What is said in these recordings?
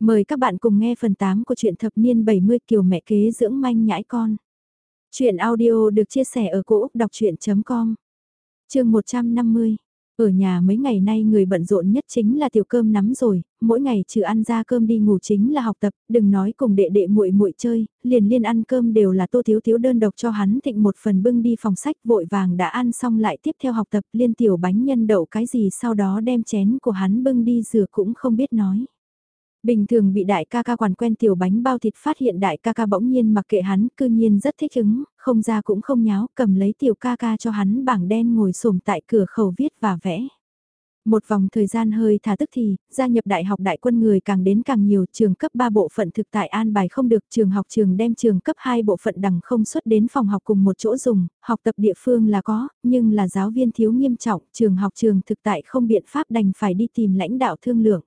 Mời các bạn cùng nghe phần 8 của truyện thập niên 70 kiều mẹ kế dưỡng manh nhãi con. Chuyện audio được chia sẻ ở cỗ đọc chuyện.com Trường 150 Ở nhà mấy ngày nay người bận rộn nhất chính là tiểu cơm nắm rồi, mỗi ngày trừ ăn ra cơm đi ngủ chính là học tập, đừng nói cùng đệ đệ muội muội chơi, liền liên ăn cơm đều là tô thiếu thiếu đơn độc cho hắn thịnh một phần bưng đi phòng sách vội vàng đã ăn xong lại tiếp theo học tập liên tiểu bánh nhân đậu cái gì sau đó đem chén của hắn bưng đi rửa cũng không biết nói. Bình thường bị đại ca ca quản quen tiểu bánh bao thịt phát hiện đại ca ca bỗng nhiên mặc kệ hắn, cư nhiên rất thích ứng, không ra cũng không nháo, cầm lấy tiểu ca ca cho hắn bảng đen ngồi sổm tại cửa khẩu viết và vẽ. Một vòng thời gian hơi thả tức thì, gia nhập đại học đại quân người càng đến càng nhiều, trường cấp 3 bộ phận thực tại an bài không được, trường học trường đem trường cấp 2 bộ phận đằng không xuất đến phòng học cùng một chỗ dùng, học tập địa phương là có, nhưng là giáo viên thiếu nghiêm trọng, trường học trường thực tại không biện pháp đành phải đi tìm lãnh đạo thương lượng.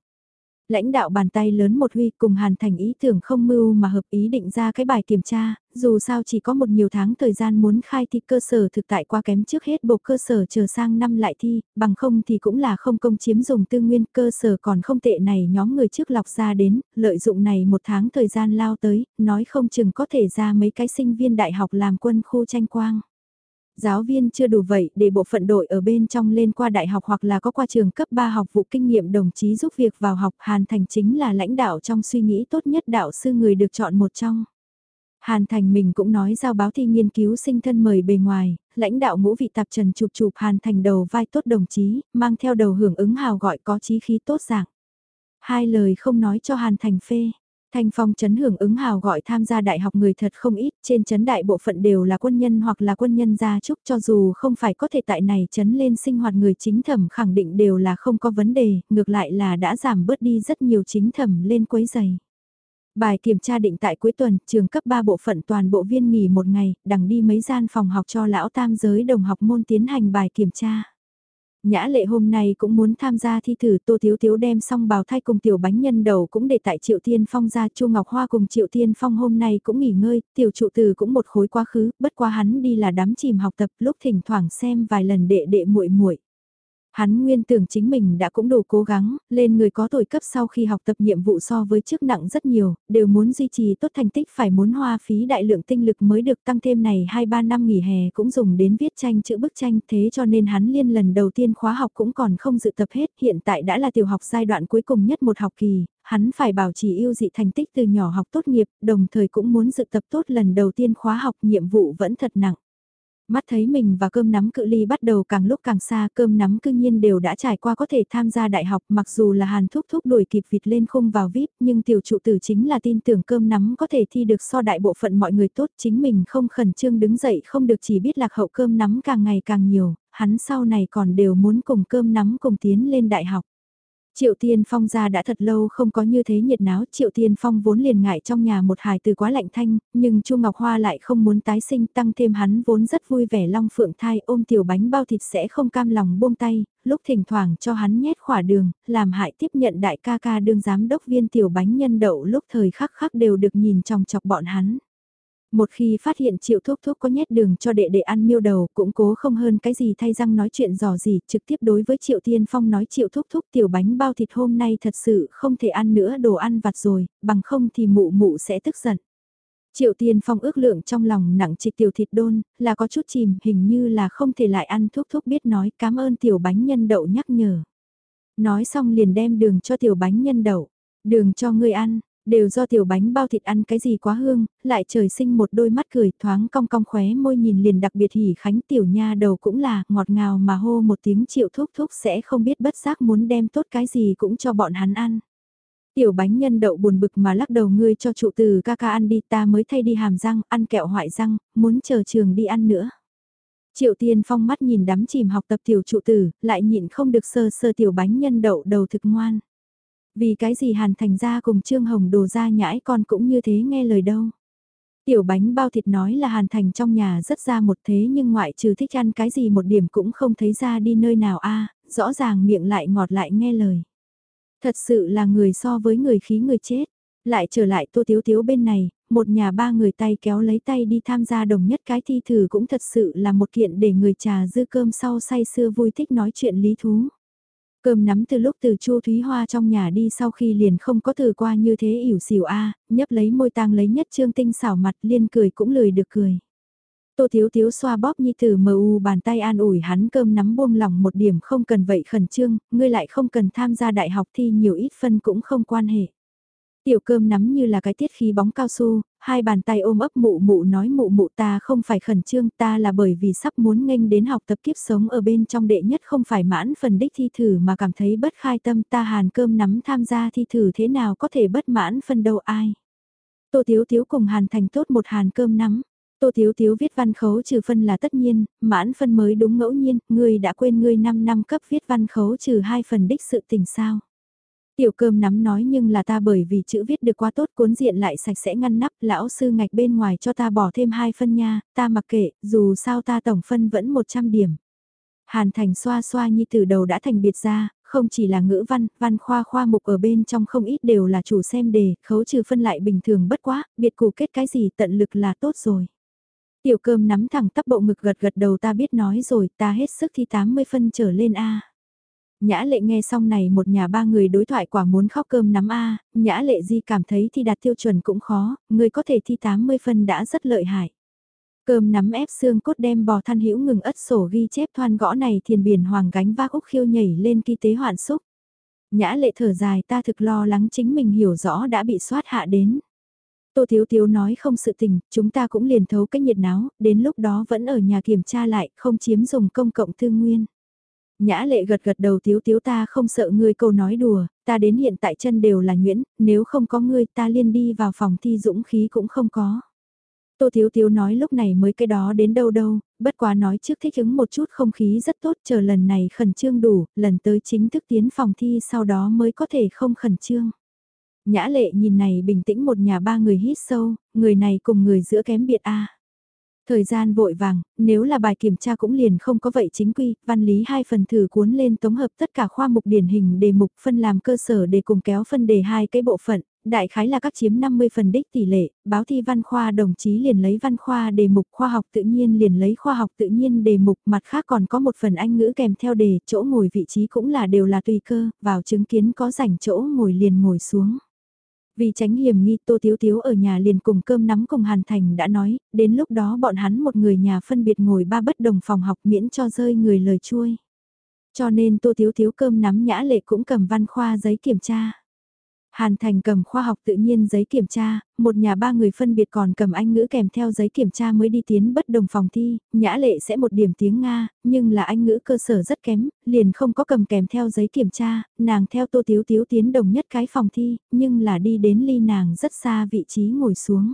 Lãnh đạo bàn tay lớn một huy cùng Hàn Thành ý tưởng không mưu mà hợp ý định ra cái bài kiểm tra, dù sao chỉ có một nhiều tháng thời gian muốn khai thi cơ sở thực tại qua kém trước hết bộ cơ sở chờ sang năm lại thi, bằng không thì cũng là không công chiếm dùng tư nguyên cơ sở còn không tệ này nhóm người trước lọc ra đến, lợi dụng này một tháng thời gian lao tới, nói không chừng có thể ra mấy cái sinh viên đại học làm quân khu tranh quang. Giáo viên chưa đủ vậy để bộ phận đội ở bên trong lên qua đại học hoặc là có qua trường cấp 3 học vụ kinh nghiệm đồng chí giúp việc vào học Hàn Thành chính là lãnh đạo trong suy nghĩ tốt nhất đạo sư người được chọn một trong. Hàn Thành mình cũng nói giao báo thi nghiên cứu sinh thân mời bề ngoài, lãnh đạo ngũ vị tạp trần chụp chụp Hàn Thành đầu vai tốt đồng chí, mang theo đầu hưởng ứng hào gọi có chí khí tốt dạng. Hai lời không nói cho Hàn Thành phê. Thanh phong chấn hưởng ứng hào gọi tham gia đại học người thật không ít, trên chấn đại bộ phận đều là quân nhân hoặc là quân nhân gia trúc cho dù không phải có thể tại này chấn lên sinh hoạt người chính thẩm khẳng định đều là không có vấn đề, ngược lại là đã giảm bớt đi rất nhiều chính thẩm lên quấy giày. Bài kiểm tra định tại cuối tuần, trường cấp 3 bộ phận toàn bộ viên nghỉ một ngày, đằng đi mấy gian phòng học cho lão tam giới đồng học môn tiến hành bài kiểm tra. Nhã lệ hôm nay cũng muốn tham gia thi thử Tô Thiếu Thiếu đem xong bào thai cùng tiểu bánh nhân đầu cũng để tại Triệu Tiên Phong ra Chu Ngọc Hoa cùng Triệu Tiên Phong hôm nay cũng nghỉ ngơi, tiểu trụ từ cũng một khối quá khứ, bất quá hắn đi là đắm chìm học tập lúc thỉnh thoảng xem vài lần đệ đệ muội muội. Hắn nguyên tưởng chính mình đã cũng đủ cố gắng, lên người có tuổi cấp sau khi học tập nhiệm vụ so với trước nặng rất nhiều, đều muốn duy trì tốt thành tích phải muốn hoa phí đại lượng tinh lực mới được tăng thêm này 2-3 năm nghỉ hè cũng dùng đến viết tranh chữ bức tranh thế cho nên hắn liên lần đầu tiên khóa học cũng còn không dự tập hết, hiện tại đã là tiểu học giai đoạn cuối cùng nhất một học kỳ, hắn phải bảo trì yêu dị thành tích từ nhỏ học tốt nghiệp, đồng thời cũng muốn dự tập tốt lần đầu tiên khóa học nhiệm vụ vẫn thật nặng. Mắt thấy mình và cơm nắm cự ly bắt đầu càng lúc càng xa, cơm nắm cương nhiên đều đã trải qua có thể tham gia đại học mặc dù là hàn thúc thúc đuổi kịp vịt lên khung vào VIP nhưng tiểu trụ tử chính là tin tưởng cơm nắm có thể thi được so đại bộ phận mọi người tốt chính mình không khẩn trương đứng dậy không được chỉ biết lạc hậu cơm nắm càng ngày càng nhiều, hắn sau này còn đều muốn cùng cơm nắm cùng tiến lên đại học. Triệu Tiên Phong ra đã thật lâu không có như thế nhiệt náo, Triệu Tiên Phong vốn liền ngại trong nhà một hài từ quá lạnh thanh, nhưng Chu Ngọc Hoa lại không muốn tái sinh tăng thêm hắn vốn rất vui vẻ long phượng thai ôm tiểu bánh bao thịt sẽ không cam lòng buông tay, lúc thỉnh thoảng cho hắn nhét khỏa đường, làm hại tiếp nhận đại ca ca đương giám đốc viên tiểu bánh nhân đậu lúc thời khắc khắc đều được nhìn trong chọc bọn hắn. Một khi phát hiện triệu thuốc thuốc có nhét đường cho đệ đệ ăn miêu đầu cũng cố không hơn cái gì thay răng nói chuyện dò gì trực tiếp đối với triệu tiên phong nói triệu thuốc thuốc tiểu bánh bao thịt hôm nay thật sự không thể ăn nữa đồ ăn vặt rồi, bằng không thì mụ mụ sẽ tức giận. Triệu tiên phong ước lượng trong lòng nặng trịch tiểu thịt đôn, là có chút chìm, hình như là không thể lại ăn thuốc thuốc biết nói cảm ơn tiểu bánh nhân đậu nhắc nhở. Nói xong liền đem đường cho tiểu bánh nhân đậu, đường cho ngươi ăn, Đều do tiểu bánh bao thịt ăn cái gì quá hương, lại trời sinh một đôi mắt cười thoáng cong cong khóe môi nhìn liền đặc biệt hỉ khánh tiểu nha đầu cũng là ngọt ngào mà hô một tiếng triệu thúc thúc sẽ không biết bất giác muốn đem tốt cái gì cũng cho bọn hắn ăn. Tiểu bánh nhân đậu buồn bực mà lắc đầu ngươi cho trụ từ ca ca ăn đi ta mới thay đi hàm răng, ăn kẹo hoại răng, muốn chờ trường đi ăn nữa. Triệu tiên phong mắt nhìn đắm chìm học tập tiểu trụ tử, lại nhịn không được sơ sơ tiểu bánh nhân đậu đầu thực ngoan. Vì cái gì Hàn Thành ra cùng Trương Hồng đồ ra nhãi con cũng như thế nghe lời đâu. Tiểu bánh bao thịt nói là Hàn Thành trong nhà rất ra một thế nhưng ngoại trừ thích ăn cái gì một điểm cũng không thấy ra đi nơi nào a rõ ràng miệng lại ngọt lại nghe lời. Thật sự là người so với người khí người chết. Lại trở lại tô tiếu tiếu bên này, một nhà ba người tay kéo lấy tay đi tham gia đồng nhất cái thi thử cũng thật sự là một kiện để người trà dư cơm sau say xưa vui thích nói chuyện lý thú. Cơm nắm từ lúc từ Chu Thúy Hoa trong nhà đi sau khi liền không có từ qua như thế ỉu xỉu a, nhấp lấy môi tang lấy nhất trương tinh xảo mặt liên cười cũng lười được cười. Tô Thiếu Thiếu xoa bóp nhi tử mờ u bàn tay an ủi hắn cơm nắm buông lòng một điểm không cần vậy khẩn trương, ngươi lại không cần tham gia đại học thi nhiều ít phân cũng không quan hệ. Tiểu cơm nắm như là cái tiết khí bóng cao su, hai bàn tay ôm ấp mụ mụ nói mụ mụ ta không phải khẩn trương ta là bởi vì sắp muốn nghênh đến học tập kiếp sống ở bên trong đệ nhất không phải mãn phần đích thi thử mà cảm thấy bất khai tâm ta hàn cơm nắm tham gia thi thử thế nào có thể bất mãn phần đâu ai. Tô Thiếu Thiếu cùng hàn thành tốt một hàn cơm nắm. Tô Thiếu Thiếu viết văn khấu trừ phân là tất nhiên, mãn phân mới đúng ngẫu nhiên, ngươi đã quên ngươi 5 năm cấp viết văn khấu trừ hai phần đích sự tình sao. Tiểu cơm nắm nói nhưng là ta bởi vì chữ viết được quá tốt cuốn diện lại sạch sẽ ngăn nắp, lão sư ngạch bên ngoài cho ta bỏ thêm hai phân nha, ta mặc kệ, dù sao ta tổng phân vẫn 100 điểm. Hàn Thành xoa xoa như từ đầu đã thành biệt ra, không chỉ là ngữ văn, văn khoa khoa mục ở bên trong không ít đều là chủ xem đề, khấu trừ phân lại bình thường bất quá, biệt cụ kết cái gì tận lực là tốt rồi. Tiểu cơm nắm thẳng tắp bộ ngực gật gật đầu ta biết nói rồi, ta hết sức thi 80 phân trở lên A. Nhã lệ nghe xong này một nhà ba người đối thoại quả muốn khóc cơm nắm A, nhã lệ di cảm thấy thi đạt tiêu chuẩn cũng khó, người có thể thi 80 phân đã rất lợi hại. Cơm nắm ép xương cốt đem bò than hữu ngừng ất sổ ghi chép thoan gõ này thiền biển hoàng gánh vác úc khiêu nhảy lên kỳ tế hoạn xúc. Nhã lệ thở dài ta thực lo lắng chính mình hiểu rõ đã bị soát hạ đến. Tô Thiếu Thiếu nói không sự tình, chúng ta cũng liền thấu cái nhiệt náo, đến lúc đó vẫn ở nhà kiểm tra lại, không chiếm dùng công cộng tư nguyên. Nhã lệ gật gật đầu Thiếu Thiếu ta không sợ ngươi câu nói đùa, ta đến hiện tại chân đều là nhuyễn, nếu không có ngươi ta liên đi vào phòng thi dũng khí cũng không có. Tô Thiếu Thiếu nói lúc này mới cái đó đến đâu đâu, bất quá nói trước thích ứng một chút không khí rất tốt chờ lần này khẩn trương đủ, lần tới chính thức tiến phòng thi sau đó mới có thể không khẩn trương. Nhã lệ nhìn này bình tĩnh một nhà ba người hít sâu, người này cùng người giữa kém biệt a. Thời gian vội vàng, nếu là bài kiểm tra cũng liền không có vậy chính quy, văn lý hai phần thử cuốn lên tổng hợp tất cả khoa mục điển hình đề mục phân làm cơ sở để cùng kéo phân đề hai cái bộ phận, đại khái là các chiếm 50 phần đích tỷ lệ, báo thi văn khoa đồng chí liền lấy văn khoa đề mục khoa học tự nhiên liền lấy khoa học tự nhiên đề mục mặt khác còn có một phần anh ngữ kèm theo đề, chỗ ngồi vị trí cũng là đều là tùy cơ, vào chứng kiến có rảnh chỗ ngồi liền ngồi xuống. Vì tránh hiểm nghi Tô Tiếu Tiếu ở nhà liền cùng cơm nắm cùng Hàn Thành đã nói, đến lúc đó bọn hắn một người nhà phân biệt ngồi ba bất đồng phòng học miễn cho rơi người lời chui Cho nên Tô Tiếu Tiếu cơm nắm nhã lệ cũng cầm văn khoa giấy kiểm tra. Hàn Thành cầm khoa học tự nhiên giấy kiểm tra, một nhà ba người phân biệt còn cầm Anh ngữ kèm theo giấy kiểm tra mới đi tiến bất đồng phòng thi, nhã lệ sẽ một điểm tiếng Nga, nhưng là Anh ngữ cơ sở rất kém, liền không có cầm kèm theo giấy kiểm tra, nàng theo tô tiếu tiếu tiến đồng nhất cái phòng thi, nhưng là đi đến ly nàng rất xa vị trí ngồi xuống.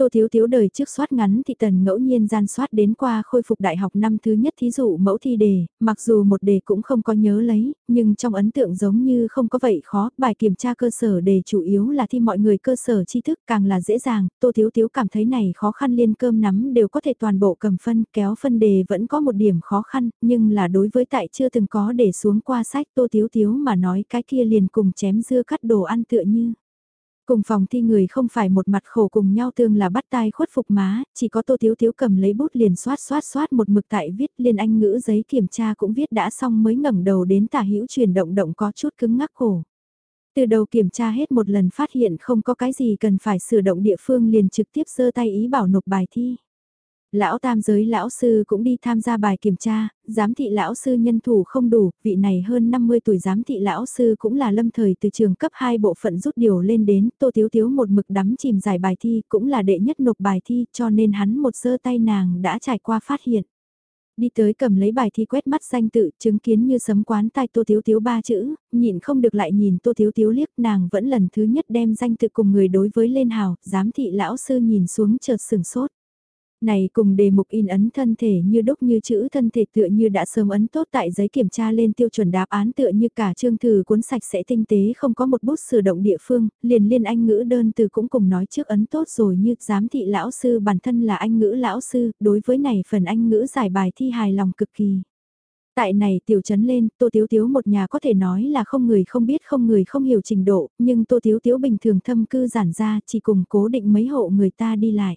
Tô Thiếu Thiếu đời trước soát ngắn thị tần ngẫu nhiên gian soát đến qua khôi phục đại học năm thứ nhất thí dụ mẫu thi đề, mặc dù một đề cũng không có nhớ lấy, nhưng trong ấn tượng giống như không có vậy khó, bài kiểm tra cơ sở đề chủ yếu là thi mọi người cơ sở tri thức càng là dễ dàng, Tô Thiếu Thiếu cảm thấy này khó khăn liên cơm nắm đều có thể toàn bộ cầm phân, kéo phân đề vẫn có một điểm khó khăn, nhưng là đối với tại chưa từng có để xuống qua sách Tô Thiếu Thiếu mà nói cái kia liền cùng chém dưa cắt đồ ăn tựa như. Cùng phòng thi người không phải một mặt khổ cùng nhau tương là bắt tay khuất phục má, chỉ có tô thiếu thiếu cầm lấy bút liền xoát xoát xoát một mực tại viết liên anh ngữ giấy kiểm tra cũng viết đã xong mới ngẩng đầu đến tả hữu chuyển động động có chút cứng ngắc khổ. Từ đầu kiểm tra hết một lần phát hiện không có cái gì cần phải sửa động địa phương liền trực tiếp giơ tay ý bảo nộp bài thi. Lão tam giới lão sư cũng đi tham gia bài kiểm tra, giám thị lão sư nhân thủ không đủ, vị này hơn 50 tuổi giám thị lão sư cũng là lâm thời từ trường cấp 2 bộ phận rút điều lên đến, tô thiếu thiếu một mực đắm chìm giải bài thi cũng là đệ nhất nộp bài thi cho nên hắn một sơ tay nàng đã trải qua phát hiện. Đi tới cầm lấy bài thi quét mắt danh tự, chứng kiến như sấm quán tai tô thiếu thiếu ba chữ, nhịn không được lại nhìn tô thiếu thiếu liếc nàng vẫn lần thứ nhất đem danh tự cùng người đối với lên hào, giám thị lão sư nhìn xuống chợt sừng sốt. Này cùng đề mục in ấn thân thể như đúc như chữ thân thể tựa như đã sớm ấn tốt tại giấy kiểm tra lên tiêu chuẩn đáp án tựa như cả chương thử cuốn sạch sẽ tinh tế không có một bút sửa động địa phương, liền liên anh ngữ đơn từ cũng cùng nói trước ấn tốt rồi như giám thị lão sư bản thân là anh ngữ lão sư, đối với này phần anh ngữ giải bài thi hài lòng cực kỳ. Tại này tiểu trấn lên, Tô Tiếu Tiếu một nhà có thể nói là không người không biết không người không hiểu trình độ, nhưng Tô Tiếu Tiếu bình thường thâm cư giản ra chỉ cùng cố định mấy hộ người ta đi lại.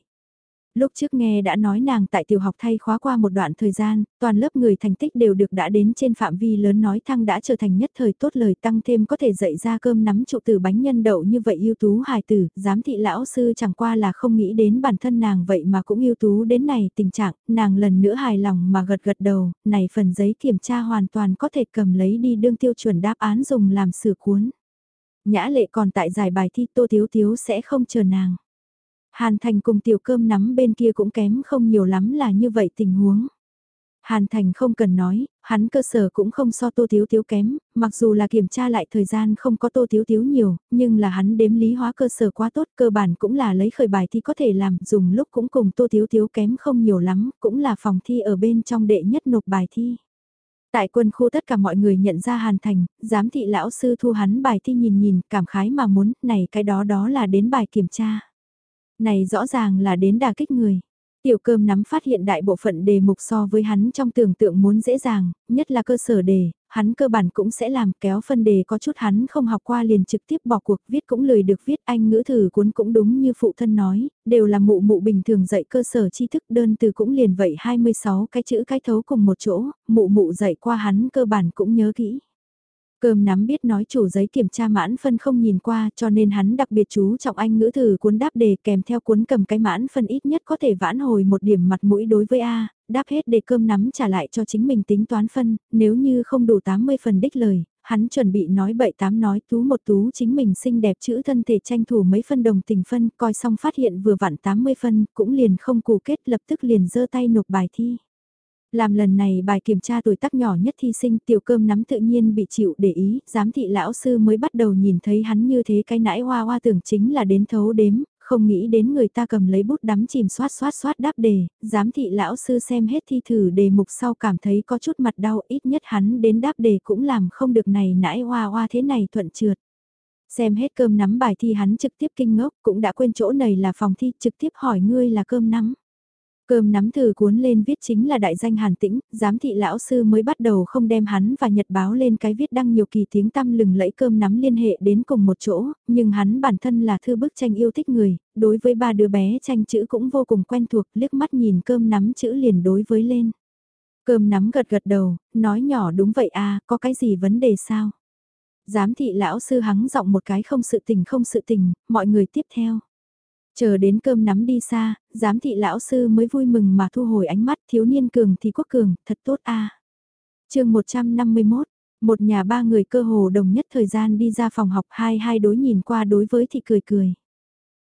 Lúc trước nghe đã nói nàng tại tiểu học thay khóa qua một đoạn thời gian, toàn lớp người thành tích đều được đã đến trên phạm vi lớn nói thăng đã trở thành nhất thời tốt lời tăng thêm có thể dạy ra cơm nắm trụ từ bánh nhân đậu như vậy ưu tú hài tử, giám thị lão sư chẳng qua là không nghĩ đến bản thân nàng vậy mà cũng ưu tú đến này tình trạng, nàng lần nữa hài lòng mà gật gật đầu, này phần giấy kiểm tra hoàn toàn có thể cầm lấy đi đương tiêu chuẩn đáp án dùng làm sửa cuốn. Nhã lệ còn tại giải bài thi tô thiếu thiếu sẽ không chờ nàng. Hàn Thành cùng tiểu cơm nắm bên kia cũng kém không nhiều lắm là như vậy tình huống. Hàn Thành không cần nói, hắn cơ sở cũng không so Tô Tiếu Tiếu kém, mặc dù là kiểm tra lại thời gian không có Tô Tiếu Tiếu nhiều, nhưng là hắn đếm lý hóa cơ sở quá tốt, cơ bản cũng là lấy khởi bài thi có thể làm, dùng lúc cũng cùng Tô Tiếu Tiếu kém không nhiều lắm, cũng là phòng thi ở bên trong đệ nhất nộp bài thi. Tại quân khu tất cả mọi người nhận ra Hàn Thành, giám thị lão sư thu hắn bài thi nhìn nhìn, cảm khái mà muốn, này cái đó đó là đến bài kiểm tra. Này rõ ràng là đến đà kích người. Tiểu cơm nắm phát hiện đại bộ phận đề mục so với hắn trong tưởng tượng muốn dễ dàng, nhất là cơ sở đề, hắn cơ bản cũng sẽ làm kéo phân đề có chút hắn không học qua liền trực tiếp bỏ cuộc viết cũng lười được viết anh ngữ thử cuốn cũng đúng như phụ thân nói, đều là mụ mụ bình thường dạy cơ sở tri thức đơn từ cũng liền vậy 26 cái chữ cái thấu cùng một chỗ, mụ mụ dạy qua hắn cơ bản cũng nhớ kỹ. Cơm nắm biết nói chủ giấy kiểm tra mãn phân không nhìn qua cho nên hắn đặc biệt chú trọng anh ngữ thử cuốn đáp đề kèm theo cuốn cầm cái mãn phân ít nhất có thể vãn hồi một điểm mặt mũi đối với A, đáp hết để cơm nắm trả lại cho chính mình tính toán phân, nếu như không đủ 80 phần đích lời, hắn chuẩn bị nói bậy tám nói tú một tú chính mình xinh đẹp chữ thân thể tranh thủ mấy phân đồng tình phân, coi xong phát hiện vừa vặn 80 phân, cũng liền không cù kết lập tức liền giơ tay nộp bài thi. Làm lần này bài kiểm tra tuổi tác nhỏ nhất thi sinh tiểu cơm nắm tự nhiên bị chịu để ý, giám thị lão sư mới bắt đầu nhìn thấy hắn như thế cái nãi hoa hoa tưởng chính là đến thấu đếm, không nghĩ đến người ta cầm lấy bút đắm chìm xoát xoát xoát đáp đề, giám thị lão sư xem hết thi thử đề mục sau cảm thấy có chút mặt đau ít nhất hắn đến đáp đề cũng làm không được này nãi hoa hoa thế này thuận trượt. Xem hết cơm nắm bài thi hắn trực tiếp kinh ngốc cũng đã quên chỗ này là phòng thi trực tiếp hỏi ngươi là cơm nắm. Cơm nắm từ cuốn lên viết chính là đại danh Hàn Tĩnh, giám thị lão sư mới bắt đầu không đem hắn và nhật báo lên cái viết đăng nhiều kỳ tiếng tăm lừng lẫy cơm nắm liên hệ đến cùng một chỗ, nhưng hắn bản thân là thư bức tranh yêu thích người, đối với ba đứa bé tranh chữ cũng vô cùng quen thuộc, liếc mắt nhìn cơm nắm chữ liền đối với lên. Cơm nắm gật gật đầu, nói nhỏ đúng vậy à, có cái gì vấn đề sao? Giám thị lão sư hắng giọng một cái không sự tình không sự tình, mọi người tiếp theo. Chờ đến cơm nắm đi xa, giám thị lão sư mới vui mừng mà thu hồi ánh mắt thiếu niên cường thì quốc cường, thật tốt a à. chương 151, một nhà ba người cơ hồ đồng nhất thời gian đi ra phòng học hai hai đối nhìn qua đối với thì cười cười.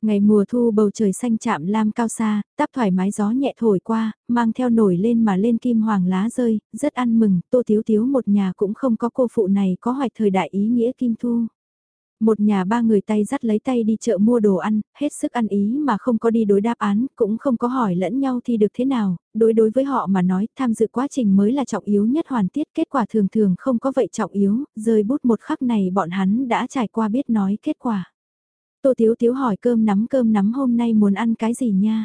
Ngày mùa thu bầu trời xanh chạm lam cao xa, tắp thoải mái gió nhẹ thổi qua, mang theo nổi lên mà lên kim hoàng lá rơi, rất ăn mừng, tô thiếu thiếu một nhà cũng không có cô phụ này có hoạch thời đại ý nghĩa kim thu. Một nhà ba người tay dắt lấy tay đi chợ mua đồ ăn, hết sức ăn ý mà không có đi đối đáp án, cũng không có hỏi lẫn nhau thì được thế nào, đối đối với họ mà nói tham dự quá trình mới là trọng yếu nhất hoàn tiết, kết quả thường thường không có vậy trọng yếu, rơi bút một khắc này bọn hắn đã trải qua biết nói kết quả. Tô Tiếu Tiếu hỏi cơm nắm cơm nắm hôm nay muốn ăn cái gì nha?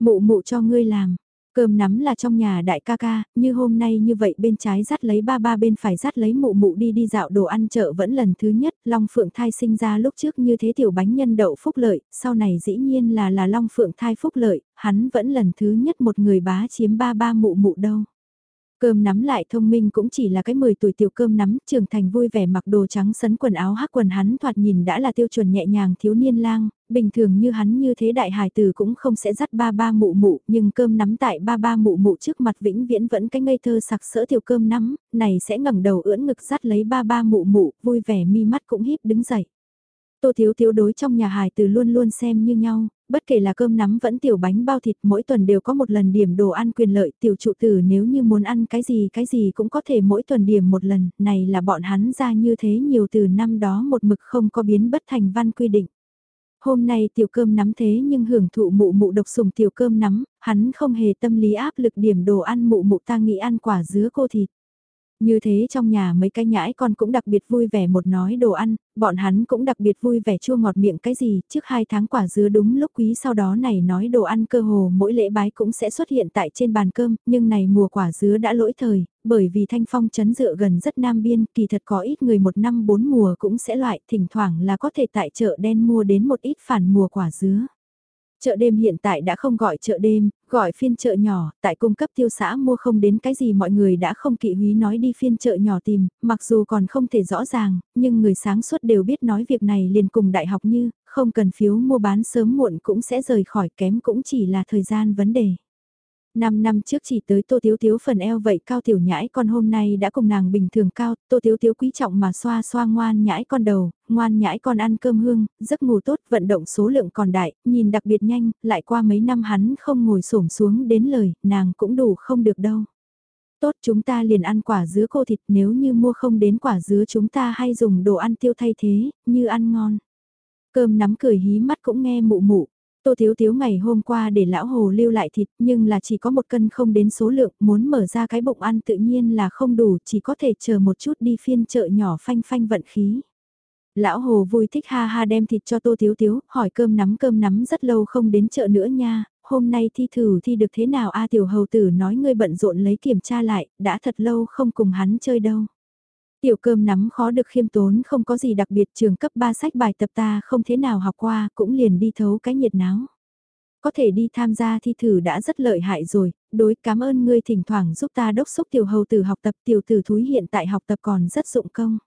Mụ mụ cho ngươi làm, Cơm nắm là trong nhà đại ca ca, như hôm nay như vậy bên trái dắt lấy ba ba bên phải dắt lấy mụ mụ đi đi dạo đồ ăn chợ vẫn lần thứ nhất, Long Phượng thai sinh ra lúc trước như thế tiểu bánh nhân đậu phúc lợi, sau này dĩ nhiên là là Long Phượng thai phúc lợi, hắn vẫn lần thứ nhất một người bá chiếm ba ba mụ mụ đâu. Cơm nắm lại thông minh cũng chỉ là cái 10 tuổi tiểu cơm nắm, trưởng thành vui vẻ mặc đồ trắng sấn quần áo hắc quần hắn thoạt nhìn đã là tiêu chuẩn nhẹ nhàng thiếu niên lang, bình thường như hắn như thế đại hài tử cũng không sẽ dắt ba ba mụ mụ, nhưng cơm nắm tại ba ba mụ mụ trước mặt vĩnh viễn vẫn cái ngây thơ sặc sỡ tiểu cơm nắm, này sẽ ngẩng đầu ưỡn ngực dắt lấy ba ba mụ mụ, vui vẻ mi mắt cũng híp đứng dậy. Tô Thiếu Thiếu đối trong nhà hài từ luôn luôn xem như nhau, bất kể là cơm nắm vẫn tiểu bánh bao thịt mỗi tuần đều có một lần điểm đồ ăn quyền lợi tiểu trụ tử nếu như muốn ăn cái gì cái gì cũng có thể mỗi tuần điểm một lần, này là bọn hắn ra như thế nhiều từ năm đó một mực không có biến bất thành văn quy định. Hôm nay tiểu cơm nắm thế nhưng hưởng thụ mụ mụ độc sùng tiểu cơm nắm, hắn không hề tâm lý áp lực điểm đồ ăn mụ mụ ta nghĩ ăn quả dứa cô thịt. Như thế trong nhà mấy cái nhãi con cũng đặc biệt vui vẻ một nói đồ ăn, bọn hắn cũng đặc biệt vui vẻ chua ngọt miệng cái gì, trước hai tháng quả dứa đúng lúc quý sau đó này nói đồ ăn cơ hồ mỗi lễ bái cũng sẽ xuất hiện tại trên bàn cơm, nhưng này mùa quả dứa đã lỗi thời, bởi vì thanh phong chấn dựa gần rất nam biên, kỳ thật có ít người một năm bốn mùa cũng sẽ loại, thỉnh thoảng là có thể tại chợ đen mua đến một ít phản mùa quả dứa. Chợ đêm hiện tại đã không gọi chợ đêm, gọi phiên chợ nhỏ, tại cung cấp tiêu xã mua không đến cái gì mọi người đã không kỵ húy nói đi phiên chợ nhỏ tìm, mặc dù còn không thể rõ ràng, nhưng người sáng suốt đều biết nói việc này liền cùng đại học như, không cần phiếu mua bán sớm muộn cũng sẽ rời khỏi kém cũng chỉ là thời gian vấn đề. Năm năm trước chỉ tới Tô Tiếu Tiếu phần eo vậy cao tiểu nhãi con hôm nay đã cùng nàng bình thường cao, Tô Tiếu Tiếu quý trọng mà xoa xoa ngoan nhãi con đầu, ngoan nhãi con ăn cơm hương, giấc ngủ tốt, vận động số lượng còn đại, nhìn đặc biệt nhanh, lại qua mấy năm hắn không ngồi xổm xuống đến lời, nàng cũng đủ không được đâu. Tốt chúng ta liền ăn quả dứa khô thịt nếu như mua không đến quả dứa chúng ta hay dùng đồ ăn tiêu thay thế, như ăn ngon. Cơm nắm cười hí mắt cũng nghe mụ mụ, Tô Thiếu Thiếu ngày hôm qua để lão hồ lưu lại thịt nhưng là chỉ có một cân không đến số lượng, muốn mở ra cái bụng ăn tự nhiên là không đủ, chỉ có thể chờ một chút đi phiên chợ nhỏ phanh phanh vận khí. Lão hồ vui thích ha ha đem thịt cho Tô Thiếu Thiếu, hỏi cơm nắm cơm nắm rất lâu không đến chợ nữa nha, hôm nay thi thử thi được thế nào a tiểu hầu tử nói ngươi bận rộn lấy kiểm tra lại, đã thật lâu không cùng hắn chơi đâu. Tiểu cơm nắm khó được khiêm tốn không có gì đặc biệt trường cấp 3 sách bài tập ta không thế nào học qua cũng liền đi thấu cái nhiệt náo. Có thể đi tham gia thi thử đã rất lợi hại rồi, đối cảm ơn ngươi thỉnh thoảng giúp ta đốc xúc tiểu hầu tử học tập tiểu tử thúi hiện tại học tập còn rất dụng công.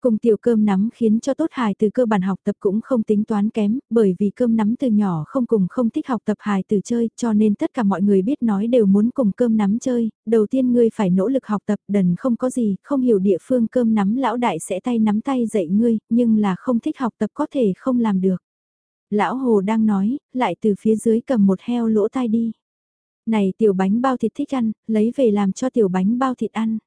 Cùng tiểu cơm nắm khiến cho tốt hài từ cơ bản học tập cũng không tính toán kém, bởi vì cơm nắm từ nhỏ không cùng không thích học tập hài từ chơi, cho nên tất cả mọi người biết nói đều muốn cùng cơm nắm chơi, đầu tiên ngươi phải nỗ lực học tập, đần không có gì, không hiểu địa phương cơm nắm lão đại sẽ tay nắm tay dạy ngươi, nhưng là không thích học tập có thể không làm được. Lão Hồ đang nói, lại từ phía dưới cầm một heo lỗ tai đi. Này tiểu bánh bao thịt thích ăn, lấy về làm cho tiểu bánh bao thịt ăn.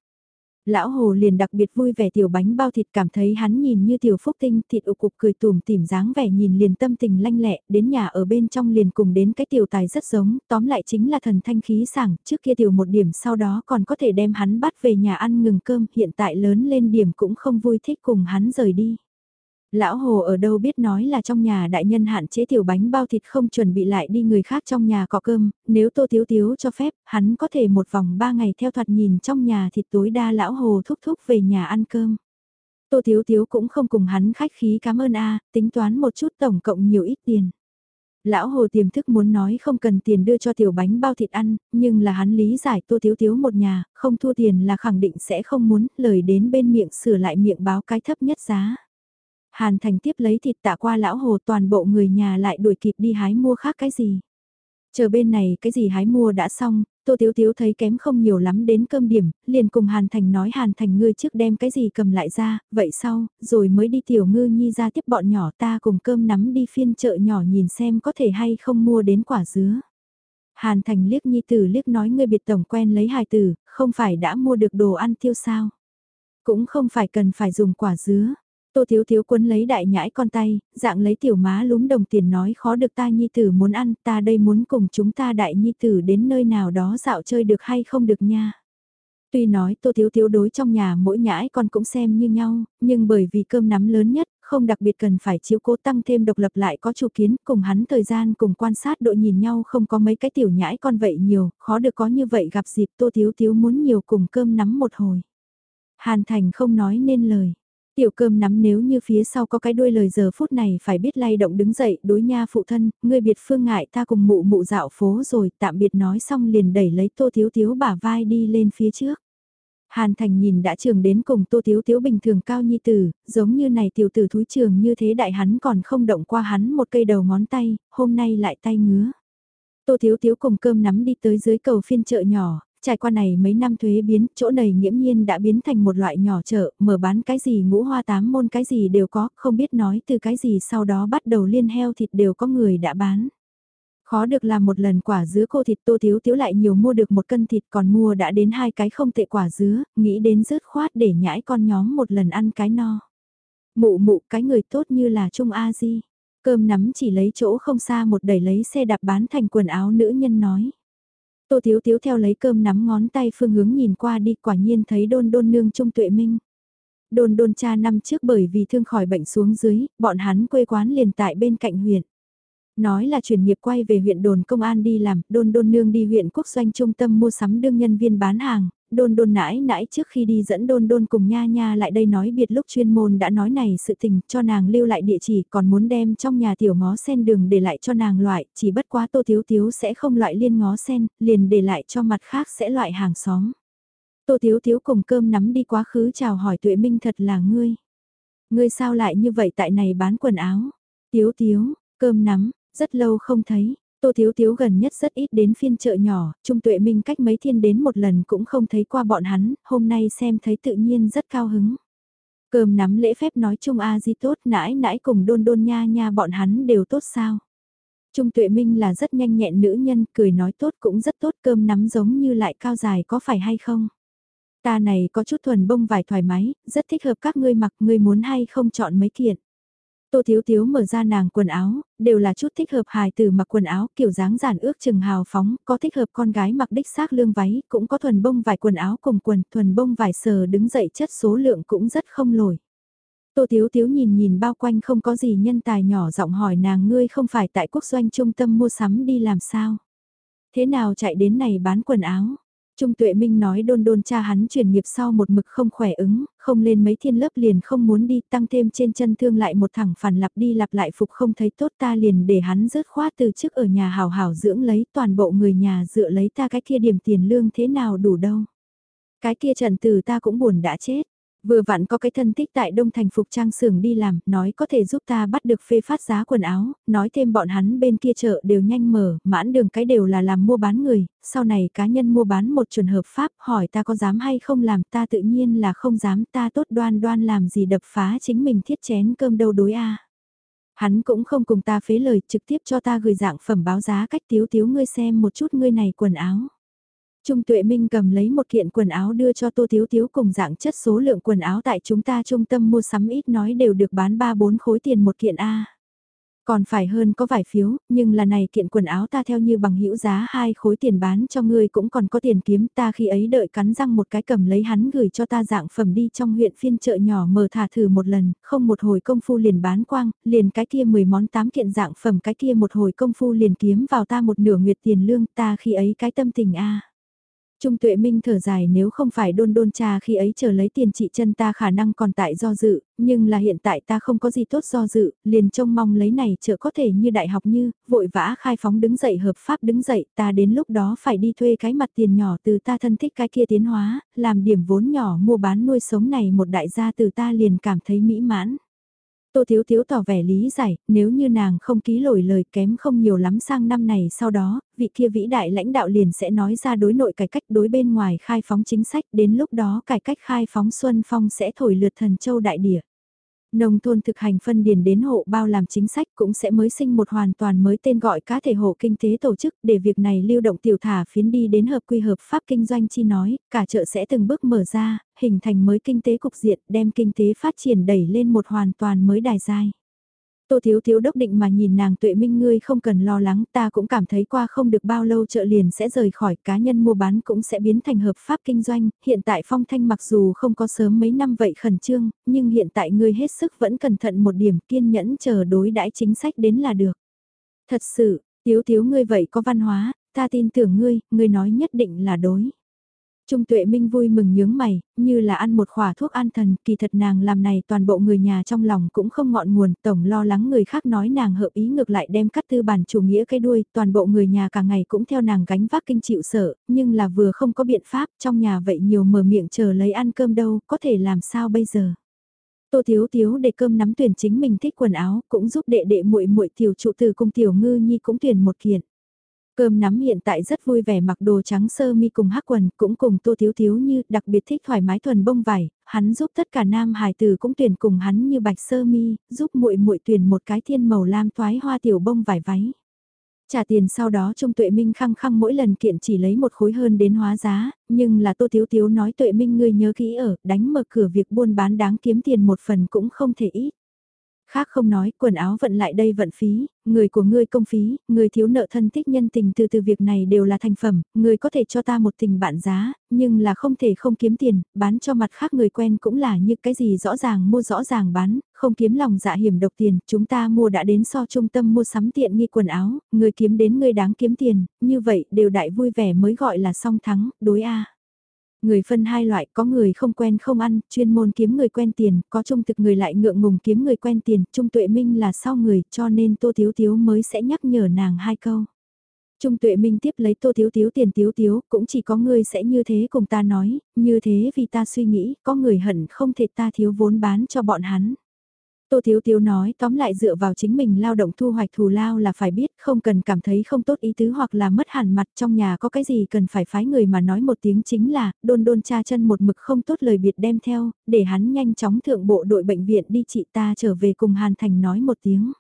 Lão Hồ liền đặc biệt vui vẻ tiểu bánh bao thịt cảm thấy hắn nhìn như tiểu phúc tinh thịt ụ cục cười tùm tìm dáng vẻ nhìn liền tâm tình lanh lẹ, đến nhà ở bên trong liền cùng đến cái tiểu tài rất giống, tóm lại chính là thần thanh khí sảng, trước kia tiểu một điểm sau đó còn có thể đem hắn bắt về nhà ăn ngừng cơm, hiện tại lớn lên điểm cũng không vui thích cùng hắn rời đi. Lão Hồ ở đâu biết nói là trong nhà đại nhân hạn chế tiểu bánh bao thịt không chuẩn bị lại đi người khác trong nhà có cơm, nếu Tô Tiếu Tiếu cho phép, hắn có thể một vòng ba ngày theo thoạt nhìn trong nhà thịt tối đa Lão Hồ thúc thúc về nhà ăn cơm. Tô Tiếu Tiếu cũng không cùng hắn khách khí cảm ơn a tính toán một chút tổng cộng nhiều ít tiền. Lão Hồ tiềm thức muốn nói không cần tiền đưa cho tiểu bánh bao thịt ăn, nhưng là hắn lý giải Tô Tiếu Tiếu một nhà, không thua tiền là khẳng định sẽ không muốn, lời đến bên miệng sửa lại miệng báo cái thấp nhất giá. Hàn Thành tiếp lấy thịt tạ qua lão hồ toàn bộ người nhà lại đuổi kịp đi hái mua khác cái gì. Chờ bên này cái gì hái mua đã xong, Tô Tiếu Tiếu thấy kém không nhiều lắm đến cơm điểm, liền cùng Hàn Thành nói Hàn Thành ngươi trước đem cái gì cầm lại ra, vậy sau, rồi mới đi tiểu ngư nhi ra tiếp bọn nhỏ ta cùng cơm nắm đi phiên chợ nhỏ nhìn xem có thể hay không mua đến quả dứa. Hàn Thành liếc nhi tử liếc nói ngươi biệt tổng quen lấy hài tử, không phải đã mua được đồ ăn tiêu sao. Cũng không phải cần phải dùng quả dứa, Tô Thiếu Thiếu quấn lấy đại nhãi con tay, dạng lấy tiểu má lúm đồng tiền nói khó được ta nhi tử muốn ăn, ta đây muốn cùng chúng ta đại nhi tử đến nơi nào đó dạo chơi được hay không được nha. Tuy nói Tô Thiếu Thiếu đối trong nhà mỗi nhãi con cũng xem như nhau, nhưng bởi vì cơm nắm lớn nhất, không đặc biệt cần phải chiếu cố tăng thêm độc lập lại có chủ kiến, cùng hắn thời gian cùng quan sát độ nhìn nhau không có mấy cái tiểu nhãi con vậy nhiều, khó được có như vậy gặp dịp Tô Thiếu Thiếu muốn nhiều cùng cơm nắm một hồi. Hàn Thành không nói nên lời. Tiểu cơm nắm nếu như phía sau có cái đuôi lời giờ phút này phải biết lay động đứng dậy đối nha phụ thân, ngươi biệt phương ngại ta cùng mụ mụ dạo phố rồi tạm biệt nói xong liền đẩy lấy tô thiếu thiếu bả vai đi lên phía trước. Hàn Thành nhìn đã trường đến cùng tô thiếu thiếu bình thường cao nhi tử, giống như này tiểu tử thúi trường như thế đại hắn còn không động qua hắn một cây đầu ngón tay, hôm nay lại tay ngứa. Tô Thiếu Thiếu cùng cơm nắm đi tới dưới cầu phiên chợ nhỏ, Trải qua này mấy năm thuế biến, chỗ này nghiễm nhiên đã biến thành một loại nhỏ chợ, mở bán cái gì ngũ hoa tám môn cái gì đều có, không biết nói từ cái gì sau đó bắt đầu liên heo thịt đều có người đã bán. Khó được làm một lần quả dứa cô thịt tô thiếu thiếu lại nhiều mua được một cân thịt còn mua đã đến hai cái không tệ quả dứa, nghĩ đến rớt khoát để nhãi con nhóm một lần ăn cái no. Mụ mụ cái người tốt như là Trung A-di, cơm nắm chỉ lấy chỗ không xa một đẩy lấy xe đạp bán thành quần áo nữ nhân nói. Tô Thiếu Thiếu theo lấy cơm nắm ngón tay phương hướng nhìn qua đi quả nhiên thấy đôn đôn nương trung tuệ minh. Đôn đôn cha năm trước bởi vì thương khỏi bệnh xuống dưới, bọn hắn quê quán liền tại bên cạnh huyện. Nói là chuyển nghiệp quay về huyện đồn công an đi làm, đôn đôn nương đi huyện quốc doanh trung tâm mua sắm đương nhân viên bán hàng, đôn đôn nãi nãi trước khi đi dẫn đôn đôn cùng nha nha lại đây nói biệt lúc chuyên môn đã nói này sự tình cho nàng lưu lại địa chỉ còn muốn đem trong nhà tiểu ngó sen đường để lại cho nàng loại, chỉ bất quá tô thiếu thiếu sẽ không loại liên ngó sen, liền để lại cho mặt khác sẽ loại hàng xóm. Tô thiếu thiếu cùng cơm nắm đi quá khứ chào hỏi tuệ minh thật là ngươi. Ngươi sao lại như vậy tại này bán quần áo? Tiếu tiếu, cơm nắm, rất lâu không thấy, Tô Thiếu Thiếu gần nhất rất ít đến phiên chợ nhỏ, Trung Tuệ Minh cách mấy thiên đến một lần cũng không thấy qua bọn hắn, hôm nay xem thấy tự nhiên rất cao hứng. Cơm nắm lễ phép nói chung A Di tốt nãi nãi cùng đôn đôn nha nha bọn hắn đều tốt sao. Trung Tuệ Minh là rất nhanh nhẹn nữ nhân, cười nói tốt cũng rất tốt cơm nắm giống như lại cao dài có phải hay không. Ta này có chút thuần bông vải thoải mái, rất thích hợp các ngươi mặc, ngươi muốn hay không chọn mấy kiện. Tô Thiếu Thiếu mở ra nàng quần áo, đều là chút thích hợp hài từ mặc quần áo kiểu dáng giản ước chừng hào phóng, có thích hợp con gái mặc đích xác lương váy, cũng có thuần bông vải quần áo cùng quần, thuần bông vải sờ đứng dậy chất số lượng cũng rất không lồi. Tô Thiếu Thiếu nhìn nhìn bao quanh không có gì nhân tài nhỏ giọng hỏi nàng ngươi không phải tại quốc doanh trung tâm mua sắm đi làm sao? Thế nào chạy đến này bán quần áo? Trung Tuệ Minh nói đôn đôn cha hắn chuyển nghiệp sau một mực không khỏe ứng, không lên mấy thiên lớp liền không muốn đi tăng thêm trên chân thương lại một thẳng phản lặp đi lặp lại phục không thấy tốt ta liền để hắn rớt khoát từ trước ở nhà hào hào dưỡng lấy toàn bộ người nhà dựa lấy ta cái kia điểm tiền lương thế nào đủ đâu. Cái kia trần từ ta cũng buồn đã chết. Vừa vặn có cái thân tích tại Đông Thành Phục Trang xưởng đi làm, nói có thể giúp ta bắt được phê phát giá quần áo, nói thêm bọn hắn bên kia chợ đều nhanh mở, mãn đường cái đều là làm mua bán người, sau này cá nhân mua bán một trường hợp pháp hỏi ta có dám hay không làm ta tự nhiên là không dám ta tốt đoan đoan làm gì đập phá chính mình thiết chén cơm đâu đối a Hắn cũng không cùng ta phế lời trực tiếp cho ta gửi dạng phẩm báo giá cách tiếu tiếu ngươi xem một chút ngươi này quần áo. Trung Tuệ Minh cầm lấy một kiện quần áo đưa cho Tô Thiếu Thiếu cùng dạng chất số lượng quần áo tại chúng ta trung tâm mua sắm ít nói đều được bán 3-4 khối tiền một kiện A. Còn phải hơn có vài phiếu, nhưng là này kiện quần áo ta theo như bằng hữu giá hai khối tiền bán cho ngươi cũng còn có tiền kiếm ta khi ấy đợi cắn răng một cái cầm lấy hắn gửi cho ta dạng phẩm đi trong huyện phiên chợ nhỏ mở thả thử một lần, không một hồi công phu liền bán quang, liền cái kia 10 món 8 kiện dạng phẩm cái kia một hồi công phu liền kiếm vào ta một nửa nguyệt tiền lương ta khi ấy cái tâm tình a Trung tuệ minh thở dài nếu không phải đôn đôn cha khi ấy chờ lấy tiền trị chân ta khả năng còn tại do dự, nhưng là hiện tại ta không có gì tốt do dự, liền trông mong lấy này trợ có thể như đại học như, vội vã khai phóng đứng dậy hợp pháp đứng dậy, ta đến lúc đó phải đi thuê cái mặt tiền nhỏ từ ta thân thích cái kia tiến hóa, làm điểm vốn nhỏ mua bán nuôi sống này một đại gia từ ta liền cảm thấy mỹ mãn. Tô Thiếu Thiếu tỏ vẻ lý giải, nếu như nàng không ký lỗi lời kém không nhiều lắm sang năm này sau đó, vị kia vĩ đại lãnh đạo liền sẽ nói ra đối nội cải cách đối bên ngoài khai phóng chính sách, đến lúc đó cải cách khai phóng Xuân Phong sẽ thổi lượt thần châu đại địa. Nông thôn thực hành phân điền đến hộ bao làm chính sách cũng sẽ mới sinh một hoàn toàn mới tên gọi cá thể hộ kinh tế tổ chức để việc này lưu động tiểu thả phiến đi đến hợp quy hợp pháp kinh doanh chi nói, cả chợ sẽ từng bước mở ra, hình thành mới kinh tế cục diện đem kinh tế phát triển đẩy lên một hoàn toàn mới đài giai. Tô Thiếu Thiếu đốc định mà nhìn nàng tuệ minh ngươi không cần lo lắng ta cũng cảm thấy qua không được bao lâu chợ liền sẽ rời khỏi cá nhân mua bán cũng sẽ biến thành hợp pháp kinh doanh, hiện tại phong thanh mặc dù không có sớm mấy năm vậy khẩn trương, nhưng hiện tại ngươi hết sức vẫn cẩn thận một điểm kiên nhẫn chờ đối đãi chính sách đến là được. Thật sự, Thiếu Thiếu ngươi vậy có văn hóa, ta tin tưởng ngươi, ngươi nói nhất định là đối. Trung tuệ minh vui mừng nhướng mày, như là ăn một khỏa thuốc an thần, kỳ thật nàng làm này toàn bộ người nhà trong lòng cũng không ngọn nguồn, tổng lo lắng người khác nói nàng hợp ý ngược lại đem cắt tư bản chủ nghĩa cái đuôi, toàn bộ người nhà cả ngày cũng theo nàng gánh vác kinh chịu sợ, nhưng là vừa không có biện pháp, trong nhà vậy nhiều mở miệng chờ lấy ăn cơm đâu, có thể làm sao bây giờ. Tô Thiếu Thiếu để cơm nắm tuyển chính mình thích quần áo, cũng giúp đệ đệ muội muội tiểu trụ từ cung tiểu ngư nhi cũng tuyển một kiện. Cơm nắm hiện tại rất vui vẻ mặc đồ trắng sơ mi cùng hắc quần, cũng cùng Tô Thiếu Thiếu như đặc biệt thích thoải mái thuần bông vải, hắn giúp tất cả nam hài tử cũng tuyển cùng hắn như bạch sơ mi, giúp muội muội tuyển một cái thiên màu lam toái hoa tiểu bông vải váy. Trả tiền sau đó Trung Tuệ Minh khăng khăng mỗi lần kiện chỉ lấy một khối hơn đến hóa giá, nhưng là Tô Thiếu Thiếu nói Tuệ Minh ngươi nhớ kỹ ở, đánh mở cửa việc buôn bán đáng kiếm tiền một phần cũng không thể ít. Khác không nói, quần áo vận lại đây vận phí, người của ngươi công phí, người thiếu nợ thân thích nhân tình từ từ việc này đều là thành phẩm, người có thể cho ta một tình bạn giá, nhưng là không thể không kiếm tiền, bán cho mặt khác người quen cũng là như cái gì rõ ràng mua rõ ràng bán, không kiếm lòng dạ hiểm độc tiền, chúng ta mua đã đến so trung tâm mua sắm tiện nghi quần áo, người kiếm đến người đáng kiếm tiền, như vậy đều đại vui vẻ mới gọi là song thắng, đối a. Người phân hai loại, có người không quen không ăn, chuyên môn kiếm người quen tiền, có trung thực người lại ngượng ngùng kiếm người quen tiền, trung tuệ minh là sau người, cho nên Tô Thiếu Thiếu mới sẽ nhắc nhở nàng hai câu. Trung tuệ minh tiếp lấy tô thiếu thiếu tiền thiếu thiếu, cũng chỉ có ngươi sẽ như thế cùng ta nói, như thế vì ta suy nghĩ, có người hận không thể ta thiếu vốn bán cho bọn hắn. Tô Thiếu Thiếu nói tóm lại dựa vào chính mình lao động thu hoạch thù lao là phải biết không cần cảm thấy không tốt ý tứ hoặc là mất hẳn mặt trong nhà có cái gì cần phải phái người mà nói một tiếng chính là đôn đôn cha chân một mực không tốt lời biệt đem theo, để hắn nhanh chóng thượng bộ đội bệnh viện đi chị ta trở về cùng Hàn Thành nói một tiếng.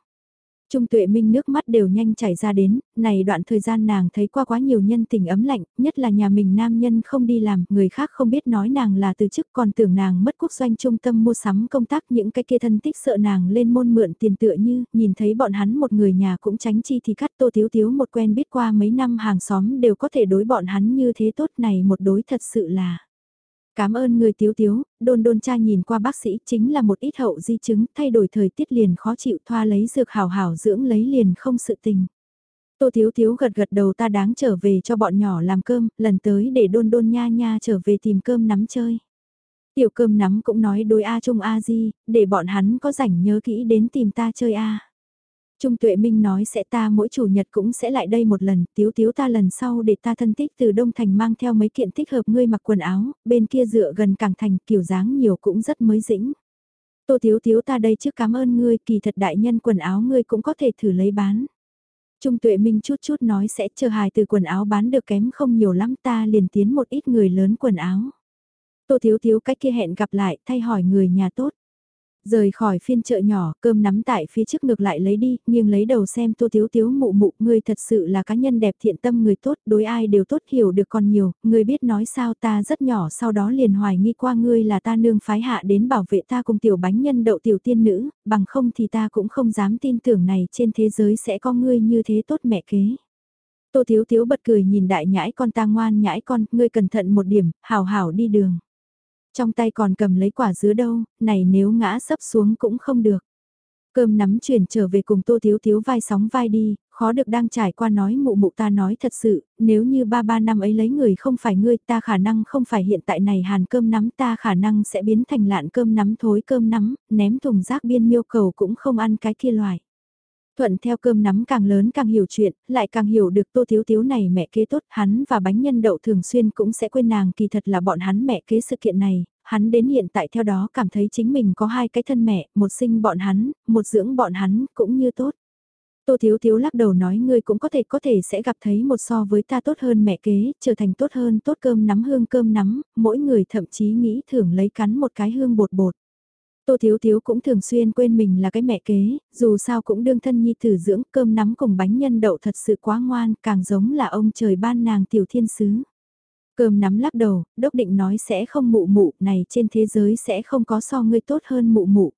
Trung tuệ minh nước mắt đều nhanh chảy ra đến, này đoạn thời gian nàng thấy qua quá nhiều nhân tình ấm lạnh, nhất là nhà mình nam nhân không đi làm, người khác không biết nói nàng là từ chức còn tưởng nàng mất quốc doanh trung tâm mua sắm công tác những cái kia thân tích sợ nàng lên môn mượn tiền tựa như, nhìn thấy bọn hắn một người nhà cũng tránh chi thì cắt tô thiếu thiếu một quen biết qua mấy năm hàng xóm đều có thể đối bọn hắn như thế tốt này một đối thật sự là. Cảm ơn người tiếu tiếu, đôn đôn cha nhìn qua bác sĩ chính là một ít hậu di chứng, thay đổi thời tiết liền khó chịu thoa lấy dược hảo hảo dưỡng lấy liền không sự tình. Tô Thiếu Thiếu gật gật đầu ta đáng trở về cho bọn nhỏ làm cơm, lần tới để đôn đôn nha nha trở về tìm cơm nắm chơi. Tiểu cơm nắm cũng nói đối A Trung A Di, để bọn hắn có rảnh nhớ kỹ đến tìm ta chơi A. Trung Tuệ Minh nói sẽ ta mỗi chủ nhật cũng sẽ lại đây một lần, tiếu tiếu ta lần sau để ta thân thích từ Đông Thành mang theo mấy kiện thích hợp ngươi mặc quần áo, bên kia dựa gần Càng Thành kiểu dáng nhiều cũng rất mới dĩnh. Tô tiếu tiếu ta đây trước cảm ơn ngươi, kỳ thật đại nhân quần áo ngươi cũng có thể thử lấy bán. Trung Tuệ Minh chút chút nói sẽ chờ hài từ quần áo bán được kém không nhiều lắm ta liền tiến một ít người lớn quần áo. Tô Thiếu Thiếu cách kia hẹn gặp lại thay hỏi người nhà tốt. Rời khỏi phiên chợ nhỏ, cơm nắm tại phía trước ngược lại lấy đi, nhưng lấy đầu xem tô thiếu thiếu mụ mụ, ngươi thật sự là cá nhân đẹp thiện tâm người tốt, đối ai đều tốt hiểu được còn nhiều, ngươi biết nói sao ta rất nhỏ sau đó liền hoài nghi qua ngươi là ta nương phái hạ đến bảo vệ ta cùng tiểu bánh nhân đậu tiểu tiên nữ, bằng không thì ta cũng không dám tin tưởng này trên thế giới sẽ có ngươi như thế tốt mẹ kế. Tô Thiếu Thiếu bật cười nhìn đại nhãi con ta ngoan nhãi con, ngươi cẩn thận một điểm, hào hảo đi đường. Trong tay còn cầm lấy quả dứa đâu, này nếu ngã sấp xuống cũng không được. Cơm nắm chuyển trở về cùng tô thiếu thiếu vai sóng vai đi, khó được đang trải qua nói mụ mụ ta nói thật sự, nếu như ba ba năm ấy lấy người không phải ngươi ta khả năng không phải hiện tại này hàn cơm nắm ta khả năng sẽ biến thành lạn cơm nắm thối cơm nắm, ném thùng rác biên miêu cầu cũng không ăn cái kia loại Thuận theo cơm nắm càng lớn càng hiểu chuyện, lại càng hiểu được tô thiếu thiếu này mẹ kế tốt, hắn và bánh nhân đậu thường xuyên cũng sẽ quên nàng kỳ thật là bọn hắn mẹ kế sự kiện này, hắn đến hiện tại theo đó cảm thấy chính mình có hai cái thân mẹ, một sinh bọn hắn, một dưỡng bọn hắn, cũng như tốt. Tô Thiếu Thiếu lắc đầu nói ngươi cũng có thể có thể sẽ gặp thấy một so với ta tốt hơn mẹ kế, trở thành tốt hơn tốt cơm nắm hương cơm nắm, mỗi người thậm chí nghĩ thưởng lấy cắn một cái hương bột bột. Tô Thiếu Thiếu cũng thường xuyên quên mình là cái mẹ kế, dù sao cũng đương thân nhi tử dưỡng cơm nắm cùng bánh nhân đậu thật sự quá ngoan, càng giống là ông trời ban nàng tiểu thiên sứ. Cơm nắm lắc đầu, đốc định nói sẽ không mụ mụ, này trên thế giới sẽ không có so ngươi tốt hơn mụ mụ.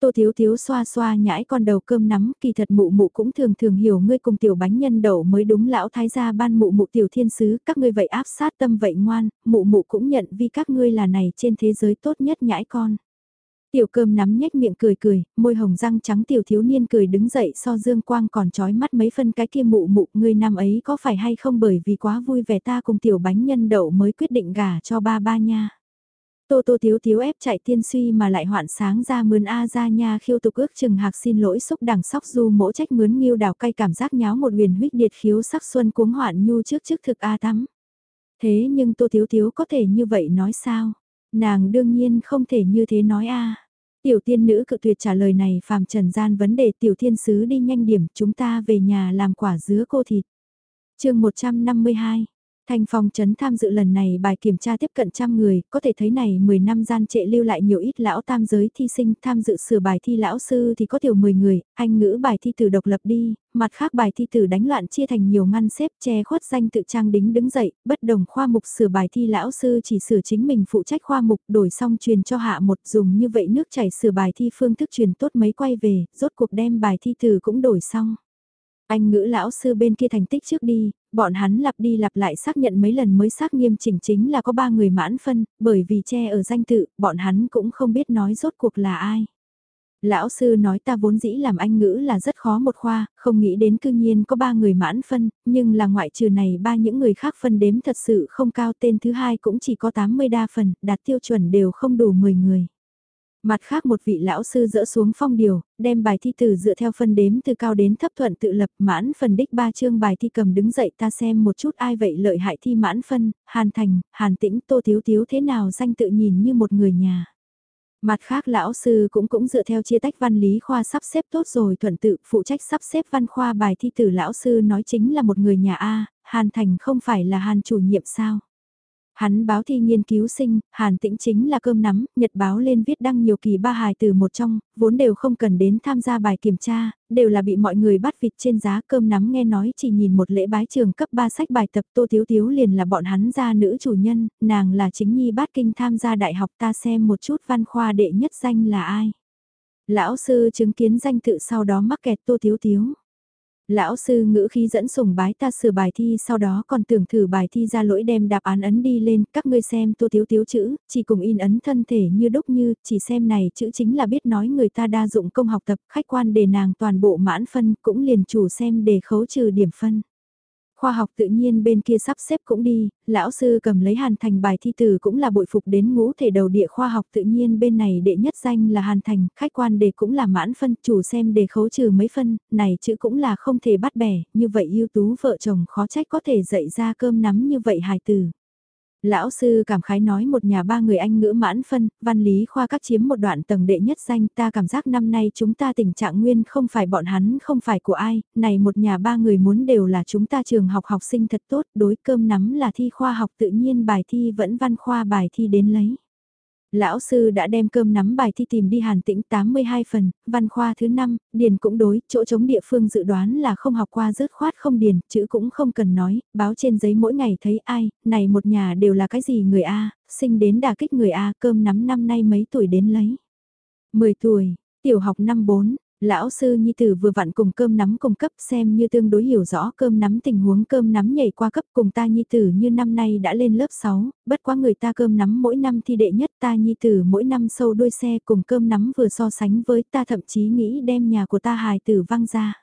Tô Thiếu Thiếu xoa xoa nhãi con đầu cơm nắm, kỳ thật mụ mụ cũng thường thường hiểu ngươi cùng tiểu bánh nhân đậu mới đúng lão thái gia ban mụ mụ tiểu thiên sứ, các ngươi vậy áp sát tâm vậy ngoan, mụ mụ cũng nhận vì các ngươi là này trên thế giới tốt nhất nhãi con. Tiểu cơm nắm nhếch miệng cười cười, môi hồng răng trắng tiểu thiếu niên cười đứng dậy so dương quang còn trói mắt mấy phân cái kia mụ mụ, người năm ấy có phải hay không bởi vì quá vui vẻ ta cùng tiểu bánh nhân đậu mới quyết định gả cho ba ba nha. Tô tô thiếu thiếu ép chạy tiên suy mà lại hoạn sáng ra mướn A ra nha khiêu tục ước chừng hạc xin lỗi xúc đằng sóc du mỗ trách mướn nghiêu đào cay cảm giác nháo một huyền huyết điệt khiếu sắc xuân cuống hoạn nhu trước trước thực A tắm. Thế nhưng tô thiếu thiếu có thể như vậy nói sao? Nàng đương nhiên không thể như thế nói a. Tiểu tiên nữ cự tuyệt trả lời này phàm trần gian vấn đề tiểu thiên sứ đi nhanh điểm, chúng ta về nhà làm quả dứa cô thịt. chương 152 Thanh phong trấn tham dự lần này bài kiểm tra tiếp cận trăm người, có thể thấy này 10 năm gian trệ lưu lại nhiều ít lão tam giới thi sinh tham dự sửa bài thi lão sư thì có tiểu 10 người, anh ngữ bài thi từ độc lập đi, mặt khác bài thi từ đánh loạn chia thành nhiều ngăn xếp che khuất danh tự trang đính đứng dậy, bất đồng khoa mục sửa bài thi lão sư chỉ sửa chính mình phụ trách khoa mục đổi xong truyền cho hạ một dùng như vậy nước chảy sửa bài thi phương thức truyền tốt mấy quay về, rốt cuộc đem bài thi từ cũng đổi xong. Anh ngữ lão sư bên kia thành tích trước đi, bọn hắn lặp đi lặp lại xác nhận mấy lần mới xác nghiêm chỉnh chính là có ba người mãn phân, bởi vì che ở danh tự, bọn hắn cũng không biết nói rốt cuộc là ai. Lão sư nói ta vốn dĩ làm anh ngữ là rất khó một khoa, không nghĩ đến cư nhiên có ba người mãn phân, nhưng là ngoại trừ này ba những người khác phân đếm thật sự không cao tên thứ hai cũng chỉ có 80 đa phần, đạt tiêu chuẩn đều không đủ 10 người. Mặt khác một vị lão sư dỡ xuống phong điều, đem bài thi từ dựa theo phân đếm từ cao đến thấp thuận tự lập mãn phần đích ba chương bài thi cầm đứng dậy ta xem một chút ai vậy lợi hại thi mãn phân, hàn thành, hàn tĩnh, tô thiếu thiếu thế nào danh tự nhìn như một người nhà. Mặt khác lão sư cũng cũng dựa theo chia tách văn lý khoa sắp xếp tốt rồi thuận tự phụ trách sắp xếp văn khoa bài thi từ lão sư nói chính là một người nhà A, Hàn Thành không phải là Hàn chủ nhiệm sao. Hắn báo thi nghiên cứu sinh, Hàn Tĩnh chính là cơm nắm, nhật báo lên viết đăng nhiều kỳ ba hài từ một trong, vốn đều không cần đến tham gia bài kiểm tra, đều là bị mọi người bắt vịt trên giá cơm nắm nghe nói chỉ nhìn một lễ bái trường cấp 3 sách bài tập Tô Thiếu Thiếu liền là bọn hắn gia nữ chủ nhân, nàng là chính nhi bát kinh tham gia đại học ta xem một chút văn khoa đệ nhất danh là ai. Lão sư chứng kiến danh tự sau đó mắc kẹt Tô Thiếu Thiếu. Lão sư ngữ khí dẫn sùng bái ta sửa bài thi sau đó còn tưởng thử bài thi ra lỗi đem đáp án ấn đi lên, các ngươi xem tô thiếu thiếu chữ, chỉ cùng in ấn thân thể như đúc như, chỉ xem này chữ chính là biết nói người ta đa dụng công học tập, khách quan đề nàng toàn bộ mãn phân, cũng liền chủ xem để khấu trừ điểm phân. Khoa học tự nhiên bên kia sắp xếp cũng đi, lão sư cầm lấy Hàn Thành bài thi từ cũng là bội phục đến ngũ thể đầu địa khoa học tự nhiên bên này đệ nhất danh là Hàn Thành, khách quan đề cũng là mãn phân, chủ xem đề khấu trừ mấy phân, này chữ cũng là không thể bắt bẻ, như vậy ưu tú vợ chồng khó trách có thể dạy ra cơm nắm như vậy hài từ. Lão sư cảm khái nói một nhà ba người anh ngữ mãn phân, văn lý khoa các chiếm một đoạn tầng đệ nhất danh ta cảm giác năm nay chúng ta tình trạng nguyên không phải bọn hắn không phải của ai, này một nhà ba người muốn đều là chúng ta trường học học sinh thật tốt, đối cơm nắm là thi khoa học tự nhiên bài thi vẫn văn khoa bài thi đến lấy. Lão sư đã đem cơm nắm bài thi tìm đi hàn tĩnh 82 phần, văn khoa thứ 5, điền cũng đối, chỗ chống địa phương dự đoán là không học qua rớt khoát không điền, chữ cũng không cần nói, báo trên giấy mỗi ngày thấy ai, này một nhà đều là cái gì người A, sinh đến đà kích người A, cơm nắm năm nay mấy tuổi đến lấy. 10 tuổi, tiểu học năm 4, Lão sư Nhi Tử vừa vặn cùng cơm nắm cùng cấp xem như tương đối hiểu rõ cơm nắm tình huống cơm nắm nhảy qua cấp cùng ta Nhi Tử như năm nay đã lên lớp 6, bất quá người ta cơm nắm mỗi năm thi đệ nhất ta Nhi Tử mỗi năm sâu đôi xe cùng cơm nắm vừa so sánh với ta thậm chí nghĩ đem nhà của ta hài tử văng ra.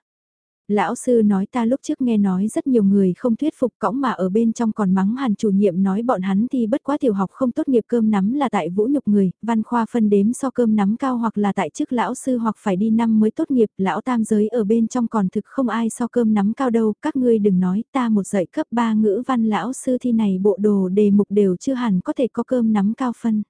Lão sư nói ta lúc trước nghe nói rất nhiều người không thuyết phục cõng mà ở bên trong còn mắng hàn chủ nhiệm nói bọn hắn thì bất quá tiểu học không tốt nghiệp cơm nắm là tại vũ nhục người, văn khoa phân đếm so cơm nắm cao hoặc là tại chức lão sư hoặc phải đi năm mới tốt nghiệp, lão tam giới ở bên trong còn thực không ai so cơm nắm cao đâu, các ngươi đừng nói ta một dạy cấp 3 ngữ văn lão sư thi này bộ đồ đề mục đều chưa hẳn có thể có cơm nắm cao phân.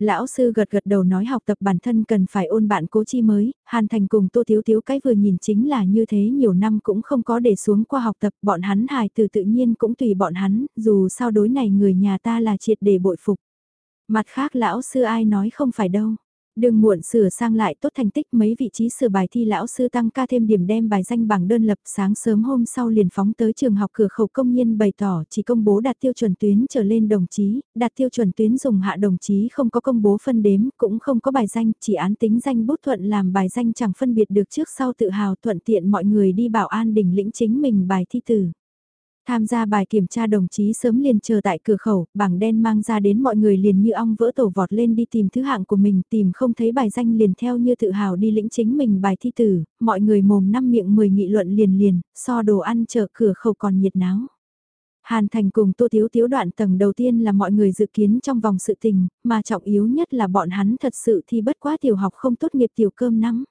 Lão sư gật gật đầu nói học tập bản thân cần phải ôn bạn cố chi mới, Hàn Thành cùng Tô Thiếu Thiếu cái vừa nhìn chính là như thế nhiều năm cũng không có để xuống qua học tập, bọn hắn hài từ tự nhiên cũng tùy bọn hắn, dù sao đối này người nhà ta là triệt để bội phục. Mặt khác lão sư ai nói không phải đâu. Đừng muộn sửa sang lại tốt thành tích mấy vị trí sửa bài thi lão sư tăng ca thêm điểm đem bài danh bảng đơn lập sáng sớm hôm sau liền phóng tới trường học cửa khẩu công nhân bày tỏ chỉ công bố đạt tiêu chuẩn tuyến trở lên đồng chí, đạt tiêu chuẩn tuyến dùng hạ đồng chí không có công bố phân đếm cũng không có bài danh, chỉ án tính danh bút thuận làm bài danh chẳng phân biệt được trước sau tự hào thuận tiện mọi người đi bảo an đỉnh lĩnh chính mình bài thi tử. Tham gia bài kiểm tra đồng chí sớm liền chờ tại cửa khẩu, bảng đen mang ra đến mọi người liền như ong vỡ tổ vọt lên đi tìm thứ hạng của mình, tìm không thấy bài danh liền theo như tự hào đi lĩnh chính mình bài thi tử, mọi người mồm năm miệng mười nghị luận liền liền, so đồ ăn chờ cửa khẩu còn nhiệt náo. Hàn Thành cùng Tô Thiếu Thiếu đoạn tầng đầu tiên là mọi người dự kiến trong vòng sự tình, mà trọng yếu nhất là bọn hắn thật sự thì bất quá tiểu học không tốt nghiệp tiểu cơm nắm.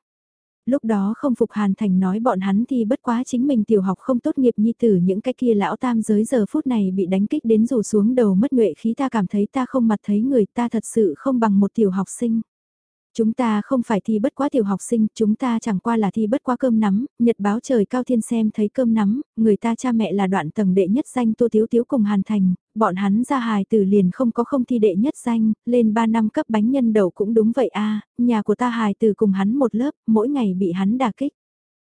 Lúc đó không phục Hàn Thành nói bọn hắn thì bất quá chính mình tiểu học không tốt nghiệp nhi tử những cái kia lão tam giới giờ phút này bị đánh kích đến rủ xuống đầu mất nhuệ khí ta cảm thấy ta không mặt thấy người, ta thật sự không bằng một tiểu học sinh. Chúng ta không phải thi bất quá tiểu học sinh, chúng ta chẳng qua là thi bất quá cơm nắm, nhật báo trời cao thiên xem thấy cơm nắm, người ta cha mẹ là đoạn tầng đệ nhất danh Tô thiếu thiếu cùng Hàn Thành, bọn hắn ra hài từ liền không có không thi đệ nhất danh, lên 3 năm cấp bánh nhân đầu cũng đúng vậy a nhà của ta hài từ cùng hắn một lớp, mỗi ngày bị hắn đả kích.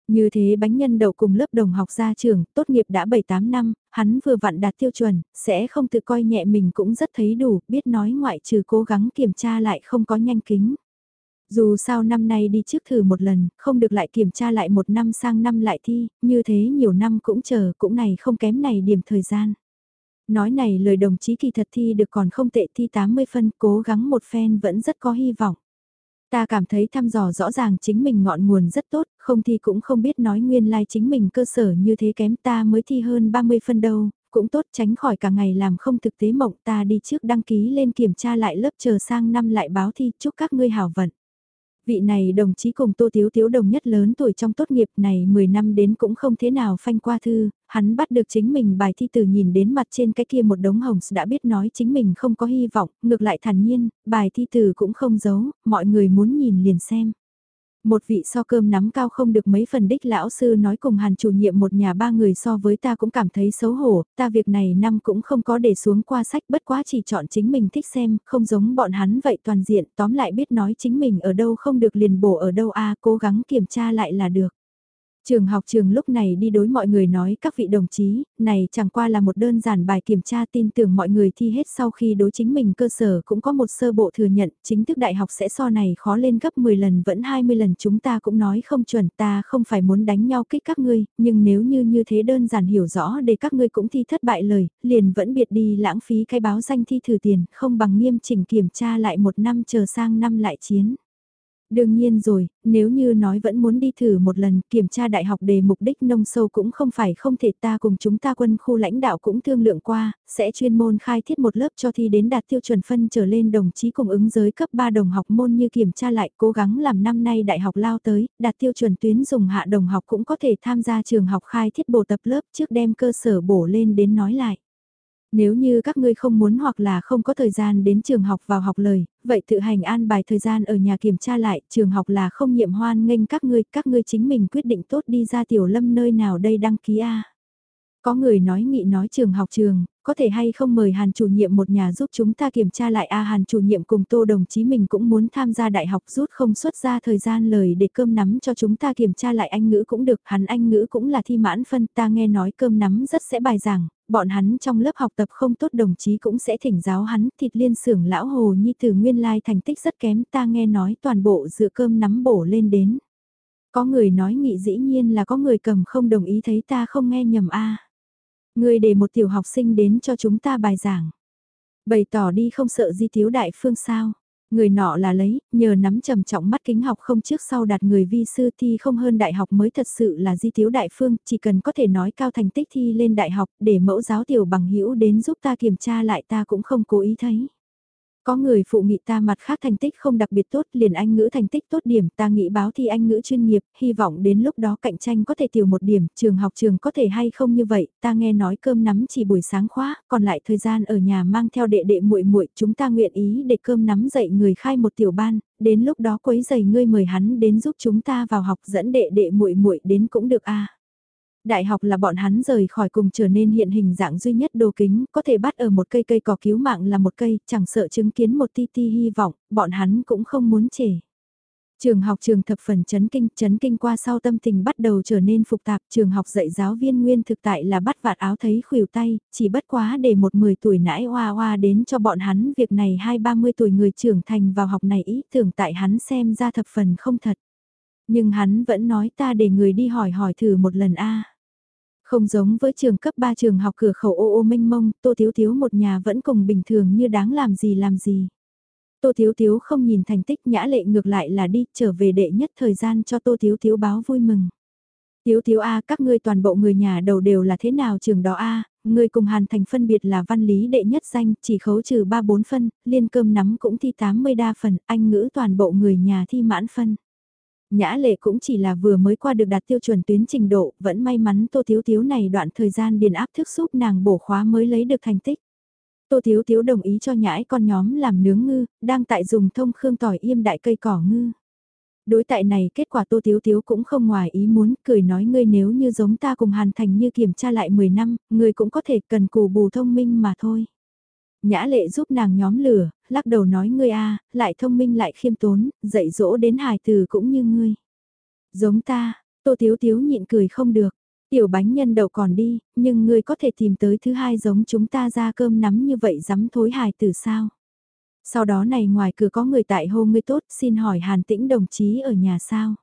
Như thế bánh nhân đậu cùng lớp đồng học ra trường, tốt nghiệp đã 7-8 năm, hắn vừa vặn đạt tiêu chuẩn, sẽ không tự coi nhẹ mình cũng rất thấy đủ, biết nói ngoại trừ cố gắng kiểm tra lại không có nhanh kính. Dù sao năm nay đi trước thử một lần, không được lại kiểm tra lại một năm sang năm lại thi, như thế nhiều năm cũng chờ, cũng này không kém này điểm thời gian. Nói này lời đồng chí kỳ thật thi được còn không tệ thi 80 phân, cố gắng một phen vẫn rất có hy vọng. Ta cảm thấy thăm dò rõ ràng chính mình ngọn nguồn rất tốt, không thi cũng không biết nói nguyên lai like chính mình cơ sở như thế kém ta mới thi hơn 30 phân đâu, cũng tốt tránh khỏi cả ngày làm không thực tế mộng ta đi trước đăng ký lên kiểm tra lại lớp chờ sang năm lại báo thi chúc các ngươi hảo vận. Vị này đồng chí cùng Tô Tiếu Tiếu đồng nhất lớn tuổi trong tốt nghiệp này 10 năm đến cũng không thế nào phanh qua thư, hắn bắt được chính mình bài thi từ nhìn đến mặt trên cái kia một đống hồng đã biết nói chính mình không có hy vọng, ngược lại thản nhiên, bài thi từ cũng không giấu, mọi người muốn nhìn liền xem. Một vị so cơm nắm cao không được mấy phần đích lão sư nói cùng hàn chủ nhiệm một nhà ba người so với ta cũng cảm thấy xấu hổ, ta việc này năm cũng không có để xuống qua sách bất quá chỉ chọn chính mình thích xem, không giống bọn hắn vậy toàn diện, tóm lại biết nói chính mình ở đâu không được liền bổ ở đâu a cố gắng kiểm tra lại là được. Trường học trường lúc này đi đối mọi người nói các vị đồng chí, này chẳng qua là một đơn giản bài kiểm tra tin tưởng mọi người thi hết sau khi đối chính mình cơ sở cũng có một sơ bộ thừa nhận, chính thức đại học sẽ so này khó lên gấp 10 lần vẫn 20 lần chúng ta cũng nói không chuẩn ta không phải muốn đánh nhau kích các ngươi, nhưng nếu như như thế đơn giản hiểu rõ để các ngươi cũng thi thất bại lời, liền vẫn biệt đi lãng phí cái báo danh thi thử tiền, không bằng nghiêm chỉnh kiểm tra lại một năm chờ sang năm lại chiến. Đương nhiên rồi, nếu như nói vẫn muốn đi thử một lần kiểm tra đại học đề mục đích nông sâu cũng không phải không thể ta cùng chúng ta quân khu lãnh đạo cũng thương lượng qua, sẽ chuyên môn khai thiết một lớp cho thi đến đạt tiêu chuẩn phân trở lên đồng chí cùng ứng giới cấp 3 đồng học môn như kiểm tra lại cố gắng làm năm nay đại học lao tới, đạt tiêu chuẩn tuyến dùng hạ đồng học cũng có thể tham gia trường học khai thiết bổ tập lớp trước đem cơ sở bổ lên đến nói lại. Nếu như các ngươi không muốn hoặc là không có thời gian đến trường học vào học lời, vậy tự hành an bài thời gian ở nhà kiểm tra lại, trường học là không nhiệm hoan nghênh các ngươi, các ngươi chính mình quyết định tốt đi ra tiểu lâm nơi nào đây đăng ký A. Có người nói nghị nói trường học trường, có thể hay không mời Hàn chủ nhiệm một nhà giúp chúng ta kiểm tra lại A Hàn chủ nhiệm cùng Tô đồng chí mình cũng muốn tham gia đại học rút không xuất ra thời gian lời để cơm nắm cho chúng ta kiểm tra lại Anh ngữ cũng được, hắn Anh ngữ cũng là thi mãn phân, ta nghe nói cơm nắm rất sẽ bài giảng, bọn hắn trong lớp học tập không tốt đồng chí cũng sẽ thỉnh giáo hắn, thịt liên xưởng lão hồ nhi từ nguyên lai thành tích rất kém, ta nghe nói toàn bộ dựa cơm nắm bổ lên đến. Có người nói nghị dĩ nhiên là có người cầm không đồng ý thấy ta không nghe nhầm a Người để một tiểu học sinh đến cho chúng ta bài giảng. Bày tỏ đi không sợ di thiếu đại phương sao. Người nọ là lấy, nhờ nắm trầm trọng mắt kính học không trước sau đạt người vi sư thi không hơn đại học mới thật sự là di thiếu đại phương, chỉ cần có thể nói cao thành tích thi lên đại học để mẫu giáo tiểu bằng hữu đến giúp ta kiểm tra lại ta cũng không cố ý thấy. Có người phụ nghị ta mặt khác thành tích không đặc biệt tốt, liền Anh ngữ thành tích tốt điểm, ta nghĩ báo thi Anh ngữ chuyên nghiệp, hy vọng đến lúc đó cạnh tranh có thể tiểu một điểm, trường học trường có thể hay không như vậy, ta nghe nói cơm nắm chỉ buổi sáng khóa, còn lại thời gian ở nhà mang theo đệ đệ muội muội, chúng ta nguyện ý để cơm nắm dạy người khai một tiểu ban, đến lúc đó quấy giày ngươi mời hắn đến giúp chúng ta vào học dẫn đệ đệ muội muội đến cũng được a. Đại học là bọn hắn rời khỏi cùng trở nên hiện hình dạng duy nhất đồ kính, có thể bắt ở một cây cây cỏ cứu mạng là một cây, chẳng sợ chứng kiến một ti ti hy vọng, bọn hắn cũng không muốn chể. Trường học trường thập phần chấn kinh, chấn kinh qua sau tâm tình bắt đầu trở nên phức tạp, trường học dạy giáo viên nguyên thực tại là bắt vạt áo thấy khuỷu tay, chỉ bất quá để một 10 tuổi nãi hoa hoa đến cho bọn hắn việc này hai ba mươi tuổi người trưởng thành vào học này ý tưởng tại hắn xem ra thập phần không thật. Nhưng hắn vẫn nói ta để người đi hỏi hỏi thử một lần a không giống với trường cấp 3 trường học cửa khẩu ô ô mênh mông, Tô Thiếu Thiếu một nhà vẫn cùng bình thường như đáng làm gì làm gì. Tô Thiếu Thiếu không nhìn thành tích nhã lệ ngược lại là đi trở về đệ nhất thời gian cho Tô Thiếu Thiếu báo vui mừng. Thiếu Thiếu A các ngươi toàn bộ người nhà đầu đều là thế nào trường đó A, người cùng hàn thành phân biệt là văn lý đệ nhất danh, chỉ khấu trừ 3-4 phân, liên cơm nắm cũng thi 80 đa phần, anh ngữ toàn bộ người nhà thi mãn phân. Nhã lệ cũng chỉ là vừa mới qua được đạt tiêu chuẩn tuyến trình độ, vẫn may mắn Tô Thiếu Thiếu này đoạn thời gian điền áp thức giúp nàng bổ khóa mới lấy được thành tích. Tô Thiếu Thiếu đồng ý cho nhãi con nhóm làm nướng ngư, đang tại dùng thông khương tỏi yêm đại cây cỏ ngư. Đối tại này kết quả Tô Thiếu Thiếu cũng không ngoài ý muốn, cười nói ngươi nếu như giống ta cùng Hàn Thành như kiểm tra lại 10 năm, ngươi cũng có thể cần cù bù thông minh mà thôi. Nhã lệ giúp nàng nhóm lửa, lắc đầu nói ngươi a lại thông minh lại khiêm tốn, dạy dỗ đến hài từ cũng như ngươi. Giống ta, tô thiếu thiếu nhịn cười không được, tiểu bánh nhân đậu còn đi, nhưng ngươi có thể tìm tới thứ hai giống chúng ta ra cơm nắm như vậy dám thối hài từ sao. Sau đó này ngoài cửa có người tại hô ngươi tốt xin hỏi Hàn Tĩnh đồng chí ở nhà sao.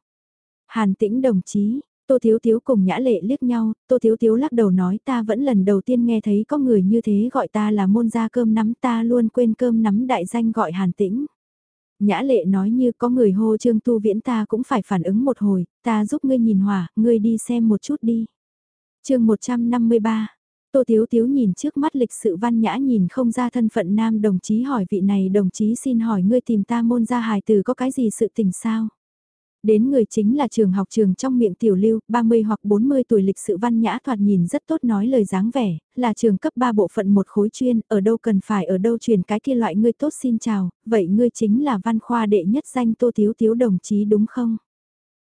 Hàn Tĩnh đồng chí, Tô Thiếu Thiếu cùng Nhã Lệ liếc nhau, Tô Thiếu Thiếu lắc đầu nói ta vẫn lần đầu tiên nghe thấy có người như thế gọi ta là môn gia cơm nắm ta luôn quên cơm nắm đại danh gọi Hàn Tĩnh. Nhã lệ nói như có người hô trương tu viễn ta cũng phải phản ứng một hồi, ta giúp ngươi nhìn hòa, ngươi đi xem một chút đi. chương 153, Tô thiếu thiếu nhìn trước mắt lịch sự văn nhã nhìn không ra thân phận nam đồng chí hỏi vị này đồng chí xin hỏi ngươi tìm ta môn ra hài từ có cái gì sự tình sao? Đến người chính là trường học trường trong miệng tiểu lưu, 30 hoặc 40 tuổi lịch sự văn nhã thoạt nhìn rất tốt nói lời dáng vẻ, là trường cấp 3 bộ phận một khối chuyên, ở đâu cần phải ở đâu truyền cái kia loại ngươi tốt xin chào, vậy ngươi chính là văn khoa đệ nhất danh tô thiếu thiếu đồng chí đúng không?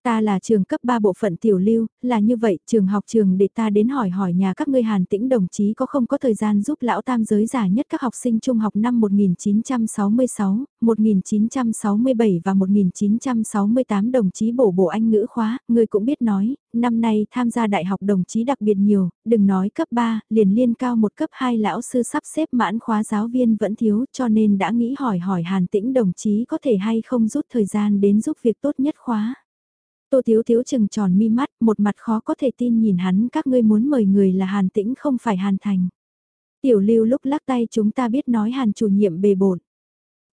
Ta là trường cấp 3 bộ phận tiểu lưu, là như vậy, trường học trường để ta đến hỏi hỏi nhà các ngươi hàn tĩnh đồng chí có không có thời gian giúp lão tam giới giả nhất các học sinh trung học năm 1966, 1967 và 1968 đồng chí bổ bổ anh ngữ khóa, người cũng biết nói, năm nay tham gia đại học đồng chí đặc biệt nhiều, đừng nói cấp 3, liền liên cao một cấp 2 lão sư sắp xếp mãn khóa giáo viên vẫn thiếu cho nên đã nghĩ hỏi hỏi hàn tĩnh đồng chí có thể hay không rút thời gian đến giúp việc tốt nhất khóa. Tô Thiếu Thiếu chừng tròn mi mắt, một mặt khó có thể tin nhìn hắn các ngươi muốn mời người là Hàn Tĩnh không phải Hàn Thành. Tiểu lưu lúc lắc tay chúng ta biết nói Hàn chủ nhiệm bề bộn.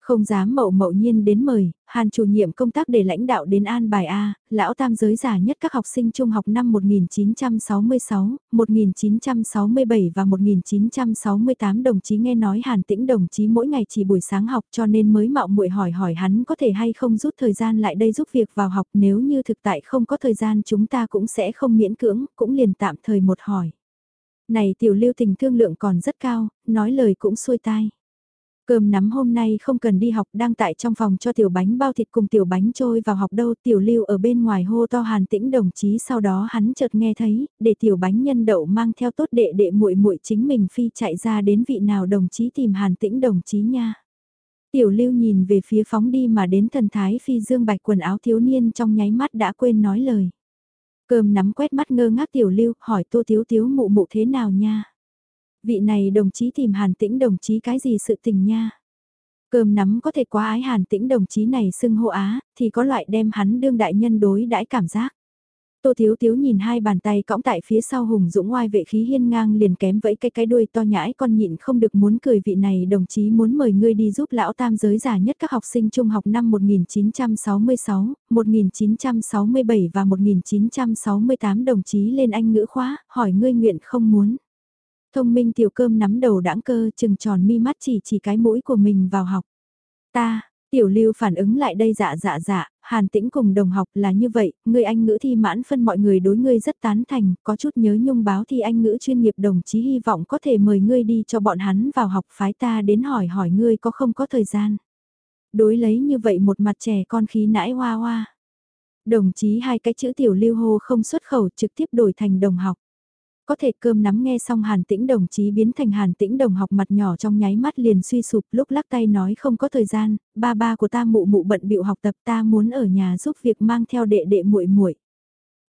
Không dám mậu mậu nhiên đến mời, Hàn chủ nhiệm công tác để lãnh đạo đến an bài A, lão tam giới giả nhất các học sinh trung học năm 1966, 1967 và 1968 đồng chí nghe nói Hàn tĩnh đồng chí mỗi ngày chỉ buổi sáng học cho nên mới mạo muội hỏi hỏi hắn có thể hay không rút thời gian lại đây giúp việc vào học nếu như thực tại không có thời gian chúng ta cũng sẽ không miễn cưỡng, cũng liền tạm thời một hỏi. Này tiểu lưu tình thương lượng còn rất cao, nói lời cũng xuôi tai. Cơm nắm hôm nay không cần đi học đang tại trong phòng cho tiểu bánh bao thịt cùng tiểu bánh trôi vào học đâu tiểu lưu ở bên ngoài hô to hàn tĩnh đồng chí sau đó hắn chợt nghe thấy, để tiểu bánh nhân đậu mang theo tốt đệ đệ muội muội chính mình phi chạy ra đến vị nào đồng chí tìm hàn tĩnh đồng chí nha. Tiểu lưu nhìn về phía phóng đi mà đến thần thái phi dương bạch quần áo thiếu niên trong nháy mắt đã quên nói lời. Cơm nắm quét mắt ngơ ngác tiểu lưu hỏi tô thiếu thiếu mụ mụ thế nào nha. Vị này đồng chí tìm hàn tĩnh đồng chí cái gì sự tình nha. Cơm nắm có thể quá ái hàn tĩnh đồng chí này xưng hô á, thì có loại đem hắn đương đại nhân đối đãi cảm giác. Tô Thiếu Thiếu nhìn hai bàn tay cõng tại phía sau hùng dũng oai vệ khí hiên ngang liền kém vẫy cái cái đuôi to nhãi con nhịn không được muốn cười vị này đồng chí muốn mời ngươi đi giúp lão tam giới già nhất các học sinh trung học năm 1966, 1967 và 1968 đồng chí lên anh ngữ khóa, hỏi ngươi nguyện không muốn. Thông minh tiểu cơm nắm đầu đãng cơ chừng tròn mi mắt chỉ chỉ cái mũi của mình vào học. Ta, tiểu lưu phản ứng lại đây dạ dạ dạ, hàn tĩnh cùng đồng học là như vậy, người anh ngữ thi mãn phân mọi người đối ngươi rất tán thành, có chút nhớ nhung báo thì anh ngữ chuyên nghiệp đồng chí hy vọng có thể mời ngươi đi cho bọn hắn vào học phái ta đến hỏi hỏi ngươi có không có thời gian. Đối lấy như vậy một mặt trẻ con khí nãi hoa hoa. Đồng chí hai cái chữ tiểu lưu hô không xuất khẩu trực tiếp đổi thành đồng học. Có thể cơm nắm nghe xong hàn tĩnh đồng chí biến thành hàn tĩnh đồng học mặt nhỏ trong nháy mắt liền suy sụp lúc lắc tay nói không có thời gian, ba ba của ta mụ mụ bận bịu học tập ta muốn ở nhà giúp việc mang theo đệ đệ muội muội.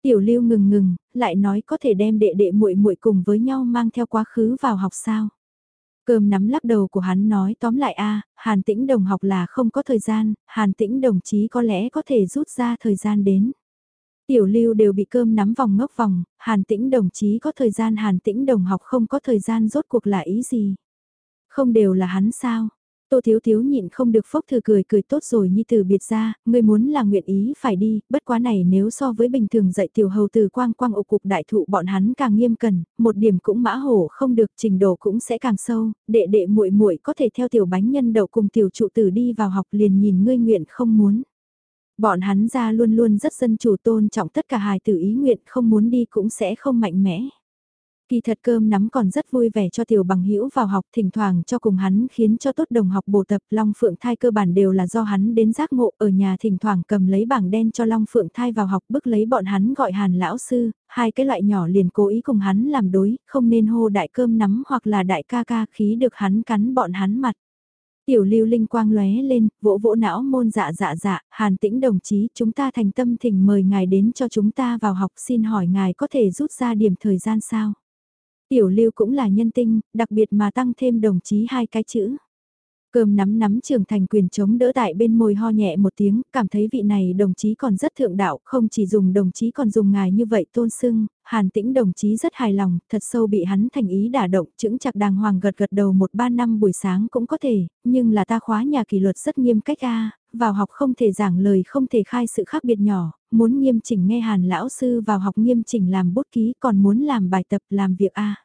Tiểu lưu ngừng ngừng, lại nói có thể đem đệ đệ muội muội cùng với nhau mang theo quá khứ vào học sao. Cơm nắm lắc đầu của hắn nói tóm lại a Hàn tĩnh đồng học là không có thời gian, Hàn tĩnh đồng chí có lẽ có thể rút ra thời gian đến. Tiểu lưu đều bị cơm nắm vòng ngốc vòng, hàn tĩnh đồng chí có thời gian hàn tĩnh đồng học không có thời gian rốt cuộc là ý gì. Không đều là hắn sao, Tô Thiếu Thiếu nhịn không được phốc thư cười cười tốt rồi như từ biệt ra, người muốn là nguyện ý phải đi, bất quá này nếu so với bình thường dạy tiểu hầu từ quang quang ổ cục đại thụ bọn hắn càng nghiêm cần, một điểm cũng mã hổ không được trình độ cũng sẽ càng sâu, đệ đệ muội muội có thể theo tiểu bánh nhân đậu cùng tiểu trụ tử đi vào học liền nhìn ngươi nguyện không muốn. Bọn hắn ra luôn luôn rất dân chủ tôn trọng tất cả hài tử ý nguyện không muốn đi cũng sẽ không mạnh mẽ. Kỳ thật cơm nắm còn rất vui vẻ cho tiểu bằng hữu vào học thỉnh thoảng cho cùng hắn khiến cho tốt đồng học bổ tập Long Phượng Thai cơ bản đều là do hắn đến giác ngộ ở nhà thỉnh thoảng cầm lấy bảng đen cho Long Phượng Thai vào học bức lấy bọn hắn gọi hàn lão sư, hai cái loại nhỏ liền cố ý cùng hắn làm đối, không nên hô đại cơm nắm hoặc là đại ca ca khí được hắn cắn bọn hắn mặt. Tiểu lưu linh quang lóe lên, vỗ vỗ não môn dạ dạ dạ, hàn tĩnh đồng chí, chúng ta thành tâm thỉnh mời ngài đến cho chúng ta vào học xin hỏi ngài có thể rút ra điểm thời gian sao? Tiểu lưu cũng là nhân tinh, đặc biệt mà tăng thêm đồng chí hai cái chữ. Cơm nắm nắm trường thành quyền chống đỡ tại bên môi ho nhẹ một tiếng, cảm thấy vị này đồng chí còn rất thượng đạo, không chỉ dùng đồng chí còn dùng ngài như vậy tôn sưng, hàn tĩnh đồng chí rất hài lòng, thật sâu bị hắn thành ý đả động, chững chặt đàng hoàng gật gật đầu một ba năm buổi sáng cũng có thể, nhưng là ta khóa nhà kỷ luật rất nghiêm cách a vào học không thể giảng lời không thể khai sự khác biệt nhỏ, muốn nghiêm chỉnh nghe hàn lão sư vào học nghiêm chỉnh làm bút ký còn muốn làm bài tập làm việc a.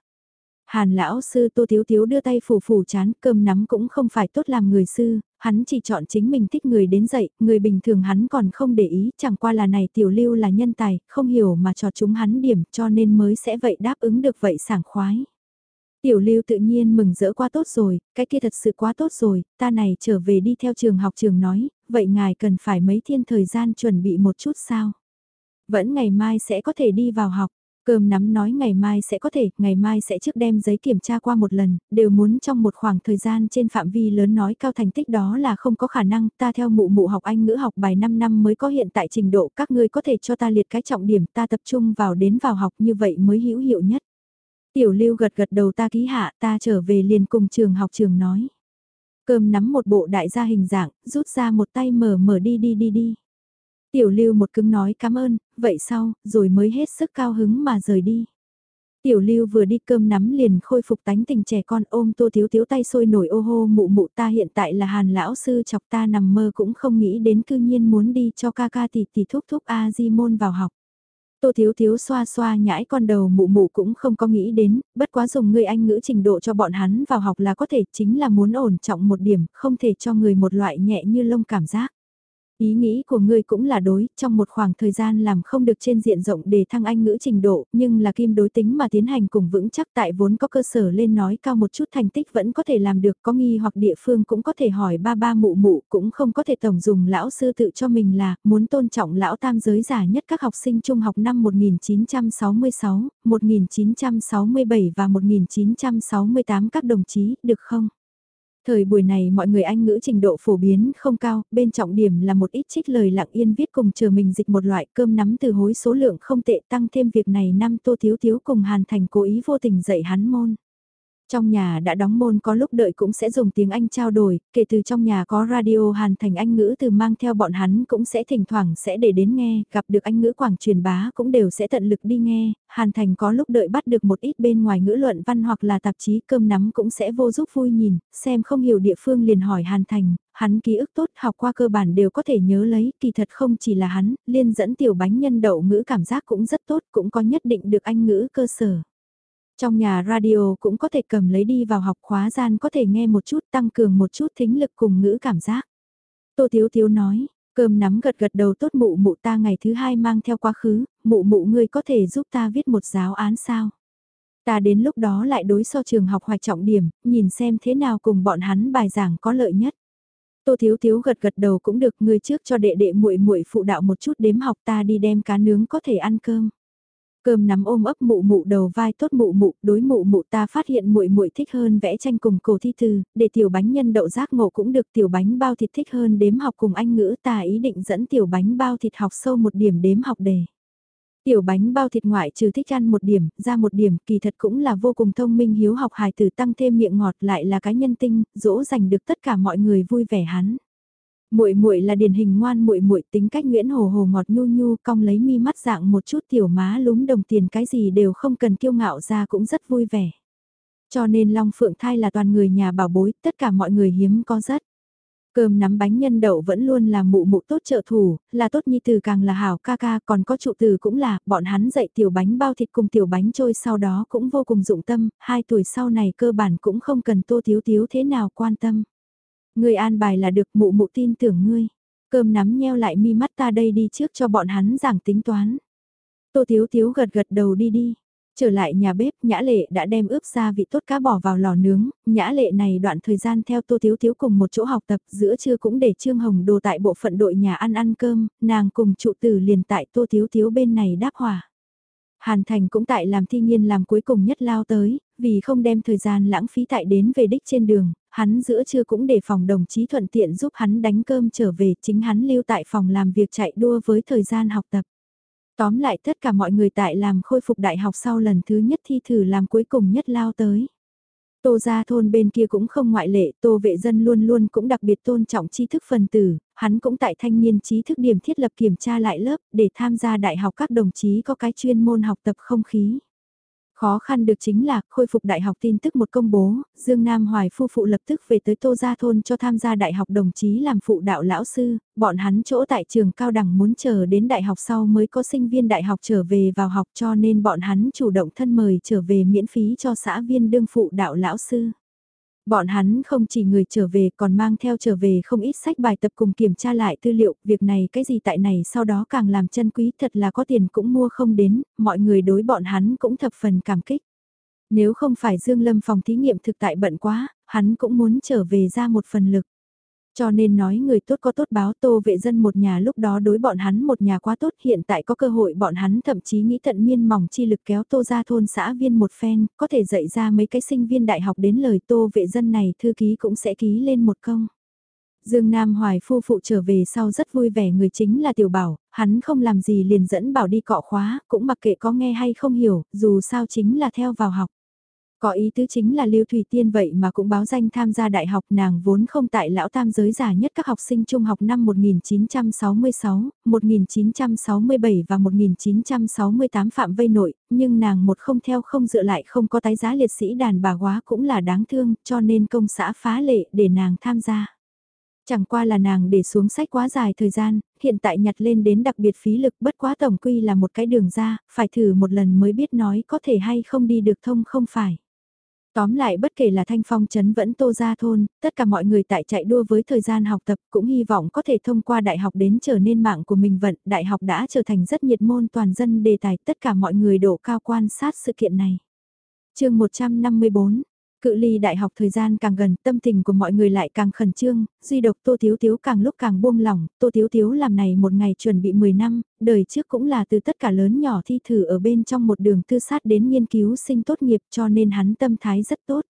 Hàn lão sư Tô Thiếu Thiếu đưa tay phủ phủ chán cơm nắm cũng không phải tốt làm người sư, hắn chỉ chọn chính mình thích người đến dậy, người bình thường hắn còn không để ý, chẳng qua là này tiểu lưu là nhân tài, không hiểu mà cho chúng hắn điểm cho nên mới sẽ vậy đáp ứng được vậy sảng khoái. Tiểu lưu tự nhiên mừng rỡ quá tốt rồi, cái kia thật sự quá tốt rồi, ta này trở về đi theo trường học trường nói, vậy ngài cần phải mấy thiên thời gian chuẩn bị một chút sao? Vẫn ngày mai sẽ có thể đi vào học, Cơm nắm nói ngày mai sẽ có thể, ngày mai sẽ trước đem giấy kiểm tra qua một lần, đều muốn trong một khoảng thời gian trên phạm vi lớn nói cao thành tích đó là không có khả năng, ta theo mụ mụ học Anh ngữ học bài 5 năm mới có hiện tại trình độ, các ngươi có thể cho ta liệt cái trọng điểm, ta tập trung vào đến vào học như vậy mới hữu hiệu nhất. Tiểu lưu gật gật đầu ta ký hạ, ta trở về liền cùng trường học trường nói. Cơm nắm một bộ đại gia hình dạng, rút ra một tay mở mở đi đi đi đi. Tiểu lưu một cứng nói cảm ơn, vậy sau, rồi mới hết sức cao hứng mà rời đi. Tiểu lưu vừa đi cơm nắm liền khôi phục tánh tình trẻ con ôm tô thiếu thiếu tay sôi nổi ô hô mụ mụ ta hiện tại là hàn lão sư chọc ta nằm mơ cũng không nghĩ đến cư nhiên muốn đi cho ca ca tỷ tỷ thúc thúc A di môn vào học. Tô thiếu thiếu xoa xoa nhãi con đầu mụ mụ cũng không có nghĩ đến, bất quá dùng người anh ngữ trình độ cho bọn hắn vào học là có thể chính là muốn ổn trọng một điểm, không thể cho người một loại nhẹ như lông cảm giác. Ý nghĩ của ngươi cũng là đối, trong một khoảng thời gian làm không được trên diện rộng để thăng anh ngữ trình độ, nhưng là kim đối tính mà tiến hành cùng vững chắc tại vốn có cơ sở lên nói cao một chút thành tích vẫn có thể làm được, có nghi hoặc địa phương cũng có thể hỏi ba ba mụ mụ, cũng không có thể tổng dùng lão sư tự cho mình là, muốn tôn trọng lão tam giới giả nhất các học sinh trung học năm 1966, 1967 và 1968 các đồng chí, được không? Thời buổi này mọi người Anh ngữ trình độ phổ biến không cao, bên trọng điểm là một ít trích lời lặng yên viết cùng chờ mình dịch một loại cơm nắm từ hối số lượng không tệ tăng thêm việc này năm tô thiếu thiếu cùng Hàn Thành cố ý vô tình dạy hắn môn. Trong nhà đã đóng môn có lúc đợi cũng sẽ dùng tiếng Anh trao đổi, kể từ trong nhà có radio hàn thành Anh ngữ từ mang theo bọn hắn cũng sẽ thỉnh thoảng sẽ để đến nghe, gặp được Anh ngữ quảng truyền bá cũng đều sẽ tận lực đi nghe, hàn thành có lúc đợi bắt được một ít bên ngoài ngữ luận văn hoặc là tạp chí cơm nắm cũng sẽ vô giúp vui nhìn, xem không hiểu địa phương liền hỏi hàn thành, hắn ký ức tốt học qua cơ bản đều có thể nhớ lấy, kỳ thật không chỉ là hắn, liên dẫn tiểu bánh nhân đậu ngữ cảm giác cũng rất tốt, cũng có nhất định được Anh ngữ cơ sở. Trong nhà radio cũng có thể cầm lấy đi vào học khóa gian có thể nghe một chút tăng cường một chút thính lực cùng ngữ cảm giác. Tô Thiếu Thiếu nói, cơm nắm gật gật đầu tốt mụ mụ ta ngày thứ hai mang theo quá khứ, mụ mụ ngươi có thể giúp ta viết một giáo án sao? Ta đến lúc đó lại đối so trường học hoài trọng điểm, nhìn xem thế nào cùng bọn hắn bài giảng có lợi nhất. Tô Thiếu Thiếu gật gật đầu cũng được, ngươi trước cho đệ đệ muội muội phụ đạo một chút đếm học ta đi đem cá nướng có thể ăn cơm. Cơm nắm ôm ấp mụ mụ đầu vai tốt mụ mụ, đối mụ mụ ta phát hiện muội muội thích hơn vẽ tranh cùng cổ thi từ, để tiểu bánh nhân đậu giác ngộ cũng được tiểu bánh bao thịt thích hơn đếm học cùng anh ngữ ta ý định dẫn tiểu bánh bao thịt học sâu một điểm đếm học đề. Tiểu bánh bao thịt ngoại trừ thích ăn một điểm, ra một điểm, kỳ thật cũng là vô cùng thông minh hiếu học hài tử tăng thêm miệng ngọt lại là cái nhân tinh, dỗ dành được tất cả mọi người vui vẻ hắn. Muội muội là điển hình ngoan muội muội tính cách Nguyễn Hồ Hồ ngọt nhu nhu cong lấy mi mắt dạng một chút tiểu má lúm đồng tiền cái gì đều không cần kiêu ngạo ra cũng rất vui vẻ. Cho nên Long Phượng Thai là toàn người nhà bảo bối, tất cả mọi người hiếm có rất. Cơm nắm bánh nhân đậu vẫn luôn là mụ mụ tốt trợ thủ, là tốt nhi từ càng là hảo ca ca, còn có trụ từ cũng là, bọn hắn dạy tiểu bánh bao thịt cùng tiểu bánh trôi sau đó cũng vô cùng dụng tâm, hai tuổi sau này cơ bản cũng không cần tô thiếu thiếu thế nào quan tâm. Ngươi an bài là được mụ mụ tin tưởng ngươi. Cơm nắm nheo lại mi mắt ta đây đi trước cho bọn hắn giảng tính toán. Tô Thiếu Thiếu gật gật đầu đi đi. Trở lại nhà bếp, Nhã Lệ đã đem ướp gia vị tốt cá bỏ vào lò nướng, Nhã Lệ này đoạn thời gian theo Tô Thiếu Thiếu cùng một chỗ học tập, giữa trưa cũng để Trương Hồng đồ tại bộ phận đội nhà ăn ăn cơm, nàng cùng trụ tử liền tại Tô Thiếu Thiếu bên này đáp hòa. Hàn Thành cũng tại làm thi nghiên làm cuối cùng nhất lao tới, vì không đem thời gian lãng phí tại đến về đích trên đường, hắn giữa trưa cũng để phòng đồng chí thuận tiện giúp hắn đánh cơm trở về, chính hắn lưu tại phòng làm việc chạy đua với thời gian học tập. Tóm lại tất cả mọi người tại làm khôi phục đại học sau lần thứ nhất thi thử làm cuối cùng nhất lao tới. Tô gia thôn bên kia cũng không ngoại lệ, tô vệ dân luôn luôn cũng đặc biệt tôn trọng tri thức phần tử, hắn cũng tại thanh niên trí thức điểm thiết lập kiểm tra lại lớp để tham gia đại học các đồng chí có cái chuyên môn học tập không khí. Khó khăn được chính là khôi phục đại học tin tức một công bố, Dương Nam Hoài phu phụ lập tức về tới Tô Gia Thôn cho tham gia đại học đồng chí làm phụ đạo lão sư, bọn hắn chỗ tại trường cao đẳng muốn chờ đến đại học sau mới có sinh viên đại học trở về vào học cho nên bọn hắn chủ động thân mời trở về miễn phí cho xã viên đương phụ đạo lão sư. Bọn hắn không chỉ người trở về còn mang theo trở về không ít sách bài tập cùng kiểm tra lại tư liệu, việc này cái gì tại này sau đó càng làm chân quý thật là có tiền cũng mua không đến, mọi người đối bọn hắn cũng thập phần cảm kích. Nếu không phải Dương Lâm phòng thí nghiệm thực tại bận quá, hắn cũng muốn trở về ra một phần lực. Cho nên nói người tốt có tốt báo tô vệ dân một nhà lúc đó đối bọn hắn một nhà quá tốt hiện tại có cơ hội bọn hắn thậm chí nghĩ tận miên mỏng chi lực kéo tô ra thôn xã viên một phen, có thể dạy ra mấy cái sinh viên đại học đến lời tô vệ dân này thư ký cũng sẽ ký lên một công. Dương Nam Hoài phu phụ trở về sau rất vui vẻ người chính là tiểu bảo, hắn không làm gì liền dẫn bảo đi cọ khóa, cũng mặc kệ có nghe hay không hiểu, dù sao chính là theo vào học. Có ý tứ chính là Lưu Thủy Tiên vậy mà cũng báo danh tham gia đại học nàng vốn không tại lão tam giới giả nhất các học sinh trung học năm 1966, 1967 và 1968 phạm vây nội, nhưng nàng một không theo không dựa lại không có tái giá liệt sĩ đàn bà quá cũng là đáng thương cho nên công xã phá lệ để nàng tham gia. Chẳng qua là nàng để xuống sách quá dài thời gian, hiện tại nhặt lên đến đặc biệt phí lực bất quá tổng quy là một cái đường ra, phải thử một lần mới biết nói có thể hay không đi được thông không phải. Tóm lại bất kể là thanh phong chấn vẫn tô ra thôn, tất cả mọi người tại chạy đua với thời gian học tập cũng hy vọng có thể thông qua đại học đến trở nên mạng của mình vận. Đại học đã trở thành rất nhiệt môn toàn dân đề tài tất cả mọi người đổ cao quan sát sự kiện này. chương 154 Cự ly đại học thời gian càng gần, tâm tình của mọi người lại càng khẩn trương, duy độc Tô Thiếu Thiếu càng lúc càng buông lỏng, Tô Thiếu Thiếu làm này một ngày chuẩn bị 10 năm, đời trước cũng là từ tất cả lớn nhỏ thi thử ở bên trong một đường tư sát đến nghiên cứu sinh tốt nghiệp cho nên hắn tâm thái rất tốt.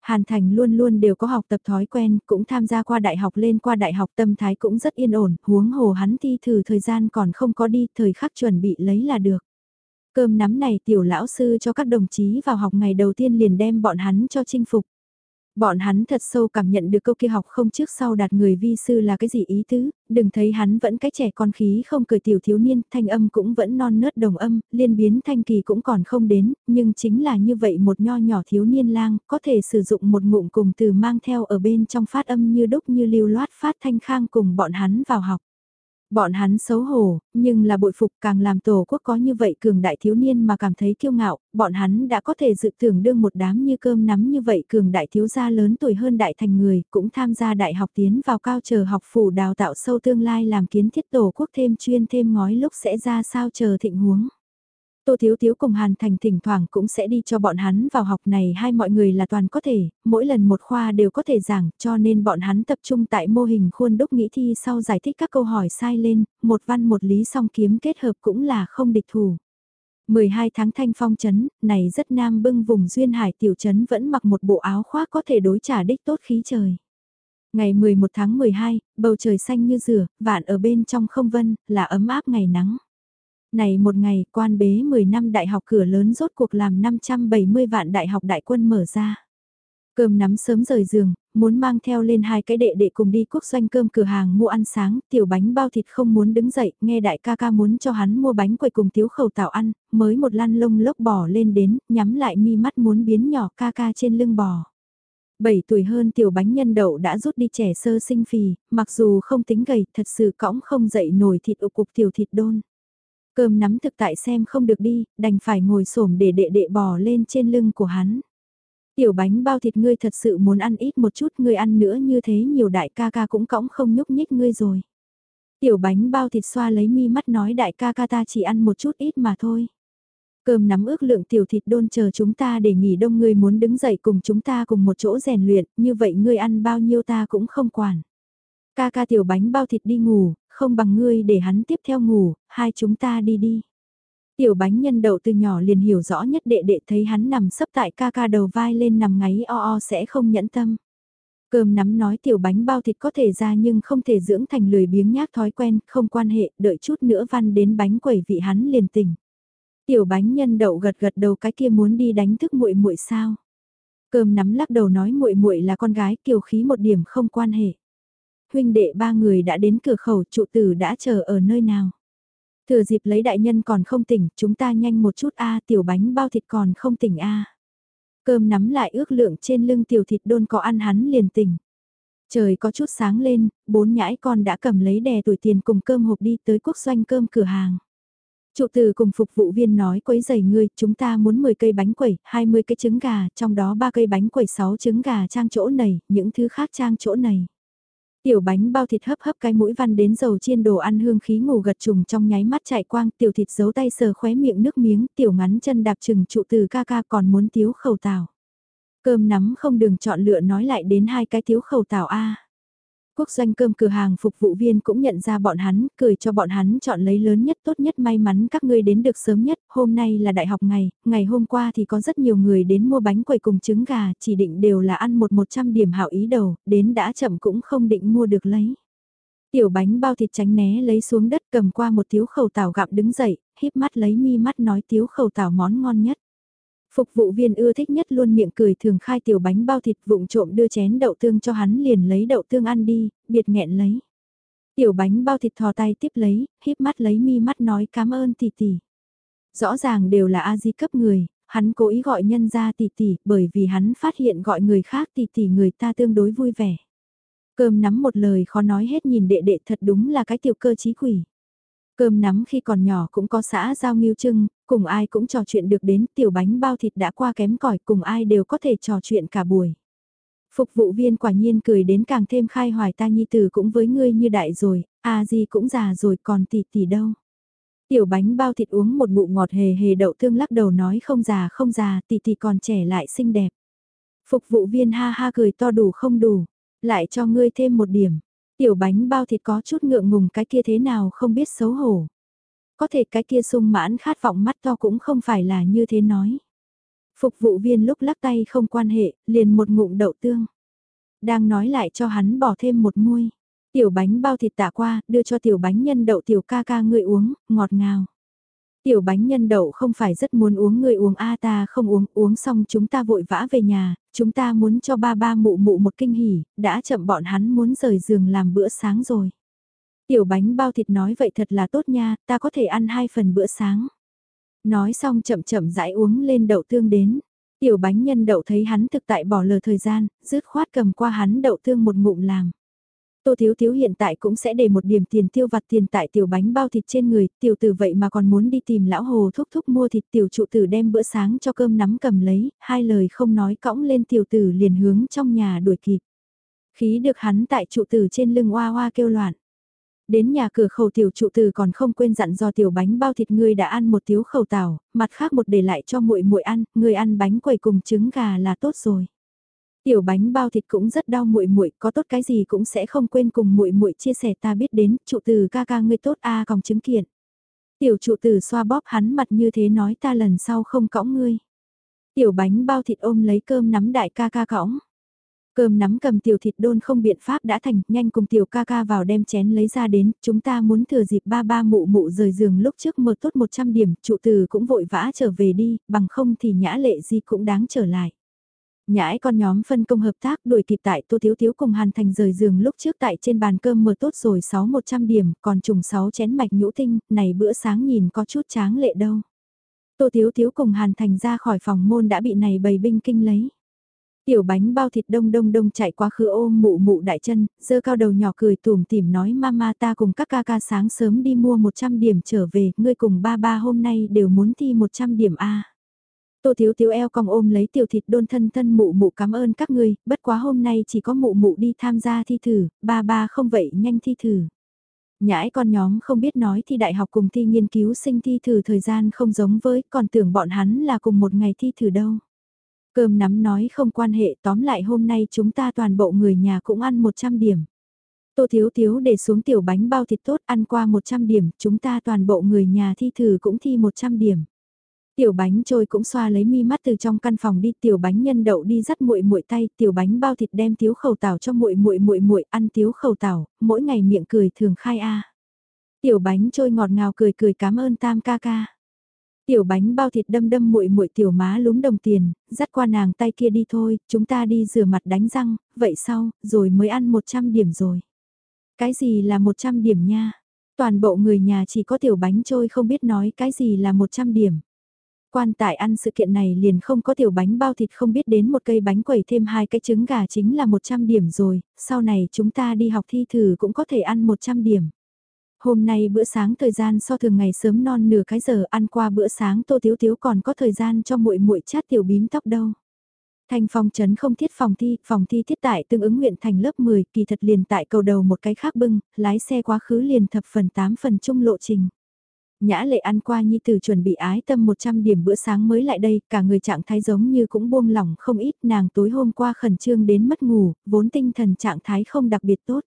Hàn Thành luôn luôn đều có học tập thói quen, cũng tham gia qua đại học lên qua đại học tâm thái cũng rất yên ổn, huống hồ hắn thi thử thời gian còn không có đi, thời khắc chuẩn bị lấy là được. Cơm nắm này tiểu lão sư cho các đồng chí vào học ngày đầu tiên liền đem bọn hắn cho chinh phục. Bọn hắn thật sâu cảm nhận được câu kia học không trước sau đạt người vi sư là cái gì ý tứ, đừng thấy hắn vẫn cái trẻ con khí không cười tiểu thiếu niên, thanh âm cũng vẫn non nớt đồng âm, liên biến thanh kỳ cũng còn không đến, nhưng chính là như vậy một nho nhỏ thiếu niên lang, có thể sử dụng một ngụm cùng từ mang theo ở bên trong phát âm như đúc như lưu loát phát thanh khang cùng bọn hắn vào học. Bọn hắn xấu hổ, nhưng là bội phục càng làm tổ quốc có như vậy cường đại thiếu niên mà cảm thấy kiêu ngạo, bọn hắn đã có thể dự tưởng đương một đám như cơm nắm như vậy cường đại thiếu gia lớn tuổi hơn đại thành người, cũng tham gia đại học tiến vào cao chờ học phủ đào tạo sâu tương lai làm kiến thiết tổ quốc thêm chuyên thêm ngói lúc sẽ ra sao chờ thịnh huống. Tô Thiếu Thiếu cùng Hàn Thành thỉnh thoảng cũng sẽ đi cho bọn hắn vào học này hai mọi người là toàn có thể, mỗi lần một khoa đều có thể giảng cho nên bọn hắn tập trung tại mô hình khuôn đúc nghĩ thi sau giải thích các câu hỏi sai lên, một văn một lý song kiếm kết hợp cũng là không địch thủ. 12 tháng thanh phong chấn, này rất nam bưng vùng duyên hải tiểu chấn vẫn mặc một bộ áo khoác có thể đối trả đích tốt khí trời. Ngày 11 tháng 12, bầu trời xanh như rửa, vạn ở bên trong không vân, là ấm áp ngày nắng. Này một ngày, quan bế 10 năm đại học cửa lớn rốt cuộc làm 570 vạn đại học đại quân mở ra. Cơm nắm sớm rời giường, muốn mang theo lên hai cái đệ đệ cùng đi quốc doanh cơm cửa hàng mua ăn sáng, tiểu bánh bao thịt không muốn đứng dậy, nghe đại ca ca muốn cho hắn mua bánh quầy cùng tiếu khẩu tạo ăn, mới một lăn lông lốc bò lên đến, nhắm lại mi mắt muốn biến nhỏ ca ca trên lưng bò. 7 tuổi hơn tiểu bánh nhân đậu đã rút đi trẻ sơ sinh phì, mặc dù không tính gầy, thật sự cõng không dậy nổi thịt ụ cục tiểu thịt đôn. Cơm nắm thực tại xem không được đi, đành phải ngồi xổm để đệ đệ bò lên trên lưng của hắn. Tiểu bánh bao thịt ngươi thật sự muốn ăn ít một chút ngươi ăn nữa như thế nhiều đại ca ca cũng cõng không nhúc nhích ngươi rồi. Tiểu bánh bao thịt xoa lấy mi mắt nói đại ca ca ta chỉ ăn một chút ít mà thôi. Cơm nắm ước lượng tiểu thịt đôn chờ chúng ta để nghỉ đông ngươi muốn đứng dậy cùng chúng ta cùng một chỗ rèn luyện, như vậy ngươi ăn bao nhiêu ta cũng không quản. Ca ca tiểu bánh bao thịt đi ngủ, không bằng ngươi để hắn tiếp theo ngủ, hai chúng ta đi đi. Tiểu bánh nhân đậu từ nhỏ liền hiểu rõ nhất đệ đệ thấy hắn nằm sấp tại ca ca đầu vai lên nằm ngáy o o sẽ không nhẫn tâm. Cơm nắm nói tiểu bánh bao thịt có thể ra nhưng không thể dưỡng thành lười biếng nhác thói quen, không quan hệ, đợi chút nữa văn đến bánh quẩy vị hắn liền tỉnh. Tiểu bánh nhân đậu gật gật đầu cái kia muốn đi đánh thức muội muội sao. Cơm nắm lắc đầu nói muội muội là con gái kiều khí một điểm không quan hệ. Huynh đệ ba người đã đến cửa khẩu trụ tử đã chờ ở nơi nào. Thừa dịp lấy đại nhân còn không tỉnh, chúng ta nhanh một chút a tiểu bánh bao thịt còn không tỉnh a Cơm nắm lại ước lượng trên lưng tiểu thịt đôn có ăn hắn liền tỉnh. Trời có chút sáng lên, bốn nhãi con đã cầm lấy đè tuổi tiền cùng cơm hộp đi tới quốc doanh cơm cửa hàng. Trụ từ cùng phục vụ viên nói quấy giày ngươi, chúng ta muốn 10 cây bánh quẩy, 20 cây trứng gà, trong đó 3 cây bánh quẩy 6 trứng gà trang chỗ này, những thứ khác trang chỗ này. Tiểu bánh bao thịt hấp hấp cái mũi văn đến dầu chiên đồ ăn hương khí ngủ gật trùng trong nháy mắt chạy quang, tiểu thịt giấu tay sờ khóe miệng nước miếng, tiểu ngắn chân đạp chừng trụ từ ca ca còn muốn tiếu khẩu tào. Cơm nắm không đường chọn lựa nói lại đến hai cái tiếu khẩu tào A. Quốc doanh cơm cửa hàng phục vụ viên cũng nhận ra bọn hắn, cười cho bọn hắn chọn lấy lớn nhất tốt nhất may mắn các ngươi đến được sớm nhất, hôm nay là đại học ngày, ngày hôm qua thì có rất nhiều người đến mua bánh quầy cùng trứng gà, chỉ định đều là ăn một một trăm điểm hảo ý đầu, đến đã chậm cũng không định mua được lấy. Tiểu bánh bao thịt tránh né lấy xuống đất cầm qua một tiếu khẩu tảo gặm đứng dậy, híp mắt lấy mi mắt nói tiếu khẩu tảo món ngon nhất. Phục vụ viên ưa thích nhất luôn miệng cười thường khai tiểu bánh bao thịt vụng trộm đưa chén đậu tương cho hắn liền lấy đậu tương ăn đi, biệt nghẹn lấy. Tiểu bánh bao thịt thò tay tiếp lấy, híp mắt lấy mi mắt nói cảm ơn tỷ tỷ. Rõ ràng đều là A di cấp người, hắn cố ý gọi nhân ra tỷ tỷ bởi vì hắn phát hiện gọi người khác tỷ tỷ người ta tương đối vui vẻ. Cơm nắm một lời khó nói hết nhìn đệ đệ thật đúng là cái tiểu cơ trí quỷ. Cơm nắm khi còn nhỏ cũng có xã giao nghiêu trưng, cùng ai cũng trò chuyện được đến tiểu bánh bao thịt đã qua kém cỏi cùng ai đều có thể trò chuyện cả buổi. Phục vụ viên quả nhiên cười đến càng thêm khai hoài ta nhi tử cũng với ngươi như đại rồi, à gì cũng già rồi còn tỷ tỷ đâu. Tiểu bánh bao thịt uống một bụng ngọt hề hề đậu thương lắc đầu nói không già không già tỷ tỷ còn trẻ lại xinh đẹp. Phục vụ viên ha ha cười to đủ không đủ, lại cho ngươi thêm một điểm. Tiểu bánh bao thịt có chút ngượng ngùng cái kia thế nào không biết xấu hổ. Có thể cái kia sung mãn khát vọng mắt to cũng không phải là như thế nói. Phục vụ viên lúc lắc tay không quan hệ, liền một ngụm đậu tương. Đang nói lại cho hắn bỏ thêm một muôi. Tiểu bánh bao thịt tạ qua, đưa cho tiểu bánh nhân đậu tiểu ca ca người uống, ngọt ngào. Tiểu bánh nhân đậu không phải rất muốn uống người uống a ta không uống, uống xong chúng ta vội vã về nhà, chúng ta muốn cho ba ba mụ mụ một kinh hỉ, đã chậm bọn hắn muốn rời giường làm bữa sáng rồi. Tiểu bánh bao thịt nói vậy thật là tốt nha, ta có thể ăn hai phần bữa sáng. Nói xong chậm chậm rãi uống lên đậu tương đến. Tiểu bánh nhân đậu thấy hắn thực tại bỏ lờ thời gian, rứt khoát cầm qua hắn đậu tương một ngụm làm. Tô Thiếu Thiếu hiện tại cũng sẽ để một điểm tiền tiêu vặt tiền tại tiểu bánh bao thịt trên người, tiểu tử vậy mà còn muốn đi tìm lão hồ thúc thúc mua thịt tiểu trụ tử đem bữa sáng cho cơm nắm cầm lấy, hai lời không nói cõng lên tiểu tử liền hướng trong nhà đuổi kịp. Khí được hắn tại trụ tử trên lưng oa oa kêu loạn. Đến nhà cửa khẩu tiểu trụ tử còn không quên dặn do tiểu bánh bao thịt ngươi đã ăn một thiếu khẩu tảo, mặt khác một để lại cho muội muội ăn, ngươi ăn bánh quẩy cùng trứng gà là tốt rồi. Tiểu bánh bao thịt cũng rất đau muội muội, có tốt cái gì cũng sẽ không quên cùng muội muội chia sẻ ta biết đến, trụ tử ca ca ngươi tốt a à còng chứng kiện. Tiểu trụ tử xoa bóp hắn mặt như thế nói ta lần sau không cõng ngươi. Tiểu bánh bao thịt ôm lấy cơm nắm đại ca ca cõng. Cơm nắm cầm tiểu thịt đôn không biện pháp đã thành, nhanh cùng tiểu ca ca vào đem chén lấy ra đến, chúng ta muốn thừa dịp ba ba mụ mụ rời giường lúc trước mở tốt 100 điểm, trụ từ cũng vội vã trở về đi, bằng không thì nhã lệ gì cũng đáng trở lại. Nhãi con nhóm phân công hợp tác đuổi kịp tại Tô Thiếu Thiếu cùng Hàn Thành rời giường lúc trước tại trên bàn cơm mờ tốt rồi 6-100 điểm, còn trùng 6 chén mạch nhũ tinh, này bữa sáng nhìn có chút tráng lệ đâu. Tô Thiếu Thiếu cùng Hàn Thành ra khỏi phòng môn đã bị này bầy binh kinh lấy. Tiểu bánh bao thịt đông đông đông chạy qua khứ ôm mụ mụ đại chân, dơ cao đầu nhỏ cười tùm tìm nói mama ta cùng các ca ca sáng sớm đi mua 100 điểm trở về, ngươi cùng ba ba hôm nay đều muốn thi 100 điểm A. Tô thiếu thiếu eo cong ôm lấy tiểu thịt đôn thân thân mụ mụ cảm ơn các ngươi, bất quá hôm nay chỉ có mụ mụ đi tham gia thi thử, ba ba không vậy nhanh thi thử. Nhãi con nhóm không biết nói thi đại học cùng thi nghiên cứu sinh thi thử thời gian không giống với, còn tưởng bọn hắn là cùng một ngày thi thử đâu. Cơm nắm nói không quan hệ tóm lại hôm nay chúng ta toàn bộ người nhà cũng ăn 100 điểm. Tô Thiếu Thiếu để xuống tiểu bánh bao thịt tốt ăn qua 100 điểm, chúng ta toàn bộ người nhà thi thử cũng thi 100 điểm. Tiểu bánh trôi cũng xoa lấy mi mắt từ trong căn phòng đi, tiểu bánh nhân đậu đi dắt muội muội tay, tiểu bánh bao thịt đem tiếu khẩu tảo cho muội muội muội muội ăn tiếu khẩu tảo, mỗi ngày miệng cười thường khai a. Tiểu bánh trôi ngọt ngào cười cười cảm ơn tam ca ca. Tiểu bánh bao thịt đâm đâm muội muội tiểu má lúm đồng tiền, dắt qua nàng tay kia đi thôi, chúng ta đi rửa mặt đánh răng, vậy sau, rồi mới ăn 100 điểm rồi. Cái gì là 100 điểm nha? Toàn bộ người nhà chỉ có tiểu bánh trôi không biết nói cái gì là 100 điểm. Quan tại ăn sự kiện này liền không có tiểu bánh bao thịt không biết đến một cây bánh quẩy thêm hai cái trứng gà chính là 100 điểm rồi, sau này chúng ta đi học thi thử cũng có thể ăn 100 điểm. Hôm nay bữa sáng thời gian so thường ngày sớm non nửa cái giờ ăn qua bữa sáng Tô thiếu thiếu còn có thời gian cho muội muội chát tiểu bím tóc đâu. Thành phòng trấn không thiết phòng thi, phòng thi thiết tại tương ứng nguyện thành lớp 10, kỳ thật liền tại cầu đầu một cái khác bưng, lái xe quá khứ liền thập phần 8 phần chung lộ trình. Nhã lệ ăn qua nhi tử chuẩn bị ái tâm 100 điểm bữa sáng mới lại đây, cả người trạng thái giống như cũng buông lỏng không ít, nàng tối hôm qua khẩn trương đến mất ngủ, vốn tinh thần trạng thái không đặc biệt tốt.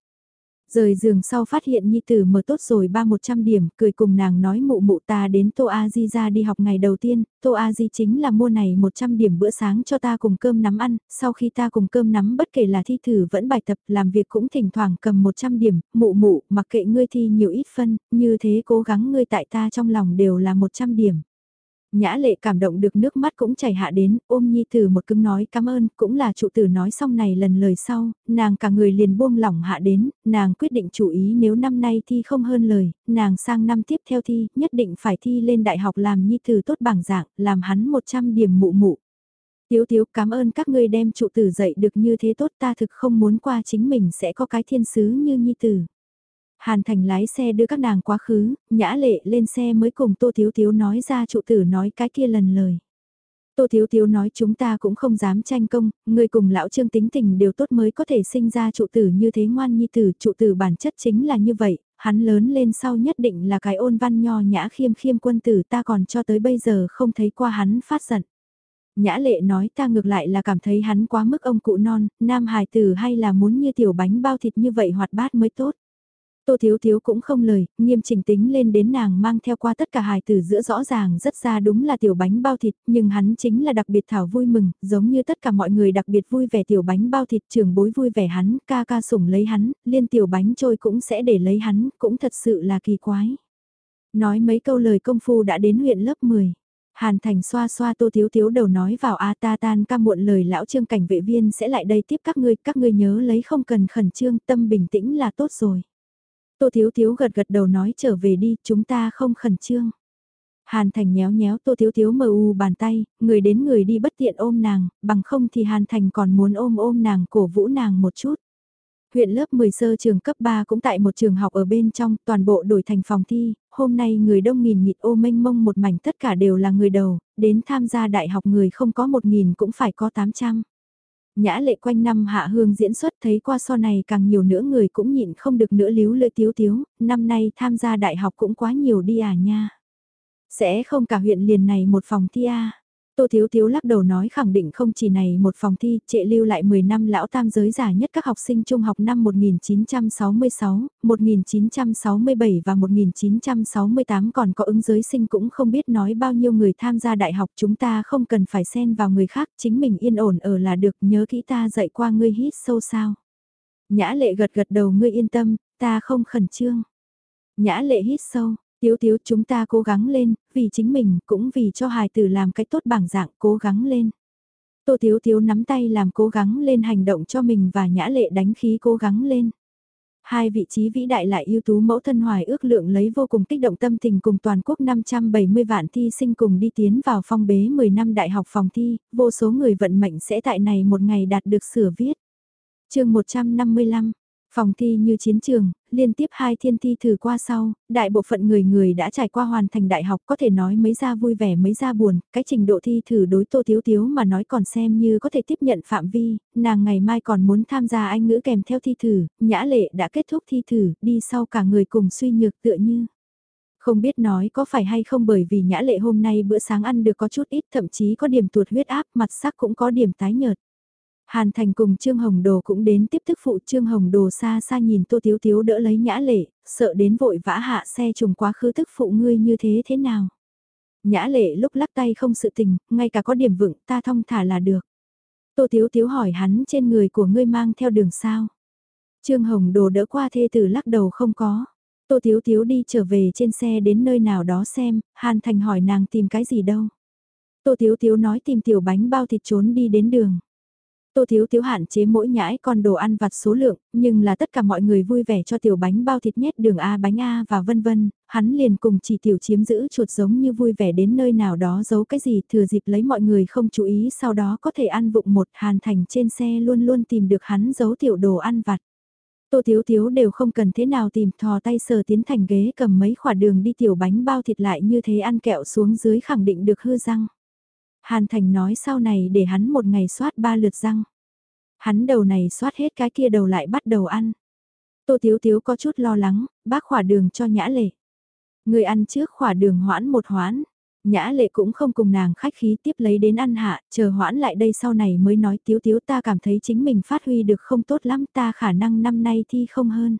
Rời giường sau phát hiện Nhi Tử mở tốt rồi ba một trăm điểm, cười cùng nàng nói mụ mụ ta đến Tô A Di ra đi học ngày đầu tiên, Tô A Di chính là mua này 100 điểm bữa sáng cho ta cùng cơm nắm ăn, sau khi ta cùng cơm nắm bất kể là thi thử vẫn bài tập, làm việc cũng thỉnh thoảng cầm 100 điểm, mụ mụ, mặc kệ ngươi thi nhiều ít phân, như thế cố gắng ngươi tại ta trong lòng đều là 100 điểm. Nhã lệ cảm động được nước mắt cũng chảy hạ đến, ôm nhi tử một cứng nói cảm ơn, cũng là trụ tử nói xong này lần lời sau, nàng cả người liền buông lỏng hạ đến, nàng quyết định chủ ý nếu năm nay thi không hơn lời, nàng sang năm tiếp theo thi, nhất định phải thi lên đại học làm nhi tử tốt bảng dạng, làm hắn 100 điểm mụ mụ. Tiếu tiếu cảm ơn các ngươi đem trụ tử dạy được như thế tốt ta thực không muốn qua chính mình sẽ có cái thiên sứ như nhi tử. Hàn Thành lái xe đưa các nàng quá khứ, nhã lệ lên xe mới cùng Tô Thiếu Thiếu nói ra trụ tử nói cái kia lần lời. Tô Thiếu Thiếu nói chúng ta cũng không dám tranh công, người cùng lão trương tính tình đều tốt mới có thể sinh ra trụ tử như thế ngoan nhi tử, trụ tử bản chất chính là như vậy, hắn lớn lên sau nhất định là cái ôn văn nho nhã khiêm khiêm quân tử ta còn cho tới bây giờ không thấy qua hắn phát giận. Nhã lệ nói ta ngược lại là cảm thấy hắn quá mức ông cụ non, nam hài tử hay là muốn như tiểu bánh bao thịt như vậy hoạt bát mới tốt. Tô Thiếu Thiếu cũng không lời, nghiêm chỉnh tính lên đến nàng mang theo qua tất cả hài tử giữa rõ ràng rất ra đúng là tiểu bánh bao thịt, nhưng hắn chính là đặc biệt thảo vui mừng, giống như tất cả mọi người đặc biệt vui vẻ tiểu bánh bao thịt trường bối vui vẻ hắn, ca ca sủng lấy hắn, liên tiểu bánh trôi cũng sẽ để lấy hắn, cũng thật sự là kỳ quái. Nói mấy câu lời công phu đã đến huyện lớp 10. Hàn Thành xoa xoa tô thiếu thiếu đầu nói vào A ta tan ca muộn lời lão trương cảnh vệ viên sẽ lại đây tiếp các ngươi, các ngươi nhớ lấy không cần khẩn trương, tâm bình tĩnh là tốt rồi. Tô Thiếu Thiếu gật gật đầu nói trở về đi, chúng ta không khẩn trương. Hàn Thành nhéo nhéo Tô Thiếu Thiếu mờ u bàn tay, người đến người đi bất tiện ôm nàng, bằng không thì Hàn Thành còn muốn ôm ôm nàng cổ vũ nàng một chút. Huyện lớp 10 sơ trường cấp 3 cũng tại một trường học ở bên trong, toàn bộ đổi thành phòng thi, hôm nay người đông nghìn nghịt ô mênh mông một mảnh tất cả đều là người đầu, đến tham gia đại học người không có 1.000 cũng phải có 800. Nhã lệ quanh năm hạ hương diễn xuất thấy qua so này càng nhiều nữa người cũng nhịn không được nữa líu lưỡi tiếu tiếu, năm nay tham gia đại học cũng quá nhiều đi à nha. Sẽ không cả huyện liền này một phòng thi à. Tô Thiếu Thiếu lắc đầu nói khẳng định không chỉ này một phòng thi, trệ lưu lại 10 năm lão tam giới giả nhất các học sinh trung học năm 1966, 1967 và 1968 còn có ứng giới sinh cũng không biết nói bao nhiêu người tham gia đại học chúng ta không cần phải xen vào người khác, chính mình yên ổn ở là được nhớ kỹ ta dạy qua ngươi hít sâu sao. Nhã lệ gật gật đầu ngươi yên tâm, ta không khẩn trương. Nhã lệ hít sâu, Tiếu tiếu chúng ta cố gắng lên, vì chính mình cũng vì cho hài tử làm cái tốt bảng dạng cố gắng lên. Tô tiếu tiếu nắm tay làm cố gắng lên hành động cho mình và nhã lệ đánh khí cố gắng lên. Hai vị trí vĩ đại lại ưu tú mẫu thân hoài ước lượng lấy vô cùng kích động tâm tình cùng toàn quốc 570 vạn thi sinh cùng đi tiến vào phong bế 10 năm đại học phòng thi, vô số người vận mệnh sẽ tại này một ngày đạt được sửa viết. chương 155, Phòng thi như chiến trường, liên tiếp hai thiên thi thử qua sau, đại bộ phận người người đã trải qua hoàn thành đại học có thể nói mấy ra vui vẻ mấy ra buồn, cái trình độ thi thử đối tô thiếu thiếu mà nói còn xem như có thể tiếp nhận phạm vi, nàng ngày mai còn muốn tham gia anh ngữ kèm theo thi thử, nhã lệ đã kết thúc thi thử, đi sau cả người cùng suy nhược tựa như. Không biết nói có phải hay không bởi vì nhã lệ hôm nay bữa sáng ăn được có chút ít thậm chí có điểm tuột huyết áp mặt sắc cũng có điểm tái nhợt. Hàn Thành cùng Trương Hồng Đồ cũng đến tiếp thức phụ Trương Hồng Đồ xa xa nhìn Tô Tiếu Tiếu đỡ lấy nhã lệ, sợ đến vội vã hạ xe trùng quá khứ tức phụ ngươi như thế thế nào. Nhã lệ lúc lắc tay không sự tình, ngay cả có điểm vựng ta thông thả là được. Tô Tiếu Tiếu hỏi hắn trên người của ngươi mang theo đường sao. Trương Hồng Đồ đỡ qua thê tử lắc đầu không có. Tô Thiếu Thiếu đi trở về trên xe đến nơi nào đó xem, Hàn Thành hỏi nàng tìm cái gì đâu. Tô Thiếu Thiếu nói tìm tiểu bánh bao thịt trốn đi đến đường. Tô Thiếu Thiếu hạn chế mỗi nhãi con đồ ăn vặt số lượng, nhưng là tất cả mọi người vui vẻ cho tiểu bánh bao thịt nhét đường A bánh A và vân vân, hắn liền cùng chỉ tiểu chiếm giữ chuột giống như vui vẻ đến nơi nào đó giấu cái gì thừa dịp lấy mọi người không chú ý sau đó có thể ăn vụng một hàn thành trên xe luôn luôn tìm được hắn giấu tiểu đồ ăn vặt. Tô Thiếu Thiếu đều không cần thế nào tìm thò tay sờ tiến thành ghế cầm mấy khỏa đường đi tiểu bánh bao thịt lại như thế ăn kẹo xuống dưới khẳng định được hư răng. Hàn Thành nói sau này để hắn một ngày soát ba lượt răng. Hắn đầu này soát hết cái kia đầu lại bắt đầu ăn. Tô Tiếu Tiếu có chút lo lắng, bác khỏa đường cho nhã lệ. Người ăn trước khỏa đường hoãn một hoãn. Nhã lệ cũng không cùng nàng khách khí tiếp lấy đến ăn hạ, chờ hoãn lại đây sau này mới nói tiếu tiếu ta cảm thấy chính mình phát huy được không tốt lắm ta khả năng năm nay thi không hơn.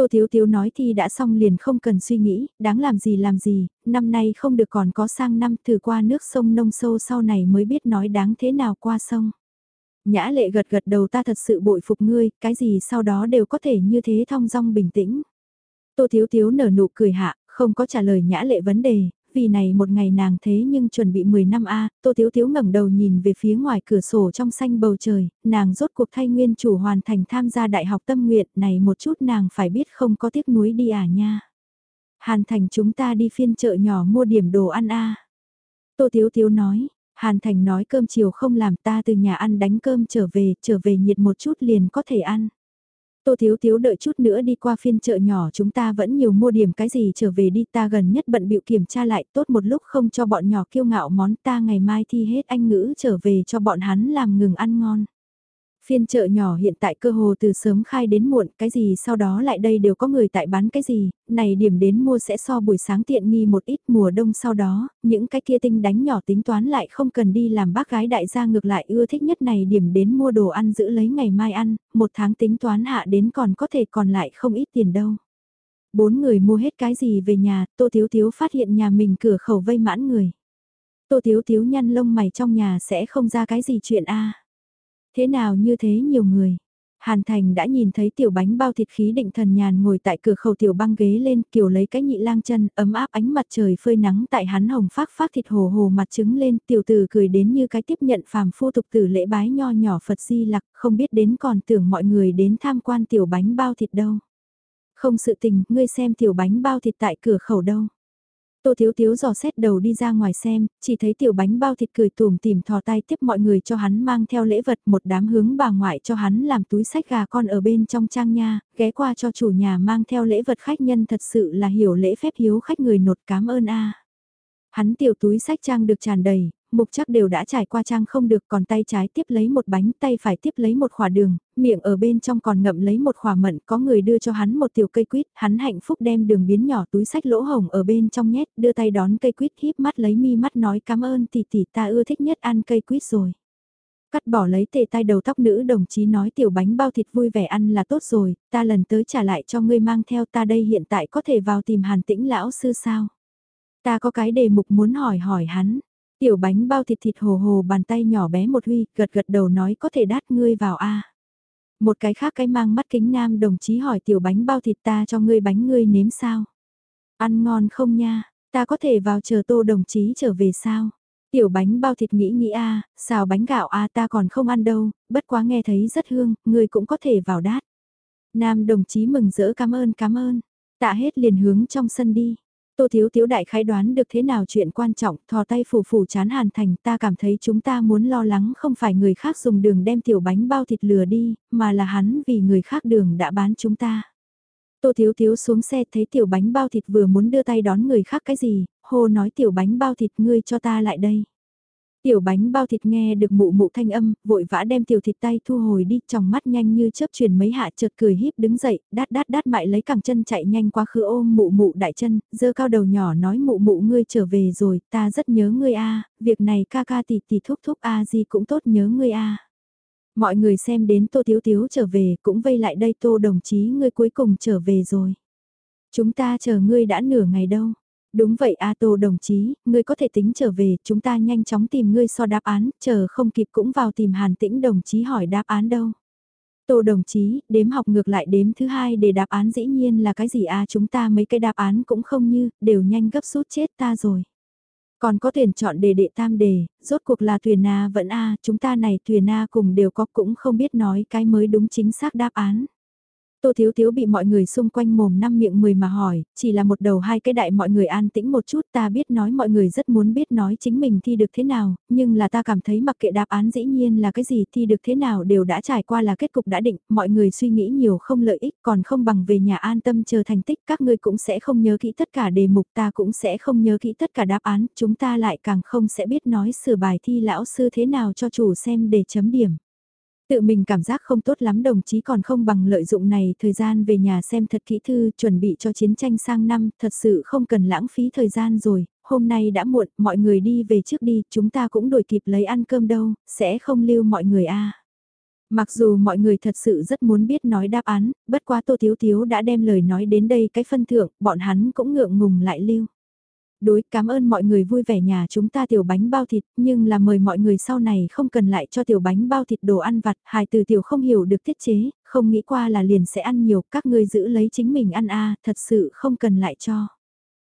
Tô Thiếu Thiếu nói thì đã xong liền không cần suy nghĩ, đáng làm gì làm gì, năm nay không được còn có sang năm thử qua nước sông nông sâu sau này mới biết nói đáng thế nào qua sông. Nhã lệ gật gật đầu ta thật sự bội phục ngươi, cái gì sau đó đều có thể như thế thong dong bình tĩnh. Tô Thiếu Thiếu nở nụ cười hạ, không có trả lời nhã lệ vấn đề, vì này một ngày nàng thế nhưng chuẩn bị 10 năm A, Tô Thiếu Thiếu ngẩng đầu nhìn về phía ngoài cửa sổ trong xanh bầu trời, nàng rốt cuộc thay nguyên chủ hoàn thành tham gia đại học tâm nguyện này một chút nàng phải biết không có tiếc nuối đi à nha. Hàn thành chúng ta đi phiên chợ nhỏ mua điểm đồ ăn A. Tô Thiếu Thiếu nói, Hàn thành nói cơm chiều không làm ta từ nhà ăn đánh cơm trở về, trở về nhiệt một chút liền có thể ăn. Tô Thiếu Thiếu đợi chút nữa đi qua phiên chợ nhỏ, chúng ta vẫn nhiều mua điểm cái gì trở về đi, ta gần nhất bận bịu kiểm tra lại, tốt một lúc không cho bọn nhỏ kiêu ngạo món, ta ngày mai thi hết anh ngữ trở về cho bọn hắn làm ngừng ăn ngon. Phiên chợ nhỏ hiện tại cơ hồ từ sớm khai đến muộn, cái gì sau đó lại đây đều có người tại bán cái gì, này điểm đến mua sẽ so buổi sáng tiện nghi một ít mùa đông sau đó, những cái kia tinh đánh nhỏ tính toán lại không cần đi làm bác gái đại gia ngược lại ưa thích nhất này điểm đến mua đồ ăn giữ lấy ngày mai ăn, một tháng tính toán hạ đến còn có thể còn lại không ít tiền đâu. Bốn người mua hết cái gì về nhà, Tô Thiếu Thiếu phát hiện nhà mình cửa khẩu vây mãn người. Tô Thiếu Thiếu nhăn lông mày trong nhà sẽ không ra cái gì chuyện a Thế nào như thế nhiều người? Hàn Thành đã nhìn thấy tiểu bánh bao thịt khí định thần nhàn ngồi tại cửa khẩu tiểu băng ghế lên kiểu lấy cái nhị lang chân ấm áp ánh mặt trời phơi nắng tại hắn hồng phát phát thịt hồ hồ mặt trứng lên tiểu tử cười đến như cái tiếp nhận phàm phu tục tử lễ bái nho nhỏ Phật di lặc không biết đến còn tưởng mọi người đến tham quan tiểu bánh bao thịt đâu. Không sự tình, ngươi xem tiểu bánh bao thịt tại cửa khẩu đâu. Tô Thiếu Thiếu dò xét đầu đi ra ngoài xem, chỉ thấy tiểu bánh bao thịt cười tùm tìm thò tay tiếp mọi người cho hắn mang theo lễ vật một đám hướng bà ngoại cho hắn làm túi sách gà con ở bên trong trang nha, ghé qua cho chủ nhà mang theo lễ vật khách nhân thật sự là hiểu lễ phép hiếu khách người nột cám ơn a. Hắn tiểu túi sách trang được tràn đầy, mục chắc đều đã trải qua trang không được còn tay trái tiếp lấy một bánh tay phải tiếp lấy một khỏa đường, miệng ở bên trong còn ngậm lấy một khỏa mận có người đưa cho hắn một tiểu cây quýt, hắn hạnh phúc đem đường biến nhỏ túi sách lỗ hồng ở bên trong nhét, đưa tay đón cây quýt híp mắt lấy mi mắt nói cảm ơn tỷ tỷ ta ưa thích nhất ăn cây quýt rồi. Cắt bỏ lấy tề tay đầu tóc nữ đồng chí nói tiểu bánh bao thịt vui vẻ ăn là tốt rồi, ta lần tới trả lại cho ngươi mang theo ta đây hiện tại có thể vào tìm hàn tĩnh lão sư sao. Ta có cái đề mục muốn hỏi hỏi hắn. Tiểu bánh bao thịt thịt hồ hồ bàn tay nhỏ bé một huy, gật gật đầu nói có thể đát ngươi vào a. Một cái khác cái mang mắt kính nam đồng chí hỏi tiểu bánh bao thịt ta cho ngươi bánh ngươi nếm sao? Ăn ngon không nha, ta có thể vào chờ tô đồng chí trở về sao? Tiểu bánh bao thịt nghĩ nghĩ a, xào bánh gạo a ta còn không ăn đâu, bất quá nghe thấy rất hương, ngươi cũng có thể vào đát. Nam đồng chí mừng rỡ cảm ơn cảm ơn, tạ hết liền hướng trong sân đi. Tô Thiếu Thiếu đại khái đoán được thế nào chuyện quan trọng, thò tay phủ phủ chán hàn thành, ta cảm thấy chúng ta muốn lo lắng không phải người khác dùng đường đem tiểu bánh bao thịt lừa đi, mà là hắn vì người khác đường đã bán chúng ta. Tô Thiếu Thiếu xuống xe thấy tiểu bánh bao thịt vừa muốn đưa tay đón người khác cái gì, hô nói tiểu bánh bao thịt ngươi cho ta lại đây. Tiểu bánh bao thịt nghe được mụ mụ thanh âm, vội vã đem tiểu thịt tay thu hồi đi, trong mắt nhanh như chớp truyền mấy hạ chợt cười híp đứng dậy, đát đát đát mại lấy cẳng chân chạy nhanh qua khứ ôm mụ mụ đại chân, dơ cao đầu nhỏ nói mụ mụ ngươi trở về rồi, ta rất nhớ ngươi a, việc này ca ca tỷ tỷ thúc thúc a gì cũng tốt nhớ ngươi a. Mọi người xem đến tô thiếu thiếu trở về cũng vây lại đây tô đồng chí ngươi cuối cùng trở về rồi. Chúng ta chờ ngươi đã nửa ngày đâu. Đúng vậy A Tô đồng chí, ngươi có thể tính trở về, chúng ta nhanh chóng tìm ngươi so đáp án, chờ không kịp cũng vào tìm Hàn Tĩnh đồng chí hỏi đáp án đâu. Tô đồng chí, đếm học ngược lại đếm thứ hai để đáp án dĩ nhiên là cái gì à chúng ta mấy cái đáp án cũng không như, đều nhanh gấp rút chết ta rồi. Còn có tuyển chọn đề đệ tam đề, rốt cuộc là tuyển A vẫn A, chúng ta này tuyển A cùng đều có cũng không biết nói cái mới đúng chính xác đáp án. Tô Thiếu Thiếu bị mọi người xung quanh mồm năm miệng mười mà hỏi, chỉ là một đầu hai cái đại mọi người an tĩnh một chút ta biết nói mọi người rất muốn biết nói chính mình thi được thế nào, nhưng là ta cảm thấy mặc kệ đáp án dĩ nhiên là cái gì thi được thế nào đều đã trải qua là kết cục đã định, mọi người suy nghĩ nhiều không lợi ích còn không bằng về nhà an tâm chờ thành tích các ngươi cũng sẽ không nhớ kỹ tất cả đề mục ta cũng sẽ không nhớ kỹ tất cả đáp án, chúng ta lại càng không sẽ biết nói sửa bài thi lão sư thế nào cho chủ xem để chấm điểm. Tự mình cảm giác không tốt lắm đồng chí còn không bằng lợi dụng này thời gian về nhà xem thật kỹ thư chuẩn bị cho chiến tranh sang năm, thật sự không cần lãng phí thời gian rồi, hôm nay đã muộn, mọi người đi về trước đi, chúng ta cũng đuổi kịp lấy ăn cơm đâu, sẽ không lưu mọi người a. Mặc dù mọi người thật sự rất muốn biết nói đáp án, bất quá Tô Thiếu Thiếu đã đem lời nói đến đây cái phân thượng, bọn hắn cũng ngượng ngùng lại lưu đối cảm ơn mọi người vui vẻ nhà chúng ta tiểu bánh bao thịt, nhưng là mời mọi người sau này không cần lại cho tiểu bánh bao thịt đồ ăn vặt, hài từ tiểu không hiểu được tiết chế, không nghĩ qua là liền sẽ ăn nhiều, các ngươi giữ lấy chính mình ăn a thật sự không cần lại cho.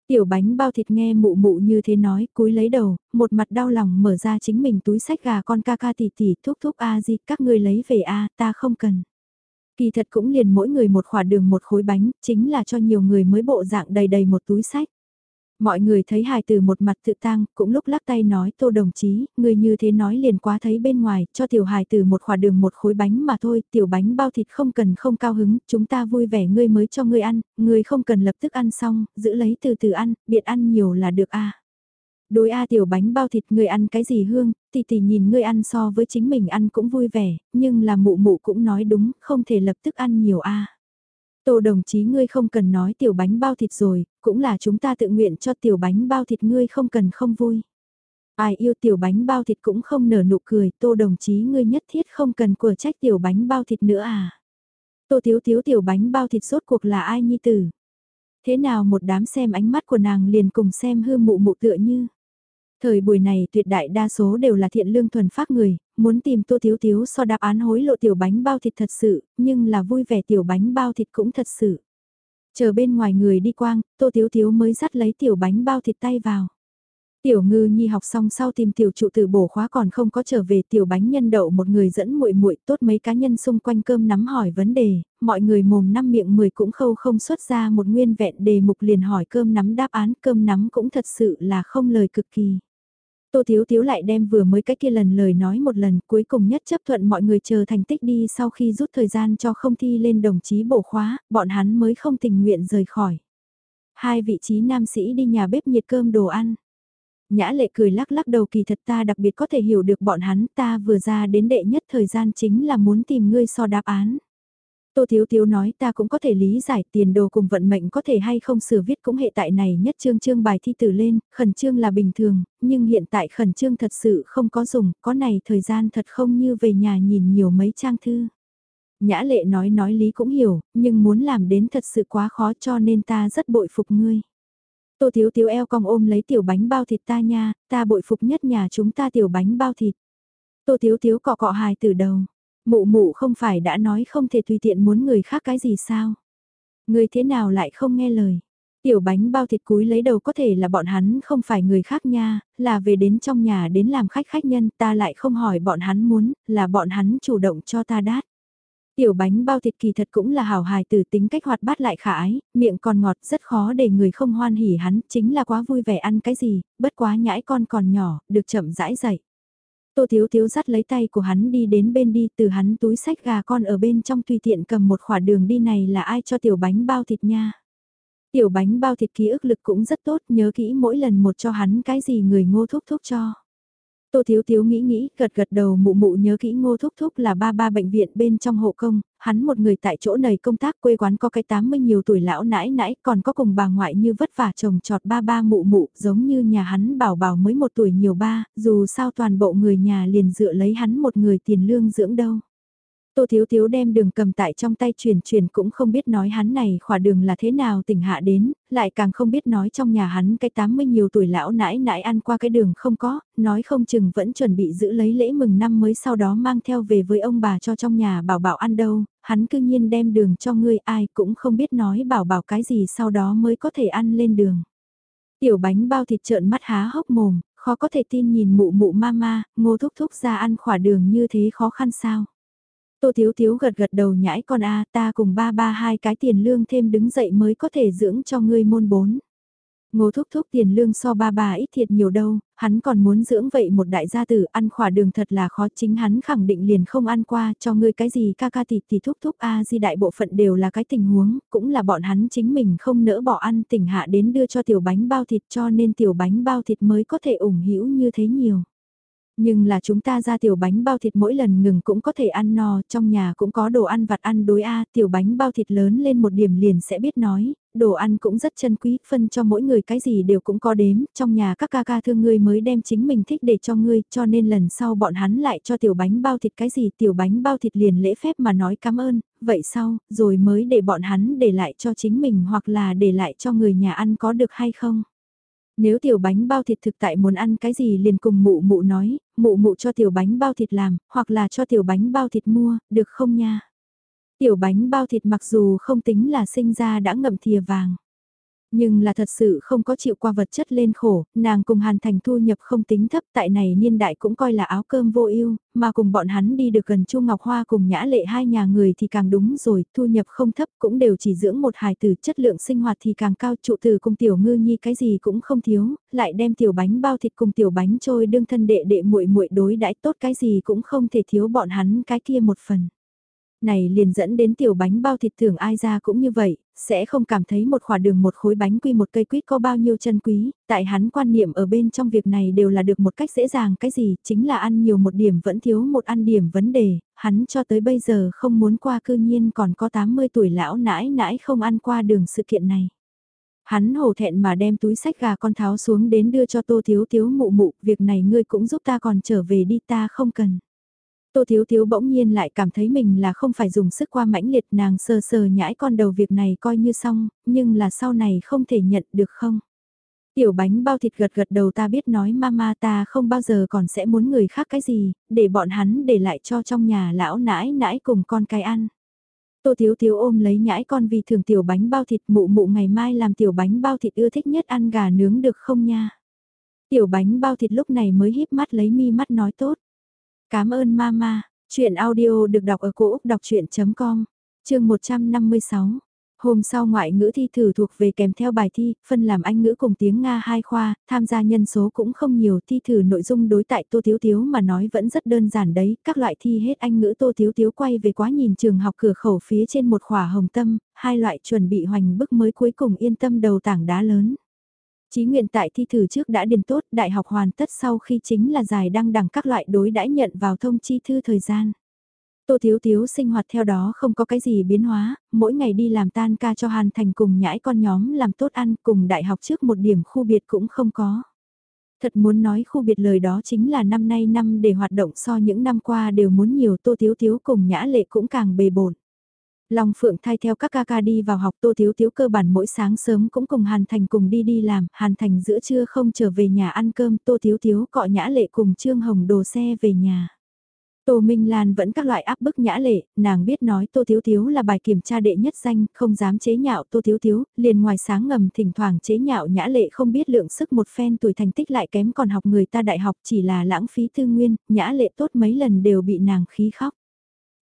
Tiểu bánh bao thịt nghe mụ mụ như thế nói, cúi lấy đầu, một mặt đau lòng mở ra chính mình túi sách gà con ca ca tỷ tỷ thúc thúc a gì, các ngươi lấy về a ta không cần. Kỳ thật cũng liền mỗi người một khỏa đường một khối bánh, chính là cho nhiều người mới bộ dạng đầy đầy một túi sách. Mọi người thấy hài từ một mặt tự tang, cũng lúc lắc tay nói tô đồng chí, người như thế nói liền quá thấy bên ngoài, cho tiểu hài từ một khỏa đường một khối bánh mà thôi, tiểu bánh bao thịt không cần không cao hứng, chúng ta vui vẻ ngươi mới cho ngươi ăn, ngươi không cần lập tức ăn xong, giữ lấy từ từ ăn, biệt ăn nhiều là được a. Đối A tiểu bánh bao thịt ngươi ăn cái gì hương, tỷ tỷ nhìn ngươi ăn so với chính mình ăn cũng vui vẻ, nhưng là mụ mụ cũng nói đúng, không thể lập tức ăn nhiều A. Tô đồng chí ngươi không cần nói tiểu bánh bao thịt rồi, cũng là chúng ta tự nguyện cho tiểu bánh bao thịt ngươi không cần không vui. Ai yêu tiểu bánh bao thịt cũng không nở nụ cười, tô đồng chí ngươi nhất thiết không cần của trách tiểu bánh bao thịt nữa à. Tô thiếu thiếu tiểu bánh bao thịt rốt cuộc là ai nhi tử. Thế nào một đám xem ánh mắt của nàng liền cùng xem hư mụ mụ tựa như. Thời buổi này tuyệt đại đa số đều là thiện lương thuần phát người, muốn tìm tô thiếu thiếu so đáp án hối lộ tiểu bánh bao thịt thật sự, nhưng là vui vẻ tiểu bánh bao thịt cũng thật sự. Chờ bên ngoài người đi quang, tô thiếu thiếu mới dắt lấy tiểu bánh bao thịt tay vào. Tiểu ngư nhi học xong sau tìm tiểu trụ tử bổ khóa còn không có trở về tiểu bánh nhân đậu một người dẫn muội muội tốt mấy cá nhân xung quanh cơm nắm hỏi vấn đề, mọi người mồm năm miệng mười cũng khâu không xuất ra một nguyên vẹn đề mục liền hỏi cơm nắm đáp án cơm nắm cũng thật sự là không lời cực kỳ. Tô Thiếu Thiếu lại đem vừa mới cái kia lần lời nói một lần cuối cùng nhất chấp thuận mọi người chờ thành tích đi sau khi rút thời gian cho không thi lên đồng chí bổ khóa, bọn hắn mới không tình nguyện rời khỏi. Hai vị trí nam sĩ đi nhà bếp nhiệt cơm đồ ăn. Nhã lệ cười lắc lắc đầu kỳ thật ta đặc biệt có thể hiểu được bọn hắn ta vừa ra đến đệ nhất thời gian chính là muốn tìm ngươi so đáp án. Tô Thiếu Thiếu nói ta cũng có thể lý giải tiền đồ cùng vận mệnh có thể hay không sửa viết cũng hệ tại này nhất chương chương bài thi tử lên, khẩn trương là bình thường, nhưng hiện tại khẩn trương thật sự không có dùng, có này thời gian thật không như về nhà nhìn nhiều mấy trang thư. Nhã lệ nói nói lý cũng hiểu, nhưng muốn làm đến thật sự quá khó cho nên ta rất bội phục ngươi. Tô Thiếu Thiếu eo cong ôm lấy tiểu bánh bao thịt ta nha, ta bội phục nhất nhà chúng ta tiểu bánh bao thịt. Tô Thiếu Thiếu cọ cọ hài từ đầu Mụ mụ không phải đã nói không thể tùy tiện muốn người khác cái gì sao? Người thế nào lại không nghe lời? Tiểu bánh bao thịt cúi lấy đầu có thể là bọn hắn không phải người khác nha, là về đến trong nhà đến làm khách khách nhân ta lại không hỏi bọn hắn muốn, là bọn hắn chủ động cho ta đát. Tiểu bánh bao thịt kỳ thật cũng là hào hài từ tính cách hoạt bát lại khả ái, miệng còn ngọt rất khó để người không hoan hỉ hắn, chính là quá vui vẻ ăn cái gì, bất quá nhãi con còn nhỏ, được chậm rãi dậy. Tô Thiếu Thiếu dắt lấy tay của hắn đi đến bên đi, từ hắn túi sách gà con ở bên trong tùy tiện cầm một khỏa đường đi này là ai cho tiểu bánh bao thịt nha. Tiểu bánh bao thịt ký ức lực cũng rất tốt, nhớ kỹ mỗi lần một cho hắn cái gì người ngô thúc thúc cho. Tô Thiếu Thiếu nghĩ nghĩ, gật gật đầu mụ mụ nhớ kỹ ngô thúc thúc là ba ba bệnh viện bên trong hộ công, hắn một người tại chỗ này công tác quê quán có cái 80 nhiều tuổi lão nãi nãi còn có cùng bà ngoại như vất vả chồng trọt ba ba mụ mụ giống như nhà hắn bảo bảo mới một tuổi nhiều ba, dù sao toàn bộ người nhà liền dựa lấy hắn một người tiền lương dưỡng đâu. Tô Thiếu Thiếu đem đường cầm tại trong tay truyền truyền cũng không biết nói hắn này khỏa đường là thế nào tỉnh hạ đến, lại càng không biết nói trong nhà hắn cái 80 nhiều tuổi lão nãi nãi ăn qua cái đường không có, nói không chừng vẫn chuẩn bị giữ lấy lễ mừng năm mới sau đó mang theo về với ông bà cho trong nhà bảo bảo ăn đâu, hắn cư nhiên đem đường cho ngươi ai cũng không biết nói bảo bảo cái gì sau đó mới có thể ăn lên đường. Tiểu bánh bao thịt trợn mắt há hốc mồm, khó có thể tin nhìn mụ mụ ma ma ngô thúc thúc ra ăn khỏa đường như thế khó khăn sao. Tô Thiếu Thiếu gật gật đầu nhãi con a ta cùng ba ba hai cái tiền lương thêm đứng dậy mới có thể dưỡng cho ngươi môn bốn. Ngô thúc thúc tiền lương so ba bà ít thiệt nhiều đâu, hắn còn muốn dưỡng vậy một đại gia tử ăn khỏa đường thật là khó chính hắn khẳng định liền không ăn qua cho ngươi cái gì ca ca thịt thì thúc thúc a di đại bộ phận đều là cái tình huống, cũng là bọn hắn chính mình không nỡ bỏ ăn tỉnh hạ đến đưa cho tiểu bánh bao thịt cho nên tiểu bánh bao thịt mới có thể ủng hữu như thế nhiều. Nhưng là chúng ta ra tiểu bánh bao thịt mỗi lần ngừng cũng có thể ăn no, trong nhà cũng có đồ ăn vặt ăn đối A, tiểu bánh bao thịt lớn lên một điểm liền sẽ biết nói, đồ ăn cũng rất chân quý, phân cho mỗi người cái gì đều cũng có đếm, trong nhà các ca ca thương ngươi mới đem chính mình thích để cho ngươi, cho nên lần sau bọn hắn lại cho tiểu bánh bao thịt cái gì, tiểu bánh bao thịt liền lễ phép mà nói cảm ơn, vậy sau, rồi mới để bọn hắn để lại cho chính mình hoặc là để lại cho người nhà ăn có được hay không. Nếu tiểu bánh bao thịt thực tại muốn ăn cái gì liền cùng mụ mụ nói, mụ mụ cho tiểu bánh bao thịt làm, hoặc là cho tiểu bánh bao thịt mua, được không nha? Tiểu bánh bao thịt mặc dù không tính là sinh ra đã ngậm thìa vàng. Nhưng là thật sự không có chịu qua vật chất lên khổ, nàng cùng Hàn Thành thu nhập không tính thấp tại này niên đại cũng coi là áo cơm vô ưu mà cùng bọn hắn đi được gần Chu Ngọc Hoa cùng Nhã Lệ hai nhà người thì càng đúng rồi, thu nhập không thấp cũng đều chỉ dưỡng một hài tử chất lượng sinh hoạt thì càng cao trụ từ cùng tiểu ngư nhi cái gì cũng không thiếu, lại đem tiểu bánh bao thịt cùng tiểu bánh trôi đương thân đệ đệ muội muội đối đãi tốt cái gì cũng không thể thiếu bọn hắn cái kia một phần này liền dẫn đến tiểu bánh bao thịt thường ai ra cũng như vậy, sẽ không cảm thấy một khỏa đường một khối bánh quy một cây quýt có bao nhiêu chân quý, tại hắn quan niệm ở bên trong việc này đều là được một cách dễ dàng cái gì, chính là ăn nhiều một điểm vẫn thiếu một ăn điểm vấn đề, hắn cho tới bây giờ không muốn qua cư nhiên còn có 80 tuổi lão nãi nãi không ăn qua đường sự kiện này. Hắn hổ thẹn mà đem túi sách gà con tháo xuống đến đưa cho tô thiếu thiếu mụ mụ, việc này ngươi cũng giúp ta còn trở về đi ta không cần. Tô Thiếu Thiếu bỗng nhiên lại cảm thấy mình là không phải dùng sức qua mãnh liệt nàng sờ sờ nhãi con đầu việc này coi như xong, nhưng là sau này không thể nhận được không? Tiểu bánh bao thịt gật gật đầu ta biết nói mama ta không bao giờ còn sẽ muốn người khác cái gì, để bọn hắn để lại cho trong nhà lão nãi nãi cùng con cái ăn. Tô Thiếu Thiếu ôm lấy nhãi con vì thường tiểu bánh bao thịt mụ mụ ngày mai làm tiểu bánh bao thịt ưa thích nhất ăn gà nướng được không nha? Tiểu bánh bao thịt lúc này mới híp mắt lấy mi mắt nói tốt. Cảm ơn mama, chuyện audio được đọc ở cổ Úc đọc chuyện.com, chương 156. Hôm sau ngoại ngữ thi thử thuộc về kèm theo bài thi, phân làm Anh ngữ cùng tiếng Nga hai khoa, tham gia nhân số cũng không nhiều, thi thử nội dung đối tại Tô Thiếu Thiếu mà nói vẫn rất đơn giản đấy, các loại thi hết Anh ngữ Tô Thiếu Thiếu quay về quá nhìn trường học cửa khẩu phía trên một khỏa hồng tâm, hai loại chuẩn bị hoành bức mới cuối cùng yên tâm đầu tảng đá lớn. Chí nguyện tại thi thử trước đã điền tốt, đại học hoàn tất sau khi chính là giải đăng đẳng các loại đối đãi nhận vào thông chi thư thời gian. Tô Thiếu Thiếu sinh hoạt theo đó không có cái gì biến hóa, mỗi ngày đi làm tan ca cho Hàn Thành cùng nhãi con nhóm làm tốt ăn cùng đại học trước một điểm khu biệt cũng không có. Thật muốn nói khu biệt lời đó chính là năm nay năm để hoạt động so những năm qua đều muốn nhiều Tô Thiếu Thiếu cùng nhã lệ cũng càng bề bổn. Long Phượng thay theo các ca ca đi vào học Tô Thiếu Thiếu cơ bản mỗi sáng sớm cũng cùng Hàn Thành cùng đi đi làm, Hàn Thành giữa trưa không trở về nhà ăn cơm, Tô Thiếu Thiếu cọ nhã lệ cùng Trương Hồng đồ xe về nhà. Tô Minh Lan vẫn các loại áp bức nhã lệ, nàng biết nói Tô Thiếu Thiếu là bài kiểm tra đệ nhất danh, không dám chế nhạo Tô Thiếu Thiếu, liền ngoài sáng ngầm thỉnh thoảng chế nhạo nhã lệ không biết lượng sức một phen tuổi thành tích lại kém còn học người ta đại học chỉ là lãng phí tư nguyên, nhã lệ tốt mấy lần đều bị nàng khí khóc.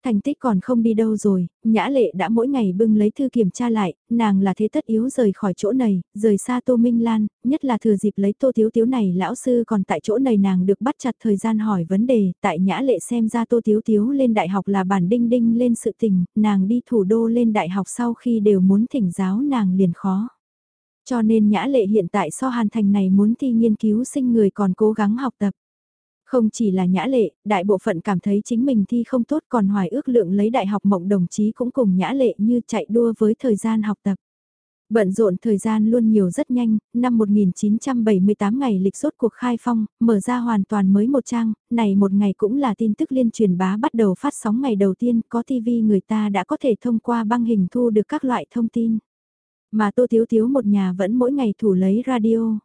Thành tích còn không đi đâu rồi, nhã lệ đã mỗi ngày bưng lấy thư kiểm tra lại, nàng là thế tất yếu rời khỏi chỗ này, rời xa Tô Minh Lan, nhất là thừa dịp lấy Tô Thiếu Thiếu này lão sư còn tại chỗ này nàng được bắt chặt thời gian hỏi vấn đề, tại nhã lệ xem ra Tô Thiếu Thiếu lên đại học là bản đinh đinh lên sự tình, nàng đi thủ đô lên đại học sau khi đều muốn thỉnh giáo nàng liền khó. Cho nên nhã lệ hiện tại so hàn thành này muốn thi nghiên cứu sinh người còn cố gắng học tập. Không chỉ là nhã lệ, đại bộ phận cảm thấy chính mình thi không tốt còn hoài ước lượng lấy đại học mộng đồng chí cũng cùng nhã lệ như chạy đua với thời gian học tập. Bận rộn thời gian luôn nhiều rất nhanh, năm 1978 ngày lịch rốt cuộc khai phong, mở ra hoàn toàn mới một trang, này một ngày cũng là tin tức liên truyền bá bắt đầu phát sóng ngày đầu tiên, có TV người ta đã có thể thông qua băng hình thu được các loại thông tin. Mà Tô Thiếu Thiếu một nhà vẫn mỗi ngày thủ lấy radio.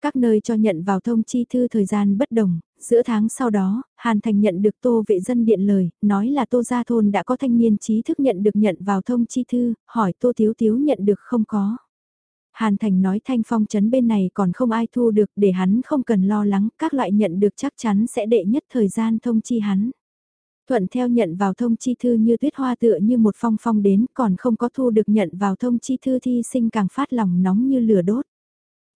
Các nơi cho nhận vào thông chi thư thời gian bất đồng, giữa tháng sau đó, Hàn Thành nhận được Tô vệ dân điện lời, nói là Tô Gia Thôn đã có thanh niên trí thức nhận được nhận vào thông chi thư, hỏi Tô Tiếu Tiếu nhận được không có. Hàn Thành nói thanh phong chấn bên này còn không ai thu được để hắn không cần lo lắng, các loại nhận được chắc chắn sẽ đệ nhất thời gian thông chi hắn. Thuận theo nhận vào thông chi thư như tuyết hoa tựa như một phong phong đến còn không có thu được nhận vào thông chi thư thi sinh càng phát lòng nóng như lửa đốt.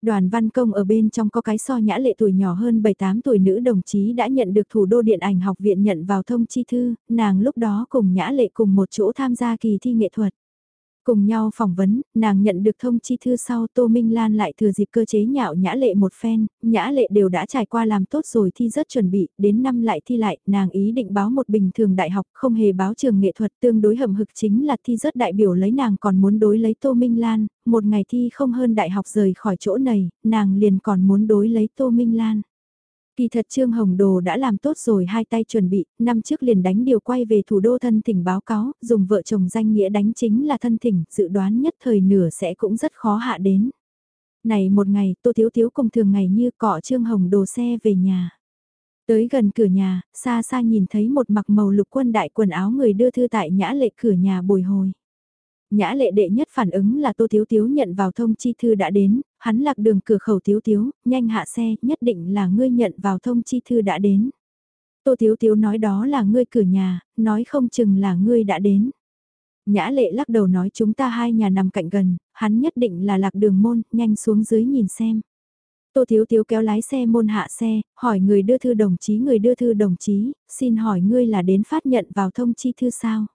Đoàn văn công ở bên trong có cái so nhã lệ tuổi nhỏ hơn 7-8 tuổi nữ đồng chí đã nhận được thủ đô điện ảnh học viện nhận vào thông chi thư, nàng lúc đó cùng nhã lệ cùng một chỗ tham gia kỳ thi nghệ thuật. Cùng nhau phỏng vấn, nàng nhận được thông chi thư sau Tô Minh Lan lại thừa dịp cơ chế nhạo nhã lệ một phen, nhã lệ đều đã trải qua làm tốt rồi thi rất chuẩn bị, đến năm lại thi lại, nàng ý định báo một bình thường đại học, không hề báo trường nghệ thuật tương đối hầm hực chính là thi rất đại biểu lấy nàng còn muốn đối lấy Tô Minh Lan, một ngày thi không hơn đại học rời khỏi chỗ này, nàng liền còn muốn đối lấy Tô Minh Lan. Kỳ thật Trương Hồng Đồ đã làm tốt rồi hai tay chuẩn bị, năm trước liền đánh điều quay về thủ đô thân thỉnh báo cáo, dùng vợ chồng danh nghĩa đánh chính là thân thỉnh, dự đoán nhất thời nửa sẽ cũng rất khó hạ đến. Này một ngày, Tô Thiếu Thiếu cùng thường ngày như cọ Trương Hồng Đồ xe về nhà. Tới gần cửa nhà, xa xa nhìn thấy một mặc màu lục quân đại quần áo người đưa thư tại nhã lệ cửa nhà bồi hồi. Nhã lệ đệ nhất phản ứng là Tô Thiếu Thiếu nhận vào thông chi thư đã đến, hắn lạc đường cửa khẩu Thiếu Thiếu, nhanh hạ xe, nhất định là ngươi nhận vào thông chi thư đã đến. Tô Thiếu Thiếu nói đó là ngươi cửa nhà, nói không chừng là ngươi đã đến. Nhã lệ lắc đầu nói chúng ta hai nhà nằm cạnh gần, hắn nhất định là lạc đường môn, nhanh xuống dưới nhìn xem. Tô Thiếu Thiếu kéo lái xe môn hạ xe, hỏi người đưa thư đồng chí người đưa thư đồng chí, xin hỏi ngươi là đến phát nhận vào thông chi thư sao?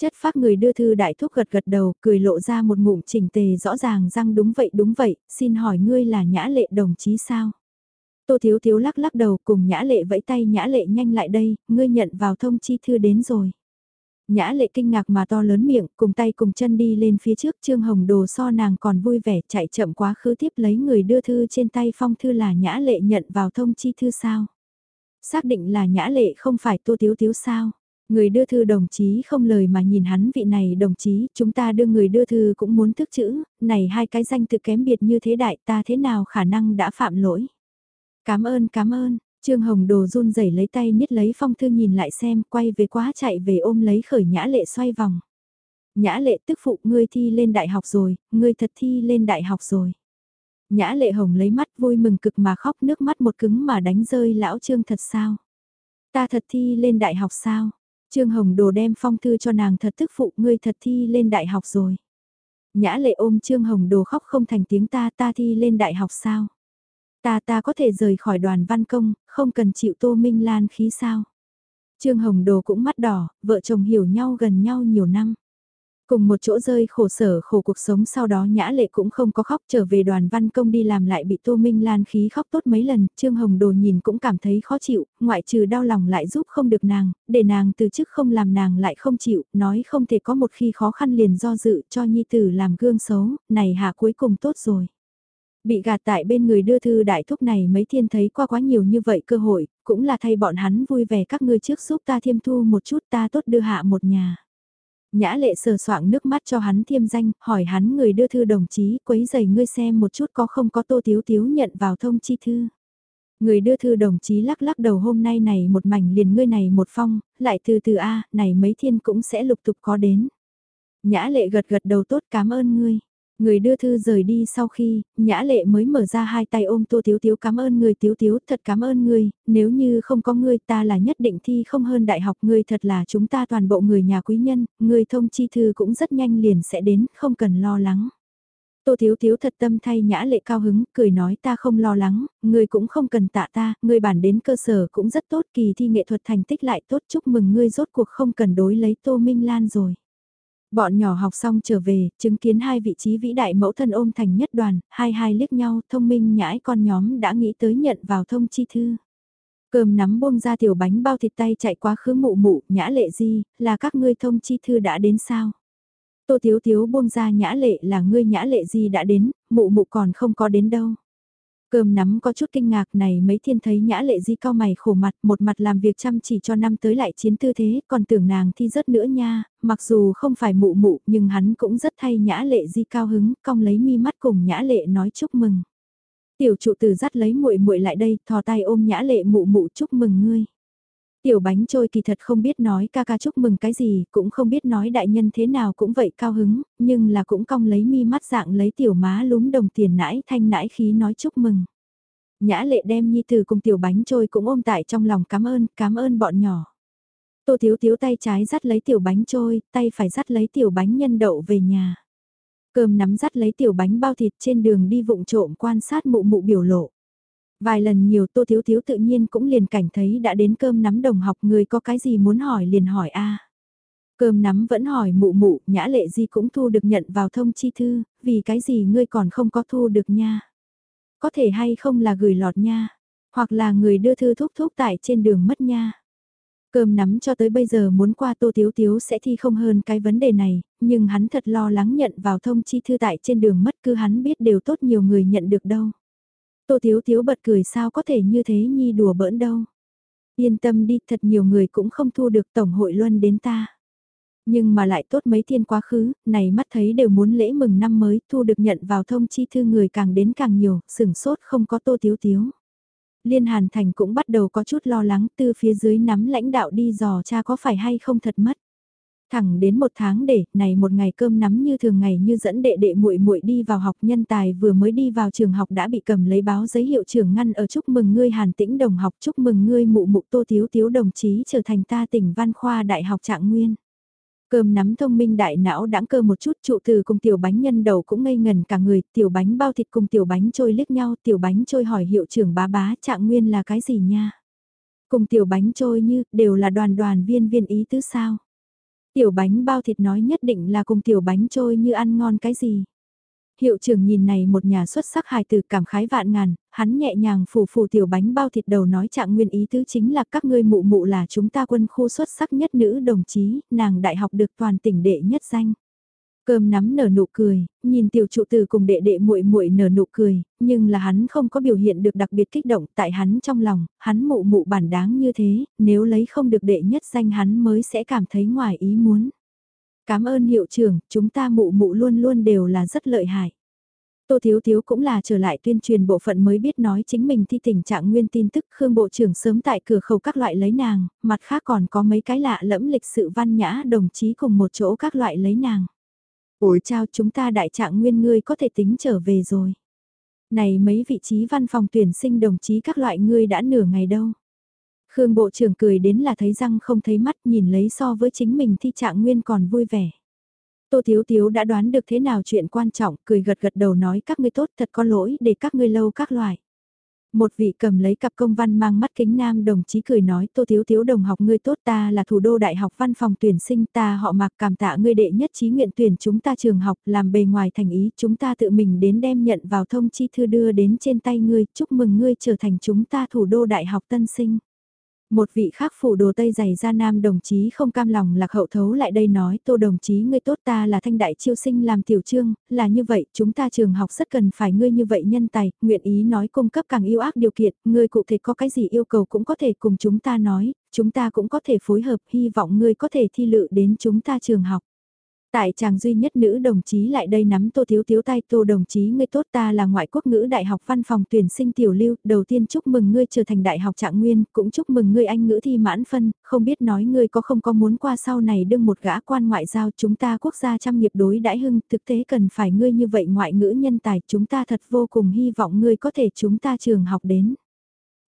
Chất phác người đưa thư đại thúc gật gật đầu, cười lộ ra một ngụm chỉnh tề rõ ràng răng đúng vậy đúng vậy, xin hỏi ngươi là nhã lệ đồng chí sao? Tô Thiếu Thiếu lắc lắc đầu cùng nhã lệ vẫy tay nhã lệ nhanh lại đây, ngươi nhận vào thông chi thư đến rồi. Nhã lệ kinh ngạc mà to lớn miệng, cùng tay cùng chân đi lên phía trước Trương Hồng Đồ so nàng còn vui vẻ chạy chậm quá khứ tiếp lấy người đưa thư trên tay phong thư là nhã lệ nhận vào thông chi thư sao. Xác định là nhã lệ không phải tô thiếu thiếu sao. Người đưa thư đồng chí không lời mà nhìn hắn vị này đồng chí, chúng ta đưa người đưa thư cũng muốn thức chữ, này hai cái danh tự kém biệt như thế đại ta thế nào khả năng đã phạm lỗi. Cảm ơn cảm ơn, Trương Hồng Đồ run rẩy lấy tay niết lấy phong thư nhìn lại xem, quay về quá chạy về ôm lấy khởi nhã lệ xoay vòng. Nhã lệ tức phụ ngươi thi lên đại học rồi, ngươi thật thi lên đại học rồi. Nhã lệ hồng lấy mắt vui mừng cực mà khóc nước mắt một cứng mà đánh rơi lão trương thật sao. Ta thật thi lên đại học sao? Trương Hồng Đồ đem phong thư cho nàng thật tức phụ ngươi thật thi lên đại học rồi. Nhã lệ ôm Trương Hồng Đồ khóc không thành tiếng ta ta thi lên đại học sao. Ta ta có thể rời khỏi đoàn văn công, không cần chịu Tô Minh Lan khí sao. Trương Hồng Đồ cũng mắt đỏ, vợ chồng hiểu nhau gần nhau nhiều năm. Cùng một chỗ rơi khổ sở khổ cuộc sống sau đó Nhã Lệ cũng không có khóc trở về đoàn văn công đi làm lại bị Tô Minh Lan khí khóc tốt mấy lần, Trương Hồng Đồ nhìn cũng cảm thấy khó chịu, ngoại trừ đau lòng lại giúp không được nàng, để nàng từ chức không làm nàng lại không chịu, nói không thể có một khi khó khăn liền do dự cho nhi tử làm gương xấu, này hạ cuối cùng tốt rồi. Bị gạt tại bên người đưa thư đại thúc này mấy thiên thấy qua quá nhiều như vậy cơ hội, cũng là thay bọn hắn vui vẻ các ngươi trước giúp ta thiêm thu một chút ta tốt đưa hạ một nhà. Nhã lệ sờ soạng nước mắt cho hắn thiêm danh, hỏi hắn người đưa thư đồng chí, quấy giày ngươi xem một chút có không có tô tiếu tiếu nhận vào thông chi thư. Người đưa thư đồng chí lắc lắc đầu hôm nay này một mảnh liền ngươi này một phong, lại từ từ A, này mấy thiên cũng sẽ lục tục có đến. Nhã lệ gật gật đầu tốt cảm ơn ngươi. Người đưa thư rời đi sau khi, Nhã Lệ mới mở ra hai tay ôm Tô Tiếu Tiếu cảm ơn người Tiếu Tiếu, thật cảm ơn người, nếu như không có người ta là nhất định thi không hơn đại học người thật là chúng ta toàn bộ người nhà quý nhân, người thông chi thư cũng rất nhanh liền sẽ đến, không cần lo lắng. Tô Thiếu Thiếu thật tâm thay nhã lệ cao hứng, cười nói ta không lo lắng, ngươi cũng không cần tạ ta, ngươi bản đến cơ sở cũng rất tốt, kỳ thi nghệ thuật thành tích lại tốt, chúc mừng ngươi rốt cuộc không cần đối lấy Tô Minh Lan rồi. Bọn nhỏ học xong trở về, chứng kiến hai vị trí vĩ đại mẫu thân ôm thành nhất đoàn, hai hai liếc nhau, thông minh nhãi con nhóm đã nghĩ tới nhận vào thông chi thư. Cơm nắm buông ra tiểu bánh bao thịt tay chạy qua khứ mụ mụ, nhã lệ gì, là các ngươi thông chi thư đã đến sao? Tô Thiếu Thiếu buông ra nhã lệ là ngươi nhã lệ gì đã đến, mụ mụ còn không có đến đâu. Cơm nắm có chút kinh ngạc này mấy thiên thấy nhã lệ di cao mày khổ mặt, một mặt làm việc chăm chỉ cho năm tới lại chiến tư thế, còn tưởng nàng thi rất nữa nha, mặc dù không phải mụ mụ nhưng hắn cũng rất thay nhã lệ di cao hứng, cong lấy mi mắt cùng nhã lệ nói chúc mừng. Tiểu trụ tử dắt lấy muội muội lại đây, thò tay ôm nhã lệ mụ mụ chúc mừng ngươi. Tiểu bánh trôi kỳ thật không biết nói ca ca chúc mừng cái gì, cũng không biết nói đại nhân thế nào cũng vậy cao hứng, nhưng là cũng cong lấy mi mắt dạng lấy tiểu má lúm đồng tiền nãi thanh nãi khí nói chúc mừng. Nhã lệ đem nhi từ cùng tiểu bánh trôi cũng ôm tại trong lòng cảm ơn, cảm ơn bọn nhỏ. Tô thiếu thiếu tay trái dắt lấy tiểu bánh trôi, tay phải dắt lấy tiểu bánh nhân đậu về nhà. Cơm nắm dắt lấy tiểu bánh bao thịt trên đường đi vụng trộm quan sát mụ mụ biểu lộ. Vài lần nhiều Tô Thiếu Thiếu tự nhiên cũng liền cảnh thấy đã đến cơm nắm đồng học người có cái gì muốn hỏi liền hỏi a Cơm nắm vẫn hỏi mụ mụ, nhã lệ gì cũng thu được nhận vào thông chi thư, vì cái gì ngươi còn không có thu được nha. Có thể hay không là gửi lọt nha, hoặc là người đưa thư thúc thúc tại trên đường mất nha. Cơm nắm cho tới bây giờ muốn qua Tô Thiếu Thiếu sẽ thi không hơn cái vấn đề này, nhưng hắn thật lo lắng nhận vào thông chi thư tại trên đường mất cứ hắn biết đều tốt nhiều người nhận được đâu. Tô Thiếu Thiếu bật cười sao có thể như thế nhi đùa bỡn đâu. Yên tâm đi thật nhiều người cũng không thu được Tổng hội Luân đến ta. Nhưng mà lại tốt mấy thiên quá khứ, này mắt thấy đều muốn lễ mừng năm mới, thu được nhận vào thông chi thư người càng đến càng nhiều, sửng sốt không có Tô Thiếu Thiếu. Liên Hàn Thành cũng bắt đầu có chút lo lắng từ phía dưới nắm lãnh đạo đi dò cha có phải hay không thật mất. Thẳng đến một tháng để, này một ngày cơm nắm như thường ngày như dẫn đệ đệ muội muội đi vào học nhân tài vừa mới đi vào trường học đã bị cầm lấy báo giấy hiệu trưởng ngăn ở chúc mừng ngươi Hàn Tĩnh đồng học chúc mừng ngươi mụ mụ Tô thiếu thiếu đồng chí trở thành ta tỉnh văn khoa đại học trạng nguyên. Cơm nắm thông minh đại não đãng cơ một chút trụ từ cùng tiểu bánh nhân đầu cũng ngây ngần cả người, tiểu bánh bao thịt cùng tiểu bánh trôi liếc nhau, tiểu bánh trôi hỏi hiệu trưởng bá bá trạng nguyên là cái gì nha. Cùng tiểu bánh trôi như, đều là đoàn đoàn viên viên ý tứ sao. Tiểu bánh bao thịt nói nhất định là cùng tiểu bánh trôi như ăn ngon cái gì. Hiệu trưởng nhìn này một nhà xuất sắc hài từ cảm khái vạn ngàn, hắn nhẹ nhàng phủ phủ tiểu bánh bao thịt đầu nói trạng nguyên ý tứ chính là các ngươi mụ mụ là chúng ta quân khu xuất sắc nhất nữ đồng chí, nàng đại học được toàn tỉnh đệ nhất danh. Cơm nắm nở nụ cười, nhìn tiểu trụ tử cùng đệ đệ muội muội nở nụ cười, nhưng là hắn không có biểu hiện được đặc biệt kích động tại hắn trong lòng, hắn mụ mụ bản đáng như thế, nếu lấy không được đệ nhất danh hắn mới sẽ cảm thấy ngoài ý muốn. Cảm ơn hiệu trưởng, chúng ta mụ mụ luôn luôn đều là rất lợi hại. Tô Thiếu Thiếu cũng là trở lại tuyên truyền bộ phận mới biết nói chính mình thi tình trạng nguyên tin tức Khương Bộ trưởng sớm tại cửa khẩu các loại lấy nàng, mặt khác còn có mấy cái lạ lẫm lịch sự văn nhã đồng chí cùng một chỗ các loại lấy nàng. Ủi chào chúng ta đại trạng nguyên ngươi có thể tính trở về rồi. Này mấy vị trí văn phòng tuyển sinh đồng chí các loại ngươi đã nửa ngày đâu. Khương Bộ trưởng cười đến là thấy răng không thấy mắt nhìn lấy so với chính mình thi trạng nguyên còn vui vẻ. Tô Thiếu Thiếu đã đoán được thế nào chuyện quan trọng, cười gật gật đầu nói các ngươi tốt thật có lỗi để các ngươi lâu các loại. Một vị cầm lấy cặp công văn mang mắt kính nam đồng chí cười nói, Tô Thiếu Thiếu đồng học ngươi tốt, ta là thủ đô đại học văn phòng tuyển sinh, ta họ mặc cảm tạ ngươi đệ nhất trí nguyện tuyển chúng ta trường học, làm bề ngoài thành ý, chúng ta tự mình đến đem nhận vào thông chi thư đưa đến trên tay ngươi, chúc mừng ngươi trở thành chúng ta thủ đô đại học tân sinh. Một vị khác phủ đồ tây dày ra nam đồng chí không cam lòng lạc hậu thấu lại đây nói tô đồng chí ngươi tốt ta là thanh đại chiêu sinh làm tiểu trương, là như vậy chúng ta trường học rất cần phải ngươi như vậy nhân tài, nguyện ý nói cung cấp càng yêu ác điều kiện, ngươi cụ thể có cái gì yêu cầu cũng có thể cùng chúng ta nói, chúng ta cũng có thể phối hợp, hy vọng ngươi có thể thi lự đến chúng ta trường học. Tại chàng duy nhất nữ đồng chí lại đây nắm tô thiếu thiếu tay tô đồng chí ngươi tốt ta là ngoại quốc ngữ đại học văn phòng tuyển sinh tiểu lưu, đầu tiên chúc mừng ngươi trở thành đại học trạng nguyên, cũng chúc mừng ngươi anh ngữ thi mãn phân, không biết nói ngươi có không có muốn qua sau này đương một gã quan ngoại giao chúng ta quốc gia trăm nghiệp đối đãi hưng, thực tế cần phải ngươi như vậy ngoại ngữ nhân tài, chúng ta thật vô cùng hy vọng ngươi có thể chúng ta trường học đến.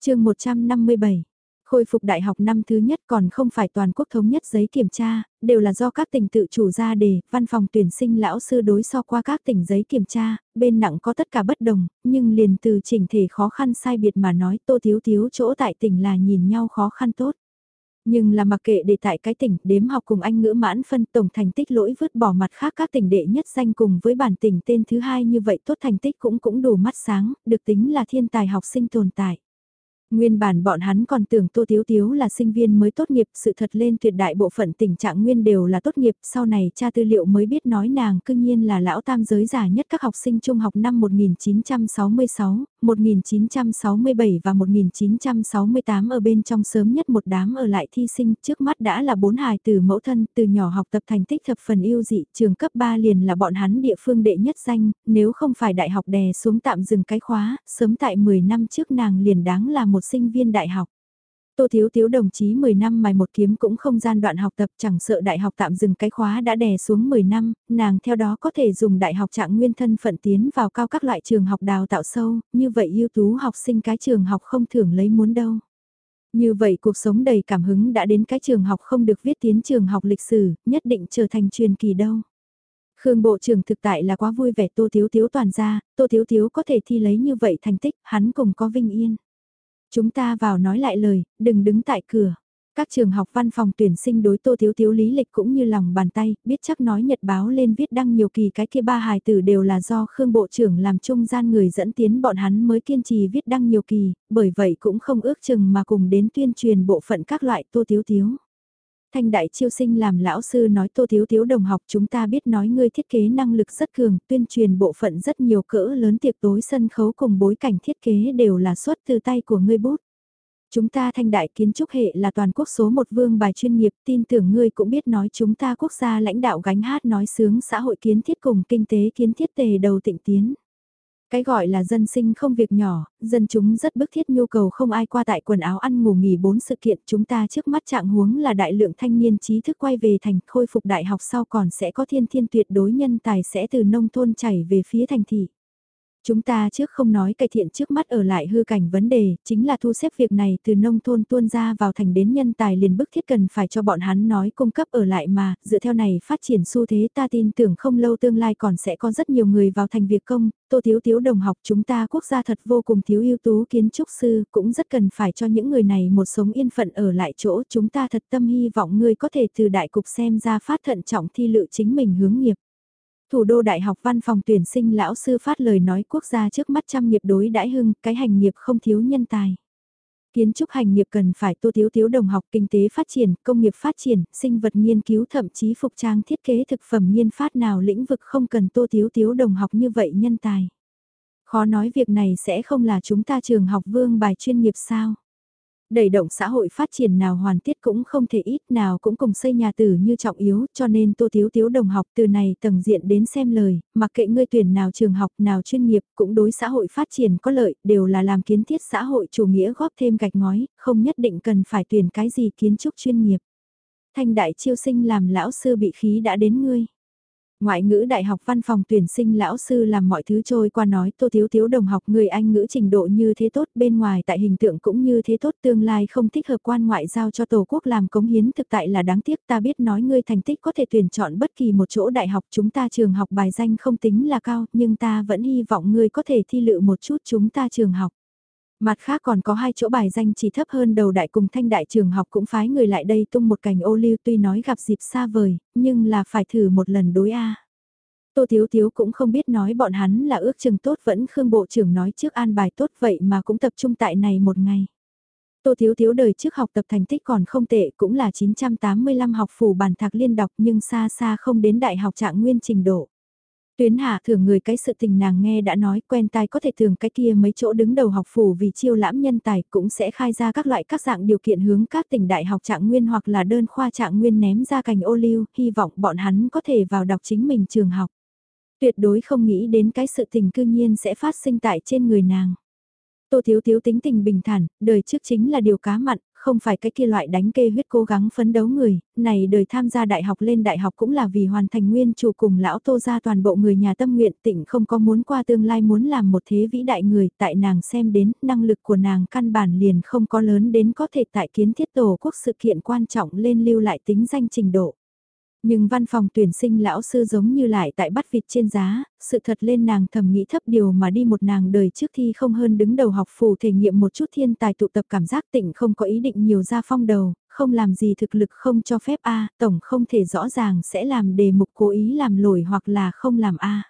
chương 157 Khôi phục đại học năm thứ nhất còn không phải toàn quốc thống nhất giấy kiểm tra, đều là do các tỉnh tự chủ ra đề, văn phòng tuyển sinh lão sư đối so qua các tỉnh giấy kiểm tra, bên nặng có tất cả bất đồng, nhưng liền từ chỉnh thể khó khăn sai biệt mà nói tô thiếu thiếu chỗ tại tỉnh là nhìn nhau khó khăn tốt. Nhưng là mặc kệ để tại cái tỉnh đếm học cùng anh ngữ mãn phân tổng thành tích lỗi vứt bỏ mặt khác các tỉnh đệ nhất danh cùng với bản tỉnh tên thứ hai như vậy tốt thành tích cũng cũng đủ mắt sáng, được tính là thiên tài học sinh tồn tại. Nguyên bản bọn hắn còn tưởng Tô Tiếu Tiếu là sinh viên mới tốt nghiệp, sự thật lên tuyệt đại bộ phận tình trạng nguyên đều là tốt nghiệp, sau này cha tư liệu mới biết nói nàng cương nhiên là lão tam giới già nhất các học sinh trung học năm 1966, 1967 và 1968 ở bên trong sớm nhất một đám ở lại thi sinh, trước mắt đã là bốn hài từ mẫu thân, từ nhỏ học tập thành tích thập phần yêu dị, trường cấp 3 liền là bọn hắn địa phương đệ nhất danh, nếu không phải đại học đè xuống tạm dừng cái khóa, sớm tại 10 năm trước nàng liền đáng là một sinh viên đại học. Tô Thiếu Thiếu đồng chí 10 năm mài một kiếm cũng không gian đoạn học tập chẳng sợ đại học tạm dừng cái khóa đã đè xuống 10 năm, nàng theo đó có thể dùng đại học trạng nguyên thân phận tiến vào cao các loại trường học đào tạo sâu, như vậy ưu tú học sinh cái trường học không thưởng lấy muốn đâu. Như vậy cuộc sống đầy cảm hứng đã đến cái trường học không được viết tiến trường học lịch sử, nhất định trở thành truyền kỳ đâu. Khương Bộ trưởng thực tại là quá vui vẻ Tô Thiếu Thiếu toàn ra, Tô Thiếu Thiếu có thể thi lấy như vậy thành tích, hắn cùng có vinh yên. Chúng ta vào nói lại lời, đừng đứng tại cửa. Các trường học văn phòng tuyển sinh đối tô thiếu thiếu lý lịch cũng như lòng bàn tay, biết chắc nói nhật báo lên viết đăng nhiều kỳ cái kia ba hài tử đều là do Khương Bộ trưởng làm trung gian người dẫn tiến bọn hắn mới kiên trì viết đăng nhiều kỳ, bởi vậy cũng không ước chừng mà cùng đến tuyên truyền bộ phận các loại tô thiếu thiếu. Thanh đại chiêu sinh làm lão sư nói tô thiếu thiếu đồng học chúng ta biết nói ngươi thiết kế năng lực rất cường, tuyên truyền bộ phận rất nhiều cỡ lớn tiệc tối sân khấu cùng bối cảnh thiết kế đều là xuất từ tay của ngươi bút. Chúng ta thanh đại kiến trúc hệ là toàn quốc số một vương bài chuyên nghiệp, tin tưởng ngươi cũng biết nói chúng ta quốc gia lãnh đạo gánh hát nói sướng xã hội kiến thiết cùng kinh tế kiến thiết tề đầu tịnh tiến. Cái gọi là dân sinh không việc nhỏ, dân chúng rất bức thiết nhu cầu không ai qua tại quần áo ăn ngủ nghỉ bốn sự kiện chúng ta trước mắt trạng huống là đại lượng thanh niên trí thức quay về thành khôi phục đại học sau còn sẽ có thiên thiên tuyệt đối nhân tài sẽ từ nông thôn chảy về phía thành thị. Chúng ta trước không nói cải thiện trước mắt ở lại hư cảnh vấn đề, chính là thu xếp việc này từ nông thôn tuôn ra vào thành đến nhân tài liền bức thiết cần phải cho bọn hắn nói cung cấp ở lại mà, dựa theo này phát triển xu thế ta tin tưởng không lâu tương lai còn sẽ có rất nhiều người vào thành việc công, tô thiếu thiếu đồng học chúng ta quốc gia thật vô cùng thiếu ưu tú kiến trúc sư, cũng rất cần phải cho những người này một sống yên phận ở lại chỗ chúng ta thật tâm hy vọng người có thể từ đại cục xem ra phát thận trọng thi lự chính mình hướng nghiệp. Thủ đô Đại học Văn phòng tuyển sinh lão sư phát lời nói quốc gia trước mắt trăm nghiệp đối đãi hưng, cái hành nghiệp không thiếu nhân tài. Kiến trúc hành nghiệp cần phải tô thiếu thiếu đồng học kinh tế phát triển, công nghiệp phát triển, sinh vật nghiên cứu thậm chí phục trang thiết kế thực phẩm nghiên phát nào lĩnh vực không cần tô thiếu thiếu đồng học như vậy nhân tài. Khó nói việc này sẽ không là chúng ta trường học vương bài chuyên nghiệp sao. Đẩy động xã hội phát triển nào hoàn tiết cũng không thể ít nào cũng cùng xây nhà tử như trọng yếu cho nên tô thiếu thiếu đồng học từ này tầng diện đến xem lời, mặc kệ ngươi tuyển nào trường học nào chuyên nghiệp cũng đối xã hội phát triển có lợi đều là làm kiến thiết xã hội chủ nghĩa góp thêm gạch ngói, không nhất định cần phải tuyển cái gì kiến trúc chuyên nghiệp. Thanh đại chiêu sinh làm lão sư bị khí đã đến ngươi. Ngoại ngữ đại học văn phòng tuyển sinh lão sư làm mọi thứ trôi qua nói, tô thiếu thiếu đồng học người Anh ngữ trình độ như thế tốt, bên ngoài tại hình tượng cũng như thế tốt, tương lai không thích hợp quan ngoại giao cho tổ quốc làm cống hiến, thực tại là đáng tiếc, ta biết nói ngươi thành tích có thể tuyển chọn bất kỳ một chỗ đại học, chúng ta trường học bài danh không tính là cao, nhưng ta vẫn hy vọng ngươi có thể thi lự một chút, chúng ta trường học. Mặt khác còn có hai chỗ bài danh chỉ thấp hơn đầu đại cùng thanh đại trường học cũng phái người lại đây tung một cành ô liu tuy nói gặp dịp xa vời, nhưng là phải thử một lần đối A. Tô Thiếu Thiếu cũng không biết nói bọn hắn là ước chừng tốt vẫn Khương Bộ trưởng nói trước an bài tốt vậy mà cũng tập trung tại này một ngày. Tô Thiếu Thiếu đời trước học tập thành tích còn không tệ cũng là 985 học phủ bản thạc liên đọc nhưng xa xa không đến đại học trạng nguyên trình độ. Tuyến hạ thường người cái sự tình nàng nghe đã nói quen tai có thể thường cái kia mấy chỗ đứng đầu học phủ vì chiêu lãm nhân tài cũng sẽ khai ra các loại các dạng điều kiện hướng các tỉnh đại học trạng nguyên hoặc là đơn khoa trạng nguyên ném ra cành ô liu, hy vọng bọn hắn có thể vào đọc chính mình trường học. Tuyệt đối không nghĩ đến cái sự tình cư nhiên sẽ phát sinh tại trên người nàng. Tô Thiếu Thiếu tính tình bình thản, đời trước chính là điều cá mặn, không phải cái kia loại đánh kê huyết cố gắng phấn đấu người, này đời tham gia đại học lên đại học cũng là vì hoàn thành nguyên chủ cùng lão tô ra toàn bộ người nhà tâm nguyện tỉnh không có muốn qua tương lai muốn làm một thế vĩ đại người, tại nàng xem đến năng lực của nàng căn bản liền không có lớn đến có thể tại kiến thiết tổ quốc sự kiện quan trọng lên lưu lại tính danh trình độ. Nhưng văn phòng tuyển sinh lão sư giống như lại tại bắt vịt trên giá, sự thật lên nàng thầm nghĩ thấp điều mà đi một nàng đời trước thi không hơn đứng đầu học phủ thể nghiệm một chút thiên tài tụ tập cảm giác tịnh không có ý định nhiều ra phong đầu, không làm gì thực lực không cho phép A, tổng không thể rõ ràng sẽ làm đề mục cố ý làm lỗi hoặc là không làm A.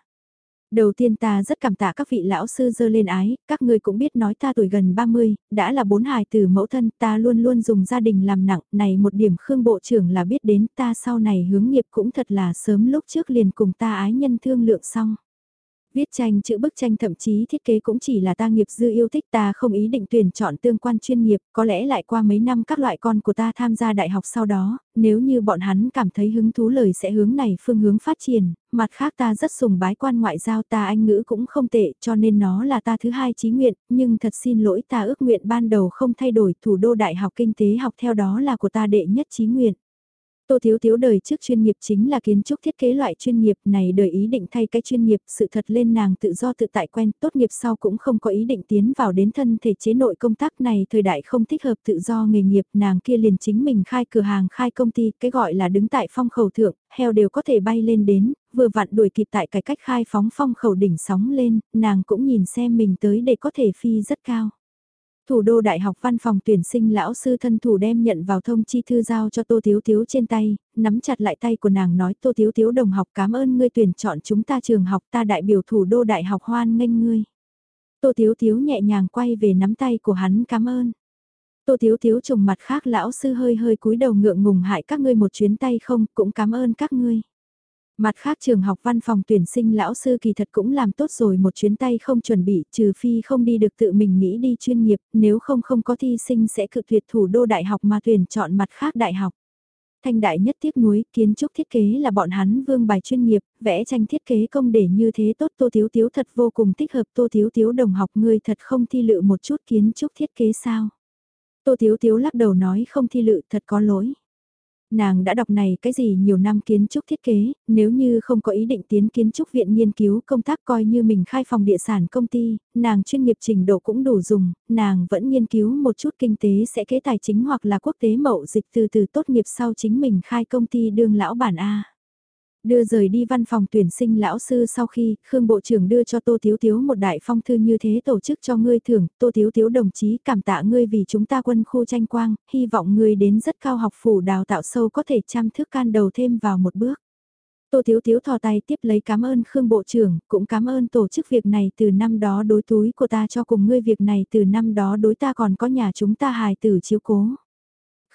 Đầu tiên ta rất cảm tạ các vị lão sư dơ lên ái, các ngươi cũng biết nói ta tuổi gần 30, đã là bốn hài từ mẫu thân ta luôn luôn dùng gia đình làm nặng, này một điểm Khương Bộ trưởng là biết đến ta sau này hướng nghiệp cũng thật là sớm lúc trước liền cùng ta ái nhân thương lượng xong. Viết tranh chữ bức tranh thậm chí thiết kế cũng chỉ là ta nghiệp dư yêu thích ta không ý định tuyển chọn tương quan chuyên nghiệp, có lẽ lại qua mấy năm các loại con của ta tham gia đại học sau đó, nếu như bọn hắn cảm thấy hứng thú lời sẽ hướng này phương hướng phát triển, mặt khác ta rất sùng bái quan ngoại giao ta anh ngữ cũng không tệ cho nên nó là ta thứ hai chí nguyện, nhưng thật xin lỗi ta ước nguyện ban đầu không thay đổi thủ đô đại học kinh tế học theo đó là của ta đệ nhất chí nguyện. Tô Thiếu Thiếu đời trước chuyên nghiệp chính là kiến trúc thiết kế loại chuyên nghiệp này đời ý định thay cái chuyên nghiệp sự thật lên nàng tự do tự tại quen tốt nghiệp sau cũng không có ý định tiến vào đến thân thể chế nội công tác này thời đại không thích hợp tự do nghề nghiệp nàng kia liền chính mình khai cửa hàng khai công ty cái gọi là đứng tại phong khẩu thượng, heo đều có thể bay lên đến, vừa vặn đuổi kịp tại cái cách khai phóng phong khẩu đỉnh sóng lên, nàng cũng nhìn xem mình tới để có thể phi rất cao. Thủ đô Đại học văn phòng tuyển sinh lão sư thân thủ đem nhận vào thông chi thư giao cho Tô Thiếu Thiếu trên tay, nắm chặt lại tay của nàng nói Tô Thiếu Thiếu đồng học cảm ơn ngươi tuyển chọn chúng ta trường học ta đại biểu thủ đô Đại học hoan nghênh ngươi. Tô Thiếu Thiếu nhẹ nhàng quay về nắm tay của hắn cảm ơn. Tô Thiếu Thiếu trùng mặt khác lão sư hơi hơi cúi đầu ngượng ngùng hại các ngươi một chuyến tay không cũng cảm ơn các ngươi. Mặt khác trường học văn phòng tuyển sinh lão sư kỳ thật cũng làm tốt rồi một chuyến tay không chuẩn bị, trừ phi không đi được tự mình nghĩ đi chuyên nghiệp, nếu không không có thi sinh sẽ cự tuyệt thủ đô đại học mà tuyển chọn mặt khác đại học. Thanh đại nhất tiếc nuối, kiến trúc thiết kế là bọn hắn vương bài chuyên nghiệp, vẽ tranh thiết kế công để như thế tốt Tô Thiếu Thiếu thật vô cùng thích hợp Tô Thiếu Thiếu đồng học ngươi thật không thi lự một chút kiến trúc thiết kế sao. Tô Thiếu Thiếu lắc đầu nói không thi lự thật có lỗi. Nàng đã đọc này cái gì nhiều năm kiến trúc thiết kế, nếu như không có ý định tiến kiến trúc viện nghiên cứu công tác coi như mình khai phòng địa sản công ty, nàng chuyên nghiệp trình độ cũng đủ dùng, nàng vẫn nghiên cứu một chút kinh tế sẽ kế tài chính hoặc là quốc tế mậu dịch từ từ tốt nghiệp sau chính mình khai công ty đương lão bản A. Đưa rời đi văn phòng tuyển sinh lão sư sau khi, Khương Bộ trưởng đưa cho Tô Thiếu Thiếu một đại phong thư như thế tổ chức cho ngươi thưởng, Tô Thiếu Thiếu đồng chí cảm tạ ngươi vì chúng ta quân khu tranh quang, hy vọng ngươi đến rất cao học phủ đào tạo sâu có thể chăm thức can đầu thêm vào một bước. Tô Thiếu Thiếu thò tay tiếp lấy cảm ơn Khương Bộ trưởng, cũng cảm ơn tổ chức việc này từ năm đó đối túi của ta cho cùng ngươi việc này từ năm đó đối ta còn có nhà chúng ta hài tử chiếu cố.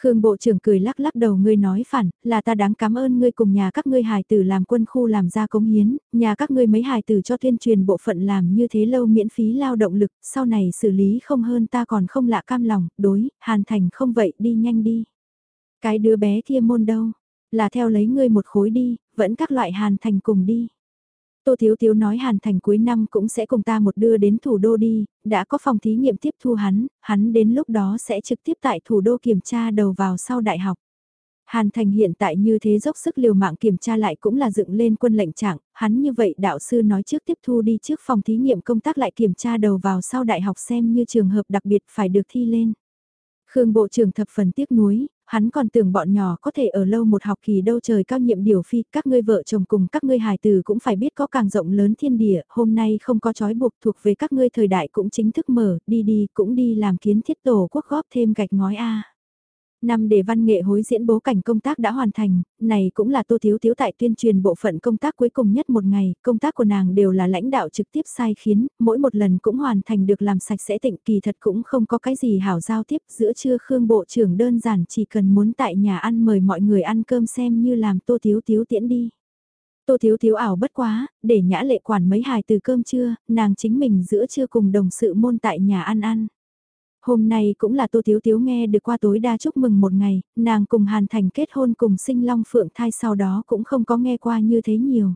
Khương Bộ trưởng cười lắc lắc đầu ngươi nói phản, là ta đáng cảm ơn ngươi cùng nhà các ngươi hài tử làm quân khu làm ra cống hiến, nhà các ngươi mấy hài tử cho tuyên truyền bộ phận làm như thế lâu miễn phí lao động lực, sau này xử lý không hơn ta còn không lạ cam lòng, đối, hàn thành không vậy đi nhanh đi. Cái đứa bé kia môn đâu, là theo lấy ngươi một khối đi, vẫn các loại hàn thành cùng đi. Tô Thiếu Thiếu nói Hàn Thành cuối năm cũng sẽ cùng ta một đưa đến thủ đô đi, đã có phòng thí nghiệm tiếp thu hắn, hắn đến lúc đó sẽ trực tiếp tại thủ đô kiểm tra đầu vào sau đại học. Hàn Thành hiện tại như thế dốc sức liều mạng kiểm tra lại cũng là dựng lên quân lệnh trạng, hắn như vậy đạo sư nói trước tiếp thu đi trước phòng thí nghiệm công tác lại kiểm tra đầu vào sau đại học xem như trường hợp đặc biệt phải được thi lên. Khương Bộ trưởng thập phần tiếc nuối, hắn còn tưởng bọn nhỏ có thể ở lâu một học kỳ đâu trời cao nhiệm điều phi, các ngươi vợ chồng cùng các ngươi hài tử cũng phải biết có càng rộng lớn thiên địa, hôm nay không có trói buộc thuộc về các ngươi thời đại cũng chính thức mở, đi đi cũng đi làm kiến thiết tổ quốc góp thêm gạch ngói a. Năm đề văn nghệ hối diễn bố cảnh công tác đã hoàn thành, này cũng là tô thiếu thiếu tại tuyên truyền bộ phận công tác cuối cùng nhất một ngày, công tác của nàng đều là lãnh đạo trực tiếp sai khiến, mỗi một lần cũng hoàn thành được làm sạch sẽ tịnh kỳ thật cũng không có cái gì hảo giao tiếp giữa trưa Khương Bộ trưởng đơn giản chỉ cần muốn tại nhà ăn mời mọi người ăn cơm xem như làm tô thiếu thiếu tiễn đi. Tô thiếu thiếu ảo bất quá, để nhã lệ quản mấy hài từ cơm trưa, nàng chính mình giữa trưa cùng đồng sự môn tại nhà ăn ăn. Hôm nay cũng là Tô Thiếu Thiếu nghe được qua tối đa chúc mừng một ngày, nàng cùng Hàn Thành kết hôn cùng sinh long phượng thai sau đó cũng không có nghe qua như thế nhiều.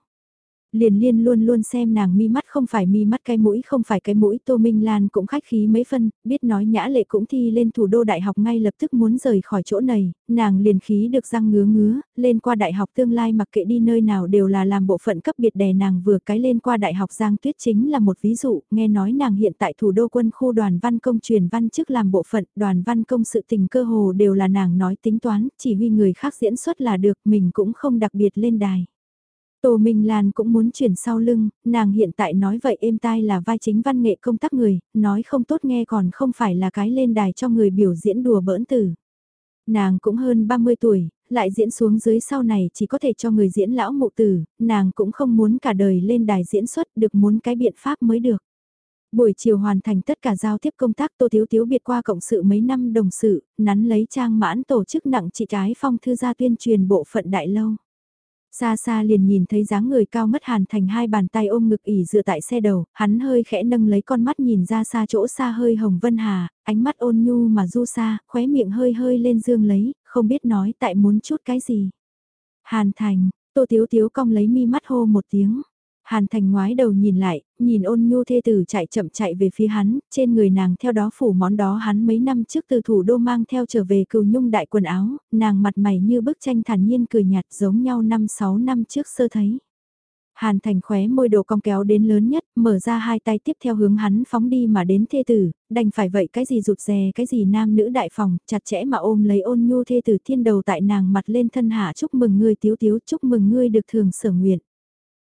Liền liên luôn luôn xem nàng mi mắt không phải mi mắt cái mũi không phải cái mũi. Tô Minh Lan cũng khách khí mấy phân, biết nói nhã lệ cũng thi lên thủ đô đại học ngay lập tức muốn rời khỏi chỗ này, nàng liền khí được răng ngứa ngứa, lên qua đại học tương lai mặc kệ đi nơi nào đều là làm bộ phận cấp biệt đè nàng vừa cái lên qua đại học Giang Tuyết chính là một ví dụ, nghe nói nàng hiện tại thủ đô quân khu đoàn văn công truyền văn chức làm bộ phận, đoàn văn công sự tình cơ hồ đều là nàng nói tính toán, chỉ huy người khác diễn xuất là được, mình cũng không đặc biệt lên đài. Tô Minh Lan cũng muốn chuyển sau lưng, nàng hiện tại nói vậy êm tai là vai chính văn nghệ công tác người, nói không tốt nghe còn không phải là cái lên đài cho người biểu diễn đùa bỡn tử. Nàng cũng hơn 30 tuổi, lại diễn xuống dưới sau này chỉ có thể cho người diễn lão mụ tử, nàng cũng không muốn cả đời lên đài diễn xuất được muốn cái biện pháp mới được. Buổi chiều hoàn thành tất cả giao tiếp công tác Tô Thiếu Thiếu biệt qua cộng sự mấy năm đồng sự, nắn lấy trang mãn tổ chức nặng trị trái phong thư gia tuyên truyền bộ phận đại lâu. Xa xa liền nhìn thấy dáng người cao mất hàn thành hai bàn tay ôm ngực ỉ dựa tại xe đầu, hắn hơi khẽ nâng lấy con mắt nhìn ra xa chỗ xa hơi hồng vân hà, ánh mắt ôn nhu mà du xa, khóe miệng hơi hơi lên dương lấy, không biết nói tại muốn chút cái gì. Hàn thành, tô tiếu tiếu cong lấy mi mắt hô một tiếng. Hàn Thành ngoái đầu nhìn lại, nhìn ôn nhu thê tử chạy chậm chạy về phía hắn, trên người nàng theo đó phủ món đó hắn mấy năm trước từ thủ đô mang theo trở về cừu nhung đại quần áo, nàng mặt mày như bức tranh thản nhiên cười nhạt giống nhau năm sáu năm trước sơ thấy. Hàn Thành khóe môi đồ cong kéo đến lớn nhất, mở ra hai tay tiếp theo hướng hắn phóng đi mà đến thê tử, đành phải vậy cái gì rụt rè cái gì nam nữ đại phòng, chặt chẽ mà ôm lấy ôn nhu thê tử thiên đầu tại nàng mặt lên thân hạ chúc mừng ngươi tiếu tiếu chúc mừng ngươi được thường sở nguyện.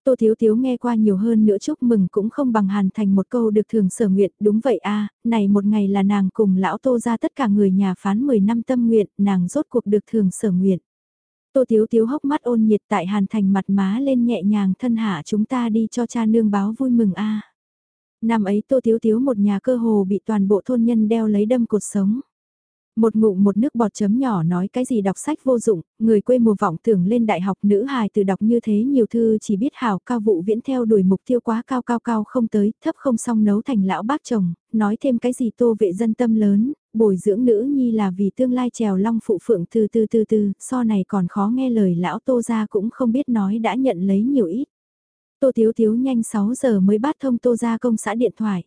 Tô Thiếu Thiếu nghe qua nhiều hơn nữa chúc mừng cũng không bằng hàn thành một câu được thường sở nguyện, đúng vậy a này một ngày là nàng cùng lão Tô ra tất cả người nhà phán 10 năm tâm nguyện, nàng rốt cuộc được thường sở nguyện. Tô Thiếu Thiếu hốc mắt ôn nhiệt tại hàn thành mặt má lên nhẹ nhàng thân hạ chúng ta đi cho cha nương báo vui mừng a Năm ấy Tô Thiếu Thiếu một nhà cơ hồ bị toàn bộ thôn nhân đeo lấy đâm cột sống. Một ngụm một nước bọt chấm nhỏ nói cái gì đọc sách vô dụng, người quê mùa vọng tưởng lên đại học nữ hài từ đọc như thế nhiều thư chỉ biết hảo cao vụ viễn theo đuổi mục tiêu quá cao cao cao không tới, thấp không xong nấu thành lão bác chồng, nói thêm cái gì tô vệ dân tâm lớn, bồi dưỡng nữ nhi là vì tương lai trèo long phụ phượng từ từ từ từ, so này còn khó nghe lời lão tô ra cũng không biết nói đã nhận lấy nhiều ít. Tô Thiếu Thiếu nhanh 6 giờ mới bắt thông tô ra công xã điện thoại.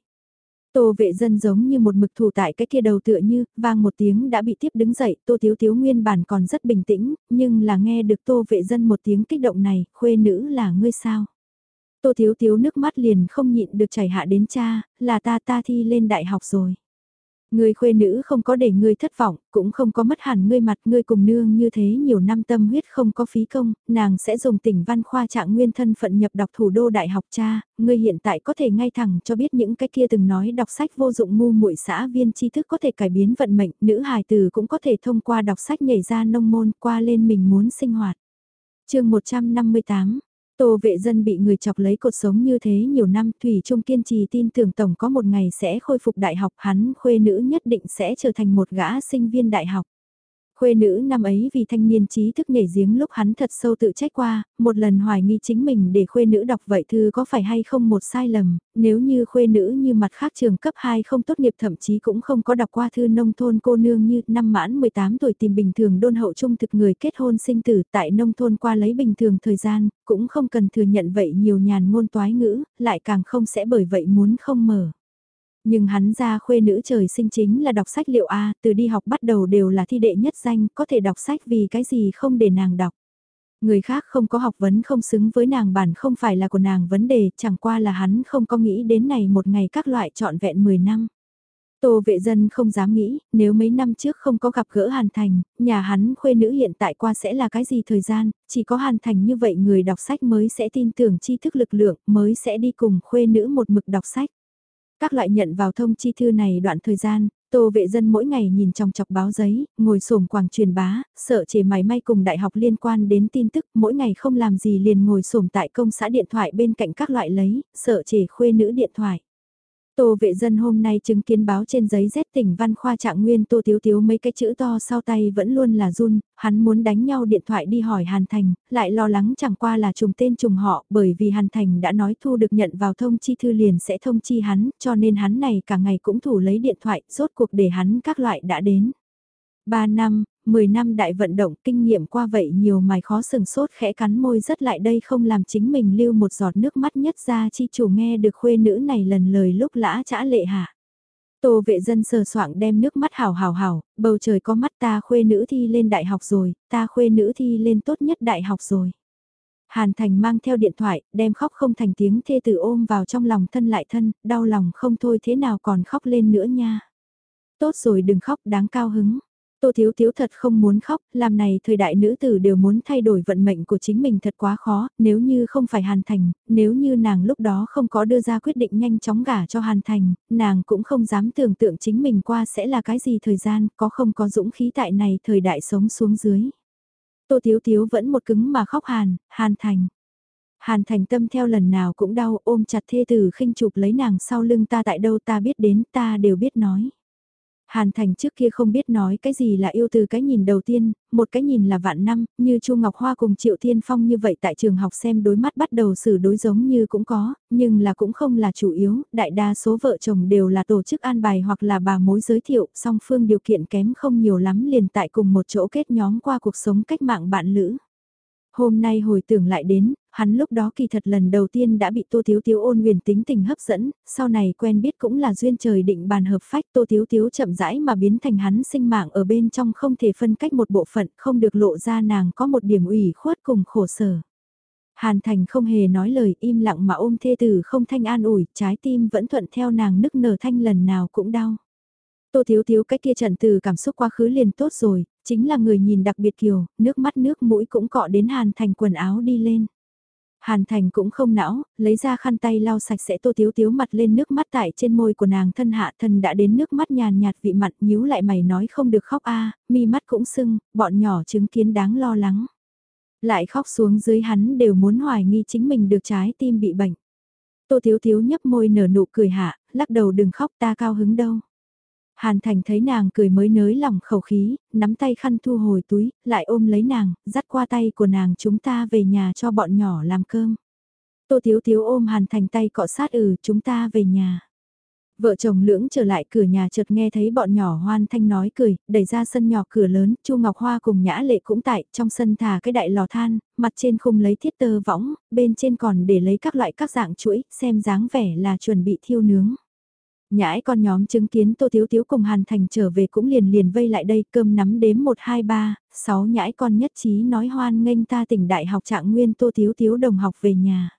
Tô vệ dân giống như một mực thủ tại cái kia đầu tựa như, vang một tiếng đã bị tiếp đứng dậy, tô thiếu thiếu nguyên bản còn rất bình tĩnh, nhưng là nghe được tô vệ dân một tiếng kích động này, khuê nữ là ngươi sao. Tô thiếu thiếu nước mắt liền không nhịn được chảy hạ đến cha, là ta ta thi lên đại học rồi. Người khuê nữ không có để ngươi thất vọng, cũng không có mất hẳn ngươi mặt ngươi cùng nương như thế nhiều năm tâm huyết không có phí công, nàng sẽ dùng tỉnh văn khoa trạng nguyên thân phận nhập đọc thủ đô đại học cha, ngươi hiện tại có thể ngay thẳng cho biết những cái kia từng nói đọc sách vô dụng ngu muội xã viên tri thức có thể cải biến vận mệnh, nữ hài từ cũng có thể thông qua đọc sách nhảy ra nông môn qua lên mình muốn sinh hoạt. chương 158 Tô vệ dân bị người chọc lấy cột sống như thế nhiều năm, Thủy Trung kiên trì tin tưởng Tổng có một ngày sẽ khôi phục đại học, hắn khuê nữ nhất định sẽ trở thành một gã sinh viên đại học. Khuê nữ năm ấy vì thanh niên trí thức nhảy giếng lúc hắn thật sâu tự trách qua, một lần hoài nghi chính mình để khuê nữ đọc vậy thư có phải hay không một sai lầm, nếu như khuê nữ như mặt khác trường cấp 2 không tốt nghiệp thậm chí cũng không có đọc qua thư nông thôn cô nương như năm mãn 18 tuổi tìm bình thường đôn hậu trung thực người kết hôn sinh tử tại nông thôn qua lấy bình thường thời gian, cũng không cần thừa nhận vậy nhiều nhàn ngôn toái ngữ, lại càng không sẽ bởi vậy muốn không mở. Nhưng hắn ra khuê nữ trời sinh chính là đọc sách liệu A, từ đi học bắt đầu đều là thi đệ nhất danh, có thể đọc sách vì cái gì không để nàng đọc. Người khác không có học vấn không xứng với nàng bản không phải là của nàng vấn đề, chẳng qua là hắn không có nghĩ đến này một ngày các loại trọn vẹn 10 năm. Tô vệ dân không dám nghĩ, nếu mấy năm trước không có gặp gỡ Hàn Thành, nhà hắn khuê nữ hiện tại qua sẽ là cái gì thời gian, chỉ có Hàn Thành như vậy người đọc sách mới sẽ tin tưởng tri thức lực lượng, mới sẽ đi cùng khuê nữ một mực đọc sách. Các loại nhận vào thông chi thư này đoạn thời gian, Tô vệ dân mỗi ngày nhìn trong chọc báo giấy, ngồi sổm quảng truyền bá, sợ chế máy may cùng đại học liên quan đến tin tức, mỗi ngày không làm gì liền ngồi sổm tại công xã điện thoại bên cạnh các loại lấy, sợ chế khuê nữ điện thoại. Tô vệ dân hôm nay chứng kiến báo trên giấy rét tỉnh văn khoa trạng nguyên tô thiếu thiếu mấy cái chữ to sau tay vẫn luôn là run, hắn muốn đánh nhau điện thoại đi hỏi Hàn Thành, lại lo lắng chẳng qua là trùng tên trùng họ bởi vì Hàn Thành đã nói thu được nhận vào thông chi thư liền sẽ thông chi hắn, cho nên hắn này cả ngày cũng thủ lấy điện thoại, rốt cuộc để hắn các loại đã đến. Ba năm, 10 năm đại vận động kinh nghiệm qua vậy nhiều mài khó sừng sốt khẽ cắn môi rất lại đây không làm chính mình lưu một giọt nước mắt nhất ra chi chủ nghe được khuê nữ này lần lời lúc lã chã lệ hạ. Tô vệ dân sờ soạng đem nước mắt hào hào hào, bầu trời có mắt ta khuê nữ thi lên đại học rồi, ta khuê nữ thi lên tốt nhất đại học rồi. Hàn Thành mang theo điện thoại, đem khóc không thành tiếng thê tử ôm vào trong lòng thân lại thân, đau lòng không thôi thế nào còn khóc lên nữa nha. Tốt rồi đừng khóc đáng cao hứng. Tô Thiếu Thiếu thật không muốn khóc, làm này thời đại nữ tử đều muốn thay đổi vận mệnh của chính mình thật quá khó, nếu như không phải Hàn Thành, nếu như nàng lúc đó không có đưa ra quyết định nhanh chóng gả cho Hàn Thành, nàng cũng không dám tưởng tượng chính mình qua sẽ là cái gì thời gian, có không có dũng khí tại này thời đại sống xuống dưới. Tô Thiếu Thiếu vẫn một cứng mà khóc Hàn, Hàn Thành. Hàn Thành tâm theo lần nào cũng đau ôm chặt thê tử khinh chụp lấy nàng sau lưng ta tại đâu ta biết đến ta đều biết nói. Hàn Thành trước kia không biết nói cái gì là yêu từ cái nhìn đầu tiên, một cái nhìn là vạn năm, như Chu Ngọc Hoa cùng Triệu Thiên Phong như vậy tại trường học xem đối mắt bắt đầu xử đối giống như cũng có, nhưng là cũng không là chủ yếu, đại đa số vợ chồng đều là tổ chức an bài hoặc là bà mối giới thiệu, song phương điều kiện kém không nhiều lắm liền tại cùng một chỗ kết nhóm qua cuộc sống cách mạng bạn lữ. Hôm nay hồi tưởng lại đến, hắn lúc đó kỳ thật lần đầu tiên đã bị Tô Thiếu Thiếu ôn nguyền tính tình hấp dẫn, sau này quen biết cũng là duyên trời định bàn hợp phách Tô Thiếu Thiếu chậm rãi mà biến thành hắn sinh mạng ở bên trong không thể phân cách một bộ phận không được lộ ra nàng có một điểm ủy khuất cùng khổ sở. Hàn Thành không hề nói lời im lặng mà ôm thê tử không thanh an ủi, trái tim vẫn thuận theo nàng nức nở thanh lần nào cũng đau. Tô Thiếu Thiếu cái kia trần từ cảm xúc quá khứ liền tốt rồi, chính là người nhìn đặc biệt kiều, nước mắt nước mũi cũng cọ đến Hàn Thành quần áo đi lên. Hàn Thành cũng không não, lấy ra khăn tay lau sạch sẽ tô thiếu thiếu mặt lên nước mắt tại trên môi của nàng thân hạ thân đã đến nước mắt nhàn nhạt vị mặn nhíu lại mày nói không được khóc a mi mắt cũng sưng, bọn nhỏ chứng kiến đáng lo lắng. Lại khóc xuống dưới hắn đều muốn hoài nghi chính mình được trái tim bị bệnh. Tô Thiếu Thiếu nhấp môi nở nụ cười hạ, lắc đầu đừng khóc ta cao hứng đâu. Hàn Thành thấy nàng cười mới nới lỏng khẩu khí, nắm tay khăn thu hồi túi, lại ôm lấy nàng, dắt qua tay của nàng chúng ta về nhà cho bọn nhỏ làm cơm. Tô Thiếu Thiếu ôm Hàn Thành tay cọ sát ừ chúng ta về nhà. Vợ chồng lưỡng trở lại cửa nhà chợt nghe thấy bọn nhỏ hoan thanh nói cười, đẩy ra sân nhỏ cửa lớn, Chu Ngọc Hoa cùng Nhã Lệ cũng tại, trong sân thả cái đại lò than, mặt trên khung lấy thiết tơ võng, bên trên còn để lấy các loại các dạng chuỗi, xem dáng vẻ là chuẩn bị thiêu nướng. Nhãi con nhóm chứng kiến Tô Thiếu Thiếu cùng Hàn Thành trở về cũng liền liền vây lại đây cơm nắm đếm 1 2 3, 6 nhãi con nhất trí nói hoan nghênh ta tỉnh đại học trạng nguyên Tô Thiếu Thiếu đồng học về nhà.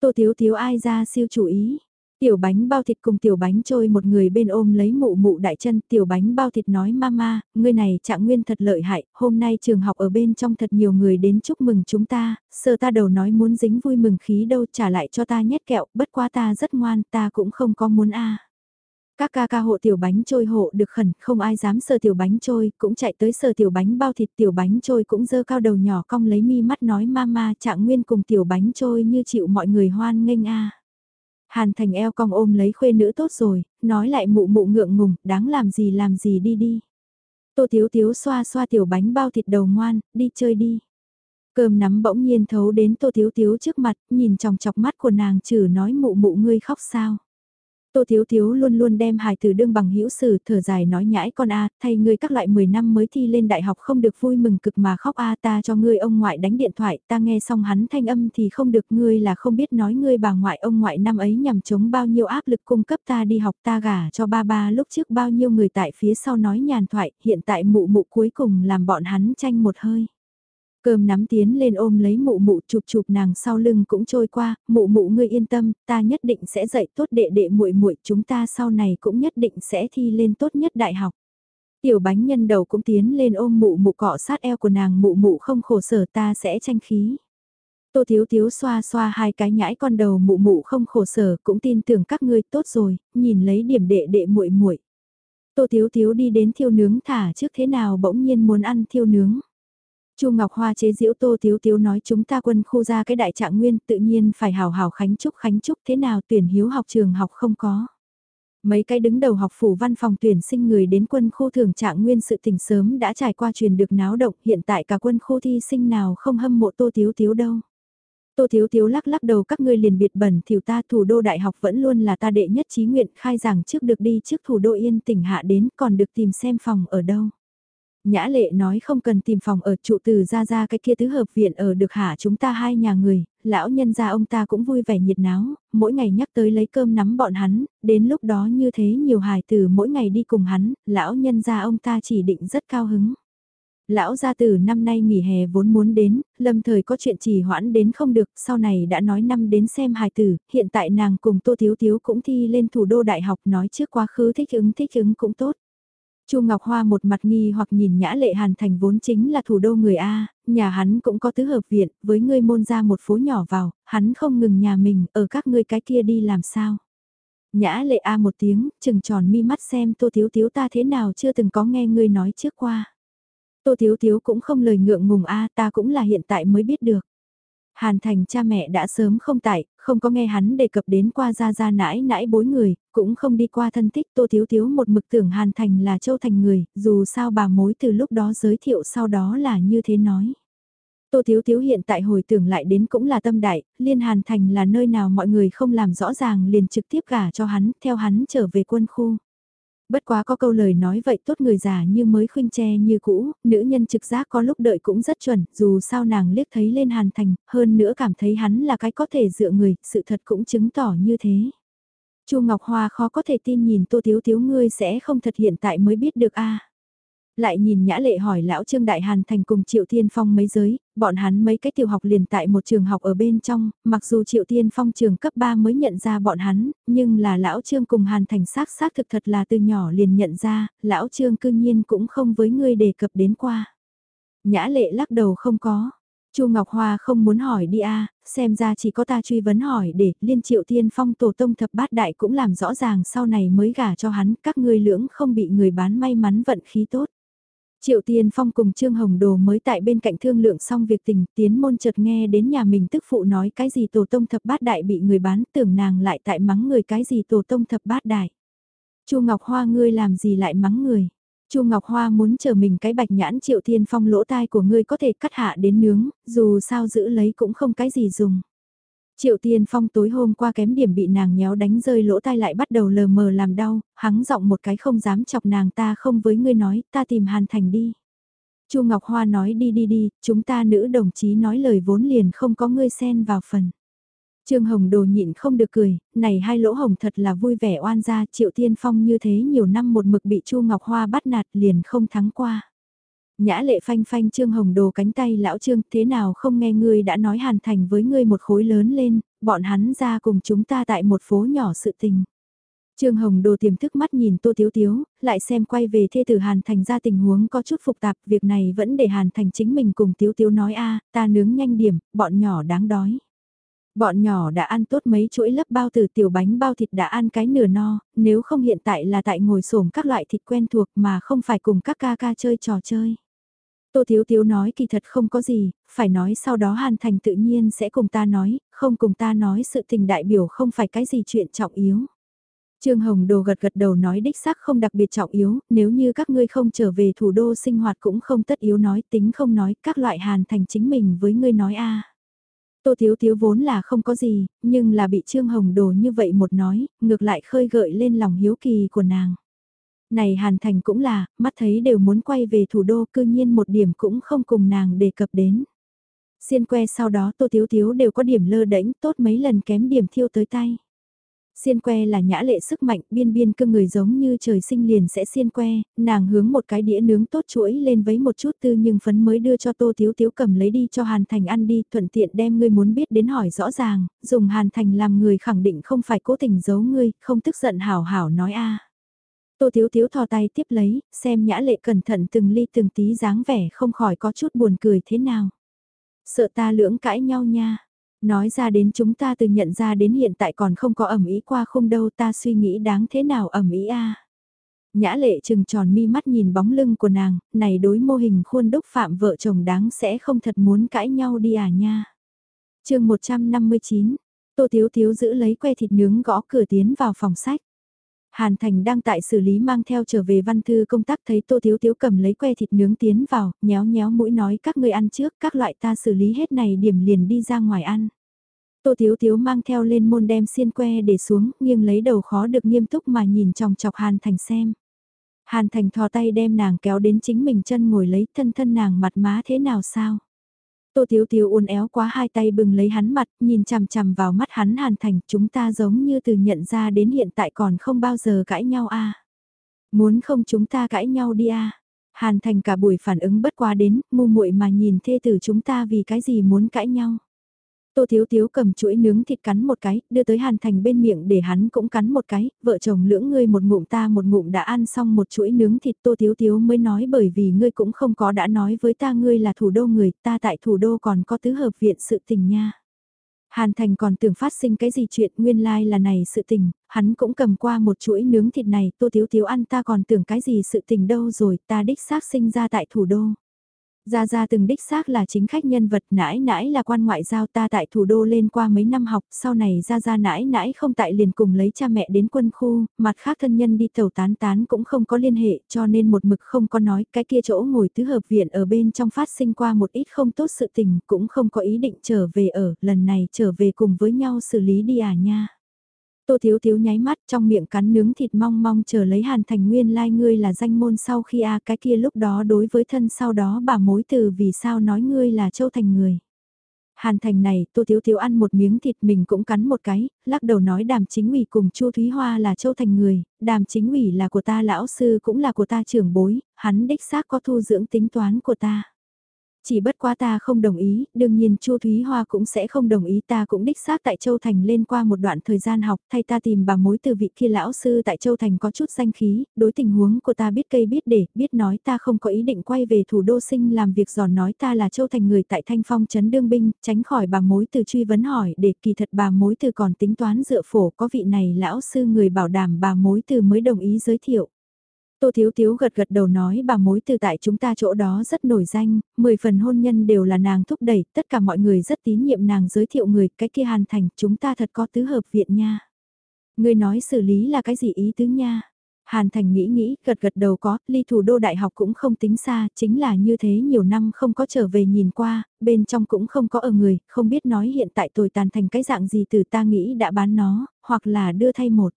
Tô Thiếu Thiếu ai ra siêu chủ ý. Tiểu bánh bao thịt cùng tiểu bánh trôi một người bên ôm lấy mụ mụ đại chân, tiểu bánh bao thịt nói mama, ngươi này trạng nguyên thật lợi hại, hôm nay trường học ở bên trong thật nhiều người đến chúc mừng chúng ta, sơ ta đầu nói muốn dính vui mừng khí đâu trả lại cho ta nhét kẹo, bất quá ta rất ngoan, ta cũng không có muốn a. Các ca ca hộ tiểu bánh trôi hộ được khẩn, không ai dám sờ tiểu bánh trôi, cũng chạy tới sờ tiểu bánh bao thịt tiểu bánh trôi cũng dơ cao đầu nhỏ cong lấy mi mắt nói mama trạng nguyên cùng tiểu bánh trôi như chịu mọi người hoan nghênh a. Hàn thành eo cong ôm lấy khuê nữ tốt rồi, nói lại mụ mụ ngượng ngùng, đáng làm gì làm gì đi đi. Tô thiếu thiếu xoa xoa tiểu bánh bao thịt đầu ngoan, đi chơi đi. Cơm nắm bỗng nhiên thấu đến tô thiếu thiếu trước mặt, nhìn trong chọc mắt của nàng chử nói mụ mụ ngươi khóc sao. Tô Thiếu Thiếu luôn luôn đem hài từ đương bằng hữu sử thở dài nói nhãi con a, thay ngươi các loại 10 năm mới thi lên đại học không được vui mừng cực mà khóc a, ta cho ngươi ông ngoại đánh điện thoại, ta nghe xong hắn thanh âm thì không được, ngươi là không biết nói ngươi bà ngoại ông ngoại năm ấy nhằm chống bao nhiêu áp lực cung cấp ta đi học, ta gả cho ba ba lúc trước bao nhiêu người tại phía sau nói nhàn thoại, hiện tại mụ mụ cuối cùng làm bọn hắn tranh một hơi. Cơm nắm tiến lên ôm lấy mụ mụ chụp chụp nàng sau lưng cũng trôi qua, mụ mụ ngươi yên tâm, ta nhất định sẽ dạy tốt đệ đệ muội muội chúng ta sau này cũng nhất định sẽ thi lên tốt nhất đại học. Tiểu bánh nhân đầu cũng tiến lên ôm mụ mụ cọ sát eo của nàng mụ mụ không khổ sở ta sẽ tranh khí. Tô Thiếu Thiếu xoa xoa hai cái nhãi con đầu mụ mụ không khổ sở cũng tin tưởng các ngươi tốt rồi, nhìn lấy điểm đệ đệ muội muội. Tô Thiếu Thiếu đi đến thiêu nướng thả trước thế nào bỗng nhiên muốn ăn thiêu nướng. Chu Ngọc Hoa chế diễu Tô thiếu thiếu nói chúng ta quân khu ra cái đại trạng nguyên, tự nhiên phải hào hào khánh chúc khánh chúc, thế nào tuyển hiếu học trường học không có. Mấy cái đứng đầu học phủ văn phòng tuyển sinh người đến quân khu thường trạng nguyên sự tình sớm đã trải qua truyền được náo động, hiện tại cả quân khu thi sinh nào không hâm mộ Tô thiếu thiếu đâu. Tô Thiếu Thiếu lắc lắc đầu, các ngươi liền biệt bẩn thiểu ta, thủ đô đại học vẫn luôn là ta đệ nhất trí nguyện, khai giảng trước được đi, trước thủ đô yên, tỉnh hạ đến, còn được tìm xem phòng ở đâu. Nhã lệ nói không cần tìm phòng ở trụ từ ra ra cái kia tứ hợp viện ở được hả chúng ta hai nhà người, lão nhân gia ông ta cũng vui vẻ nhiệt náo, mỗi ngày nhắc tới lấy cơm nắm bọn hắn, đến lúc đó như thế nhiều hài từ mỗi ngày đi cùng hắn, lão nhân gia ông ta chỉ định rất cao hứng. Lão gia tử năm nay nghỉ hè vốn muốn đến, lâm thời có chuyện trì hoãn đến không được, sau này đã nói năm đến xem hài tử, hiện tại nàng cùng Tô Thiếu Thiếu cũng thi lên thủ đô đại học nói trước quá khứ thích ứng thích ứng cũng tốt. Chu Ngọc Hoa một mặt nghi hoặc nhìn Nhã Lệ Hàn Thành vốn chính là thủ đô người A, nhà hắn cũng có tứ hợp viện, với ngươi môn ra một phố nhỏ vào, hắn không ngừng nhà mình, ở các ngươi cái kia đi làm sao. Nhã Lệ A một tiếng, chừng tròn mi mắt xem Tô Thiếu Thiếu ta thế nào chưa từng có nghe ngươi nói trước qua. Tô Thiếu Thiếu cũng không lời ngượng ngùng A ta cũng là hiện tại mới biết được. Hàn Thành cha mẹ đã sớm không tại, không có nghe hắn đề cập đến qua ra ra nãi nãi bối người, cũng không đi qua thân thích Tô Thiếu Thiếu một mực tưởng Hàn Thành là Châu Thành người, dù sao bà mối từ lúc đó giới thiệu sau đó là như thế nói. Tô Thiếu Thiếu hiện tại hồi tưởng lại đến cũng là tâm đại, liên Hàn Thành là nơi nào mọi người không làm rõ ràng liền trực tiếp gả cho hắn, theo hắn trở về quân khu. Bất quá có câu lời nói vậy tốt người già như mới khuynh tre như cũ, nữ nhân trực giác có lúc đợi cũng rất chuẩn, dù sao nàng liếc thấy lên hàn thành, hơn nữa cảm thấy hắn là cái có thể dựa người, sự thật cũng chứng tỏ như thế. Chu Ngọc Hoa khó có thể tin nhìn Tô thiếu thiếu ngươi sẽ không thật hiện tại mới biết được a lại nhìn Nhã Lệ hỏi lão Trương Đại Hàn Thành cùng Triệu thiên Phong mấy giới, bọn hắn mấy cái tiểu học liền tại một trường học ở bên trong, mặc dù Triệu thiên Phong trường cấp 3 mới nhận ra bọn hắn, nhưng là lão Trương cùng Hàn Thành xác xác thực thật là từ nhỏ liền nhận ra, lão Trương cư nhiên cũng không với ngươi đề cập đến qua. Nhã Lệ lắc đầu không có. Chu Ngọc Hoa không muốn hỏi đi a, xem ra chỉ có ta truy vấn hỏi để liên triệu thiên phong tổ tông thập bát đại cũng làm rõ ràng sau này mới gả cho hắn các ngươi lưỡng không bị người bán may mắn vận khí tốt. Triệu Tiên Phong cùng Trương Hồng Đồ mới tại bên cạnh thương lượng xong việc tình, tiến môn chợt nghe đến nhà mình tức phụ nói cái gì tổ tông thập bát đại bị người bán, tưởng nàng lại tại mắng người cái gì tổ tông thập bát đại. Chu Ngọc Hoa ngươi làm gì lại mắng người? Chu Ngọc Hoa muốn chờ mình cái bạch nhãn Triệu Tiên Phong lỗ tai của ngươi có thể cắt hạ đến nướng, dù sao giữ lấy cũng không cái gì dùng. Triệu Tiên Phong tối hôm qua kém điểm bị nàng nhéo đánh rơi lỗ tai lại bắt đầu lờ mờ làm đau, hắng giọng một cái không dám chọc nàng ta không với ngươi nói, ta tìm Hàn Thành đi. Chu Ngọc Hoa nói đi đi đi, chúng ta nữ đồng chí nói lời vốn liền không có ngươi xen vào phần. Trương Hồng Đồ nhịn không được cười, này hai lỗ hồng thật là vui vẻ oan gia Triệu Tiên Phong như thế nhiều năm một mực bị Chu Ngọc Hoa bắt nạt liền không thắng qua. Nhã lệ phanh phanh Trương Hồng Đồ cánh tay lão Trương thế nào không nghe ngươi đã nói hàn thành với ngươi một khối lớn lên, bọn hắn ra cùng chúng ta tại một phố nhỏ sự tình. Trương Hồng Đồ tiềm thức mắt nhìn Tô Tiếu Tiếu, lại xem quay về thê tử Hàn Thành ra tình huống có chút phục tạp, việc này vẫn để Hàn Thành chính mình cùng Tiếu Tiếu nói a ta nướng nhanh điểm, bọn nhỏ đáng đói. Bọn nhỏ đã ăn tốt mấy chuỗi lấp bao từ tiểu bánh bao thịt đã ăn cái nửa no, nếu không hiện tại là tại ngồi xổm các loại thịt quen thuộc mà không phải cùng các ca ca chơi trò chơi. Tô Thiếu Thiếu nói kỳ thật không có gì, phải nói sau đó Hàn Thành tự nhiên sẽ cùng ta nói, không cùng ta nói sự tình đại biểu không phải cái gì chuyện trọng yếu. Trương Hồng Đồ gật gật đầu nói đích xác không đặc biệt trọng yếu, nếu như các ngươi không trở về thủ đô sinh hoạt cũng không tất yếu nói tính không nói các loại Hàn Thành chính mình với ngươi nói a. Tô Thiếu Thiếu vốn là không có gì, nhưng là bị Trương Hồng Đồ như vậy một nói, ngược lại khơi gợi lên lòng hiếu kỳ của nàng. Này Hàn Thành cũng là, mắt thấy đều muốn quay về thủ đô cư nhiên một điểm cũng không cùng nàng đề cập đến. Xiên que sau đó Tô Thiếu Thiếu đều có điểm lơ đễnh tốt mấy lần kém điểm thiêu tới tay. Xiên que là nhã lệ sức mạnh, biên biên cưng người giống như trời sinh liền sẽ xiên que, nàng hướng một cái đĩa nướng tốt chuỗi lên với một chút tư nhưng phấn mới đưa cho Tô Thiếu Thiếu cầm lấy đi cho Hàn Thành ăn đi, thuận tiện đem ngươi muốn biết đến hỏi rõ ràng, dùng Hàn Thành làm người khẳng định không phải cố tình giấu ngươi, không tức giận hảo hảo nói a. Tô Thiếu Thiếu thò tay tiếp lấy, xem nhã lệ cẩn thận từng ly từng tí dáng vẻ không khỏi có chút buồn cười thế nào. Sợ ta lưỡng cãi nhau nha. Nói ra đến chúng ta từ nhận ra đến hiện tại còn không có ẩm ý qua không đâu ta suy nghĩ đáng thế nào ẩm ý a Nhã lệ trừng tròn mi mắt nhìn bóng lưng của nàng, này đối mô hình khuôn đúc phạm vợ chồng đáng sẽ không thật muốn cãi nhau đi à nha. chương 159, Tô Thiếu Thiếu giữ lấy que thịt nướng gõ cửa tiến vào phòng sách. Hàn Thành đang tại xử lý mang theo trở về văn thư công tác thấy Tô Thiếu Thiếu cầm lấy que thịt nướng tiến vào, nhéo nhéo mũi nói các ngươi ăn trước, các loại ta xử lý hết này điểm liền đi ra ngoài ăn. Tô Thiếu Thiếu mang theo lên môn đem xiên que để xuống, nghiêng lấy đầu khó được nghiêm túc mà nhìn chòng chọc Hàn Thành xem. Hàn Thành thò tay đem nàng kéo đến chính mình chân ngồi lấy thân thân nàng mặt má thế nào sao? Tô Thiếu Thiếu uốn éo quá hai tay bừng lấy hắn mặt, nhìn chằm chằm vào mắt hắn Hàn Thành, chúng ta giống như từ nhận ra đến hiện tại còn không bao giờ cãi nhau a. Muốn không chúng ta cãi nhau đi a. Hàn Thành cả buổi phản ứng bất quá đến, ngu muội mà nhìn thê tử chúng ta vì cái gì muốn cãi nhau. Tô Thiếu Thiếu cầm chuỗi nướng thịt cắn một cái, đưa tới Hàn Thành bên miệng để hắn cũng cắn một cái, vợ chồng lưỡng ngươi một ngụm ta một ngụm đã ăn xong một chuỗi nướng thịt Tô Thiếu Thiếu mới nói bởi vì ngươi cũng không có đã nói với ta ngươi là thủ đô người, ta tại thủ đô còn có tứ hợp viện sự tình nha. Hàn Thành còn tưởng phát sinh cái gì chuyện nguyên lai like là này sự tình, hắn cũng cầm qua một chuỗi nướng thịt này, Tô Thiếu Thiếu ăn ta còn tưởng cái gì sự tình đâu rồi, ta đích xác sinh ra tại thủ đô. Gia Gia từng đích xác là chính khách nhân vật nãi nãi là quan ngoại giao ta tại thủ đô lên qua mấy năm học, sau này Gia Gia nãi nãi không tại liền cùng lấy cha mẹ đến quân khu, mặt khác thân nhân đi tàu tán tán cũng không có liên hệ cho nên một mực không có nói cái kia chỗ ngồi tứ hợp viện ở bên trong phát sinh qua một ít không tốt sự tình cũng không có ý định trở về ở, lần này trở về cùng với nhau xử lý đi à nha. Tô Thiếu Thiếu nháy mắt trong miệng cắn nướng thịt mong mong chờ lấy Hàn Thành Nguyên lai like ngươi là danh môn sau khi a cái kia lúc đó đối với thân sau đó bà mối từ vì sao nói ngươi là Châu Thành người. Hàn Thành này, Tô Thiếu Thiếu ăn một miếng thịt mình cũng cắn một cái, lắc đầu nói đàm chính ủy cùng Chu Thúy Hoa là Châu Thành người, đàm chính ủy là của ta lão sư cũng là của ta trưởng bối, hắn đích xác có thu dưỡng tính toán của ta. Chỉ bất quá ta không đồng ý, đương nhiên Chu Thúy Hoa cũng sẽ không đồng ý ta cũng đích xác tại Châu Thành lên qua một đoạn thời gian học thay ta tìm bà mối từ vị kia lão sư tại Châu Thành có chút danh khí, đối tình huống của ta biết cây biết để, biết nói ta không có ý định quay về thủ đô sinh làm việc giòn nói ta là Châu Thành người tại Thanh Phong Trấn Đương Binh, tránh khỏi bà mối từ truy vấn hỏi để kỳ thật bà mối từ còn tính toán dựa phổ có vị này lão sư người bảo đảm bà mối từ mới đồng ý giới thiệu. Tô Thiếu Thiếu gật gật đầu nói bà mối từ tại chúng ta chỗ đó rất nổi danh, 10 phần hôn nhân đều là nàng thúc đẩy, tất cả mọi người rất tín nhiệm nàng giới thiệu người, cái kia hàn thành, chúng ta thật có tứ hợp viện nha. Người nói xử lý là cái gì ý tứ nha? Hàn Thành nghĩ nghĩ, gật gật đầu có, ly thủ đô đại học cũng không tính xa, chính là như thế nhiều năm không có trở về nhìn qua, bên trong cũng không có ở người, không biết nói hiện tại tồi tàn thành cái dạng gì từ ta nghĩ đã bán nó, hoặc là đưa thay một.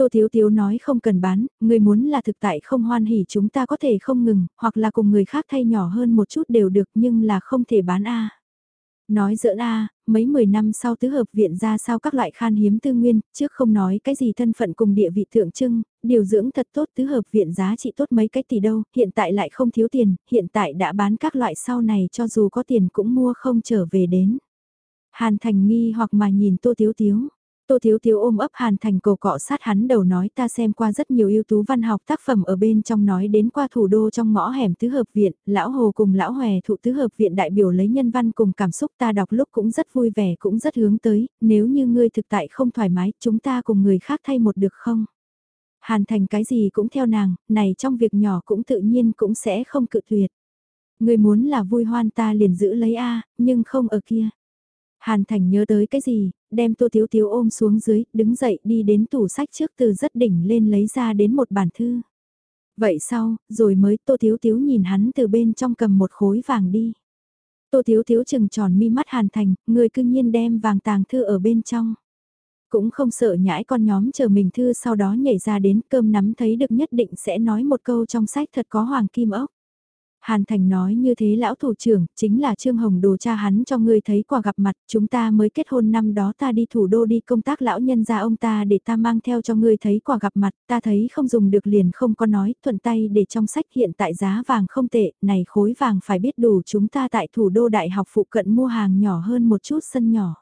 Tô Thiếu Thiếu nói không cần bán, người muốn là thực tại không hoan hỉ chúng ta có thể không ngừng, hoặc là cùng người khác thay nhỏ hơn một chút đều được nhưng là không thể bán A. Nói giỡn A, mấy mười năm sau tứ hợp viện ra sao các loại khan hiếm tư nguyên, trước không nói cái gì thân phận cùng địa vị thượng trưng, điều dưỡng thật tốt tứ hợp viện giá trị tốt mấy cái tỷ đâu, hiện tại lại không thiếu tiền, hiện tại đã bán các loại sau này cho dù có tiền cũng mua không trở về đến. Hàn Thành nghi hoặc mà nhìn Tô Tiếu Tiếu. Tô Thiếu Thiếu ôm ấp Hàn Thành cầu cọ sát hắn đầu nói ta xem qua rất nhiều ưu tú văn học tác phẩm ở bên trong nói đến qua thủ đô trong ngõ hẻm tứ hợp viện, lão hồ cùng lão hòe thụ tứ hợp viện đại biểu lấy nhân văn cùng cảm xúc ta đọc lúc cũng rất vui vẻ cũng rất hướng tới, nếu như ngươi thực tại không thoải mái chúng ta cùng người khác thay một được không? Hàn Thành cái gì cũng theo nàng, này trong việc nhỏ cũng tự nhiên cũng sẽ không cự tuyệt. Ngươi muốn là vui hoan ta liền giữ lấy A, nhưng không ở kia. Hàn Thành nhớ tới cái gì, đem Tô Thiếu Thiếu ôm xuống dưới, đứng dậy đi đến tủ sách trước từ rất đỉnh lên lấy ra đến một bản thư. Vậy sau, rồi mới Tô Thiếu Thiếu nhìn hắn từ bên trong cầm một khối vàng đi. Tô Thiếu Thiếu chừng tròn mi mắt Hàn Thành, người cưng nhiên đem vàng tàng thư ở bên trong. Cũng không sợ nhãi con nhóm chờ mình thư sau đó nhảy ra đến cơm nắm thấy được nhất định sẽ nói một câu trong sách thật có hoàng kim ốc. Hàn Thành nói như thế lão thủ trưởng, chính là Trương Hồng đồ cha hắn cho ngươi thấy quả gặp mặt, chúng ta mới kết hôn năm đó ta đi thủ đô đi công tác lão nhân ra ông ta để ta mang theo cho ngươi thấy quả gặp mặt, ta thấy không dùng được liền không có nói, thuận tay để trong sách hiện tại giá vàng không tệ, này khối vàng phải biết đủ chúng ta tại thủ đô đại học phụ cận mua hàng nhỏ hơn một chút sân nhỏ.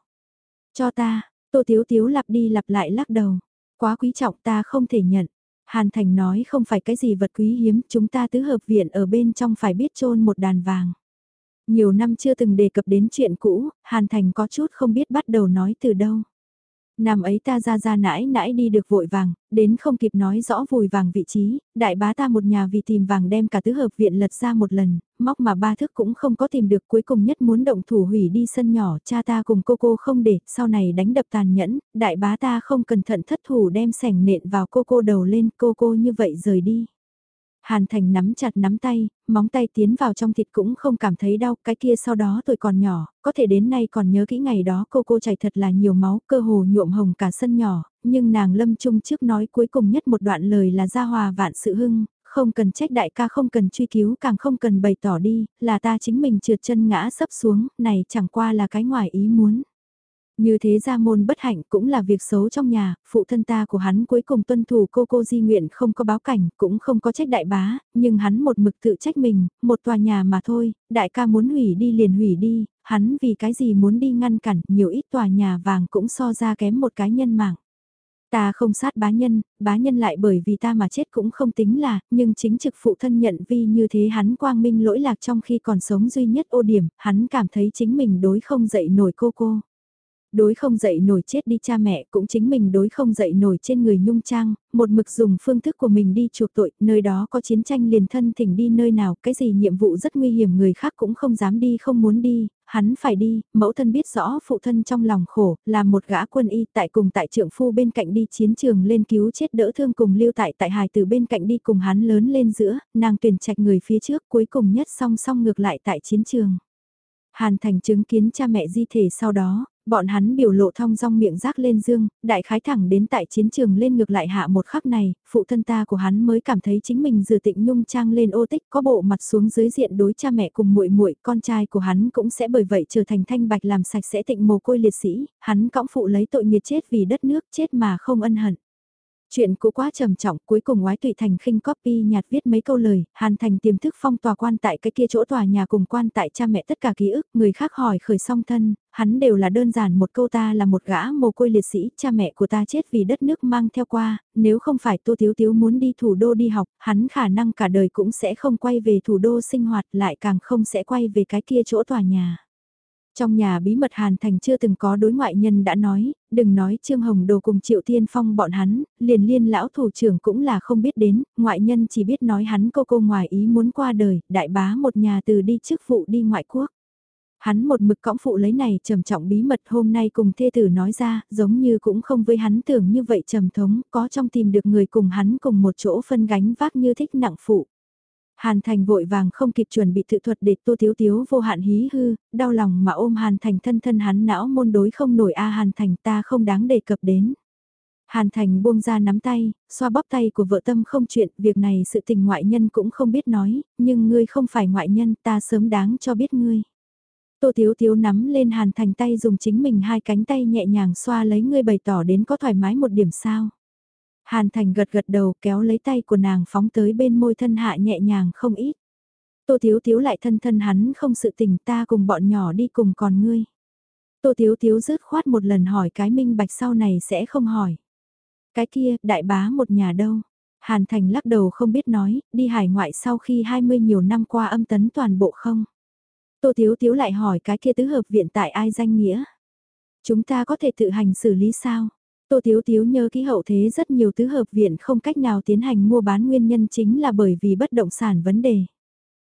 Cho ta, Tô Tiếu Tiếu lặp đi lặp lại lắc đầu, quá quý trọng ta không thể nhận. Hàn Thành nói không phải cái gì vật quý hiếm, chúng ta tứ hợp viện ở bên trong phải biết trôn một đàn vàng. Nhiều năm chưa từng đề cập đến chuyện cũ, Hàn Thành có chút không biết bắt đầu nói từ đâu. Năm ấy ta ra ra nãi nãi đi được vội vàng, đến không kịp nói rõ vùi vàng vị trí, đại bá ta một nhà vì tìm vàng đem cả tứ hợp viện lật ra một lần, móc mà ba thức cũng không có tìm được cuối cùng nhất muốn động thủ hủy đi sân nhỏ, cha ta cùng cô cô không để, sau này đánh đập tàn nhẫn, đại bá ta không cẩn thận thất thủ đem sẻng nện vào cô cô đầu lên, cô cô như vậy rời đi. Hàn Thành nắm chặt nắm tay, móng tay tiến vào trong thịt cũng không cảm thấy đau, cái kia sau đó tôi còn nhỏ, có thể đến nay còn nhớ kỹ ngày đó cô cô chảy thật là nhiều máu, cơ hồ nhuộm hồng cả sân nhỏ, nhưng nàng lâm trung trước nói cuối cùng nhất một đoạn lời là gia hòa vạn sự hưng, không cần trách đại ca không cần truy cứu càng không cần bày tỏ đi, là ta chính mình trượt chân ngã sấp xuống, này chẳng qua là cái ngoài ý muốn. Như thế ra môn bất hạnh cũng là việc xấu trong nhà, phụ thân ta của hắn cuối cùng tuân thủ cô cô di nguyện không có báo cảnh, cũng không có trách đại bá, nhưng hắn một mực tự trách mình, một tòa nhà mà thôi, đại ca muốn hủy đi liền hủy đi, hắn vì cái gì muốn đi ngăn cản, nhiều ít tòa nhà vàng cũng so ra kém một cái nhân mạng. Ta không sát bá nhân, bá nhân lại bởi vì ta mà chết cũng không tính là, nhưng chính trực phụ thân nhận vi như thế hắn quang minh lỗi lạc trong khi còn sống duy nhất ô điểm, hắn cảm thấy chính mình đối không dậy nổi cô cô. Đối không dậy nổi chết đi cha mẹ cũng chính mình đối không dậy nổi trên người nhung trang, một mực dùng phương thức của mình đi chuộc tội, nơi đó có chiến tranh liền thân thỉnh đi nơi nào, cái gì nhiệm vụ rất nguy hiểm người khác cũng không dám đi không muốn đi, hắn phải đi, mẫu thân biết rõ phụ thân trong lòng khổ, là một gã quân y tại cùng tại trưởng phu bên cạnh đi chiến trường lên cứu chết đỡ thương cùng lưu tại tại hài từ bên cạnh đi cùng hắn lớn lên giữa, nàng tuyển trạch người phía trước cuối cùng nhất song song ngược lại tại chiến trường. Hàn Thành chứng kiến cha mẹ di thể sau đó, Bọn hắn biểu lộ thong dong miệng rác lên dương, đại khái thẳng đến tại chiến trường lên ngược lại hạ một khắc này, phụ thân ta của hắn mới cảm thấy chính mình dừa tịnh nhung trang lên ô tích có bộ mặt xuống dưới diện đối cha mẹ cùng muội muội con trai của hắn cũng sẽ bởi vậy trở thành thanh bạch làm sạch sẽ tịnh mồ côi liệt sĩ, hắn cõng phụ lấy tội nghiệt chết vì đất nước chết mà không ân hận. Chuyện cũ quá trầm trọng, cuối cùng ngoái tùy thành khinh copy nhạt viết mấy câu lời, hàn thành tiềm thức phong tòa quan tại cái kia chỗ tòa nhà cùng quan tại cha mẹ tất cả ký ức, người khác hỏi khởi song thân, hắn đều là đơn giản một câu ta là một gã mồ côi liệt sĩ, cha mẹ của ta chết vì đất nước mang theo qua, nếu không phải tô thiếu thiếu muốn đi thủ đô đi học, hắn khả năng cả đời cũng sẽ không quay về thủ đô sinh hoạt lại càng không sẽ quay về cái kia chỗ tòa nhà. Trong nhà bí mật Hàn Thành chưa từng có đối ngoại nhân đã nói, đừng nói Trương Hồng Đồ cùng Triệu Tiên Phong bọn hắn, liền liên lão thủ trưởng cũng là không biết đến, ngoại nhân chỉ biết nói hắn cô cô ngoài ý muốn qua đời, đại bá một nhà từ đi chức vụ đi ngoại quốc. Hắn một mực cõng phụ lấy này trầm trọng bí mật hôm nay cùng thê tử nói ra, giống như cũng không với hắn tưởng như vậy trầm thống, có trong tìm được người cùng hắn cùng một chỗ phân gánh vác như thích nặng phụ. Hàn Thành vội vàng không kịp chuẩn bị tự thuật để Tô Thiếu Thiếu vô hạn hí hư, đau lòng mà ôm Hàn Thành thân thân hắn não môn đối không nổi a Hàn Thành ta không đáng đề cập đến. Hàn Thành buông ra nắm tay, xoa bóp tay của vợ tâm không chuyện, việc này sự tình ngoại nhân cũng không biết nói, nhưng ngươi không phải ngoại nhân ta sớm đáng cho biết ngươi. Tô Thiếu Thiếu nắm lên Hàn Thành tay dùng chính mình hai cánh tay nhẹ nhàng xoa lấy ngươi bày tỏ đến có thoải mái một điểm sao. Hàn Thành gật gật đầu kéo lấy tay của nàng phóng tới bên môi thân hạ nhẹ nhàng không ít. Tô Thiếu Thiếu lại thân thân hắn không sự tình ta cùng bọn nhỏ đi cùng còn ngươi. Tô Thiếu Thiếu rớt khoát một lần hỏi cái minh bạch sau này sẽ không hỏi. Cái kia, đại bá một nhà đâu? Hàn Thành lắc đầu không biết nói, đi hải ngoại sau khi 20 nhiều năm qua âm tấn toàn bộ không? Tô Thiếu Thiếu lại hỏi cái kia tứ hợp viện tại ai danh nghĩa? Chúng ta có thể tự hành xử lý sao? Tô Thiếu Thiếu nhớ ký hậu thế rất nhiều tứ hợp viện không cách nào tiến hành mua bán nguyên nhân chính là bởi vì bất động sản vấn đề.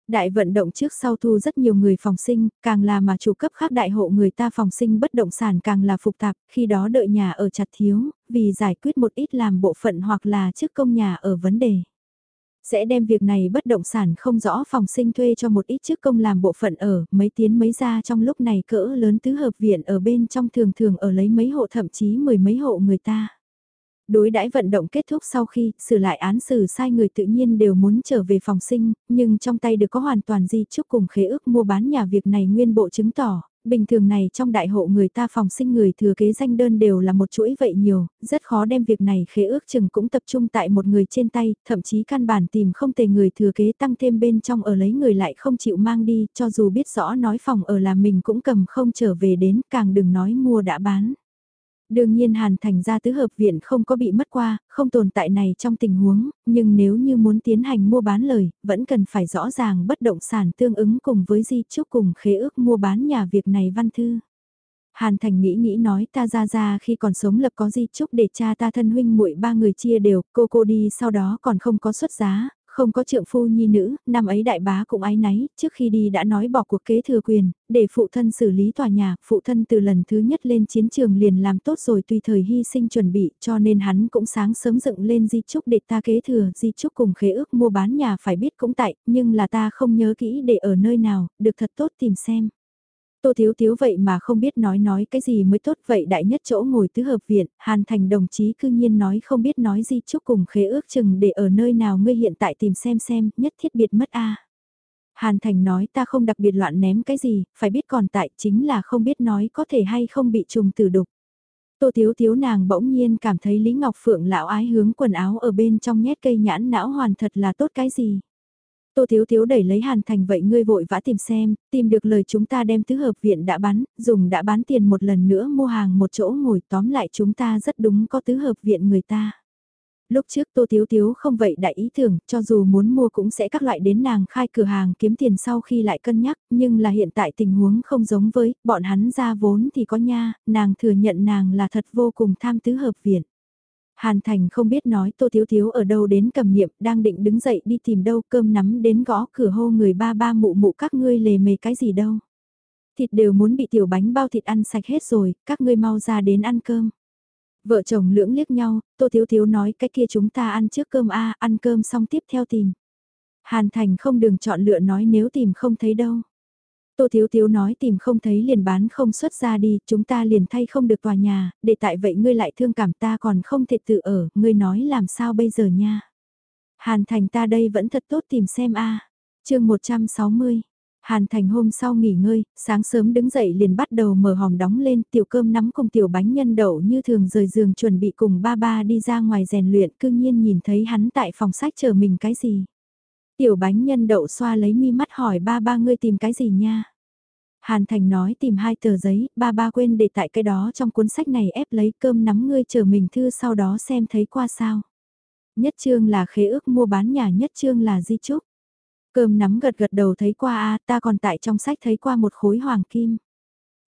Đại vận động trước sau thu rất nhiều người phòng sinh, càng là mà chủ cấp khác đại hộ người ta phòng sinh bất động sản càng là phục tạp, khi đó đợi nhà ở chặt thiếu, vì giải quyết một ít làm bộ phận hoặc là trước công nhà ở vấn đề. Sẽ đem việc này bất động sản không rõ phòng sinh thuê cho một ít chức công làm bộ phận ở, mấy tiến mấy ra trong lúc này cỡ lớn tứ hợp viện ở bên trong thường thường ở lấy mấy hộ thậm chí mười mấy hộ người ta. Đối đãi vận động kết thúc sau khi xử lại án xử sai người tự nhiên đều muốn trở về phòng sinh, nhưng trong tay được có hoàn toàn di chúc cùng khế ước mua bán nhà việc này nguyên bộ chứng tỏ, bình thường này trong đại hộ người ta phòng sinh người thừa kế danh đơn đều là một chuỗi vậy nhiều, rất khó đem việc này khế ước chừng cũng tập trung tại một người trên tay, thậm chí căn bản tìm không tề người thừa kế tăng thêm bên trong ở lấy người lại không chịu mang đi, cho dù biết rõ nói phòng ở là mình cũng cầm không trở về đến, càng đừng nói mua đã bán. Đương nhiên Hàn Thành ra tứ hợp viện không có bị mất qua, không tồn tại này trong tình huống, nhưng nếu như muốn tiến hành mua bán lời, vẫn cần phải rõ ràng bất động sản tương ứng cùng với di chúc cùng khế ước mua bán nhà việc này văn thư. Hàn Thành nghĩ nghĩ nói ta ra ra khi còn sống lập có di chúc để cha ta thân huynh muội ba người chia đều, cô cô đi sau đó còn không có xuất giá, không có trượng phu nhi nữ, năm ấy đại bá cũng ái náy, trước khi đi đã nói bỏ cuộc kế thừa quyền, để phụ thân xử lý tòa nhà, phụ thân từ lần thứ nhất lên chiến trường liền làm tốt rồi tùy thời hy sinh chuẩn bị, cho nên hắn cũng sáng sớm dựng lên di trúc để ta kế thừa, di trúc cùng khế ước mua bán nhà phải biết cũng tại, nhưng là ta không nhớ kỹ để ở nơi nào, được thật tốt tìm xem. Tô Thiếu Thiếu vậy mà không biết nói nói cái gì mới tốt vậy đại nhất chỗ ngồi tứ hợp viện, Hàn Thành đồng chí cư nhiên nói không biết nói gì chúc cùng khế ước chừng để ở nơi nào ngươi hiện tại tìm xem xem, nhất thiết biệt mất a Hàn Thành nói ta không đặc biệt loạn ném cái gì, phải biết còn tại chính là không biết nói có thể hay không bị trùng tử đục. Tô Thiếu Thiếu nàng bỗng nhiên cảm thấy Lý Ngọc Phượng lão ái hướng quần áo ở bên trong nhét cây nhãn não hoàn thật là tốt cái gì. Tô Thiếu Thiếu đẩy lấy Hàn Thành vậy ngươi vội vã tìm xem, tìm được lời chúng ta đem tứ hợp viện đã bán, dùng đã bán tiền một lần nữa mua hàng một chỗ ngồi tóm lại chúng ta rất đúng có tứ hợp viện người ta. Lúc trước Tô Tiếu Tiếu không vậy đại ý tưởng, cho dù muốn mua cũng sẽ các loại đến nàng khai cửa hàng kiếm tiền sau khi lại cân nhắc, nhưng là hiện tại tình huống không giống với, bọn hắn ra vốn thì có nha, nàng thừa nhận nàng là thật vô cùng tham tứ hợp viện. Hàn Thành không biết nói Tô thiếu thiếu ở đâu đến cầm niệm, đang định đứng dậy đi tìm đâu cơm nắm đến gõ cửa hô người ba ba mụ mụ các ngươi lề mề cái gì đâu. Thịt đều muốn bị tiểu bánh bao thịt ăn sạch hết rồi, các ngươi mau ra đến ăn cơm. Vợ chồng lưỡng liếc nhau, Tô Thiếu Thiếu nói cái kia chúng ta ăn trước cơm a ăn cơm xong tiếp theo tìm. Hàn Thành không đường chọn lựa nói nếu tìm không thấy đâu. Tô Thiếu Thiếu nói tìm không thấy liền bán không xuất ra đi, chúng ta liền thay không được tòa nhà, để tại vậy ngươi lại thương cảm ta còn không thể tự ở, ngươi nói làm sao bây giờ nha. Hàn Thành ta đây vẫn thật tốt tìm xem a chương 160 Hàn Thành hôm sau nghỉ ngơi, sáng sớm đứng dậy liền bắt đầu mở hòm đóng lên tiểu cơm nắm cùng tiểu bánh nhân đậu như thường rời giường chuẩn bị cùng ba ba đi ra ngoài rèn luyện cương nhiên nhìn thấy hắn tại phòng sách chờ mình cái gì. Tiểu bánh nhân đậu xoa lấy mi mắt hỏi ba ba ngươi tìm cái gì nha. Hàn Thành nói tìm hai tờ giấy, ba ba quên để tại cái đó trong cuốn sách này ép lấy cơm nắm ngươi chờ mình thư sau đó xem thấy qua sao. Nhất chương là khế ước mua bán nhà nhất chương là di trúc. Cơm nắm gật gật đầu thấy qua a ta còn tại trong sách thấy qua một khối hoàng kim.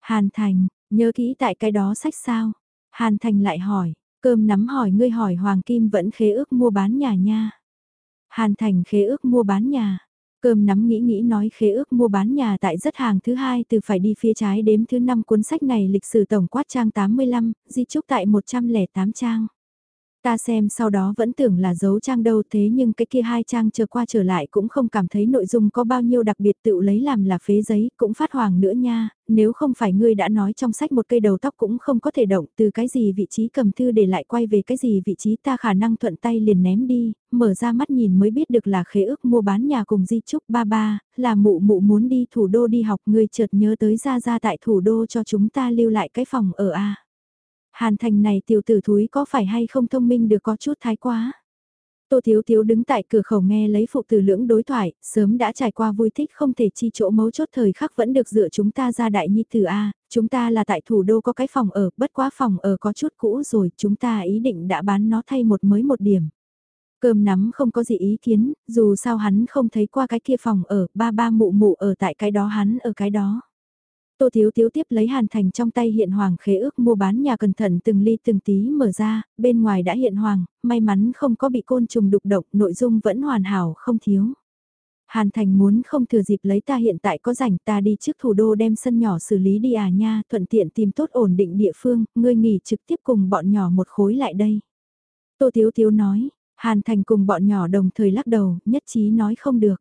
Hàn Thành, nhớ kỹ tại cái đó sách sao? Hàn Thành lại hỏi, cơm nắm hỏi ngươi hỏi hoàng kim vẫn khế ước mua bán nhà nha. Hàn Thành khế ước mua bán nhà. Cơm nắm nghĩ nghĩ nói khế ước mua bán nhà tại rất hàng thứ hai từ phải đi phía trái đếm thứ năm cuốn sách này lịch sử tổng quát trang 85, di trúc tại 108 trang. Ta xem sau đó vẫn tưởng là dấu trang đâu thế nhưng cái kia hai trang chờ qua trở lại cũng không cảm thấy nội dung có bao nhiêu đặc biệt tự lấy làm là phế giấy cũng phát hoàng nữa nha, nếu không phải ngươi đã nói trong sách một cây đầu tóc cũng không có thể động từ cái gì vị trí cầm thư để lại quay về cái gì vị trí ta khả năng thuận tay liền ném đi, mở ra mắt nhìn mới biết được là khế ước mua bán nhà cùng di trúc ba ba, là mụ mụ muốn đi thủ đô đi học ngươi chợt nhớ tới ra ra tại thủ đô cho chúng ta lưu lại cái phòng ở A. Hàn thành này tiểu tử thúi có phải hay không thông minh được có chút thái quá. Tô Thiếu Thiếu đứng tại cửa khẩu nghe lấy phụ tử lưỡng đối thoại, sớm đã trải qua vui thích không thể chi chỗ mấu chốt thời khắc vẫn được dựa chúng ta ra đại nhi tử A, chúng ta là tại thủ đô có cái phòng ở, bất quá phòng ở có chút cũ rồi, chúng ta ý định đã bán nó thay một mới một điểm. Cơm nắm không có gì ý kiến, dù sao hắn không thấy qua cái kia phòng ở, ba ba mụ mụ ở tại cái đó hắn ở cái đó. Tô Thiếu Thiếu tiếp lấy Hàn Thành trong tay hiện hoàng khế ước mua bán nhà cẩn thận từng ly từng tí mở ra, bên ngoài đã hiện hoàng, may mắn không có bị côn trùng đục độc, nội dung vẫn hoàn hảo không thiếu. Hàn Thành muốn không thừa dịp lấy ta hiện tại có rảnh ta đi trước thủ đô đem sân nhỏ xử lý đi à nha, thuận tiện tìm tốt ổn định địa phương, ngươi nghỉ trực tiếp cùng bọn nhỏ một khối lại đây. Tô Thiếu Thiếu nói, Hàn Thành cùng bọn nhỏ đồng thời lắc đầu, nhất trí nói không được.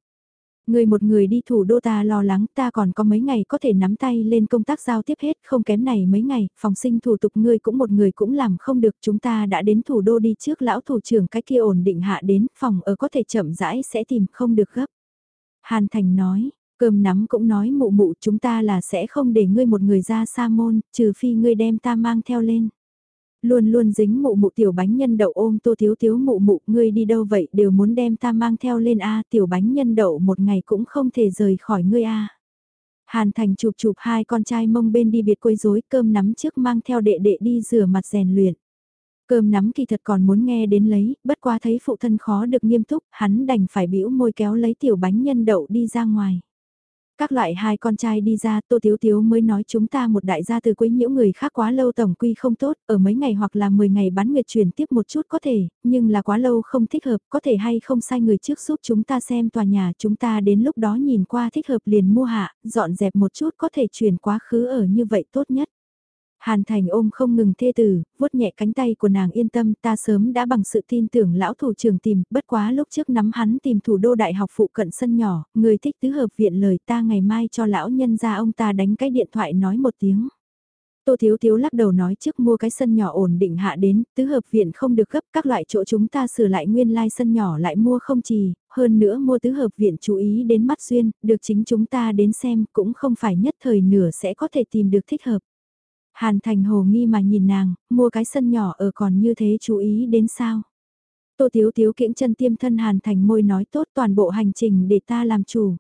Người một người đi thủ đô ta lo lắng ta còn có mấy ngày có thể nắm tay lên công tác giao tiếp hết không kém này mấy ngày, phòng sinh thủ tục ngươi cũng một người cũng làm không được chúng ta đã đến thủ đô đi trước lão thủ trưởng cái kia ổn định hạ đến phòng ở có thể chậm rãi sẽ tìm không được gấp. Hàn Thành nói, cơm nắm cũng nói mụ mụ chúng ta là sẽ không để ngươi một người ra xa môn, trừ phi ngươi đem ta mang theo lên luôn luôn dính mụ mụ tiểu bánh nhân đậu ôm tô thiếu thiếu mụ mụ, ngươi đi đâu vậy đều muốn đem ta mang theo lên A, tiểu bánh nhân đậu một ngày cũng không thể rời khỏi ngươi A. Hàn Thành chụp chụp hai con trai mông bên đi biệt quấy rối cơm nắm trước mang theo đệ đệ đi rửa mặt rèn luyện. Cơm nắm kỳ thật còn muốn nghe đến lấy, bất quá thấy phụ thân khó được nghiêm túc, hắn đành phải bĩu môi kéo lấy tiểu bánh nhân đậu đi ra ngoài. Các loại hai con trai đi ra Tô Tiếu Tiếu mới nói chúng ta một đại gia từ quấy nhiễu người khác quá lâu tổng quy không tốt, ở mấy ngày hoặc là 10 ngày bán nguyệt chuyển tiếp một chút có thể, nhưng là quá lâu không thích hợp, có thể hay không sai người trước giúp chúng ta xem tòa nhà chúng ta đến lúc đó nhìn qua thích hợp liền mua hạ, dọn dẹp một chút có thể chuyển quá khứ ở như vậy tốt nhất. Hàn Thành ôm không ngừng thê tử, vuốt nhẹ cánh tay của nàng yên tâm ta sớm đã bằng sự tin tưởng lão thủ trưởng tìm, bất quá lúc trước nắm hắn tìm thủ đô đại học phụ cận sân nhỏ, người thích tứ hợp viện lời ta ngày mai cho lão nhân ra ông ta đánh cái điện thoại nói một tiếng. Tô Thiếu Thiếu lắc đầu nói trước mua cái sân nhỏ ổn định hạ đến, tứ hợp viện không được gấp các loại chỗ chúng ta sửa lại nguyên lai like sân nhỏ lại mua không trì, hơn nữa mua tứ hợp viện chú ý đến mắt duyên, được chính chúng ta đến xem cũng không phải nhất thời nửa sẽ có thể tìm được thích hợp. Hàn Thành hồ nghi mà nhìn nàng, mua cái sân nhỏ ở còn như thế chú ý đến sao. Tô Tiếu Tiếu kiễng chân tiêm thân Hàn Thành môi nói tốt toàn bộ hành trình để ta làm chủ.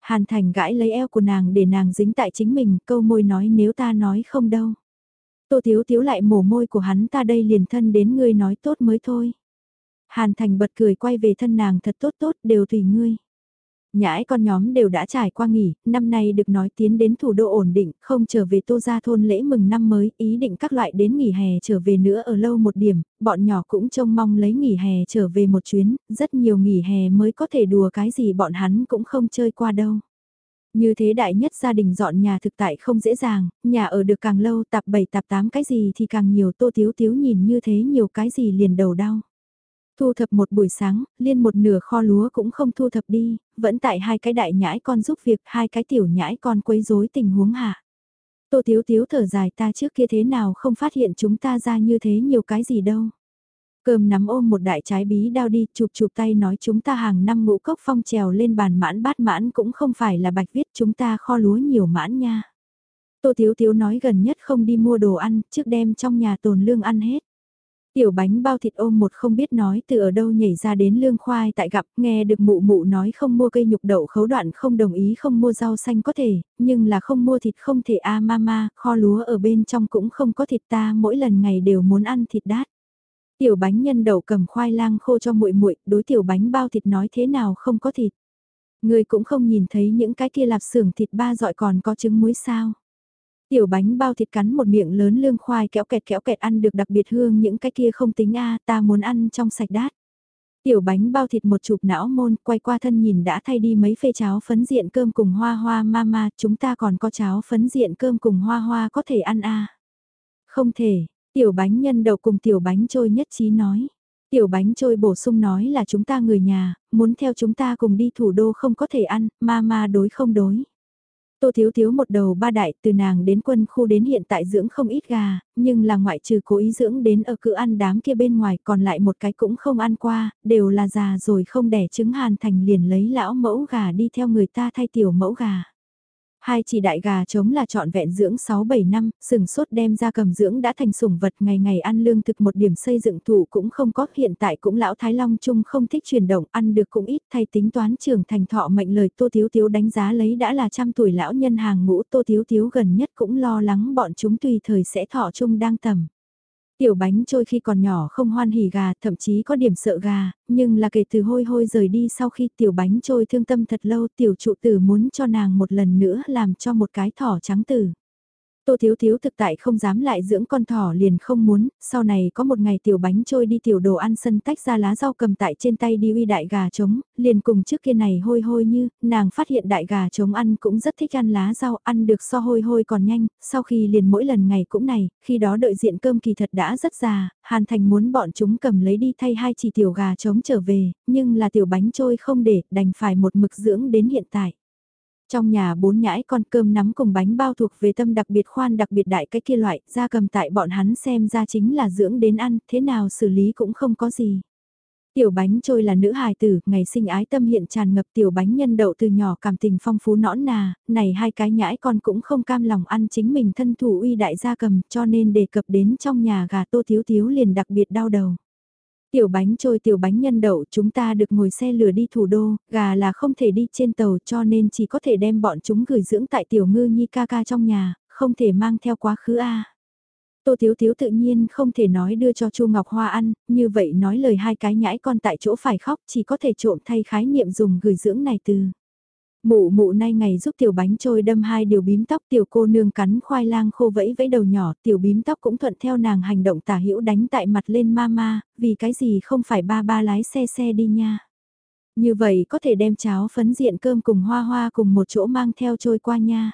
Hàn Thành gãi lấy eo của nàng để nàng dính tại chính mình, câu môi nói nếu ta nói không đâu. Tô Tiếu Tiếu lại mổ môi của hắn ta đây liền thân đến ngươi nói tốt mới thôi. Hàn Thành bật cười quay về thân nàng thật tốt tốt đều tùy ngươi. Nhãi con nhóm đều đã trải qua nghỉ, năm nay được nói tiến đến thủ đô ổn định, không trở về tô gia thôn lễ mừng năm mới, ý định các loại đến nghỉ hè trở về nữa ở lâu một điểm, bọn nhỏ cũng trông mong lấy nghỉ hè trở về một chuyến, rất nhiều nghỉ hè mới có thể đùa cái gì bọn hắn cũng không chơi qua đâu. Như thế đại nhất gia đình dọn nhà thực tại không dễ dàng, nhà ở được càng lâu tạp 7 tạp 8 cái gì thì càng nhiều tô tiếu tiếu nhìn như thế nhiều cái gì liền đầu đau. Thu thập một buổi sáng, liên một nửa kho lúa cũng không thu thập đi, vẫn tại hai cái đại nhãi con giúp việc, hai cái tiểu nhãi con quấy rối tình huống hạ. Tô Tiếu Tiếu thở dài ta trước kia thế nào không phát hiện chúng ta ra như thế nhiều cái gì đâu. Cơm nắm ôm một đại trái bí đao đi, chụp chụp tay nói chúng ta hàng năm ngũ cốc phong trèo lên bàn mãn bát mãn cũng không phải là bạch viết chúng ta kho lúa nhiều mãn nha. Tô Tiếu Tiếu nói gần nhất không đi mua đồ ăn, trước đem trong nhà tồn lương ăn hết. Tiểu bánh bao thịt ôm một không biết nói từ ở đâu nhảy ra đến lương khoai tại gặp, nghe được mụ mụ nói không mua cây nhục đậu khấu đoạn không đồng ý không mua rau xanh có thể, nhưng là không mua thịt không thể a mama, kho lúa ở bên trong cũng không có thịt ta mỗi lần ngày đều muốn ăn thịt đát. Tiểu bánh nhân đậu cầm khoai lang khô cho muội muội, đối tiểu bánh bao thịt nói thế nào không có thịt. Người cũng không nhìn thấy những cái kia lạp xưởng thịt ba dọi còn có trứng muối sao. Tiểu bánh bao thịt cắn một miệng lớn lương khoai kéo kẹt kéo kẹt ăn được đặc biệt hương những cái kia không tính a ta muốn ăn trong sạch đát. Tiểu bánh bao thịt một chụp não môn quay qua thân nhìn đã thay đi mấy phê cháo phấn diện cơm cùng hoa hoa mama chúng ta còn có cháo phấn diện cơm cùng hoa hoa có thể ăn a Không thể, tiểu bánh nhân đầu cùng tiểu bánh trôi nhất trí nói. Tiểu bánh trôi bổ sung nói là chúng ta người nhà, muốn theo chúng ta cùng đi thủ đô không có thể ăn, mama đối không đối. Tô Thiếu Thiếu một đầu ba đại từ nàng đến quân khu đến hiện tại dưỡng không ít gà, nhưng là ngoại trừ cố ý dưỡng đến ở cự ăn đám kia bên ngoài còn lại một cái cũng không ăn qua, đều là già rồi không đẻ trứng hàn thành liền lấy lão mẫu gà đi theo người ta thay tiểu mẫu gà. Hai chỉ đại gà trống là trọn vẹn dưỡng 6-7 năm, sừng sốt đem ra cầm dưỡng đã thành sủng vật ngày ngày ăn lương thực một điểm xây dựng thủ cũng không có hiện tại cũng lão Thái Long Trung không thích chuyển động ăn được cũng ít thay tính toán trưởng thành thọ mệnh lời Tô Thiếu Thiếu đánh giá lấy đã là trăm tuổi lão nhân hàng ngũ Tô Thiếu Thiếu gần nhất cũng lo lắng bọn chúng tùy thời sẽ thọ chung đang tầm. Tiểu bánh trôi khi còn nhỏ không hoan hỉ gà, thậm chí có điểm sợ gà, nhưng là kể từ hôi hôi rời đi sau khi tiểu bánh trôi thương tâm thật lâu tiểu trụ tử muốn cho nàng một lần nữa làm cho một cái thỏ trắng tử. Tô Thiếu Thiếu thực tại không dám lại dưỡng con thỏ liền không muốn, sau này có một ngày tiểu bánh trôi đi tiểu đồ ăn sân tách ra lá rau cầm tại trên tay đi uy đại gà trống, liền cùng trước kia này hôi hôi như, nàng phát hiện đại gà trống ăn cũng rất thích ăn lá rau, ăn được so hôi hôi còn nhanh, sau khi liền mỗi lần ngày cũng này, khi đó đợi diện cơm kỳ thật đã rất già, Hàn Thành muốn bọn chúng cầm lấy đi thay hai chỉ tiểu gà trống trở về, nhưng là tiểu bánh trôi không để, đành phải một mực dưỡng đến hiện tại. Trong nhà bốn nhãi con cơm nắm cùng bánh bao thuộc về tâm đặc biệt khoan đặc biệt đại cái kia loại, ra cầm tại bọn hắn xem ra chính là dưỡng đến ăn, thế nào xử lý cũng không có gì. Tiểu bánh trôi là nữ hài tử, ngày sinh ái tâm hiện tràn ngập tiểu bánh nhân đậu từ nhỏ cảm tình phong phú nõn nà, này hai cái nhãi con cũng không cam lòng ăn chính mình thân thủ uy đại gia cầm cho nên đề cập đến trong nhà gà tô thiếu thiếu liền đặc biệt đau đầu. Tiểu bánh trôi tiểu bánh nhân đậu chúng ta được ngồi xe lửa đi thủ đô, gà là không thể đi trên tàu cho nên chỉ có thể đem bọn chúng gửi dưỡng tại tiểu ngư nhi ca ca trong nhà, không thể mang theo quá khứ A. Tô Thiếu Thiếu tự nhiên không thể nói đưa cho Chu Ngọc Hoa ăn, như vậy nói lời hai cái nhãi con tại chỗ phải khóc chỉ có thể trộm thay khái niệm dùng gửi dưỡng này từ. Mụ mụ nay ngày giúp tiểu bánh trôi đâm hai điều bím tóc tiểu cô nương cắn khoai lang khô vẫy vẫy đầu nhỏ tiểu bím tóc cũng thuận theo nàng hành động tả hữu đánh tại mặt lên mama, vì cái gì không phải ba ba lái xe xe đi nha. Như vậy có thể đem cháo phấn diện cơm cùng hoa hoa cùng một chỗ mang theo trôi qua nha.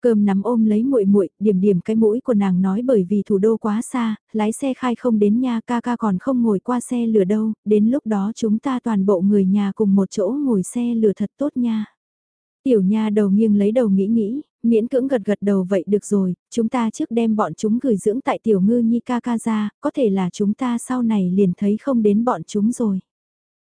Cơm nắm ôm lấy muội muội, điểm điểm cái mũi của nàng nói bởi vì thủ đô quá xa, lái xe khai không đến nha ca ca còn không ngồi qua xe lửa đâu, đến lúc đó chúng ta toàn bộ người nhà cùng một chỗ ngồi xe lửa thật tốt nha. Tiểu nha đầu nghiêng lấy đầu nghĩ nghĩ, miễn cưỡng gật gật đầu vậy được rồi, chúng ta trước đem bọn chúng gửi dưỡng tại tiểu ngư nhi ca ca ra, có thể là chúng ta sau này liền thấy không đến bọn chúng rồi.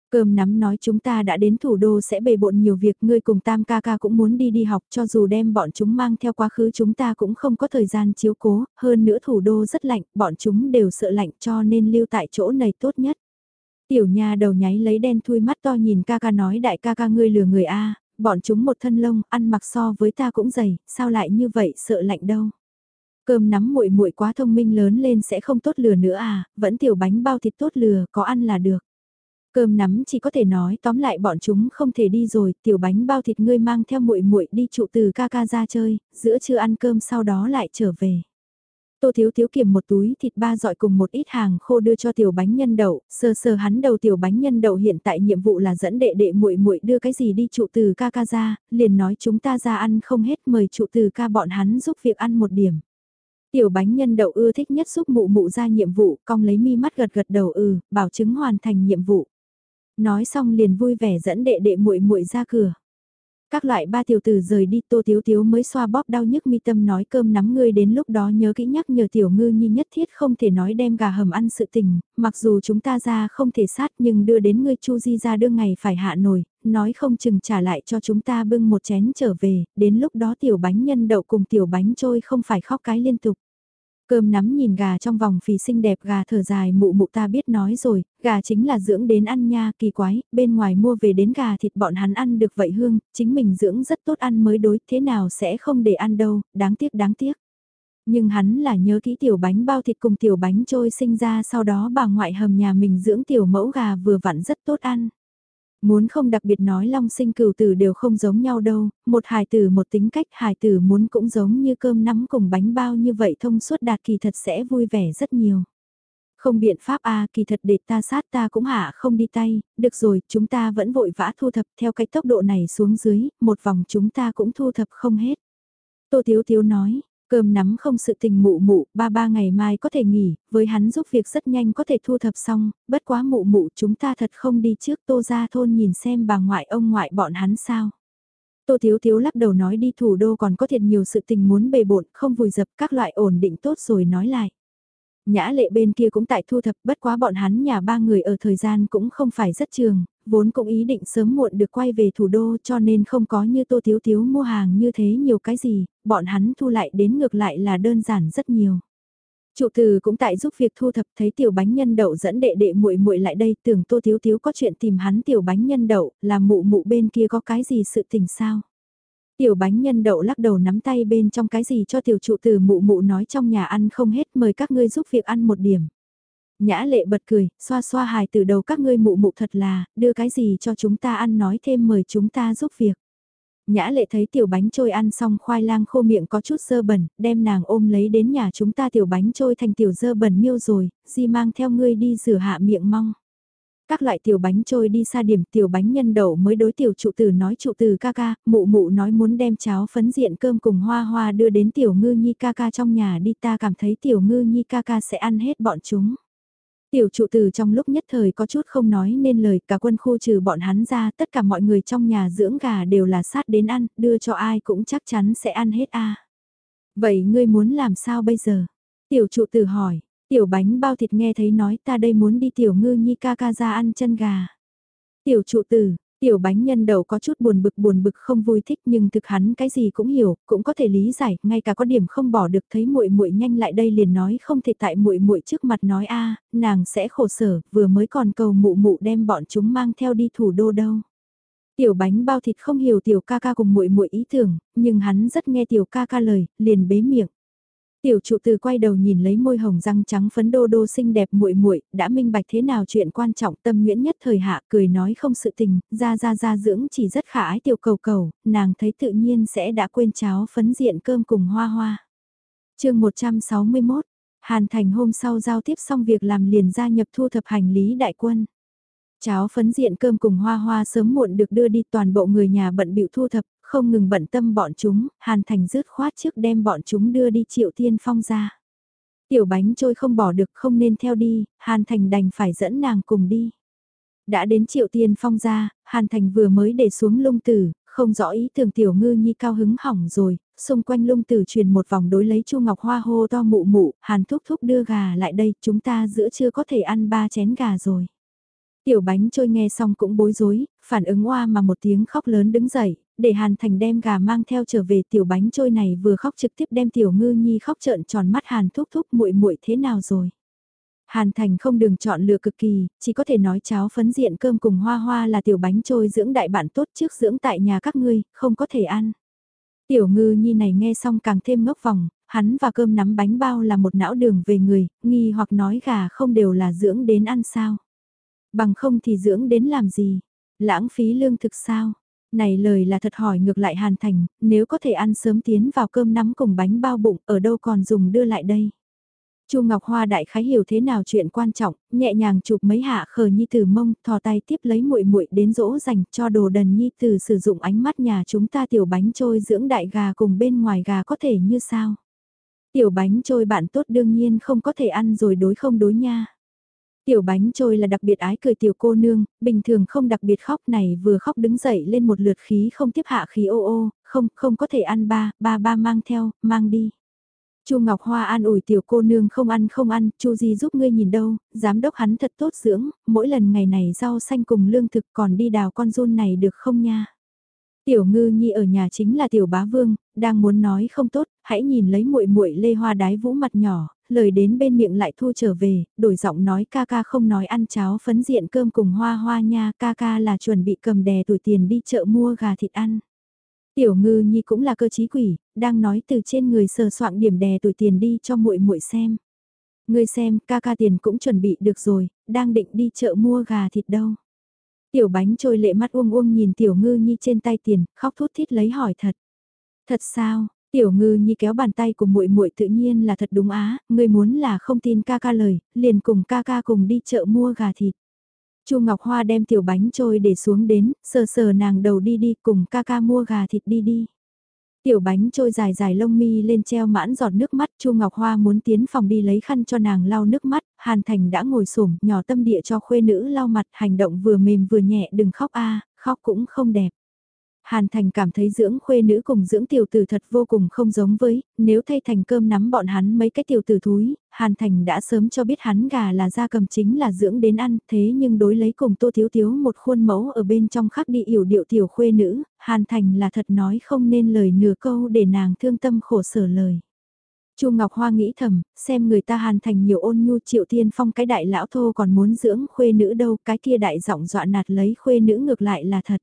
Cơm nắm nói chúng ta đã đến thủ đô sẽ bề bộn nhiều việc, ngươi cùng tam ca ca cũng muốn đi đi học cho dù đem bọn chúng mang theo quá khứ chúng ta cũng không có thời gian chiếu cố, hơn nữa thủ đô rất lạnh, bọn chúng đều sợ lạnh cho nên lưu tại chỗ này tốt nhất. Tiểu nha đầu nháy lấy đen thui mắt to nhìn ca ca nói đại ca ca ngươi lừa người a bọn chúng một thân lông, ăn mặc so với ta cũng dày, sao lại như vậy sợ lạnh đâu. Cơm nắm muội muội quá thông minh lớn lên sẽ không tốt lừa nữa à, vẫn tiểu bánh bao thịt tốt lừa, có ăn là được. Cơm nắm chỉ có thể nói tóm lại bọn chúng không thể đi rồi, tiểu bánh bao thịt ngươi mang theo muội muội đi trụ từ ca ca ra chơi, giữa trưa ăn cơm sau đó lại trở về. Tô Thiếu Thiếu kiểm một túi thịt ba dọi cùng một ít hàng khô đưa cho tiểu bánh nhân đậu, sơ sơ hắn đầu tiểu bánh nhân đậu hiện tại nhiệm vụ là dẫn đệ đệ muội muội đưa cái gì đi trụ từ ca ca ra, liền nói chúng ta ra ăn không hết mời trụ từ ca bọn hắn giúp việc ăn một điểm. Tiểu bánh nhân đậu ưa thích nhất giúp mụ mụ ra nhiệm vụ, cong lấy mi mắt gật gật đầu ừ, bảo chứng hoàn thành nhiệm vụ. Nói xong liền vui vẻ dẫn đệ đệ muội muội ra cửa. Các loại ba tiểu tử rời đi tô tiếu tiếu mới xoa bóp đau nhức mi tâm nói cơm nắm ngươi đến lúc đó nhớ kỹ nhắc nhờ tiểu ngư nhi nhất thiết không thể nói đem gà hầm ăn sự tình, mặc dù chúng ta ra không thể sát nhưng đưa đến ngươi chu di ra đưa ngày phải hạ nổi, nói không chừng trả lại cho chúng ta bưng một chén trở về, đến lúc đó tiểu bánh nhân đậu cùng tiểu bánh trôi không phải khóc cái liên tục. Cơm nắm nhìn gà trong vòng phì xinh đẹp gà thở dài mụ mụ ta biết nói rồi, gà chính là dưỡng đến ăn nha kỳ quái, bên ngoài mua về đến gà thịt bọn hắn ăn được vậy hương, chính mình dưỡng rất tốt ăn mới đối, thế nào sẽ không để ăn đâu, đáng tiếc đáng tiếc. Nhưng hắn là nhớ kỹ tiểu bánh bao thịt cùng tiểu bánh trôi sinh ra sau đó bà ngoại hầm nhà mình dưỡng tiểu mẫu gà vừa vặn rất tốt ăn. Muốn không đặc biệt nói long sinh cửu tử đều không giống nhau đâu, một hài tử một tính cách hài tử muốn cũng giống như cơm nắm cùng bánh bao như vậy thông suốt đạt kỳ thật sẽ vui vẻ rất nhiều. Không biện pháp a kỳ thật để ta sát ta cũng hạ không đi tay, được rồi, chúng ta vẫn vội vã thu thập theo cái tốc độ này xuống dưới, một vòng chúng ta cũng thu thập không hết. Tô Tiếu Tiếu nói, Cơm nắm không sự tình mụ mụ, ba ba ngày mai có thể nghỉ, với hắn giúp việc rất nhanh có thể thu thập xong, bất quá mụ mụ chúng ta thật không đi trước tô ra thôn nhìn xem bà ngoại ông ngoại bọn hắn sao. Tô Thiếu Thiếu lắc đầu nói đi thủ đô còn có thiệt nhiều sự tình muốn bề bộn, không vùi dập các loại ổn định tốt rồi nói lại. Nhã lệ bên kia cũng tại thu thập bất quá bọn hắn nhà ba người ở thời gian cũng không phải rất trường, vốn cũng ý định sớm muộn được quay về thủ đô cho nên không có như tô thiếu thiếu mua hàng như thế nhiều cái gì, bọn hắn thu lại đến ngược lại là đơn giản rất nhiều. Trụ từ cũng tại giúp việc thu thập thấy tiểu bánh nhân đậu dẫn đệ đệ muội muội lại đây tưởng tô thiếu thiếu có chuyện tìm hắn tiểu bánh nhân đậu là mụ mụ bên kia có cái gì sự tình sao. Tiểu bánh nhân đậu lắc đầu nắm tay bên trong cái gì cho tiểu trụ từ mụ mụ nói trong nhà ăn không hết mời các ngươi giúp việc ăn một điểm. Nhã lệ bật cười, xoa xoa hài từ đầu các ngươi mụ mụ thật là, đưa cái gì cho chúng ta ăn nói thêm mời chúng ta giúp việc. Nhã lệ thấy tiểu bánh trôi ăn xong khoai lang khô miệng có chút dơ bẩn, đem nàng ôm lấy đến nhà chúng ta tiểu bánh trôi thành tiểu dơ bẩn miêu rồi, di mang theo ngươi đi rửa hạ miệng mong. Các loại tiểu bánh trôi đi xa điểm tiểu bánh nhân đậu mới đối tiểu trụ tử nói trụ tử ca ca, mụ mụ nói muốn đem cháo phấn diện cơm cùng hoa hoa đưa đến tiểu ngư nhi ca ca trong nhà đi ta cảm thấy tiểu ngư nhi ca ca sẽ ăn hết bọn chúng. Tiểu trụ tử trong lúc nhất thời có chút không nói nên lời cả quân khu trừ bọn hắn ra tất cả mọi người trong nhà dưỡng gà đều là sát đến ăn, đưa cho ai cũng chắc chắn sẽ ăn hết a. Vậy ngươi muốn làm sao bây giờ? Tiểu trụ tử hỏi, tiểu bánh bao thịt nghe thấy nói ta đây muốn đi tiểu ngư nhi ca ca ra ăn chân gà. Tiểu trụ tử, Tiểu bánh nhân đầu có chút buồn bực buồn bực không vui thích nhưng thực hắn cái gì cũng hiểu, cũng có thể lý giải, ngay cả có điểm không bỏ được thấy muội muội nhanh lại đây liền nói không thể tại muội muội trước mặt nói a, nàng sẽ khổ sở, vừa mới còn cầu mụ mụ đem bọn chúng mang theo đi thủ đô đâu. Tiểu bánh bao thịt không hiểu tiểu ca ca cùng muội muội ý tưởng, nhưng hắn rất nghe tiểu ca ca lời, liền bế miệng. Tiểu trụ từ quay đầu nhìn lấy môi hồng răng trắng phấn đô đô xinh đẹp muội muội đã minh bạch thế nào chuyện quan trọng tâm nguyễn nhất thời hạ cười nói không sự tình, ra ra ra dưỡng chỉ rất khả ái tiểu cầu cầu, nàng thấy tự nhiên sẽ đã quên cháo phấn diện cơm cùng hoa hoa. chương 161, Hàn Thành hôm sau giao tiếp xong việc làm liền gia nhập thu thập hành lý đại quân. Cháo phấn diện cơm cùng hoa hoa sớm muộn được đưa đi toàn bộ người nhà bận bịu thu thập, không ngừng bận tâm bọn chúng, Hàn Thành rứt khoát trước đem bọn chúng đưa đi triệu tiên phong ra. Tiểu bánh trôi không bỏ được không nên theo đi, Hàn Thành đành phải dẫn nàng cùng đi. Đã đến triệu tiên phong ra, Hàn Thành vừa mới để xuống lung tử, không rõ ý tưởng tiểu ngư nhi cao hứng hỏng rồi, xung quanh lung tử truyền một vòng đối lấy chu ngọc hoa hô to mụ mụ, Hàn thúc thúc đưa gà lại đây, chúng ta giữa chưa có thể ăn ba chén gà rồi. Tiểu bánh trôi nghe xong cũng bối rối, phản ứng oa mà một tiếng khóc lớn đứng dậy, để Hàn Thành đem gà mang theo trở về tiểu bánh trôi này vừa khóc trực tiếp đem tiểu ngư nhi khóc trợn tròn mắt Hàn thúc thúc muội muội thế nào rồi. Hàn Thành không đường chọn lựa cực kỳ, chỉ có thể nói cháo phấn diện cơm cùng hoa hoa là tiểu bánh trôi dưỡng đại bạn tốt trước dưỡng tại nhà các ngươi, không có thể ăn. Tiểu ngư nhi này nghe xong càng thêm ngốc vòng, hắn và cơm nắm bánh bao là một não đường về người, nghi hoặc nói gà không đều là dưỡng đến ăn sao. Bằng không thì dưỡng đến làm gì, lãng phí lương thực sao. Này lời là thật hỏi ngược lại Hàn Thành, nếu có thể ăn sớm tiến vào cơm nắm cùng bánh bao bụng ở đâu còn dùng đưa lại đây. Chu Ngọc Hoa đại khái hiểu thế nào chuyện quan trọng, nhẹ nhàng chụp mấy hạ khờ nhi tử mông, thò tay tiếp lấy muội muội đến dỗ dành cho đồ đần nhi tử sử dụng ánh mắt nhà chúng ta tiểu bánh trôi dưỡng đại gà cùng bên ngoài gà có thể như sao. Tiểu bánh trôi bạn tốt đương nhiên không có thể ăn rồi đối không đối nha. Tiểu bánh trôi là đặc biệt ái cười tiểu cô nương, bình thường không đặc biệt khóc này vừa khóc đứng dậy lên một lượt khí không tiếp hạ khí ô ô, không, không có thể ăn ba, ba ba mang theo, mang đi. Chu Ngọc Hoa an ủi tiểu cô nương không ăn không ăn, Chu gì giúp ngươi nhìn đâu, giám đốc hắn thật tốt dưỡng, mỗi lần ngày này rau xanh cùng lương thực còn đi đào con run này được không nha. Tiểu ngư nhi ở nhà chính là tiểu bá vương, đang muốn nói không tốt, hãy nhìn lấy muội muội lê hoa đái vũ mặt nhỏ, lời đến bên miệng lại thu trở về, đổi giọng nói ca ca không nói ăn cháo phấn diện cơm cùng hoa hoa nha, ca ca là chuẩn bị cầm đè tuổi tiền đi chợ mua gà thịt ăn. Tiểu ngư nhi cũng là cơ trí quỷ, đang nói từ trên người sờ soạn điểm đè tuổi tiền đi cho muội muội xem. Ngươi xem, ca ca tiền cũng chuẩn bị được rồi, đang định đi chợ mua gà thịt đâu. Tiểu bánh trôi lệ mắt uông uông nhìn tiểu ngư nhi trên tay tiền, khóc thút thít lấy hỏi thật. Thật sao, tiểu ngư nhi kéo bàn tay của muội muội tự nhiên là thật đúng á, ngươi muốn là không tin ca ca lời, liền cùng ca ca cùng đi chợ mua gà thịt. Chu Ngọc Hoa đem tiểu bánh trôi để xuống đến, sờ sờ nàng đầu đi đi cùng ca ca mua gà thịt đi đi. Tiểu bánh trôi dài dài lông mi lên treo mãn giọt nước mắt, Chu Ngọc Hoa muốn tiến phòng đi lấy khăn cho nàng lau nước mắt, Hàn Thành đã ngồi xổm nhỏ tâm địa cho khuê nữ lau mặt, hành động vừa mềm vừa nhẹ, đừng khóc a, khóc cũng không đẹp. Hàn Thành cảm thấy dưỡng khuê nữ cùng dưỡng tiểu tử thật vô cùng không giống với, nếu thay thành cơm nắm bọn hắn mấy cái tiểu tử thúi, Hàn Thành đã sớm cho biết hắn gà là gia cầm chính là dưỡng đến ăn, thế nhưng đối lấy cùng Tô Thiếu Thiếu một khuôn mẫu ở bên trong khắc đi yểu điệu tiểu khuê nữ, Hàn Thành là thật nói không nên lời nửa câu để nàng thương tâm khổ sở lời. Chu Ngọc Hoa nghĩ thầm, xem người ta Hàn Thành nhiều ôn nhu triệu tiên phong cái đại lão thô còn muốn dưỡng khuê nữ đâu, cái kia đại giọng dọa nạt lấy khuê nữ ngược lại là thật.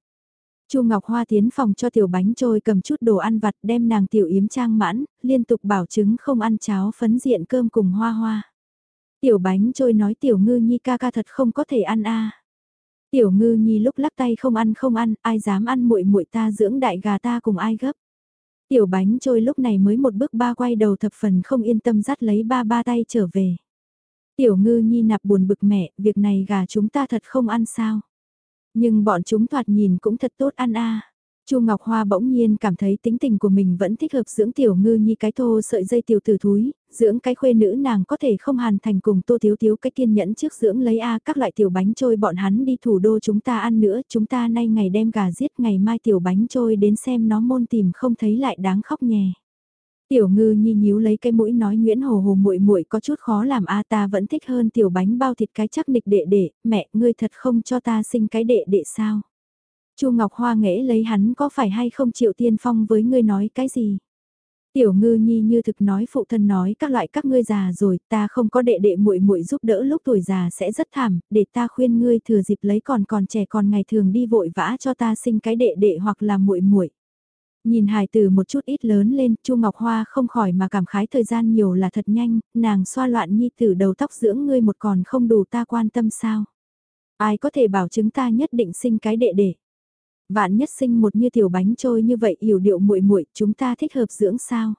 Chu Ngọc Hoa tiến phòng cho tiểu bánh trôi cầm chút đồ ăn vặt đem nàng tiểu yếm trang mãn, liên tục bảo chứng không ăn cháo phấn diện cơm cùng hoa hoa. Tiểu bánh trôi nói tiểu ngư nhi ca ca thật không có thể ăn a. Tiểu ngư nhi lúc lắc tay không ăn không ăn, ai dám ăn muội muội ta dưỡng đại gà ta cùng ai gấp. Tiểu bánh trôi lúc này mới một bước ba quay đầu thập phần không yên tâm dắt lấy ba ba tay trở về. Tiểu ngư nhi nạp buồn bực mẹ, việc này gà chúng ta thật không ăn sao. Nhưng bọn chúng thoạt nhìn cũng thật tốt ăn a. Chu Ngọc Hoa bỗng nhiên cảm thấy tính tình của mình vẫn thích hợp dưỡng tiểu ngư Nhi cái thô sợi dây tiểu tử thúi, dưỡng cái khuê nữ nàng có thể không hàn thành cùng tô thiếu thiếu cái kiên nhẫn trước dưỡng lấy a các loại tiểu bánh trôi bọn hắn đi thủ đô chúng ta ăn nữa, chúng ta nay ngày đem gà giết ngày mai tiểu bánh trôi đến xem nó môn tìm không thấy lại đáng khóc nhè. Tiểu ngư nhi nhíu lấy cái mũi nói Nguyễn Hồ Hồ muội muội có chút khó làm a ta vẫn thích hơn tiểu bánh bao thịt cái chắc nịch đệ đệ, mẹ ngươi thật không cho ta sinh cái đệ đệ sao? Chu Ngọc Hoa nghễ lấy hắn có phải hay không chịu tiên phong với ngươi nói cái gì? Tiểu ngư nhi như thực nói phụ thân nói các loại các ngươi già rồi, ta không có đệ đệ muội muội giúp đỡ lúc tuổi già sẽ rất thảm, để ta khuyên ngươi thừa dịp lấy còn còn trẻ còn ngày thường đi vội vã cho ta sinh cái đệ đệ hoặc là muội muội. Nhìn hài từ một chút ít lớn lên, Chu Ngọc Hoa không khỏi mà cảm khái thời gian nhiều là thật nhanh, nàng xoa loạn nhi tử đầu tóc dưỡng ngươi một còn không đủ ta quan tâm sao. Ai có thể bảo chứng ta nhất định sinh cái đệ đệ. Vạn nhất sinh một như tiểu bánh trôi như vậy yểu điệu muội muội chúng ta thích hợp dưỡng sao.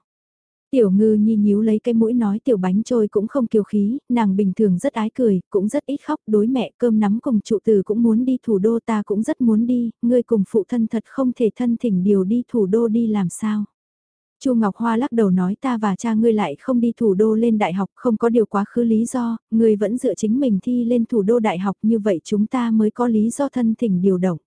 Tiểu ngư nhi nhíu lấy cái mũi nói tiểu bánh trôi cũng không kiêu khí, nàng bình thường rất ái cười, cũng rất ít khóc, đối mẹ cơm nắm cùng trụ từ cũng muốn đi thủ đô ta cũng rất muốn đi, ngươi cùng phụ thân thật không thể thân thỉnh điều đi thủ đô đi làm sao. Chu Ngọc Hoa lắc đầu nói ta và cha ngươi lại không đi thủ đô lên đại học, không có điều quá khứ lý do, ngươi vẫn dựa chính mình thi lên thủ đô đại học như vậy chúng ta mới có lý do thân thỉnh điều động.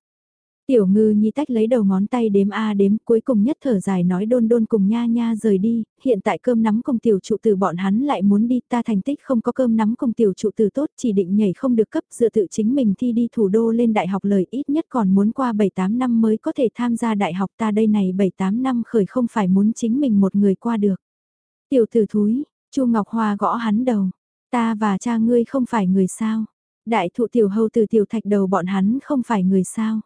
Tiểu ngư nhi tách lấy đầu ngón tay đếm a đếm cuối cùng nhất thở dài nói đôn đôn cùng nha nha rời đi, hiện tại cơm nắm cùng tiểu trụ từ bọn hắn lại muốn đi ta thành tích không có cơm nắm cùng tiểu trụ từ tốt chỉ định nhảy không được cấp dựa tự chính mình thi đi thủ đô lên đại học lời ít nhất còn muốn qua 7-8 năm mới có thể tham gia đại học ta đây này 7-8 năm khởi không phải muốn chính mình một người qua được. Tiểu tử thúi, chu Ngọc Hoa gõ hắn đầu, ta và cha ngươi không phải người sao, đại thụ tiểu hầu từ tiểu thạch đầu bọn hắn không phải người sao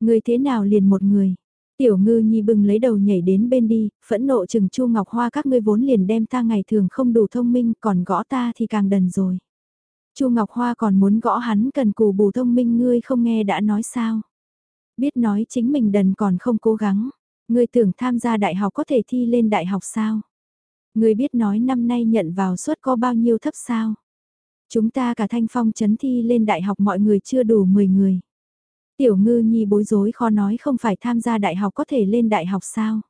Người thế nào liền một người? Tiểu ngư nhi bừng lấy đầu nhảy đến bên đi, phẫn nộ chừng chu ngọc hoa các ngươi vốn liền đem ta ngày thường không đủ thông minh còn gõ ta thì càng đần rồi. chu ngọc hoa còn muốn gõ hắn cần cù bù thông minh ngươi không nghe đã nói sao. Biết nói chính mình đần còn không cố gắng, ngươi tưởng tham gia đại học có thể thi lên đại học sao? Ngươi biết nói năm nay nhận vào suất có bao nhiêu thấp sao? Chúng ta cả thanh phong chấn thi lên đại học mọi người chưa đủ 10 người. Tiểu ngư nhi bối rối khó nói không phải tham gia đại học có thể lên đại học sao?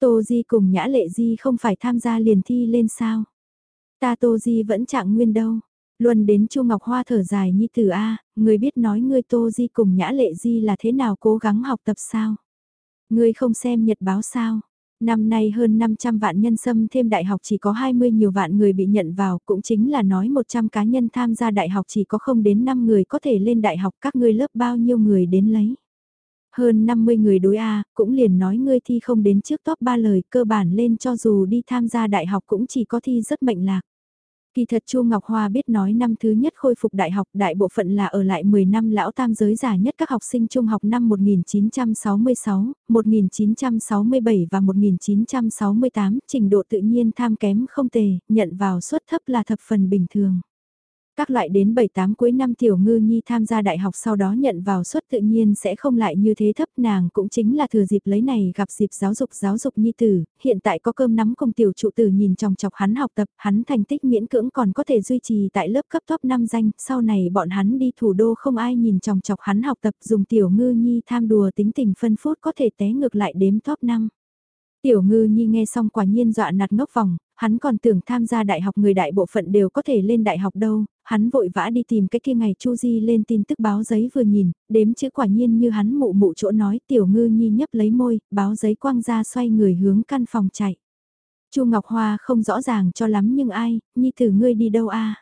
Tô Di cùng Nhã Lệ Di không phải tham gia liền thi lên sao? Ta Tô Di vẫn trạng nguyên đâu. Luân đến Chu Ngọc Hoa thở dài như từ A, người biết nói ngươi Tô Di cùng Nhã Lệ Di là thế nào cố gắng học tập sao? Ngươi không xem nhật báo sao? Năm nay hơn 500 vạn nhân xâm thêm đại học chỉ có 20 nhiều vạn người bị nhận vào, cũng chính là nói 100 cá nhân tham gia đại học chỉ có không đến 5 người có thể lên đại học các ngươi lớp bao nhiêu người đến lấy. Hơn 50 người đối A, cũng liền nói ngươi thi không đến trước top 3 lời cơ bản lên cho dù đi tham gia đại học cũng chỉ có thi rất mệnh lạc. Kỳ thật Chu Ngọc Hoa biết nói năm thứ nhất khôi phục đại học đại bộ phận là ở lại 10 năm lão tam giới già nhất các học sinh trung học năm 1966, 1967 và 1968 trình độ tự nhiên tham kém không tề, nhận vào suất thấp là thập phần bình thường. Các loại đến 7-8 cuối năm tiểu ngư nhi tham gia đại học sau đó nhận vào suất tự nhiên sẽ không lại như thế thấp nàng cũng chính là thừa dịp lấy này gặp dịp giáo dục giáo dục nhi tử, hiện tại có cơm nắm cùng tiểu trụ tử nhìn trong chọc hắn học tập, hắn thành tích miễn cưỡng còn có thể duy trì tại lớp cấp top 5 danh, sau này bọn hắn đi thủ đô không ai nhìn trong chọc hắn học tập dùng tiểu ngư nhi tham đùa tính tình phân phút có thể té ngược lại đếm top 5. Tiểu ngư nhi nghe xong quả nhiên dọa nạt ngốc vòng, hắn còn tưởng tham gia đại học người đại bộ phận đều có thể lên đại học đâu, hắn vội vã đi tìm cái kia ngày Chu Di lên tin tức báo giấy vừa nhìn, đếm chữ quả nhiên như hắn mụ mụ chỗ nói tiểu ngư nhi nhấp lấy môi, báo giấy quang ra xoay người hướng căn phòng chạy. Chu Ngọc Hoa không rõ ràng cho lắm nhưng ai, nhi thử ngươi đi đâu a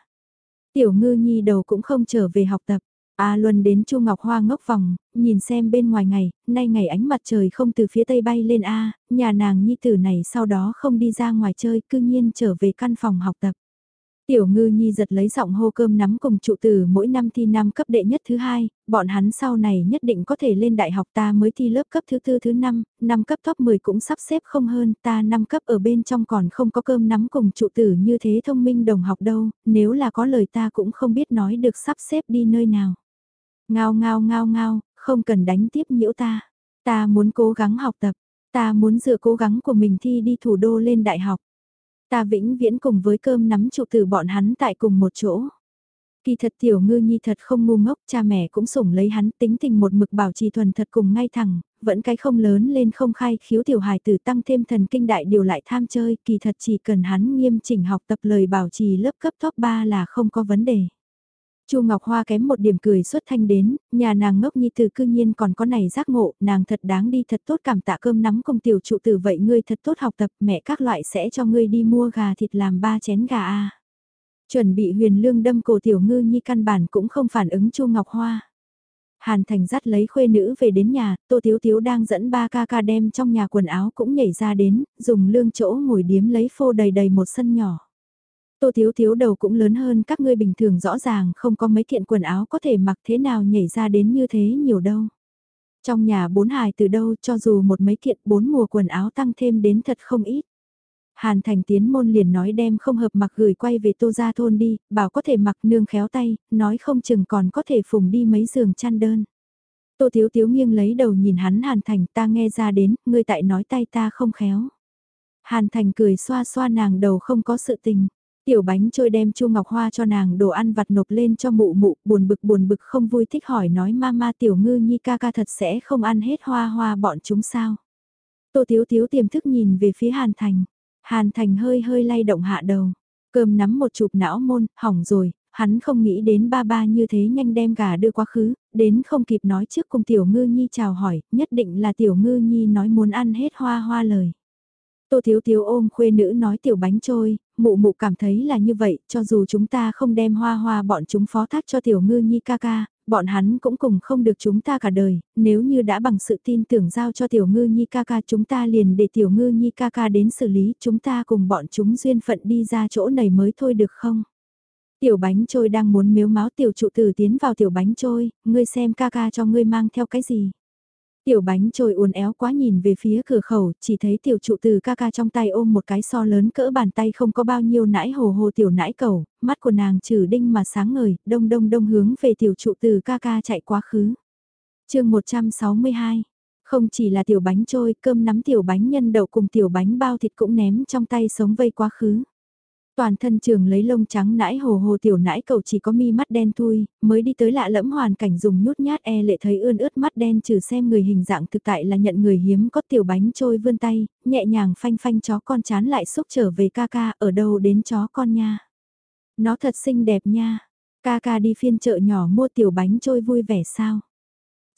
Tiểu ngư nhi đầu cũng không trở về học tập. A Luân đến Chu Ngọc Hoa ngốc vòng, nhìn xem bên ngoài ngày, nay ngày ánh mặt trời không từ phía tây bay lên A, nhà nàng nhi tử này sau đó không đi ra ngoài chơi, cư nhiên trở về căn phòng học tập. Tiểu ngư nhi giật lấy giọng hô cơm nắm cùng trụ tử mỗi năm thi năm cấp đệ nhất thứ hai, bọn hắn sau này nhất định có thể lên đại học ta mới thi lớp cấp thứ tư thứ năm, năm cấp top 10 cũng sắp xếp không hơn, ta năm cấp ở bên trong còn không có cơm nắm cùng trụ tử như thế thông minh đồng học đâu, nếu là có lời ta cũng không biết nói được sắp xếp đi nơi nào. Ngao ngao ngao ngao, không cần đánh tiếp nhiễu ta. Ta muốn cố gắng học tập, ta muốn dựa cố gắng của mình thi đi thủ đô lên đại học. Ta vĩnh viễn cùng với cơm nắm trụ từ bọn hắn tại cùng một chỗ. Kỳ thật tiểu ngư nhi thật không ngu ngốc, cha mẹ cũng sủng lấy hắn tính tình một mực bảo trì thuần thật cùng ngay thẳng, vẫn cái không lớn lên không khai khiếu tiểu hài tử tăng thêm thần kinh đại điều lại tham chơi, kỳ thật chỉ cần hắn nghiêm chỉnh học tập lời bảo trì lớp cấp top 3 là không có vấn đề. Chu Ngọc Hoa kém một điểm cười xuất thanh đến, nhà nàng ngốc nhi từ cư nhiên còn có này giác ngộ, nàng thật đáng đi thật tốt cảm tạ cơm nắm công tiểu trụ tử vậy ngươi thật tốt học tập, mẹ các loại sẽ cho ngươi đi mua gà thịt làm ba chén gà a. Chuẩn bị huyền lương đâm cổ tiểu ngư nhi căn bản cũng không phản ứng Chu Ngọc Hoa. Hàn Thành dắt lấy khuê nữ về đến nhà, Tô Tiếu Tiếu đang dẫn ba ca ca đem trong nhà quần áo cũng nhảy ra đến, dùng lương chỗ ngồi điếm lấy phô đầy đầy một sân nhỏ. Tô Thiếu Thiếu đầu cũng lớn hơn các ngươi bình thường rõ ràng không có mấy kiện quần áo có thể mặc thế nào nhảy ra đến như thế nhiều đâu. Trong nhà bốn hài từ đâu cho dù một mấy kiện bốn mùa quần áo tăng thêm đến thật không ít. Hàn thành tiến môn liền nói đem không hợp mặc gửi quay về tô gia thôn đi, bảo có thể mặc nương khéo tay, nói không chừng còn có thể phùng đi mấy giường chăn đơn. Tô thiếu thiếu nghiêng lấy đầu nhìn hắn hàn thành ta nghe ra đến, ngươi tại nói tay ta không khéo. Hàn thành cười xoa xoa nàng đầu không có sự tình. Tiểu bánh trôi đem Chu Ngọc Hoa cho nàng đồ ăn vặt nộp lên cho mụ mụ, buồn bực buồn bực không vui thích hỏi nói mama tiểu ngư nhi ca ca thật sẽ không ăn hết hoa hoa bọn chúng sao. Tô Tiếu Tiếu tiềm thức nhìn về phía Hàn Thành. Hàn Thành hơi hơi lay động hạ đầu. Cơm nắm một chụp não môn, hỏng rồi, hắn không nghĩ đến ba ba như thế nhanh đem gà đưa quá khứ, đến không kịp nói trước cùng tiểu ngư nhi chào hỏi, nhất định là tiểu ngư nhi nói muốn ăn hết hoa hoa lời. Tô Thiếu Thiếu ôm khuê nữ nói tiểu bánh trôi, mụ mụ cảm thấy là như vậy, cho dù chúng ta không đem hoa hoa bọn chúng phó thác cho tiểu ngư nhi ca ca, bọn hắn cũng cùng không được chúng ta cả đời, nếu như đã bằng sự tin tưởng giao cho tiểu ngư nhi ca ca chúng ta liền để tiểu ngư nhi ca ca đến xử lý, chúng ta cùng bọn chúng duyên phận đi ra chỗ này mới thôi được không? Tiểu bánh trôi đang muốn miếu máu tiểu trụ tử tiến vào tiểu bánh trôi, ngươi xem ca ca cho ngươi mang theo cái gì? Tiểu bánh trôi uốn éo quá nhìn về phía cửa khẩu, chỉ thấy tiểu trụ từ ca ca trong tay ôm một cái so lớn cỡ bàn tay không có bao nhiêu nãi hồ hồ tiểu nãi cầu, mắt của nàng trừ đinh mà sáng ngời, đông đông đông hướng về tiểu trụ từ ca ca chạy quá khứ. chương 162, không chỉ là tiểu bánh trôi, cơm nắm tiểu bánh nhân đậu cùng tiểu bánh bao thịt cũng ném trong tay sống vây quá khứ. Toàn thân trường lấy lông trắng nãi hồ hồ tiểu nãi cậu chỉ có mi mắt đen thui, mới đi tới lạ lẫm hoàn cảnh dùng nhút nhát e lệ thấy ươn ướt mắt đen trừ xem người hình dạng thực tại là nhận người hiếm có tiểu bánh trôi vươn tay, nhẹ nhàng phanh phanh chó con chán lại xúc trở về ca ca ở đâu đến chó con nha. Nó thật xinh đẹp nha, ca ca đi phiên chợ nhỏ mua tiểu bánh trôi vui vẻ sao.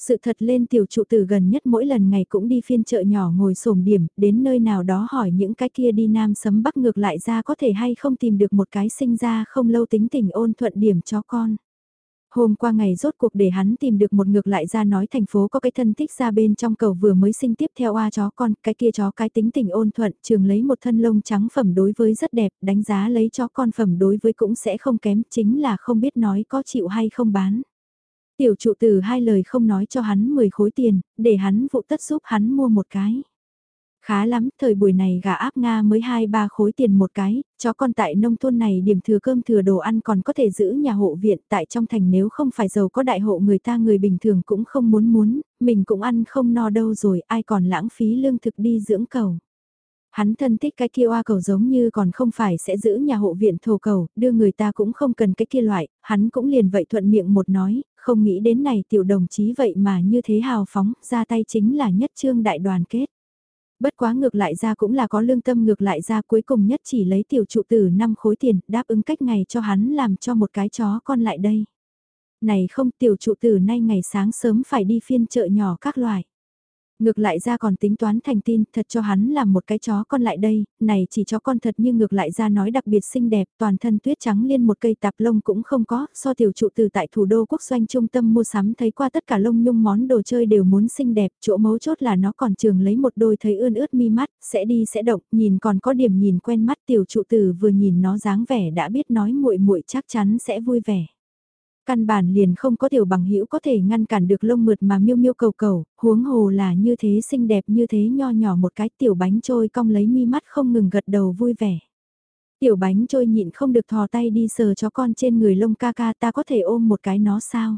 Sự thật lên tiểu trụ tử gần nhất mỗi lần ngày cũng đi phiên chợ nhỏ ngồi sổm điểm, đến nơi nào đó hỏi những cái kia đi nam sấm bắc ngược lại ra có thể hay không tìm được một cái sinh ra không lâu tính tình ôn thuận điểm cho con. Hôm qua ngày rốt cuộc để hắn tìm được một ngược lại ra nói thành phố có cái thân thích ra bên trong cầu vừa mới sinh tiếp theo a chó con, cái kia chó cái tính tình ôn thuận, trường lấy một thân lông trắng phẩm đối với rất đẹp, đánh giá lấy chó con phẩm đối với cũng sẽ không kém, chính là không biết nói có chịu hay không bán. Tiểu trụ từ hai lời không nói cho hắn 10 khối tiền, để hắn vụ tất giúp hắn mua một cái. Khá lắm, thời buổi này gà áp Nga mới 2-3 khối tiền một cái, chó con tại nông thôn này điểm thừa cơm thừa đồ ăn còn có thể giữ nhà hộ viện tại trong thành nếu không phải giàu có đại hộ người ta người bình thường cũng không muốn muốn, mình cũng ăn không no đâu rồi ai còn lãng phí lương thực đi dưỡng cầu. Hắn thân thích cái kia oa cầu giống như còn không phải sẽ giữ nhà hộ viện thổ cầu, đưa người ta cũng không cần cái kia loại, hắn cũng liền vậy thuận miệng một nói, không nghĩ đến này tiểu đồng chí vậy mà như thế hào phóng, ra tay chính là nhất trương đại đoàn kết. Bất quá ngược lại ra cũng là có lương tâm ngược lại ra cuối cùng nhất chỉ lấy tiểu trụ tử 5 khối tiền đáp ứng cách ngày cho hắn làm cho một cái chó con lại đây. Này không tiểu trụ tử nay ngày sáng sớm phải đi phiên chợ nhỏ các loại. Ngược lại ra còn tính toán thành tin thật cho hắn làm một cái chó con lại đây, này chỉ cho con thật nhưng ngược lại ra nói đặc biệt xinh đẹp, toàn thân tuyết trắng liên một cây tạp lông cũng không có, so tiểu trụ từ tại thủ đô quốc doanh trung tâm mua sắm thấy qua tất cả lông nhung món đồ chơi đều muốn xinh đẹp, chỗ mấu chốt là nó còn trường lấy một đôi thấy ươn ướt mi mắt, sẽ đi sẽ động, nhìn còn có điểm nhìn quen mắt tiểu trụ từ vừa nhìn nó dáng vẻ đã biết nói muội muội chắc chắn sẽ vui vẻ. Căn bản liền không có tiểu bằng hữu có thể ngăn cản được lông mượt mà miêu miêu cầu cầu, huống hồ là như thế xinh đẹp như thế nho nhỏ một cái tiểu bánh trôi cong lấy mi mắt không ngừng gật đầu vui vẻ. Tiểu bánh trôi nhịn không được thò tay đi sờ cho con trên người lông ca ca ta có thể ôm một cái nó sao?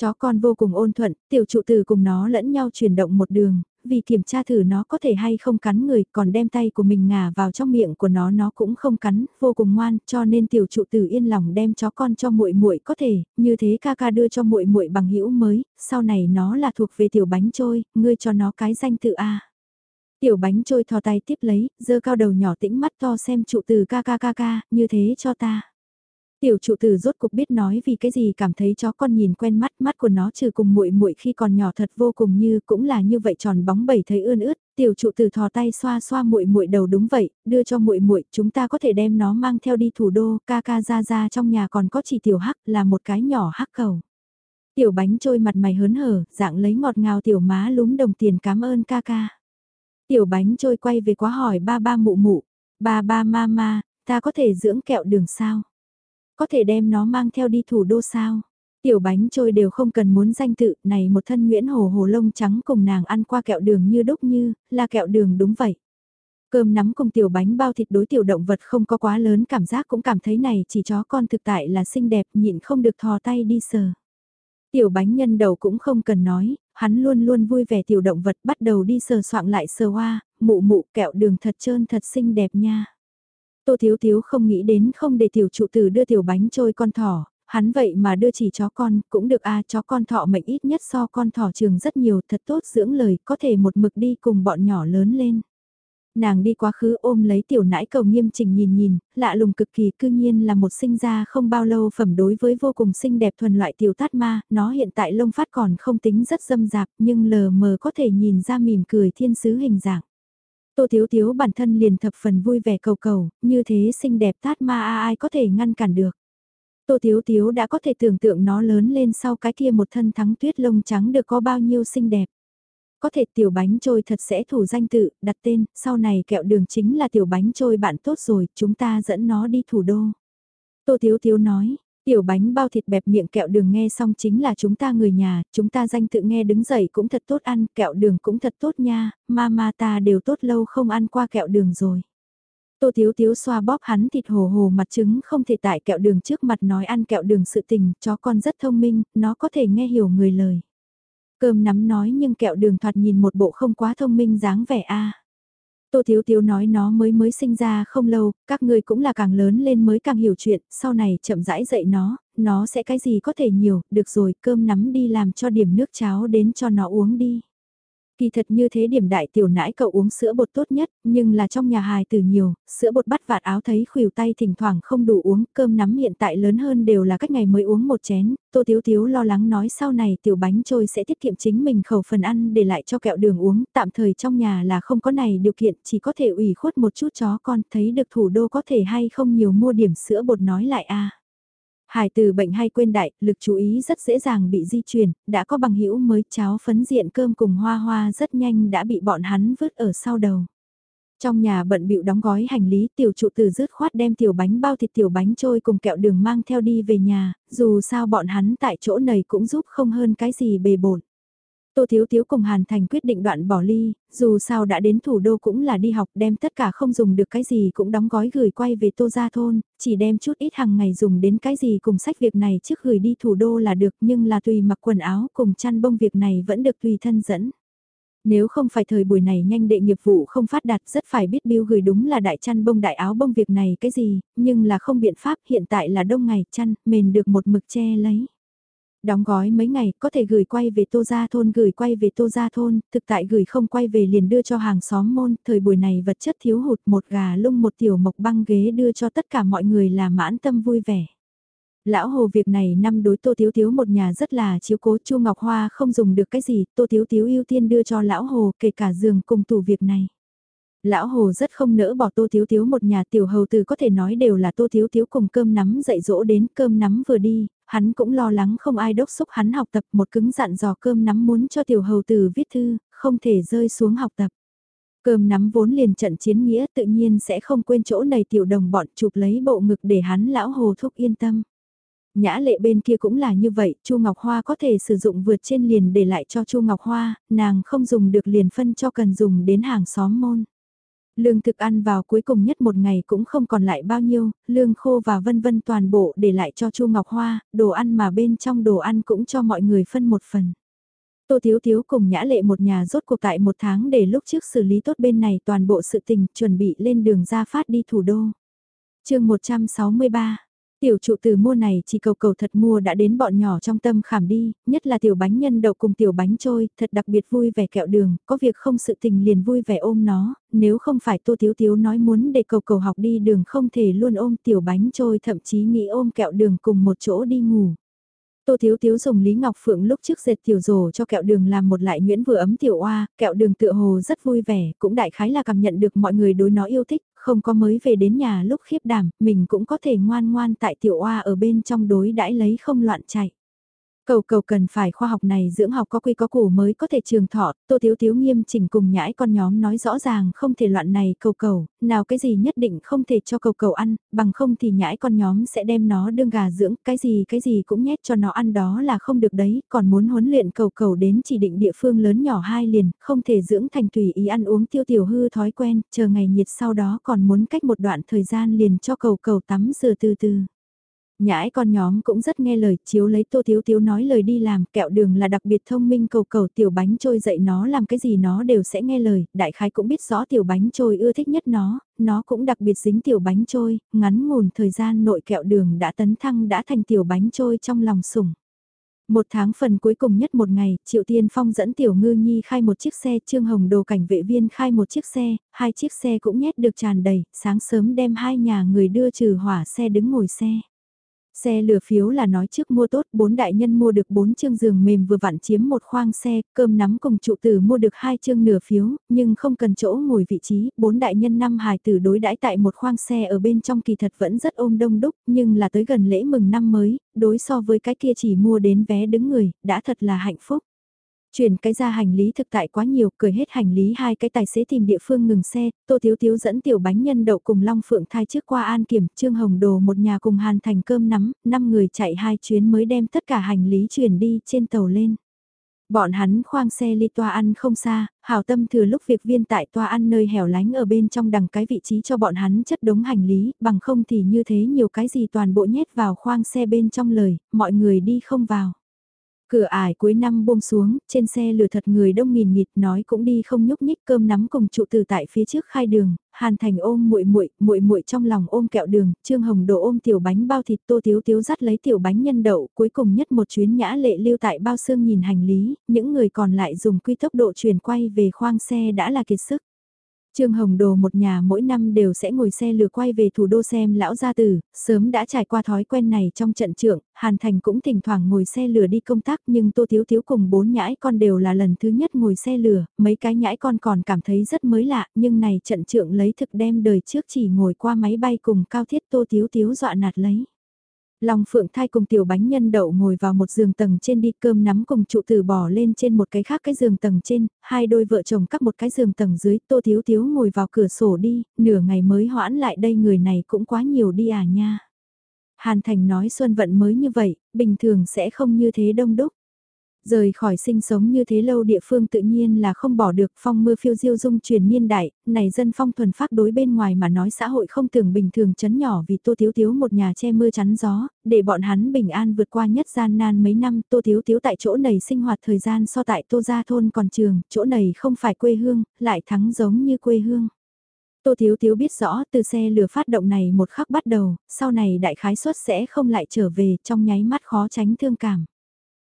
Chó con vô cùng ôn thuận, tiểu trụ từ cùng nó lẫn nhau chuyển động một đường, vì kiểm tra thử nó có thể hay không cắn người, còn đem tay của mình ngả vào trong miệng của nó nó cũng không cắn, vô cùng ngoan, cho nên tiểu trụ tử yên lòng đem chó con cho muội muội có thể, như thế ca ca đưa cho muội muội bằng hữu mới, sau này nó là thuộc về tiểu bánh trôi, ngươi cho nó cái danh tự A. Tiểu bánh trôi thò tay tiếp lấy, dơ cao đầu nhỏ tĩnh mắt to xem trụ từ ca ca ca ca, như thế cho ta. Tiểu trụ tử rốt cục biết nói vì cái gì cảm thấy chó con nhìn quen mắt, mắt của nó trừ cùng muội muội khi còn nhỏ thật vô cùng như, cũng là như vậy tròn bóng bẩy thấy ươn ướt, tiểu trụ tử thò tay xoa xoa muội muội đầu đúng vậy, đưa cho muội muội, chúng ta có thể đem nó mang theo đi thủ đô, ca ca ra ra trong nhà còn có chỉ tiểu hắc, là một cái nhỏ hắc cầu. Tiểu bánh trôi mặt mày hớn hở, dạng lấy ngọt ngào tiểu má lúm đồng tiền cảm ơn ca ca. Tiểu bánh trôi quay về quá hỏi ba ba mụ mụ, ba ba ma ma, ta có thể dưỡng kẹo đường sao? Có thể đem nó mang theo đi thủ đô sao? Tiểu bánh trôi đều không cần muốn danh tự, này một thân Nguyễn Hồ Hồ lông trắng cùng nàng ăn qua kẹo đường như đúc như, là kẹo đường đúng vậy. Cơm nắm cùng tiểu bánh bao thịt đối tiểu động vật không có quá lớn cảm giác cũng cảm thấy này chỉ chó con thực tại là xinh đẹp nhịn không được thò tay đi sờ. Tiểu bánh nhân đầu cũng không cần nói, hắn luôn luôn vui vẻ tiểu động vật bắt đầu đi sờ soạng lại sờ hoa, mụ mụ kẹo đường thật trơn thật xinh đẹp nha. Tô Thiếu Thiếu không nghĩ đến không để tiểu trụ tử đưa tiểu bánh trôi con thỏ, hắn vậy mà đưa chỉ chó con, cũng được a à, chó con thọ mệnh ít nhất so con thỏ trường rất nhiều, thật tốt dưỡng lời, có thể một mực đi cùng bọn nhỏ lớn lên. Nàng đi quá khứ ôm lấy tiểu nãi cầu nghiêm chỉnh nhìn nhìn, lạ lùng cực kỳ cư nhiên là một sinh ra không bao lâu phẩm đối với vô cùng xinh đẹp thuần loại tiểu tát ma, nó hiện tại lông phát còn không tính rất dâm dạp nhưng lờ mờ có thể nhìn ra mỉm cười thiên sứ hình dạng. Tô Thiếu Thiếu bản thân liền thập phần vui vẻ cầu cầu, như thế xinh đẹp tát ma ai có thể ngăn cản được. Tô Thiếu Thiếu đã có thể tưởng tượng nó lớn lên sau cái kia một thân thắng tuyết lông trắng được có bao nhiêu xinh đẹp. Có thể tiểu bánh trôi thật sẽ thủ danh tự, đặt tên, sau này kẹo đường chính là tiểu bánh trôi bạn tốt rồi, chúng ta dẫn nó đi thủ đô. Tô Thiếu Thiếu nói, Tiểu bánh bao thịt bẹp miệng kẹo đường nghe xong chính là chúng ta người nhà, chúng ta danh tự nghe đứng dậy cũng thật tốt ăn, kẹo đường cũng thật tốt nha, mama ta đều tốt lâu không ăn qua kẹo đường rồi. Tô Thiếu Thiếu xoa bóp hắn thịt hồ hồ mặt trứng không thể tại kẹo đường trước mặt nói ăn kẹo đường sự tình, chó con rất thông minh, nó có thể nghe hiểu người lời. Cơm nắm nói nhưng kẹo đường thoạt nhìn một bộ không quá thông minh dáng vẻ a. Tô Thiếu Thiếu nói nó mới mới sinh ra không lâu, các ngươi cũng là càng lớn lên mới càng hiểu chuyện, sau này chậm rãi dạy nó, nó sẽ cái gì có thể nhiều, được rồi cơm nắm đi làm cho điểm nước cháo đến cho nó uống đi. Kỳ thật như thế điểm đại tiểu nãi cậu uống sữa bột tốt nhất, nhưng là trong nhà hài từ nhiều, sữa bột bắt vạt áo thấy khuỷu tay thỉnh thoảng không đủ uống, cơm nắm hiện tại lớn hơn đều là cách ngày mới uống một chén, tô thiếu thiếu lo lắng nói sau này tiểu bánh trôi sẽ tiết kiệm chính mình khẩu phần ăn để lại cho kẹo đường uống, tạm thời trong nhà là không có này điều kiện, chỉ có thể ủy khuất một chút chó con, thấy được thủ đô có thể hay không nhiều mua điểm sữa bột nói lại a. Hải từ bệnh hay quên đại, lực chú ý rất dễ dàng bị di chuyển, đã có bằng hữu mới cháo phấn diện cơm cùng hoa hoa rất nhanh đã bị bọn hắn vứt ở sau đầu. Trong nhà bận bịu đóng gói hành lý tiểu trụ từ rứt khoát đem tiểu bánh bao thịt tiểu bánh trôi cùng kẹo đường mang theo đi về nhà, dù sao bọn hắn tại chỗ này cũng giúp không hơn cái gì bề bổn. Tô Thiếu Thiếu cùng Hàn Thành quyết định đoạn bỏ ly, dù sao đã đến thủ đô cũng là đi học đem tất cả không dùng được cái gì cũng đóng gói gửi quay về Tô Gia Thôn, chỉ đem chút ít hàng ngày dùng đến cái gì cùng sách việc này trước gửi đi thủ đô là được nhưng là tùy mặc quần áo cùng chăn bông việc này vẫn được tùy thân dẫn. Nếu không phải thời buổi này nhanh đệ nghiệp vụ không phát đạt rất phải biết biêu gửi đúng là đại chăn bông đại áo bông việc này cái gì, nhưng là không biện pháp hiện tại là đông ngày chăn, mền được một mực che lấy. Đóng gói mấy ngày có thể gửi quay về Tô Gia Thôn gửi quay về Tô Gia Thôn, thực tại gửi không quay về liền đưa cho hàng xóm môn, thời buổi này vật chất thiếu hụt một gà lung một tiểu mộc băng ghế đưa cho tất cả mọi người là mãn tâm vui vẻ. Lão Hồ việc này năm đối Tô Thiếu Thiếu một nhà rất là chiếu cố Chu Ngọc Hoa không dùng được cái gì, Tô Thiếu Thiếu ưu tiên đưa cho Lão Hồ kể cả giường cùng tủ việc này. Lão Hồ rất không nỡ bỏ Tô Thiếu Thiếu một nhà tiểu hầu từ có thể nói đều là Tô Thiếu Thiếu cùng cơm nắm dạy dỗ đến cơm nắm vừa đi, hắn cũng lo lắng không ai đốc xúc hắn học tập một cứng dặn dò cơm nắm muốn cho tiểu hầu từ viết thư, không thể rơi xuống học tập. Cơm nắm vốn liền trận chiến nghĩa tự nhiên sẽ không quên chỗ này tiểu đồng bọn chụp lấy bộ ngực để hắn lão hồ thúc yên tâm. Nhã lệ bên kia cũng là như vậy, Chu Ngọc Hoa có thể sử dụng vượt trên liền để lại cho Chu Ngọc Hoa, nàng không dùng được liền phân cho cần dùng đến hàng xóm môn. Lương thực ăn vào cuối cùng nhất một ngày cũng không còn lại bao nhiêu, lương khô và vân vân toàn bộ để lại cho Chu Ngọc Hoa, đồ ăn mà bên trong đồ ăn cũng cho mọi người phân một phần. Tô Thiếu Thiếu cùng Nhã Lệ một nhà rốt cuộc tại một tháng để lúc trước xử lý tốt bên này toàn bộ sự tình chuẩn bị lên đường ra phát đi thủ đô. chương 163 Tiểu trụ từ mua này chỉ cầu cầu thật mua đã đến bọn nhỏ trong tâm khảm đi, nhất là tiểu bánh nhân đậu cùng tiểu bánh trôi, thật đặc biệt vui vẻ kẹo đường, có việc không sự tình liền vui vẻ ôm nó, nếu không phải tô thiếu thiếu nói muốn để cầu cầu học đi đường không thể luôn ôm tiểu bánh trôi thậm chí nghĩ ôm kẹo đường cùng một chỗ đi ngủ. Tô Thiếu Thiếu dùng Lý Ngọc Phượng lúc trước dệt tiểu rổ cho kẹo đường làm một lại nguyễn vừa ấm tiểu oa, kẹo đường tựa hồ rất vui vẻ, cũng đại khái là cảm nhận được mọi người đối nó yêu thích, không có mới về đến nhà lúc khiếp đảm, mình cũng có thể ngoan ngoan tại tiểu oa ở bên trong đối đãi lấy không loạn chạy. Cầu cầu cần phải khoa học này dưỡng học có quy có củ mới có thể trường thọ, tô thiếu thiếu nghiêm chỉnh cùng nhãi con nhóm nói rõ ràng không thể loạn này cầu cầu, nào cái gì nhất định không thể cho cầu cầu ăn, bằng không thì nhãi con nhóm sẽ đem nó đương gà dưỡng, cái gì cái gì cũng nhét cho nó ăn đó là không được đấy, còn muốn huấn luyện cầu cầu đến chỉ định địa phương lớn nhỏ hai liền, không thể dưỡng thành tùy ý ăn uống tiêu tiểu hư thói quen, chờ ngày nhiệt sau đó còn muốn cách một đoạn thời gian liền cho cầu cầu tắm rửa từ từ. Nhãi con nhóm cũng rất nghe lời, chiếu lấy tô thiếu thiếu nói lời đi làm, kẹo đường là đặc biệt thông minh cầu cầu tiểu bánh trôi dậy nó làm cái gì nó đều sẽ nghe lời, đại khái cũng biết rõ tiểu bánh trôi ưa thích nhất nó, nó cũng đặc biệt dính tiểu bánh trôi, ngắn ngủn thời gian nội kẹo đường đã tấn thăng đã thành tiểu bánh trôi trong lòng sủng. Một tháng phần cuối cùng nhất một ngày, Triệu Tiên Phong dẫn Tiểu Ngư Nhi khai một chiếc xe, Trương Hồng Đồ cảnh vệ viên khai một chiếc xe, hai chiếc xe cũng nhét được tràn đầy, sáng sớm đem hai nhà người đưa trừ hỏa xe đứng ngồi xe. Xe lừa phiếu là nói trước mua tốt, bốn đại nhân mua được bốn chương giường mềm vừa vặn chiếm một khoang xe, cơm nắm cùng trụ tử mua được hai chương nửa phiếu, nhưng không cần chỗ ngồi vị trí, bốn đại nhân năm hài tử đối đãi tại một khoang xe ở bên trong kỳ thật vẫn rất ôm đông đúc, nhưng là tới gần lễ mừng năm mới, đối so với cái kia chỉ mua đến vé đứng người, đã thật là hạnh phúc. Chuyển cái ra hành lý thực tại quá nhiều, cười hết hành lý hai cái tài xế tìm địa phương ngừng xe, Tô thiếu thiếu dẫn tiểu bánh nhân đậu cùng Long Phượng thai trước qua an kiểm, Trương Hồng Đồ một nhà cùng hàn thành cơm nắm, năm người chạy hai chuyến mới đem tất cả hành lý chuyển đi trên tàu lên. Bọn hắn khoang xe ly toa ăn không xa, hảo tâm thừa lúc việc viên tại toa ăn nơi hẻo lánh ở bên trong đằng cái vị trí cho bọn hắn chất đống hành lý, bằng không thì như thế nhiều cái gì toàn bộ nhét vào khoang xe bên trong lời, mọi người đi không vào. Cửa ải cuối năm buông xuống, trên xe lửa thật người đông nghìn nghịt nói cũng đi không nhúc nhích cơm nắm cùng trụ từ tại phía trước khai đường, Hàn Thành ôm muội muội, muội muội trong lòng ôm kẹo đường, Trương Hồng Đồ ôm tiểu bánh bao thịt, Tô Tiếu Tiếu dắt lấy tiểu bánh nhân đậu, cuối cùng nhất một chuyến nhã lệ lưu tại bao xương nhìn hành lý, những người còn lại dùng quy tốc độ chuyển quay về khoang xe đã là kiệt sức. Trương Hồng Đồ một nhà mỗi năm đều sẽ ngồi xe lừa quay về thủ đô xem lão gia tử, sớm đã trải qua thói quen này trong trận trưởng, Hàn Thành cũng thỉnh thoảng ngồi xe lừa đi công tác nhưng Tô Thiếu Thiếu cùng bốn nhãi con đều là lần thứ nhất ngồi xe lừa, mấy cái nhãi con còn cảm thấy rất mới lạ nhưng này trận trưởng lấy thực đem đời trước chỉ ngồi qua máy bay cùng cao thiết Tô Thiếu Thiếu dọa nạt lấy. Long Phượng Thai cùng tiểu bánh nhân đậu ngồi vào một giường tầng trên đi cơm nắm cùng trụ tử bỏ lên trên một cái khác cái giường tầng trên, hai đôi vợ chồng cắt một cái giường tầng dưới, Tô Thiếu Thiếu ngồi vào cửa sổ đi, nửa ngày mới hoãn lại đây người này cũng quá nhiều đi à nha. Hàn Thành nói Xuân Vận mới như vậy, bình thường sẽ không như thế đông đúc. Rời khỏi sinh sống như thế lâu địa phương tự nhiên là không bỏ được phong mưa phiêu diêu dung truyền niên đại, này dân phong thuần phát đối bên ngoài mà nói xã hội không tưởng bình thường chấn nhỏ vì Tô Thiếu Thiếu một nhà che mưa chắn gió, để bọn hắn bình an vượt qua nhất gian nan mấy năm Tô Thiếu Thiếu tại chỗ này sinh hoạt thời gian so tại Tô Gia Thôn còn trường, chỗ này không phải quê hương, lại thắng giống như quê hương. Tô Thiếu Thiếu biết rõ từ xe lửa phát động này một khắc bắt đầu, sau này đại khái suất sẽ không lại trở về trong nháy mắt khó tránh thương cảm.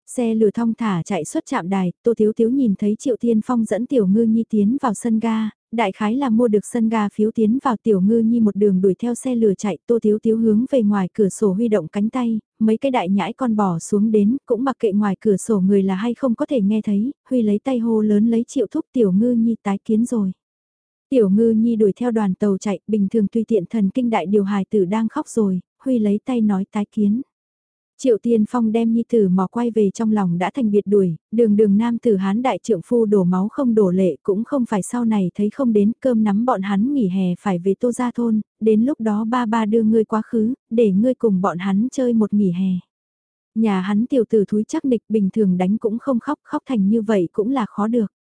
Xe lửa thong thả chạy xuất trạm đài, Tô Thiếu Thiếu nhìn thấy Triệu thiên Phong dẫn Tiểu Ngư Nhi tiến vào sân ga, đại khái là mua được sân ga phiếu tiến vào Tiểu Ngư Nhi một đường đuổi theo xe lửa chạy, Tô Thiếu Thiếu hướng về ngoài cửa sổ huy động cánh tay, mấy cái đại nhãi con bò xuống đến, cũng mặc kệ ngoài cửa sổ người là hay không có thể nghe thấy, huy lấy tay hô lớn lấy Triệu Thúc Tiểu Ngư Nhi tái kiến rồi. Tiểu Ngư Nhi đuổi theo đoàn tàu chạy, bình thường tùy tiện thần kinh đại điều hài tử đang khóc rồi, huy lấy tay nói tái kiến. Triệu Tiên Phong đem nhi tử mò quay về trong lòng đã thành biệt đuổi, đường đường nam tử hán đại trượng phu đổ máu không đổ lệ cũng không phải sau này thấy không đến cơm nắm bọn hắn nghỉ hè phải về tô gia thôn, đến lúc đó ba ba đưa ngươi quá khứ, để ngươi cùng bọn hắn chơi một nghỉ hè. Nhà hắn tiểu tử thúi chắc nịch bình thường đánh cũng không khóc, khóc thành như vậy cũng là khó được.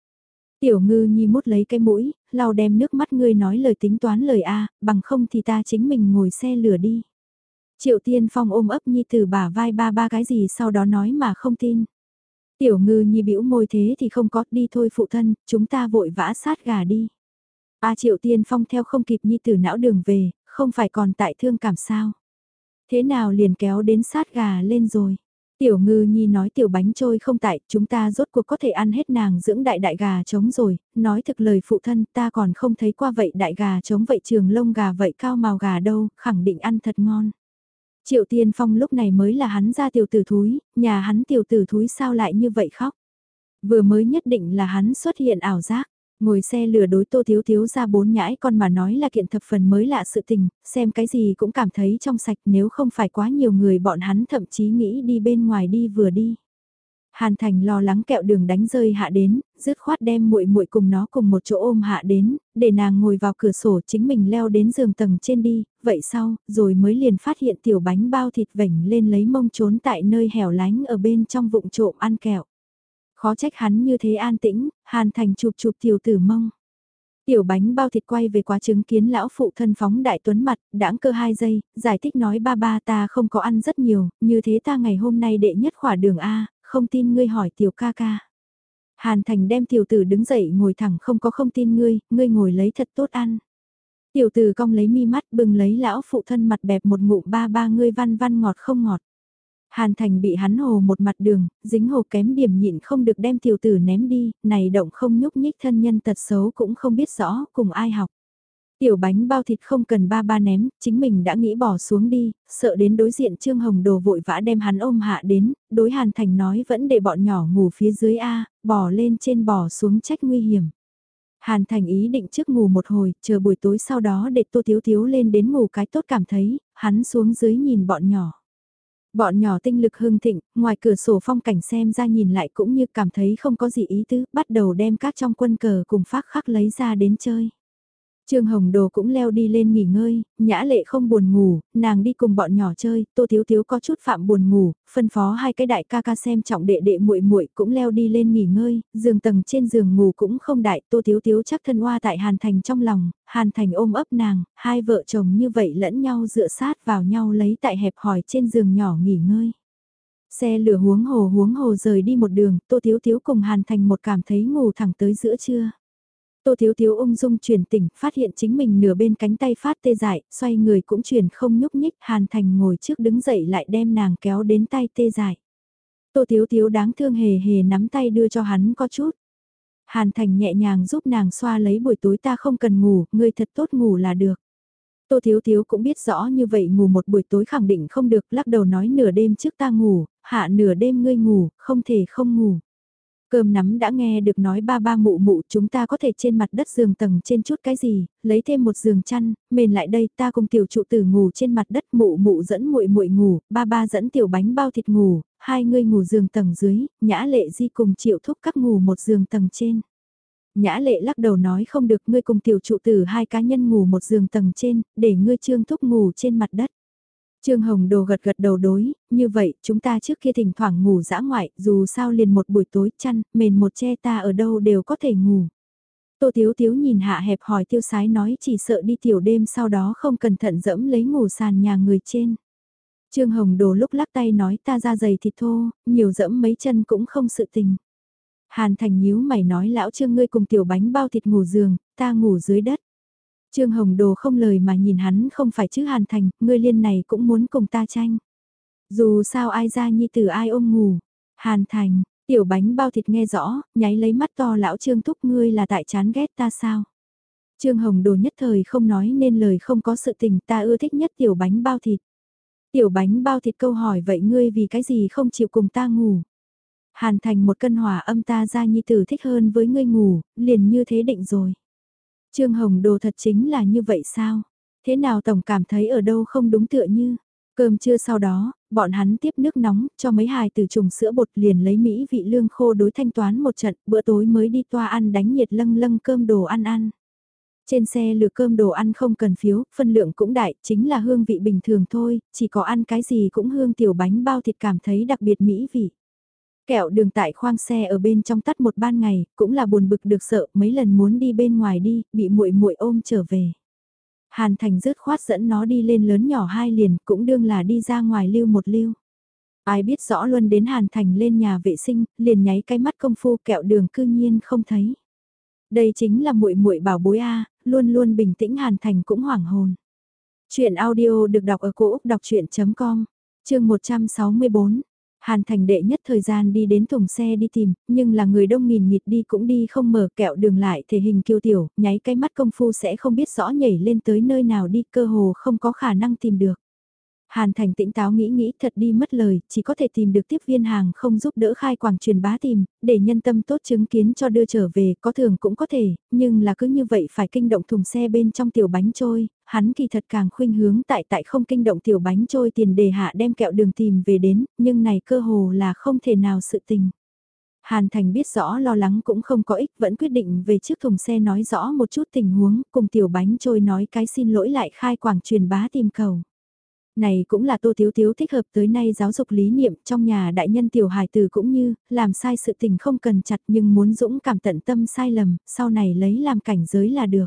Tiểu ngư nhi mút lấy cái mũi, lau đem nước mắt ngươi nói lời tính toán lời A, bằng không thì ta chính mình ngồi xe lửa đi. Triệu Tiên Phong ôm ấp Nhi từ bả vai ba ba cái gì sau đó nói mà không tin. Tiểu ngư Nhi bĩu môi thế thì không có đi thôi phụ thân, chúng ta vội vã sát gà đi. A Triệu Tiên Phong theo không kịp Nhi từ não đường về, không phải còn tại thương cảm sao. Thế nào liền kéo đến sát gà lên rồi. Tiểu ngư nhi nói tiểu bánh trôi không tại, chúng ta rốt cuộc có thể ăn hết nàng dưỡng đại đại gà trống rồi, nói thực lời phụ thân ta còn không thấy qua vậy đại gà trống vậy trường lông gà vậy cao màu gà đâu, khẳng định ăn thật ngon. Triệu Tiên Phong lúc này mới là hắn ra tiểu tử thúi, nhà hắn tiểu tử thúi sao lại như vậy khóc. Vừa mới nhất định là hắn xuất hiện ảo giác, ngồi xe lửa đối tô thiếu thiếu ra bốn nhãi con mà nói là kiện thập phần mới lạ sự tình, xem cái gì cũng cảm thấy trong sạch nếu không phải quá nhiều người bọn hắn thậm chí nghĩ đi bên ngoài đi vừa đi. Hàn Thành lo lắng kẹo đường đánh rơi hạ đến, dứt khoát đem muội muội cùng nó cùng một chỗ ôm hạ đến, để nàng ngồi vào cửa sổ chính mình leo đến giường tầng trên đi, vậy sau, rồi mới liền phát hiện tiểu bánh bao thịt vảnh lên lấy mông trốn tại nơi hẻo lánh ở bên trong vụng trộm ăn kẹo. Khó trách hắn như thế an tĩnh, Hàn Thành chụp chụp tiểu tử mông. Tiểu bánh bao thịt quay về quá chứng kiến lão phụ thân phóng đại tuấn mặt, đãng cơ hai giây, giải thích nói ba ba ta không có ăn rất nhiều, như thế ta ngày hôm nay đệ nhất khỏa đường A, không tin ngươi hỏi tiểu ca ca. Hàn Thành đem tiểu tử đứng dậy ngồi thẳng không có không tin ngươi, ngươi ngồi lấy thật tốt ăn. Tiểu tử cong lấy mi mắt bừng lấy lão phụ thân mặt bẹp một ngụm ba ba ngươi văn văn ngọt không ngọt. Hàn Thành bị hắn hồ một mặt đường, dính hồ kém điểm nhịn không được đem tiểu tử ném đi, này động không nhúc nhích thân nhân tật xấu cũng không biết rõ cùng ai học. Tiểu bánh bao thịt không cần ba ba ném, chính mình đã nghĩ bỏ xuống đi, sợ đến đối diện Trương Hồng Đồ vội vã đem hắn ôm hạ đến, đối Hàn Thành nói vẫn để bọn nhỏ ngủ phía dưới A, bỏ lên trên bỏ xuống trách nguy hiểm. Hàn Thành ý định trước ngủ một hồi, chờ buổi tối sau đó để Tô Thiếu Thiếu lên đến ngủ cái tốt cảm thấy, hắn xuống dưới nhìn bọn nhỏ. Bọn nhỏ tinh lực hưng thịnh, ngoài cửa sổ phong cảnh xem ra nhìn lại cũng như cảm thấy không có gì ý tứ, bắt đầu đem các trong quân cờ cùng phát khắc lấy ra đến chơi. Trương Hồng Đồ cũng leo đi lên nghỉ ngơi, nhã lệ không buồn ngủ, nàng đi cùng bọn nhỏ chơi, Tô Thiếu Thiếu có chút phạm buồn ngủ, phân phó hai cái đại ca ca xem trọng đệ đệ muội muội cũng leo đi lên nghỉ ngơi, giường tầng trên giường ngủ cũng không đại, Tô Thiếu Thiếu chắc thân oa tại Hàn Thành trong lòng, Hàn Thành ôm ấp nàng, hai vợ chồng như vậy lẫn nhau dựa sát vào nhau lấy tại hẹp hỏi trên giường nhỏ nghỉ ngơi. Xe lửa huống hồ huống hồ rời đi một đường, Tô Thiếu Thiếu cùng Hàn Thành một cảm thấy ngủ thẳng tới giữa trưa. Tô Thiếu Thiếu ung dung chuyển tỉnh, phát hiện chính mình nửa bên cánh tay phát tê dại, xoay người cũng chuyển không nhúc nhích, Hàn Thành ngồi trước đứng dậy lại đem nàng kéo đến tay tê dại. Tô Thiếu Thiếu đáng thương hề hề nắm tay đưa cho hắn có chút. Hàn Thành nhẹ nhàng giúp nàng xoa lấy buổi tối ta không cần ngủ, ngươi thật tốt ngủ là được. Tô Thiếu Thiếu cũng biết rõ như vậy ngủ một buổi tối khẳng định không được, lắc đầu nói nửa đêm trước ta ngủ, hạ nửa đêm ngươi ngủ, không thể không ngủ. Cơm nắm đã nghe được nói ba ba mụ mụ chúng ta có thể trên mặt đất giường tầng trên chút cái gì, lấy thêm một giường chăn, mền lại đây ta cùng tiểu trụ tử ngủ trên mặt đất mụ mụ dẫn muội muội ngủ, ba ba dẫn tiểu bánh bao thịt ngủ, hai người ngủ giường tầng dưới, nhã lệ di cùng triệu thúc các ngủ một giường tầng trên. Nhã lệ lắc đầu nói không được ngươi cùng tiểu trụ tử hai cá nhân ngủ một giường tầng trên, để ngươi trương thúc ngủ trên mặt đất. Trương Hồng Đồ gật gật đầu đối, như vậy chúng ta trước kia thỉnh thoảng ngủ dã ngoại, dù sao liền một buổi tối chăn, mền một che ta ở đâu đều có thể ngủ. Tô Thiếu Thiếu nhìn hạ hẹp hỏi tiêu sái nói chỉ sợ đi tiểu đêm sau đó không cẩn thận dẫm lấy ngủ sàn nhà người trên. Trương Hồng Đồ lúc lắc tay nói ta ra giày thịt thô, nhiều dẫm mấy chân cũng không sự tình. Hàn Thành nhíu mày nói lão Trương ngươi cùng tiểu bánh bao thịt ngủ giường, ta ngủ dưới đất. Trương Hồng Đồ không lời mà nhìn hắn không phải chứ Hàn Thành, ngươi liên này cũng muốn cùng ta tranh. Dù sao ai ra nhi tử ai ôm ngủ. Hàn Thành, tiểu bánh bao thịt nghe rõ, nháy lấy mắt to lão Trương thúc ngươi là tại chán ghét ta sao. Trương Hồng Đồ nhất thời không nói nên lời không có sự tình ta ưa thích nhất tiểu bánh bao thịt. Tiểu bánh bao thịt câu hỏi vậy ngươi vì cái gì không chịu cùng ta ngủ. Hàn Thành một cân hỏa âm ta ra nhi tử thích hơn với ngươi ngủ, liền như thế định rồi. Trương Hồng Đồ thật chính là như vậy sao? Thế nào Tổng cảm thấy ở đâu không đúng tựa như? Cơm trưa sau đó, bọn hắn tiếp nước nóng cho mấy hài từ trùng sữa bột liền lấy Mỹ vị lương khô đối thanh toán một trận, bữa tối mới đi toa ăn đánh nhiệt lâng lâng cơm đồ ăn ăn. Trên xe lừa cơm đồ ăn không cần phiếu, phân lượng cũng đại, chính là hương vị bình thường thôi, chỉ có ăn cái gì cũng hương tiểu bánh bao thịt cảm thấy đặc biệt mỹ vị. Kẹo đường tại khoang xe ở bên trong tắt một ban ngày, cũng là buồn bực được sợ, mấy lần muốn đi bên ngoài đi, bị muội muội ôm trở về. Hàn Thành rứt khoát dẫn nó đi lên lớn nhỏ hai liền, cũng đương là đi ra ngoài lưu một lưu. Ai biết rõ luôn đến Hàn Thành lên nhà vệ sinh, liền nháy cái mắt công phu kẹo đường cư nhiên không thấy. Đây chính là muội muội bảo bối a, luôn luôn bình tĩnh Hàn Thành cũng hoảng hồn. Chuyện audio được đọc ở cổ Úc đọc chuyện.com, chương 164. Hàn Thành đệ nhất thời gian đi đến thùng xe đi tìm, nhưng là người đông nghìn nghịt đi cũng đi không mở kẹo đường lại thể hình kiêu tiểu, nháy cái mắt công phu sẽ không biết rõ nhảy lên tới nơi nào đi cơ hồ không có khả năng tìm được. Hàn Thành tĩnh táo nghĩ nghĩ thật đi mất lời, chỉ có thể tìm được tiếp viên hàng không giúp đỡ khai quảng truyền bá tìm, để nhân tâm tốt chứng kiến cho đưa trở về, có thường cũng có thể, nhưng là cứ như vậy phải kinh động thùng xe bên trong tiểu bánh trôi, hắn kỳ thật càng khuynh hướng tại tại không kinh động tiểu bánh trôi tiền đề hạ đem kẹo đường tìm về đến, nhưng này cơ hồ là không thể nào sự tình. Hàn Thành biết rõ lo lắng cũng không có ích vẫn quyết định về trước thùng xe nói rõ một chút tình huống cùng tiểu bánh trôi nói cái xin lỗi lại khai quảng truyền bá tìm cầu. Này cũng là Tô Thiếu Thiếu thích hợp tới nay giáo dục lý niệm trong nhà đại nhân tiểu hài tử cũng như, làm sai sự tình không cần chặt nhưng muốn dũng cảm tận tâm sai lầm, sau này lấy làm cảnh giới là được.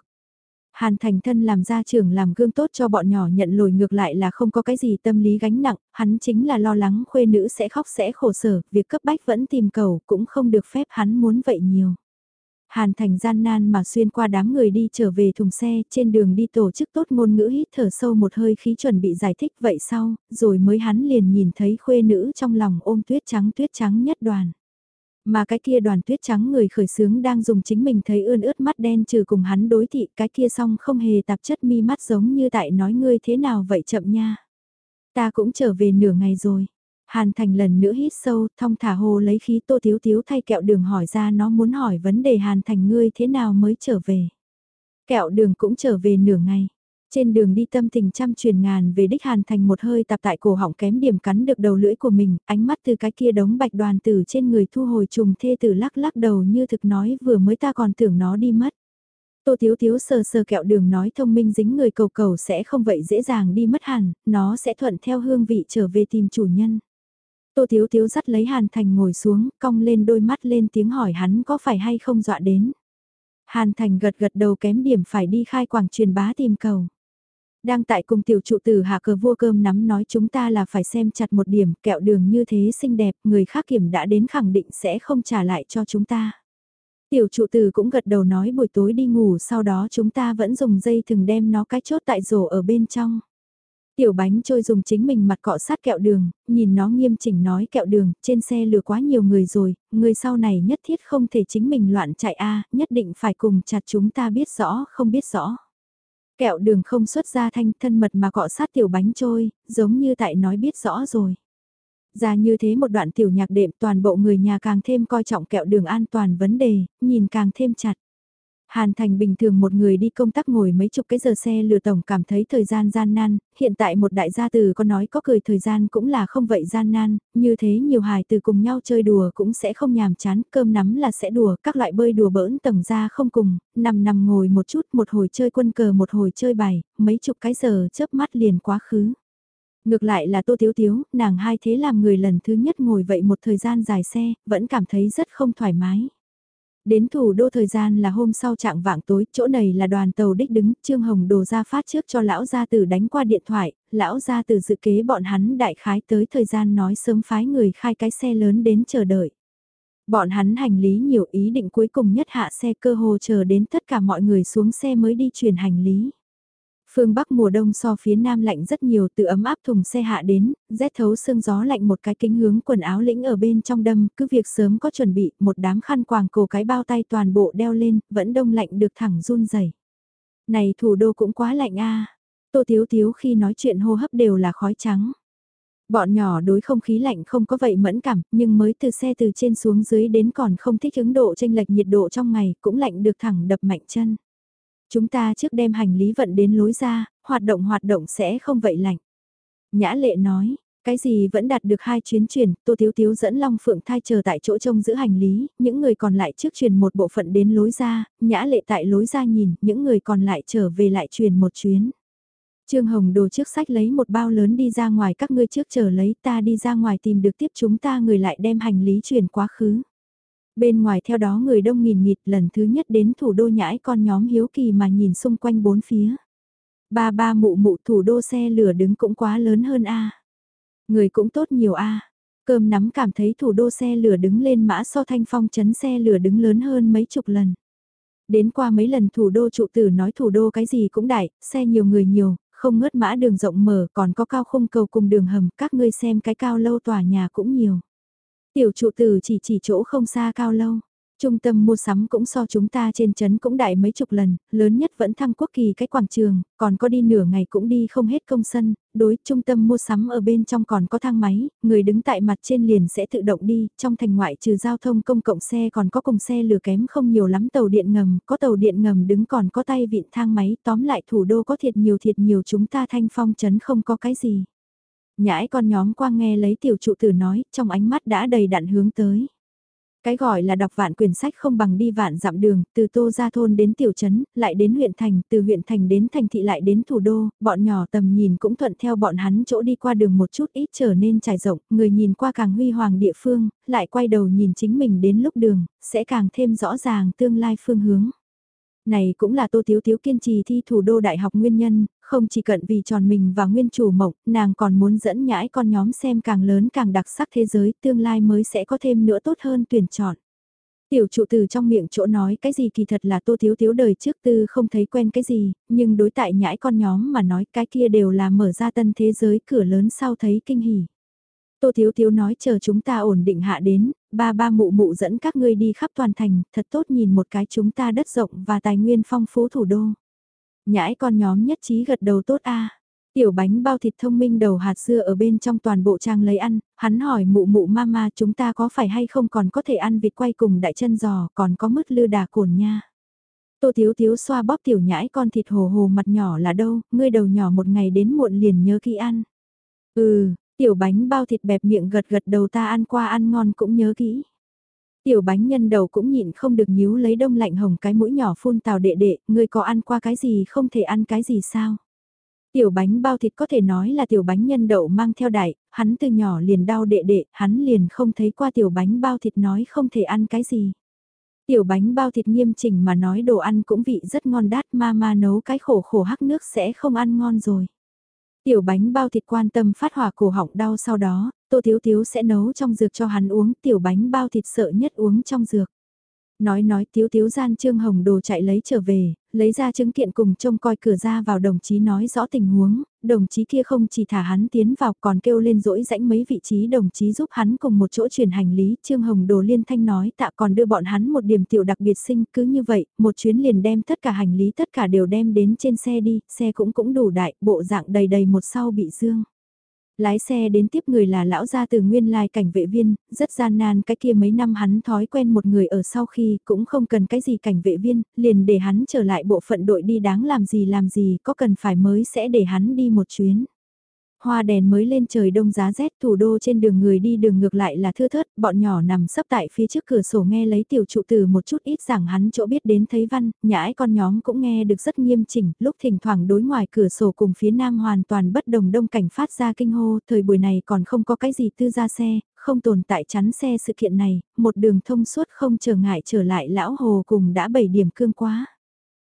Hàn thành thân làm gia trưởng làm gương tốt cho bọn nhỏ nhận lồi ngược lại là không có cái gì tâm lý gánh nặng, hắn chính là lo lắng khuê nữ sẽ khóc sẽ khổ sở, việc cấp bách vẫn tìm cầu cũng không được phép hắn muốn vậy nhiều. Hàn Thành gian nan mà xuyên qua đám người đi trở về thùng xe, trên đường đi tổ chức tốt ngôn ngữ hít thở sâu một hơi khí chuẩn bị giải thích vậy sau, rồi mới hắn liền nhìn thấy khuê nữ trong lòng ôm tuyết trắng tuyết trắng nhất đoàn. Mà cái kia đoàn tuyết trắng người khởi sướng đang dùng chính mình thấy ươn ướt mắt đen trừ cùng hắn đối thị cái kia xong không hề tạp chất mi mắt giống như tại nói ngươi thế nào vậy chậm nha. Ta cũng trở về nửa ngày rồi. Hàn Thành lần nữa hít sâu, thong thả hồ lấy khí tô thiếu thiếu thay kẹo đường hỏi ra nó muốn hỏi vấn đề Hàn Thành ngươi thế nào mới trở về. Kẹo đường cũng trở về nửa ngày. Trên đường đi tâm tình trăm truyền ngàn về đích Hàn Thành một hơi tập tại cổ họng kém điểm cắn được đầu lưỡi của mình, ánh mắt từ cái kia đống bạch đoàn tử trên người thu hồi trùng thê tử lắc lắc đầu như thực nói vừa mới ta còn tưởng nó đi mất. Tô Tiếu Tiếu sờ sờ kẹo đường nói thông minh dính người cầu cầu sẽ không vậy dễ dàng đi mất hẳn, nó sẽ thuận theo hương vị trở về tìm chủ nhân. Tô Tiếu Tiếu dắt lấy Hàn Thành ngồi xuống, cong lên đôi mắt lên tiếng hỏi hắn có phải hay không dọa đến. Hàn Thành gật gật đầu kém điểm phải đi khai quảng truyền bá tìm cầu. Đang tại cùng tiểu trụ tử hạ cờ vua cơm nắm nói chúng ta là phải xem chặt một điểm kẹo đường như thế xinh đẹp, người khác kiểm đã đến khẳng định sẽ không trả lại cho chúng ta. Tiểu trụ tử cũng gật đầu nói buổi tối đi ngủ sau đó chúng ta vẫn dùng dây thừng đem nó cái chốt tại rổ ở bên trong. Tiểu bánh trôi dùng chính mình mặt cọ sát kẹo đường, nhìn nó nghiêm chỉnh nói kẹo đường, trên xe lừa quá nhiều người rồi, người sau này nhất thiết không thể chính mình loạn chạy a nhất định phải cùng chặt chúng ta biết rõ không biết rõ. Kẹo đường không xuất ra thanh thân mật mà cọ sát tiểu bánh trôi, giống như tại nói biết rõ rồi. Ra như thế một đoạn tiểu nhạc đệm toàn bộ người nhà càng thêm coi trọng kẹo đường an toàn vấn đề, nhìn càng thêm chặt. Hàn Thành bình thường một người đi công tác ngồi mấy chục cái giờ xe lừa tổng cảm thấy thời gian gian nan, hiện tại một đại gia từ có nói có cười thời gian cũng là không vậy gian nan, như thế nhiều hài từ cùng nhau chơi đùa cũng sẽ không nhàm chán, cơm nắm là sẽ đùa, các loại bơi đùa bỡn tầng ra không cùng, nằm nằm ngồi một chút, một hồi chơi quân cờ một hồi chơi bài, mấy chục cái giờ chớp mắt liền quá khứ. Ngược lại là Tô Tiếu Tiếu, nàng hai thế làm người lần thứ nhất ngồi vậy một thời gian dài xe, vẫn cảm thấy rất không thoải mái. Đến thủ đô thời gian là hôm sau trạng vạng tối, chỗ này là đoàn tàu đích đứng, Trương Hồng đồ ra phát trước cho lão gia tử đánh qua điện thoại, lão gia tử dự kế bọn hắn đại khái tới thời gian nói sớm phái người khai cái xe lớn đến chờ đợi. Bọn hắn hành lý nhiều ý định cuối cùng nhất hạ xe cơ hồ chờ đến tất cả mọi người xuống xe mới đi chuyển hành lý. Phương Bắc mùa đông so phía Nam lạnh rất nhiều từ ấm áp thùng xe hạ đến, rét thấu sương gió lạnh một cái kính hướng quần áo lĩnh ở bên trong đâm, cứ việc sớm có chuẩn bị, một đám khăn quàng cổ cái bao tay toàn bộ đeo lên, vẫn đông lạnh được thẳng run rẩy. Này thủ đô cũng quá lạnh a Tô Thiếu Thiếu khi nói chuyện hô hấp đều là khói trắng. Bọn nhỏ đối không khí lạnh không có vậy mẫn cảm, nhưng mới từ xe từ trên xuống dưới đến còn không thích ứng độ tranh lệch nhiệt độ trong ngày, cũng lạnh được thẳng đập mạnh chân. Chúng ta trước đem hành lý vận đến lối ra, hoạt động hoạt động sẽ không vậy lạnh. Nhã lệ nói, cái gì vẫn đạt được hai chuyến chuyển, Tô Thiếu Thiếu dẫn Long Phượng thai chờ tại chỗ trông giữ hành lý, những người còn lại trước chuyển một bộ phận đến lối ra, nhã lệ tại lối ra nhìn, những người còn lại trở về lại chuyển một chuyến. Trương Hồng đồ trước sách lấy một bao lớn đi ra ngoài các ngươi trước chờ lấy ta đi ra ngoài tìm được tiếp chúng ta người lại đem hành lý chuyển quá khứ. Bên ngoài theo đó người đông nghìn nghịt lần thứ nhất đến thủ đô nhãi con nhóm hiếu kỳ mà nhìn xung quanh bốn phía. Ba ba mụ mụ thủ đô xe lửa đứng cũng quá lớn hơn a Người cũng tốt nhiều a Cơm nắm cảm thấy thủ đô xe lửa đứng lên mã so thanh phong chấn xe lửa đứng lớn hơn mấy chục lần. Đến qua mấy lần thủ đô trụ tử nói thủ đô cái gì cũng đại, xe nhiều người nhiều, không ngớt mã đường rộng mở còn có cao khung cầu cùng đường hầm, các ngươi xem cái cao lâu tòa nhà cũng nhiều. Tiểu trụ tử chỉ chỉ chỗ không xa cao lâu. Trung tâm mua sắm cũng so chúng ta trên chấn cũng đại mấy chục lần, lớn nhất vẫn thăng quốc kỳ cái quảng trường, còn có đi nửa ngày cũng đi không hết công sân, đối trung tâm mua sắm ở bên trong còn có thang máy, người đứng tại mặt trên liền sẽ tự động đi, trong thành ngoại trừ giao thông công cộng xe còn có cùng xe lửa kém không nhiều lắm tàu điện ngầm, có tàu điện ngầm đứng còn có tay vịn thang máy, tóm lại thủ đô có thiệt nhiều thiệt nhiều chúng ta thanh phong chấn không có cái gì. Nhãi con nhóm quang nghe lấy tiểu trụ tử nói, trong ánh mắt đã đầy đặn hướng tới. Cái gọi là đọc vạn quyển sách không bằng đi vạn dặm đường, từ tô ra thôn đến tiểu trấn, lại đến huyện thành, từ huyện thành đến thành thị lại đến thủ đô, bọn nhỏ tầm nhìn cũng thuận theo bọn hắn chỗ đi qua đường một chút ít trở nên trải rộng, người nhìn qua càng huy hoàng địa phương, lại quay đầu nhìn chính mình đến lúc đường, sẽ càng thêm rõ ràng tương lai phương hướng. Này cũng là Tô thiếu thiếu kiên trì thi thủ đô đại học nguyên nhân, không chỉ cận vì tròn mình và nguyên chủ mộng, nàng còn muốn dẫn nhãi con nhóm xem càng lớn càng đặc sắc thế giới tương lai mới sẽ có thêm nữa tốt hơn tuyển chọn. Tiểu trụ từ trong miệng chỗ nói cái gì kỳ thật là tô thiếu thiếu đời trước tư không thấy quen cái gì, nhưng đối tại nhãi con nhóm mà nói cái kia đều là mở ra tân thế giới cửa lớn sau thấy kinh hỉ. Tô thiếu thiếu nói chờ chúng ta ổn định hạ đến, ba ba mụ mụ dẫn các ngươi đi khắp toàn thành, thật tốt nhìn một cái chúng ta đất rộng và tài nguyên phong phú thủ đô. Nhãi con nhóm nhất trí gật đầu tốt a Tiểu bánh bao thịt thông minh đầu hạt dưa ở bên trong toàn bộ trang lấy ăn, hắn hỏi mụ mụ mama chúng ta có phải hay không còn có thể ăn vịt quay cùng đại chân giò còn có mứt lư đà cồn nha. Tô Thiếu Thiếu xoa bóp tiểu nhãi con thịt hồ hồ mặt nhỏ là đâu, ngươi đầu nhỏ một ngày đến muộn liền nhớ kỹ ăn. Ừ, tiểu bánh bao thịt bẹp miệng gật gật đầu ta ăn qua ăn ngon cũng nhớ kỹ. Tiểu bánh nhân đầu cũng nhịn không được nhíu lấy đông lạnh hồng cái mũi nhỏ phun tào đệ đệ, ngươi có ăn qua cái gì không thể ăn cái gì sao? Tiểu bánh bao thịt có thể nói là tiểu bánh nhân đậu mang theo đại, hắn từ nhỏ liền đau đệ đệ, hắn liền không thấy qua tiểu bánh bao thịt nói không thể ăn cái gì. Tiểu bánh bao thịt nghiêm chỉnh mà nói đồ ăn cũng vị rất ngon đát ma ma nấu cái khổ khổ hắc nước sẽ không ăn ngon rồi. Tiểu bánh bao thịt quan tâm phát hỏa cổ họng đau sau đó, tô thiếu thiếu sẽ nấu trong dược cho hắn uống tiểu bánh bao thịt sợ nhất uống trong dược. Nói nói tiếu tiếu gian Trương Hồng Đồ chạy lấy trở về, lấy ra chứng kiện cùng trông coi cửa ra vào đồng chí nói rõ tình huống, đồng chí kia không chỉ thả hắn tiến vào còn kêu lên dỗi rãnh mấy vị trí đồng chí giúp hắn cùng một chỗ chuyển hành lý. Trương Hồng Đồ liên thanh nói tạ còn đưa bọn hắn một điểm tiểu đặc biệt sinh cứ như vậy, một chuyến liền đem tất cả hành lý tất cả đều đem đến trên xe đi, xe cũng cũng đủ đại, bộ dạng đầy đầy một sau bị dương. Lái xe đến tiếp người là lão gia từ nguyên lai cảnh vệ viên, rất gian nan cái kia mấy năm hắn thói quen một người ở sau khi cũng không cần cái gì cảnh vệ viên, liền để hắn trở lại bộ phận đội đi đáng làm gì làm gì có cần phải mới sẽ để hắn đi một chuyến. Hoa đèn mới lên trời đông giá rét thủ đô trên đường người đi đường ngược lại là thưa thớt, bọn nhỏ nằm sấp tại phía trước cửa sổ nghe lấy tiểu trụ từ một chút ít rằng hắn chỗ biết đến thấy văn, nhãi con nhóm cũng nghe được rất nghiêm chỉnh, lúc thỉnh thoảng đối ngoài cửa sổ cùng phía nam hoàn toàn bất đồng đông cảnh phát ra kinh hô, thời buổi này còn không có cái gì tư ra xe, không tồn tại chắn xe sự kiện này, một đường thông suốt không trở ngại trở lại lão hồ cùng đã bảy điểm cương quá.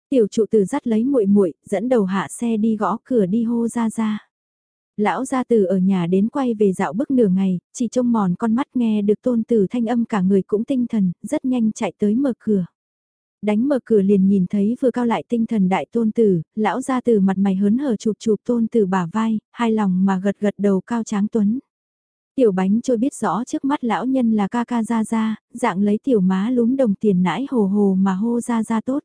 Tiểu trụ từ dắt lấy muội muội dẫn đầu hạ xe đi gõ cửa đi hô ra ra. Lão gia từ ở nhà đến quay về dạo bước nửa ngày, chỉ trông mòn con mắt nghe được tôn tử thanh âm cả người cũng tinh thần, rất nhanh chạy tới mở cửa. Đánh mở cửa liền nhìn thấy vừa cao lại tinh thần đại tôn tử, lão gia từ mặt mày hớn hở chụp chụp tôn tử bả vai, hai lòng mà gật gật đầu cao tráng tuấn. Tiểu bánh trôi biết rõ trước mắt lão nhân là ca ca ra ra, dạng lấy tiểu má lúm đồng tiền nãi hồ hồ mà hô ra ra tốt.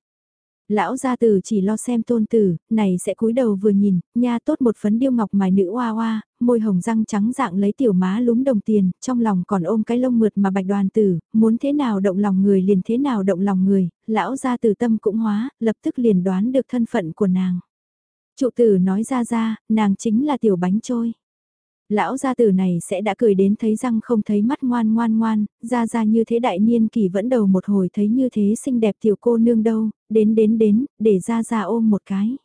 Lão gia tử chỉ lo xem tôn tử, này sẽ cúi đầu vừa nhìn, nha tốt một phấn điêu ngọc mài nữ oa oa, môi hồng răng trắng dạng lấy tiểu má lúm đồng tiền, trong lòng còn ôm cái lông mượt mà bạch đoàn tử, muốn thế nào động lòng người liền thế nào động lòng người, lão gia tử tâm cũng hóa, lập tức liền đoán được thân phận của nàng. Trụ tử nói ra ra, nàng chính là tiểu bánh trôi. Lão gia tử này sẽ đã cười đến thấy răng không thấy mắt ngoan ngoan ngoan, ra ra như thế đại niên kỳ vẫn đầu một hồi thấy như thế xinh đẹp tiểu cô nương đâu, đến đến đến, để ra ra ôm một cái.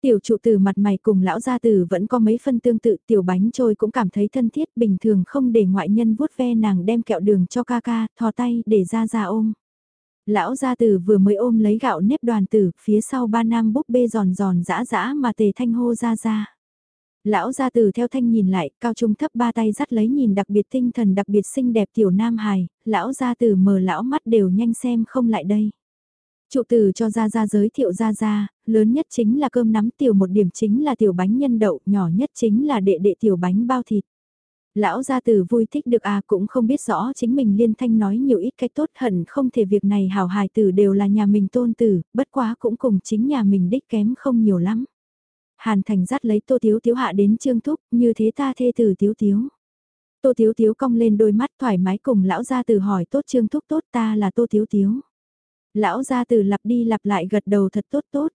Tiểu trụ tử mặt mày cùng lão gia tử vẫn có mấy phân tương tự tiểu bánh trôi cũng cảm thấy thân thiết bình thường không để ngoại nhân vuốt ve nàng đem kẹo đường cho ca ca, thò tay để ra ra ôm. Lão gia tử vừa mới ôm lấy gạo nếp đoàn tử, phía sau ba nam búp bê giòn giòn dã dã mà tề thanh hô ra ra. Lão gia tử theo thanh nhìn lại, cao trung thấp ba tay dắt lấy nhìn đặc biệt tinh thần đặc biệt xinh đẹp tiểu nam hài, lão gia tử mờ lão mắt đều nhanh xem không lại đây. Trụ tử cho Gia Gia giới thiệu Gia Gia, lớn nhất chính là cơm nắm tiểu một điểm chính là tiểu bánh nhân đậu, nhỏ nhất chính là đệ đệ tiểu bánh bao thịt. Lão gia tử vui thích được à cũng không biết rõ chính mình liên thanh nói nhiều ít cách tốt hận không thể việc này hào hài tử đều là nhà mình tôn tử, bất quá cũng cùng chính nhà mình đích kém không nhiều lắm. Hàn Thành dắt lấy Tô Tiếu Tiếu hạ đến Trương Thúc, như thế ta thê tử Tiếu Tiếu. Tô Tiếu Tiếu cong lên đôi mắt thoải mái cùng lão gia tử hỏi tốt Trương Thúc tốt ta là Tô Tiếu Tiếu. Lão gia tử lặp đi lặp lại gật đầu thật tốt tốt.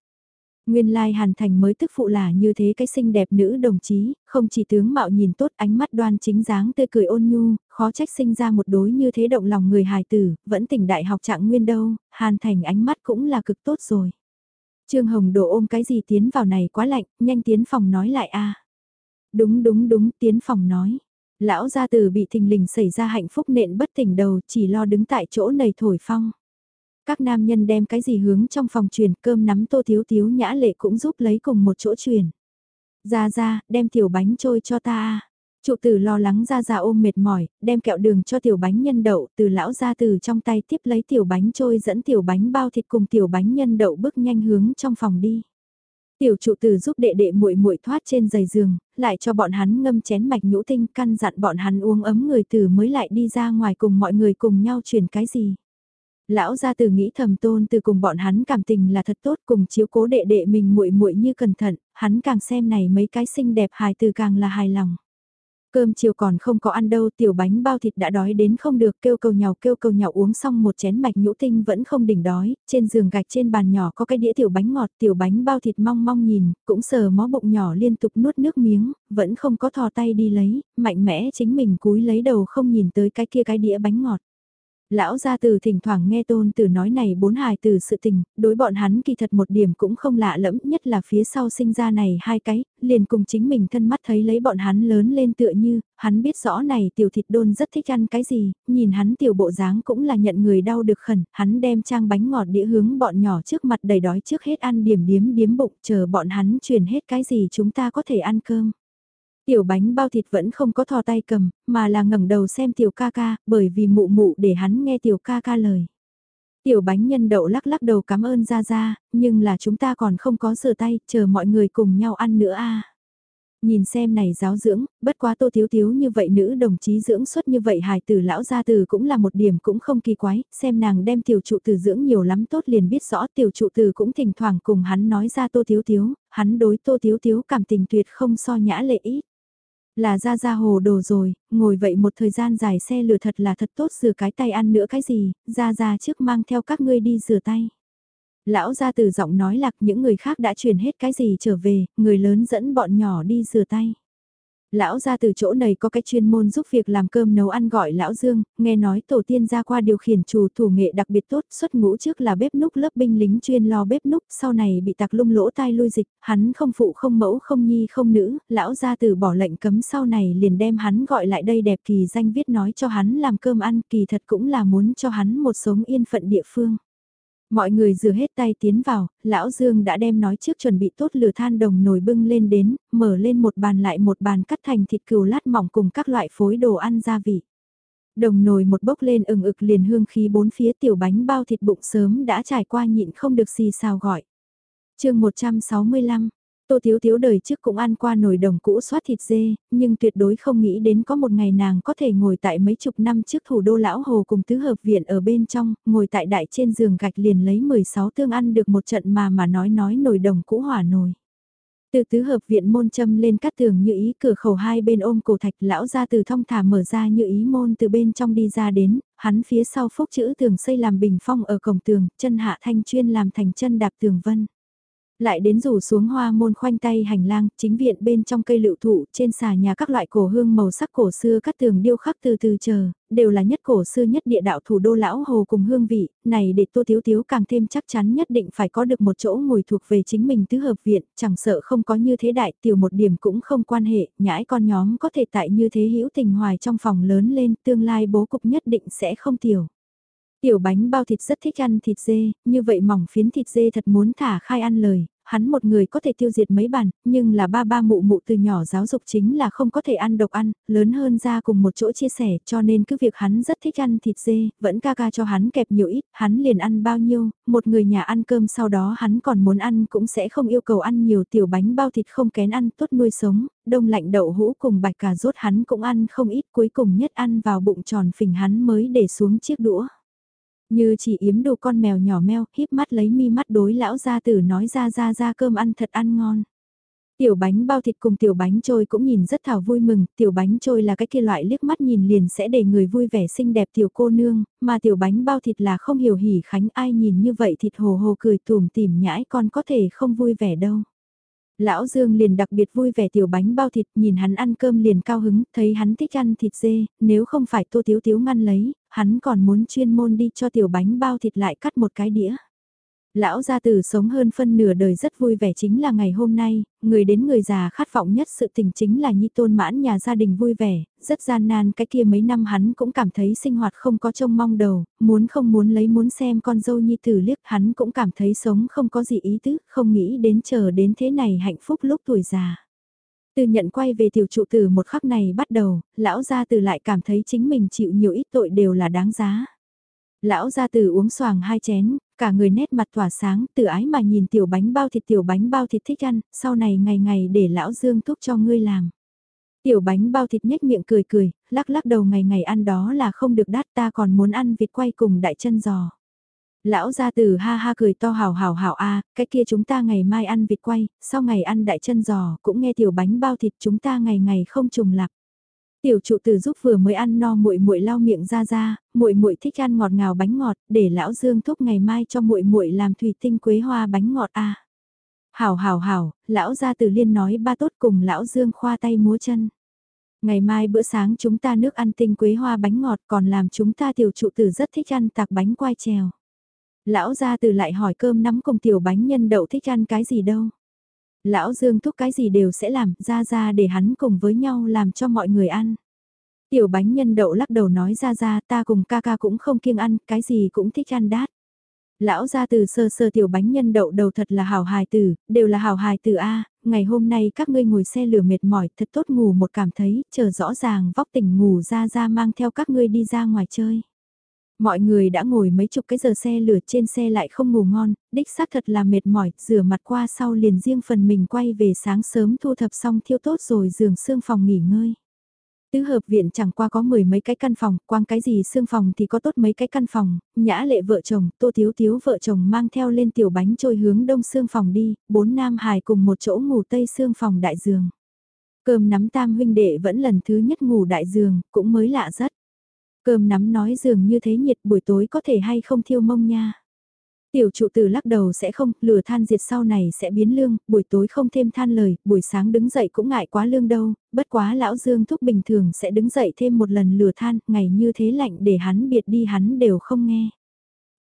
Nguyên lai Hàn Thành mới tức phụ là như thế cái xinh đẹp nữ đồng chí, không chỉ tướng mạo nhìn tốt ánh mắt đoan chính dáng tươi cười ôn nhu, khó trách sinh ra một đối như thế động lòng người hài tử, vẫn tỉnh đại học trạng nguyên đâu, Hàn Thành ánh mắt cũng là cực tốt rồi. Trương Hồng đồ ôm cái gì tiến vào này quá lạnh, nhanh tiến phòng nói lại a. Đúng đúng đúng, tiến phòng nói. Lão gia tử bị thình lình xảy ra hạnh phúc nện bất tỉnh đầu, chỉ lo đứng tại chỗ nầy thổi phong. Các nam nhân đem cái gì hướng trong phòng truyền cơm nắm tô thiếu thiếu nhã lệ cũng giúp lấy cùng một chỗ truyền. Ra ra, đem tiểu bánh trôi cho ta Trụ tử lo lắng ra ra ôm mệt mỏi, đem kẹo đường cho tiểu bánh nhân đậu từ lão ra từ trong tay tiếp lấy tiểu bánh trôi dẫn tiểu bánh bao thịt cùng tiểu bánh nhân đậu bước nhanh hướng trong phòng đi. Tiểu trụ tử giúp đệ đệ muội muội thoát trên giày giường, lại cho bọn hắn ngâm chén mạch nhũ tinh căn dặn bọn hắn uống ấm người tử mới lại đi ra ngoài cùng mọi người cùng nhau truyền cái gì. Lão gia từ nghĩ thầm tôn từ cùng bọn hắn cảm tình là thật tốt cùng chiếu cố đệ đệ mình muội muội như cẩn thận, hắn càng xem này mấy cái xinh đẹp hài từ càng là hài lòng. Cơm chiều còn không có ăn đâu tiểu bánh bao thịt đã đói đến không được kêu cầu nhào kêu cầu nhào uống xong một chén mạch nhũ tinh vẫn không đỉnh đói, trên giường gạch trên bàn nhỏ có cái đĩa tiểu bánh ngọt tiểu bánh bao thịt mong mong nhìn, cũng sờ mó bụng nhỏ liên tục nuốt nước miếng, vẫn không có thò tay đi lấy, mạnh mẽ chính mình cúi lấy đầu không nhìn tới cái kia cái đĩa bánh ngọt. Lão gia từ thỉnh thoảng nghe tôn từ nói này bốn hài từ sự tình, đối bọn hắn kỳ thật một điểm cũng không lạ lẫm nhất là phía sau sinh ra này hai cái, liền cùng chính mình thân mắt thấy lấy bọn hắn lớn lên tựa như, hắn biết rõ này tiểu thịt đôn rất thích ăn cái gì, nhìn hắn tiểu bộ dáng cũng là nhận người đau được khẩn, hắn đem trang bánh ngọt đĩa hướng bọn nhỏ trước mặt đầy đói trước hết ăn điểm điếm điếm bụng chờ bọn hắn truyền hết cái gì chúng ta có thể ăn cơm. Tiểu bánh bao thịt vẫn không có thò tay cầm, mà là ngẩng đầu xem tiểu ca ca, bởi vì mụ mụ để hắn nghe tiểu ca ca lời. Tiểu bánh nhân đậu lắc lắc đầu cảm ơn ra ra, nhưng là chúng ta còn không có rửa tay, chờ mọi người cùng nhau ăn nữa a. Nhìn xem này giáo dưỡng, bất quá tô thiếu thiếu như vậy nữ đồng chí dưỡng xuất như vậy hài tử lão gia tử cũng là một điểm cũng không kỳ quái, xem nàng đem tiểu trụ tử dưỡng nhiều lắm tốt liền biết rõ tiểu trụ tử cũng thỉnh thoảng cùng hắn nói ra tô thiếu thiếu, hắn đối tô thiếu thiếu cảm tình tuyệt không so nhã lệ ít. Là ra ra hồ đồ rồi, ngồi vậy một thời gian dài xe lửa thật là thật tốt rửa cái tay ăn nữa cái gì, ra ra trước mang theo các ngươi đi rửa tay. Lão ra từ giọng nói lạc những người khác đã truyền hết cái gì trở về, người lớn dẫn bọn nhỏ đi rửa tay. Lão ra từ chỗ này có cái chuyên môn giúp việc làm cơm nấu ăn gọi lão Dương, nghe nói tổ tiên ra qua điều khiển chủ thủ nghệ đặc biệt tốt, xuất ngũ trước là bếp núc lớp binh lính chuyên lo bếp núc, sau này bị tạc lung lỗ tai lui dịch, hắn không phụ không mẫu không nhi không nữ, lão ra từ bỏ lệnh cấm sau này liền đem hắn gọi lại đây đẹp kỳ danh viết nói cho hắn làm cơm ăn kỳ thật cũng là muốn cho hắn một sống yên phận địa phương. Mọi người rửa hết tay tiến vào, lão Dương đã đem nói trước chuẩn bị tốt lửa than đồng nồi bưng lên đến, mở lên một bàn lại một bàn cắt thành thịt cừu lát mỏng cùng các loại phối đồ ăn gia vị. Đồng nồi một bốc lên ừng ực liền hương khí bốn phía tiểu bánh bao thịt bụng sớm đã trải qua nhịn không được xì xào gọi. chương 165 Tô Thiếu Thiếu đời trước cũng ăn qua nồi đồng cũ xoát thịt dê, nhưng tuyệt đối không nghĩ đến có một ngày nàng có thể ngồi tại mấy chục năm trước thủ đô lão hồ cùng tứ hợp viện ở bên trong, ngồi tại đại trên giường gạch liền lấy 16 tương ăn được một trận mà mà nói nói nồi đồng cũ hỏa nồi. Từ tứ hợp viện môn châm lên cắt tường như ý cửa khẩu hai bên ôm cổ thạch lão ra từ thông thả mở ra như ý môn từ bên trong đi ra đến, hắn phía sau phúc chữ tường xây làm bình phong ở cổng tường, chân hạ thanh chuyên làm thành chân đạp tường vân lại đến rủ xuống hoa môn khoanh tay hành lang, chính viện bên trong cây lựu thụ, trên xà nhà các loại cổ hương màu sắc cổ xưa các tường điêu khắc từ từ chờ, đều là nhất cổ xưa nhất địa đạo thủ đô lão hồ cùng hương vị, này để tô thiếu thiếu càng thêm chắc chắn nhất định phải có được một chỗ ngồi thuộc về chính mình tứ hợp viện, chẳng sợ không có như thế đại tiểu một điểm cũng không quan hệ, nhãi con nhóm có thể tại như thế hữu tình hoài trong phòng lớn lên, tương lai bố cục nhất định sẽ không tiểu. Tiểu bánh bao thịt rất thích ăn thịt dê, như vậy mỏng phiến thịt dê thật muốn thả khai ăn lời, hắn một người có thể tiêu diệt mấy bàn, nhưng là ba ba mụ mụ từ nhỏ giáo dục chính là không có thể ăn độc ăn, lớn hơn ra cùng một chỗ chia sẻ cho nên cứ việc hắn rất thích ăn thịt dê, vẫn ca ca cho hắn kẹp nhiều ít, hắn liền ăn bao nhiêu, một người nhà ăn cơm sau đó hắn còn muốn ăn cũng sẽ không yêu cầu ăn nhiều tiểu bánh bao thịt không kén ăn tốt nuôi sống, đông lạnh đậu hũ cùng bạch cà rốt hắn cũng ăn không ít cuối cùng nhất ăn vào bụng tròn phình hắn mới để xuống chiếc đũa. Như chỉ yếm đồ con mèo nhỏ meo, híp mắt lấy mi mắt đối lão gia tử nói ra ra ra cơm ăn thật ăn ngon. Tiểu bánh bao thịt cùng tiểu bánh trôi cũng nhìn rất thảo vui mừng, tiểu bánh trôi là cái kia loại liếc mắt nhìn liền sẽ để người vui vẻ xinh đẹp tiểu cô nương, mà tiểu bánh bao thịt là không hiểu hỉ khánh ai nhìn như vậy thịt hồ hồ cười tùm tìm nhãi con có thể không vui vẻ đâu. Lão Dương liền đặc biệt vui vẻ tiểu bánh bao thịt nhìn hắn ăn cơm liền cao hứng, thấy hắn thích ăn thịt dê, nếu không phải tô thiếu thiếu ngăn lấy, hắn còn muốn chuyên môn đi cho tiểu bánh bao thịt lại cắt một cái đĩa. Lão gia tử sống hơn phân nửa đời rất vui vẻ chính là ngày hôm nay, người đến người già khát vọng nhất sự tình chính là nhi tôn mãn nhà gia đình vui vẻ, rất gian nan cái kia mấy năm hắn cũng cảm thấy sinh hoạt không có trông mong đầu, muốn không muốn lấy muốn xem con dâu nhi tử liếc hắn cũng cảm thấy sống không có gì ý tứ, không nghĩ đến chờ đến thế này hạnh phúc lúc tuổi già. Từ nhận quay về tiểu trụ tử một khắc này bắt đầu, lão gia tử lại cảm thấy chính mình chịu nhiều ít tội đều là đáng giá. Lão gia tử uống xoàng hai chén, cả người nét mặt tỏa sáng, tự ái mà nhìn tiểu bánh bao thịt tiểu bánh bao thịt thích ăn, sau này ngày ngày để lão Dương thúc cho ngươi làm. Tiểu bánh bao thịt nhếch miệng cười cười, lắc lắc đầu ngày ngày ăn đó là không được đắt ta còn muốn ăn vịt quay cùng đại chân giò. Lão gia tử ha ha cười to hào hào hào a, cái kia chúng ta ngày mai ăn vịt quay, sau ngày ăn đại chân giò, cũng nghe tiểu bánh bao thịt chúng ta ngày ngày không trùng lặp. Tiểu trụ tử giúp vừa mới ăn no muội muội lau miệng ra ra, muội muội thích ăn ngọt ngào bánh ngọt, để lão Dương thúc ngày mai cho muội muội làm thủy tinh quế hoa bánh ngọt a. Hảo hảo hảo, lão gia tử liên nói ba tốt cùng lão Dương khoa tay múa chân. Ngày mai bữa sáng chúng ta nước ăn tinh quế hoa bánh ngọt còn làm chúng ta tiểu trụ tử rất thích ăn tạc bánh quai trèo. Lão gia tử lại hỏi cơm nắm cùng tiểu bánh nhân đậu thích ăn cái gì đâu. Lão Dương thúc cái gì đều sẽ làm ra ra để hắn cùng với nhau làm cho mọi người ăn. Tiểu bánh nhân đậu lắc đầu nói ra ra ta cùng ca ca cũng không kiêng ăn, cái gì cũng thích ăn đát. Lão ra từ sơ sơ tiểu bánh nhân đậu đầu thật là hào hài tử, đều là hào hài tử A, ngày hôm nay các ngươi ngồi xe lửa mệt mỏi thật tốt ngủ một cảm thấy, chờ rõ ràng vóc tỉnh ngủ ra ra mang theo các ngươi đi ra ngoài chơi. Mọi người đã ngồi mấy chục cái giờ xe lửa trên xe lại không ngủ ngon, đích xác thật là mệt mỏi, rửa mặt qua sau liền riêng phần mình quay về sáng sớm thu thập xong thiêu tốt rồi giường xương phòng nghỉ ngơi. Tứ hợp viện chẳng qua có mười mấy cái căn phòng, quang cái gì xương phòng thì có tốt mấy cái căn phòng, nhã lệ vợ chồng, tô thiếu thiếu vợ chồng mang theo lên tiểu bánh trôi hướng đông xương phòng đi, bốn nam hài cùng một chỗ ngủ tây xương phòng đại giường. Cơm nắm tam huynh đệ vẫn lần thứ nhất ngủ đại giường, cũng mới lạ rất. Cơm nắm nói giường như thế nhiệt buổi tối có thể hay không thiêu mông nha. Tiểu trụ tử lắc đầu sẽ không, lửa than diệt sau này sẽ biến lương, buổi tối không thêm than lời, buổi sáng đứng dậy cũng ngại quá lương đâu, bất quá lão Dương thúc bình thường sẽ đứng dậy thêm một lần lửa than, ngày như thế lạnh để hắn biệt đi hắn đều không nghe.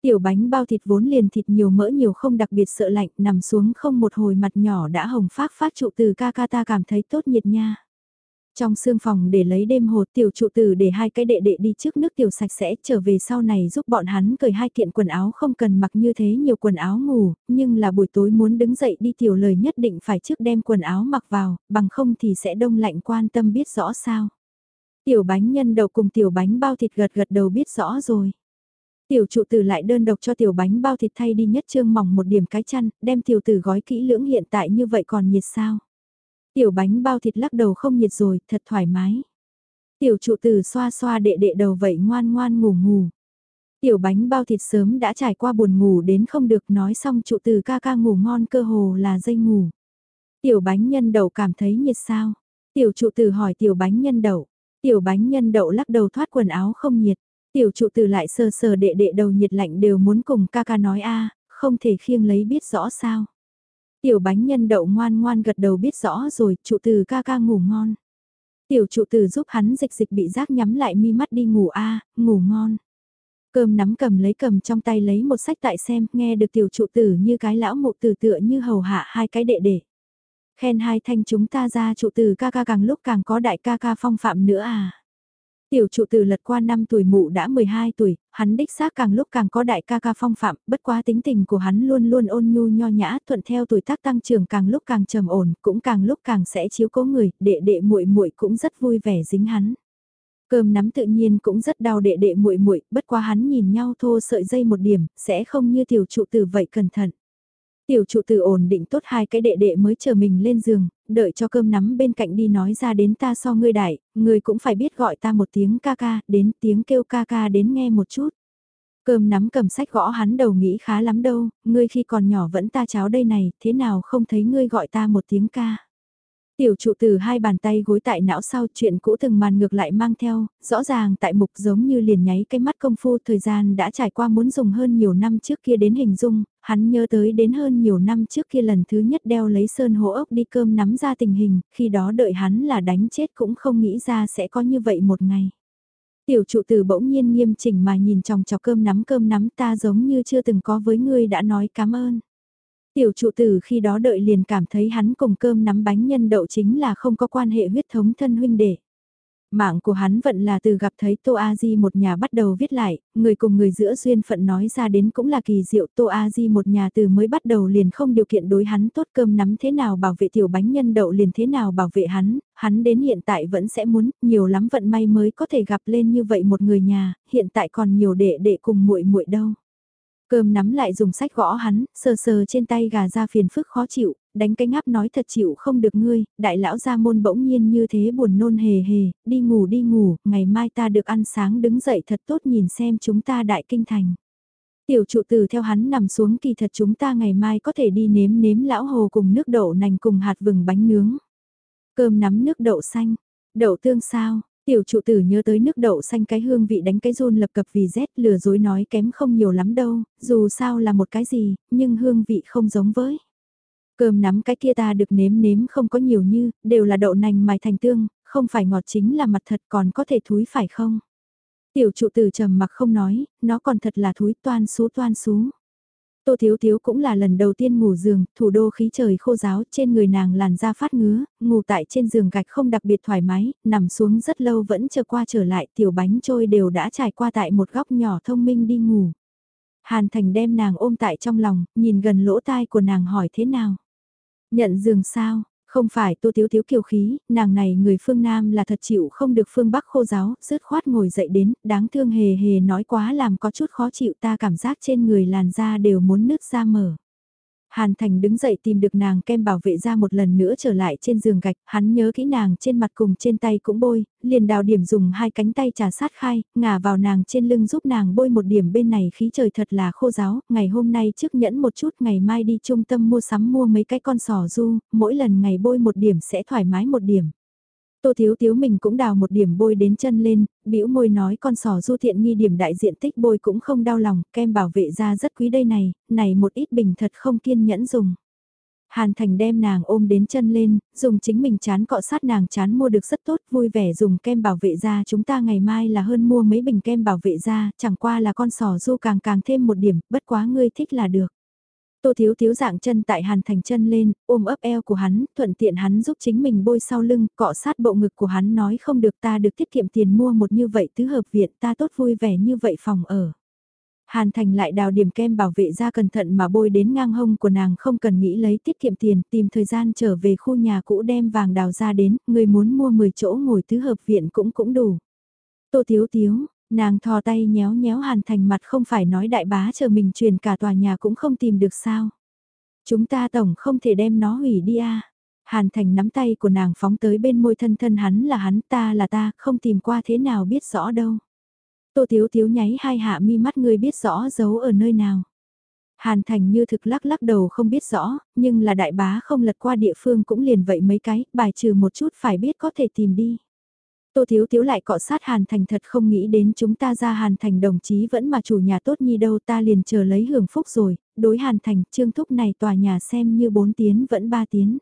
Tiểu bánh bao thịt vốn liền thịt nhiều mỡ nhiều không đặc biệt sợ lạnh, nằm xuống không một hồi mặt nhỏ đã hồng phát phát trụ từ ca ca ta cảm thấy tốt nhiệt nha. Trong xương phòng để lấy đêm hồ tiểu trụ tử để hai cái đệ đệ đi trước nước tiểu sạch sẽ trở về sau này giúp bọn hắn cởi hai kiện quần áo không cần mặc như thế nhiều quần áo ngủ, nhưng là buổi tối muốn đứng dậy đi tiểu lời nhất định phải trước đem quần áo mặc vào, bằng không thì sẽ đông lạnh quan tâm biết rõ sao. Tiểu bánh nhân đầu cùng tiểu bánh bao thịt gật gật đầu biết rõ rồi. Tiểu trụ tử lại đơn độc cho tiểu bánh bao thịt thay đi nhất trương mỏng một điểm cái chăn, đem tiểu tử gói kỹ lưỡng hiện tại như vậy còn nhiệt sao. Tiểu bánh bao thịt lắc đầu không nhiệt rồi, thật thoải mái. Tiểu trụ tử xoa xoa đệ đệ đầu vậy ngoan ngoan ngủ ngủ. Tiểu bánh bao thịt sớm đã trải qua buồn ngủ đến không được nói xong trụ tử ca ca ngủ ngon cơ hồ là dây ngủ. Tiểu bánh nhân đậu cảm thấy nhiệt sao? Tiểu trụ tử hỏi tiểu bánh nhân đậu. Tiểu bánh nhân đậu lắc đầu thoát quần áo không nhiệt. Tiểu trụ tử lại sờ sờ đệ đệ đầu nhiệt lạnh đều muốn cùng ca ca nói a không thể khiêng lấy biết rõ sao. Tiểu bánh nhân đậu ngoan ngoan gật đầu biết rõ rồi, trụ từ ca ca ngủ ngon. Tiểu trụ từ giúp hắn dịch dịch bị rác nhắm lại mi mắt đi ngủ a ngủ ngon. Cơm nắm cầm lấy cầm trong tay lấy một sách tại xem, nghe được tiểu trụ tử như cái lão mụ tử tựa như hầu hạ hai cái đệ đệ. Khen hai thanh chúng ta ra trụ tử ca ca càng lúc càng có đại ca ca phong phạm nữa à. Tiểu trụ tử lật qua năm tuổi mụ đã 12 tuổi, hắn đích xác càng lúc càng có đại ca ca phong phạm, bất quá tính tình của hắn luôn luôn ôn nhu nho nhã, thuận theo tuổi tác tăng trưởng càng lúc càng trầm ổn, cũng càng lúc càng sẽ chiếu cố người, đệ đệ muội muội cũng rất vui vẻ dính hắn. Cơm nắm tự nhiên cũng rất đau đệ đệ muội muội, bất quá hắn nhìn nhau thô sợi dây một điểm, sẽ không như tiểu trụ tử vậy cẩn thận. Tiểu trụ tử ổn định tốt hai cái đệ đệ mới chờ mình lên giường, đợi cho cơm nắm bên cạnh đi nói ra đến ta so ngươi đại, ngươi cũng phải biết gọi ta một tiếng ca ca, đến tiếng kêu ca ca đến nghe một chút. Cơm nắm cầm sách gõ hắn đầu nghĩ khá lắm đâu, ngươi khi còn nhỏ vẫn ta cháo đây này, thế nào không thấy ngươi gọi ta một tiếng ca. Tiểu trụ từ hai bàn tay gối tại não sau chuyện cũ từng màn ngược lại mang theo, rõ ràng tại mục giống như liền nháy cái mắt công phu thời gian đã trải qua muốn dùng hơn nhiều năm trước kia đến hình dung, hắn nhớ tới đến hơn nhiều năm trước kia lần thứ nhất đeo lấy sơn hổ ốc đi cơm nắm ra tình hình, khi đó đợi hắn là đánh chết cũng không nghĩ ra sẽ có như vậy một ngày. Tiểu trụ tử bỗng nhiên nghiêm chỉnh mà nhìn chòng chọc cơm nắm cơm nắm ta giống như chưa từng có với ngươi đã nói cảm ơn. Tiểu trụ tử khi đó đợi liền cảm thấy hắn cùng cơm nắm bánh nhân đậu chính là không có quan hệ huyết thống thân huynh đệ. Mạng của hắn vận là từ gặp thấy Tô A Di một nhà bắt đầu viết lại, người cùng người giữa duyên phận nói ra đến cũng là kỳ diệu Tô A Di một nhà từ mới bắt đầu liền không điều kiện đối hắn tốt cơm nắm thế nào bảo vệ tiểu bánh nhân đậu liền thế nào bảo vệ hắn, hắn đến hiện tại vẫn sẽ muốn, nhiều lắm vận may mới có thể gặp lên như vậy một người nhà, hiện tại còn nhiều đệ đệ cùng muội muội đâu. Cơm nắm lại dùng sách gõ hắn, sờ sờ trên tay gà ra phiền phức khó chịu, đánh cái ngáp nói thật chịu không được ngươi, đại lão gia môn bỗng nhiên như thế buồn nôn hề hề, đi ngủ đi ngủ, ngày mai ta được ăn sáng đứng dậy thật tốt nhìn xem chúng ta đại kinh thành. Tiểu trụ tử theo hắn nằm xuống kỳ thật chúng ta ngày mai có thể đi nếm nếm lão hồ cùng nước đậu nành cùng hạt vừng bánh nướng. Cơm nắm nước đậu xanh, đậu tương sao, Tiểu trụ tử nhớ tới nước đậu xanh cái hương vị đánh cái rôn lập cập vì rét lừa dối nói kém không nhiều lắm đâu, dù sao là một cái gì, nhưng hương vị không giống với. Cơm nắm cái kia ta được nếm nếm không có nhiều như, đều là đậu nành mài thành tương, không phải ngọt chính là mặt thật còn có thể thúi phải không? Tiểu trụ tử trầm mặc không nói, nó còn thật là thúi toan xú toan xú. Tô Thiếu Thiếu cũng là lần đầu tiên ngủ giường, thủ đô khí trời khô giáo, trên người nàng làn da phát ngứa, ngủ tại trên giường gạch không đặc biệt thoải mái, nằm xuống rất lâu vẫn chờ qua trở lại, tiểu bánh trôi đều đã trải qua tại một góc nhỏ thông minh đi ngủ. Hàn Thành đem nàng ôm tại trong lòng, nhìn gần lỗ tai của nàng hỏi thế nào. Nhận giường sao, không phải tô thiếu thiếu kiều khí, nàng này người phương Nam là thật chịu không được phương Bắc khô giáo, rớt khoát ngồi dậy đến, đáng thương hề hề nói quá làm có chút khó chịu ta cảm giác trên người làn da đều muốn nứt ra mở. Hàn Thành đứng dậy tìm được nàng kem bảo vệ ra một lần nữa trở lại trên giường gạch, hắn nhớ kỹ nàng trên mặt cùng trên tay cũng bôi, liền đào điểm dùng hai cánh tay trà sát khai, ngả vào nàng trên lưng giúp nàng bôi một điểm bên này khí trời thật là khô giáo, ngày hôm nay trước nhẫn một chút ngày mai đi trung tâm mua sắm mua mấy cái con sò du, mỗi lần ngày bôi một điểm sẽ thoải mái một điểm. Tô Thiếu Thiếu mình cũng đào một điểm bôi đến chân lên, bĩu môi nói con sò du thiện nghi điểm đại diện tích bôi cũng không đau lòng, kem bảo vệ da rất quý đây này, này một ít bình thật không kiên nhẫn dùng. Hàn Thành đem nàng ôm đến chân lên, dùng chính mình chán cọ sát nàng chán mua được rất tốt, vui vẻ dùng kem bảo vệ da chúng ta ngày mai là hơn mua mấy bình kem bảo vệ da, chẳng qua là con sò du càng càng thêm một điểm, bất quá ngươi thích là được. Tô Thiếu Thiếu dạng chân tại Hàn Thành chân lên, ôm ấp eo của hắn, thuận tiện hắn giúp chính mình bôi sau lưng, cọ sát bộ ngực của hắn nói không được ta được tiết kiệm tiền mua một như vậy tứ hợp viện ta tốt vui vẻ như vậy phòng ở. Hàn Thành lại đào điểm kem bảo vệ ra cẩn thận mà bôi đến ngang hông của nàng không cần nghĩ lấy tiết kiệm tiền, tìm thời gian trở về khu nhà cũ đem vàng đào ra đến, người muốn mua 10 chỗ ngồi tứ hợp viện cũng cũng đủ. Tô Thiếu Thiếu, Nàng thò tay nhéo nhéo Hàn Thành mặt không phải nói đại bá chờ mình truyền cả tòa nhà cũng không tìm được sao. Chúng ta tổng không thể đem nó hủy đi à. Hàn Thành nắm tay của nàng phóng tới bên môi thân thân hắn là hắn ta là ta, không tìm qua thế nào biết rõ đâu. Tô Tiếu Tiếu nháy hai hạ mi mắt người biết rõ giấu ở nơi nào. Hàn Thành như thực lắc lắc đầu không biết rõ, nhưng là đại bá không lật qua địa phương cũng liền vậy mấy cái, bài trừ một chút phải biết có thể tìm đi. Tô Thiếu Thiếu lại cọ sát Hàn Thành thật không nghĩ đến chúng ta ra Hàn Thành đồng chí vẫn mà chủ nhà tốt nhi đâu ta liền chờ lấy hưởng phúc rồi, đối Hàn Thành trương thúc này tòa nhà xem như 4 tiếng vẫn 3 tiếng.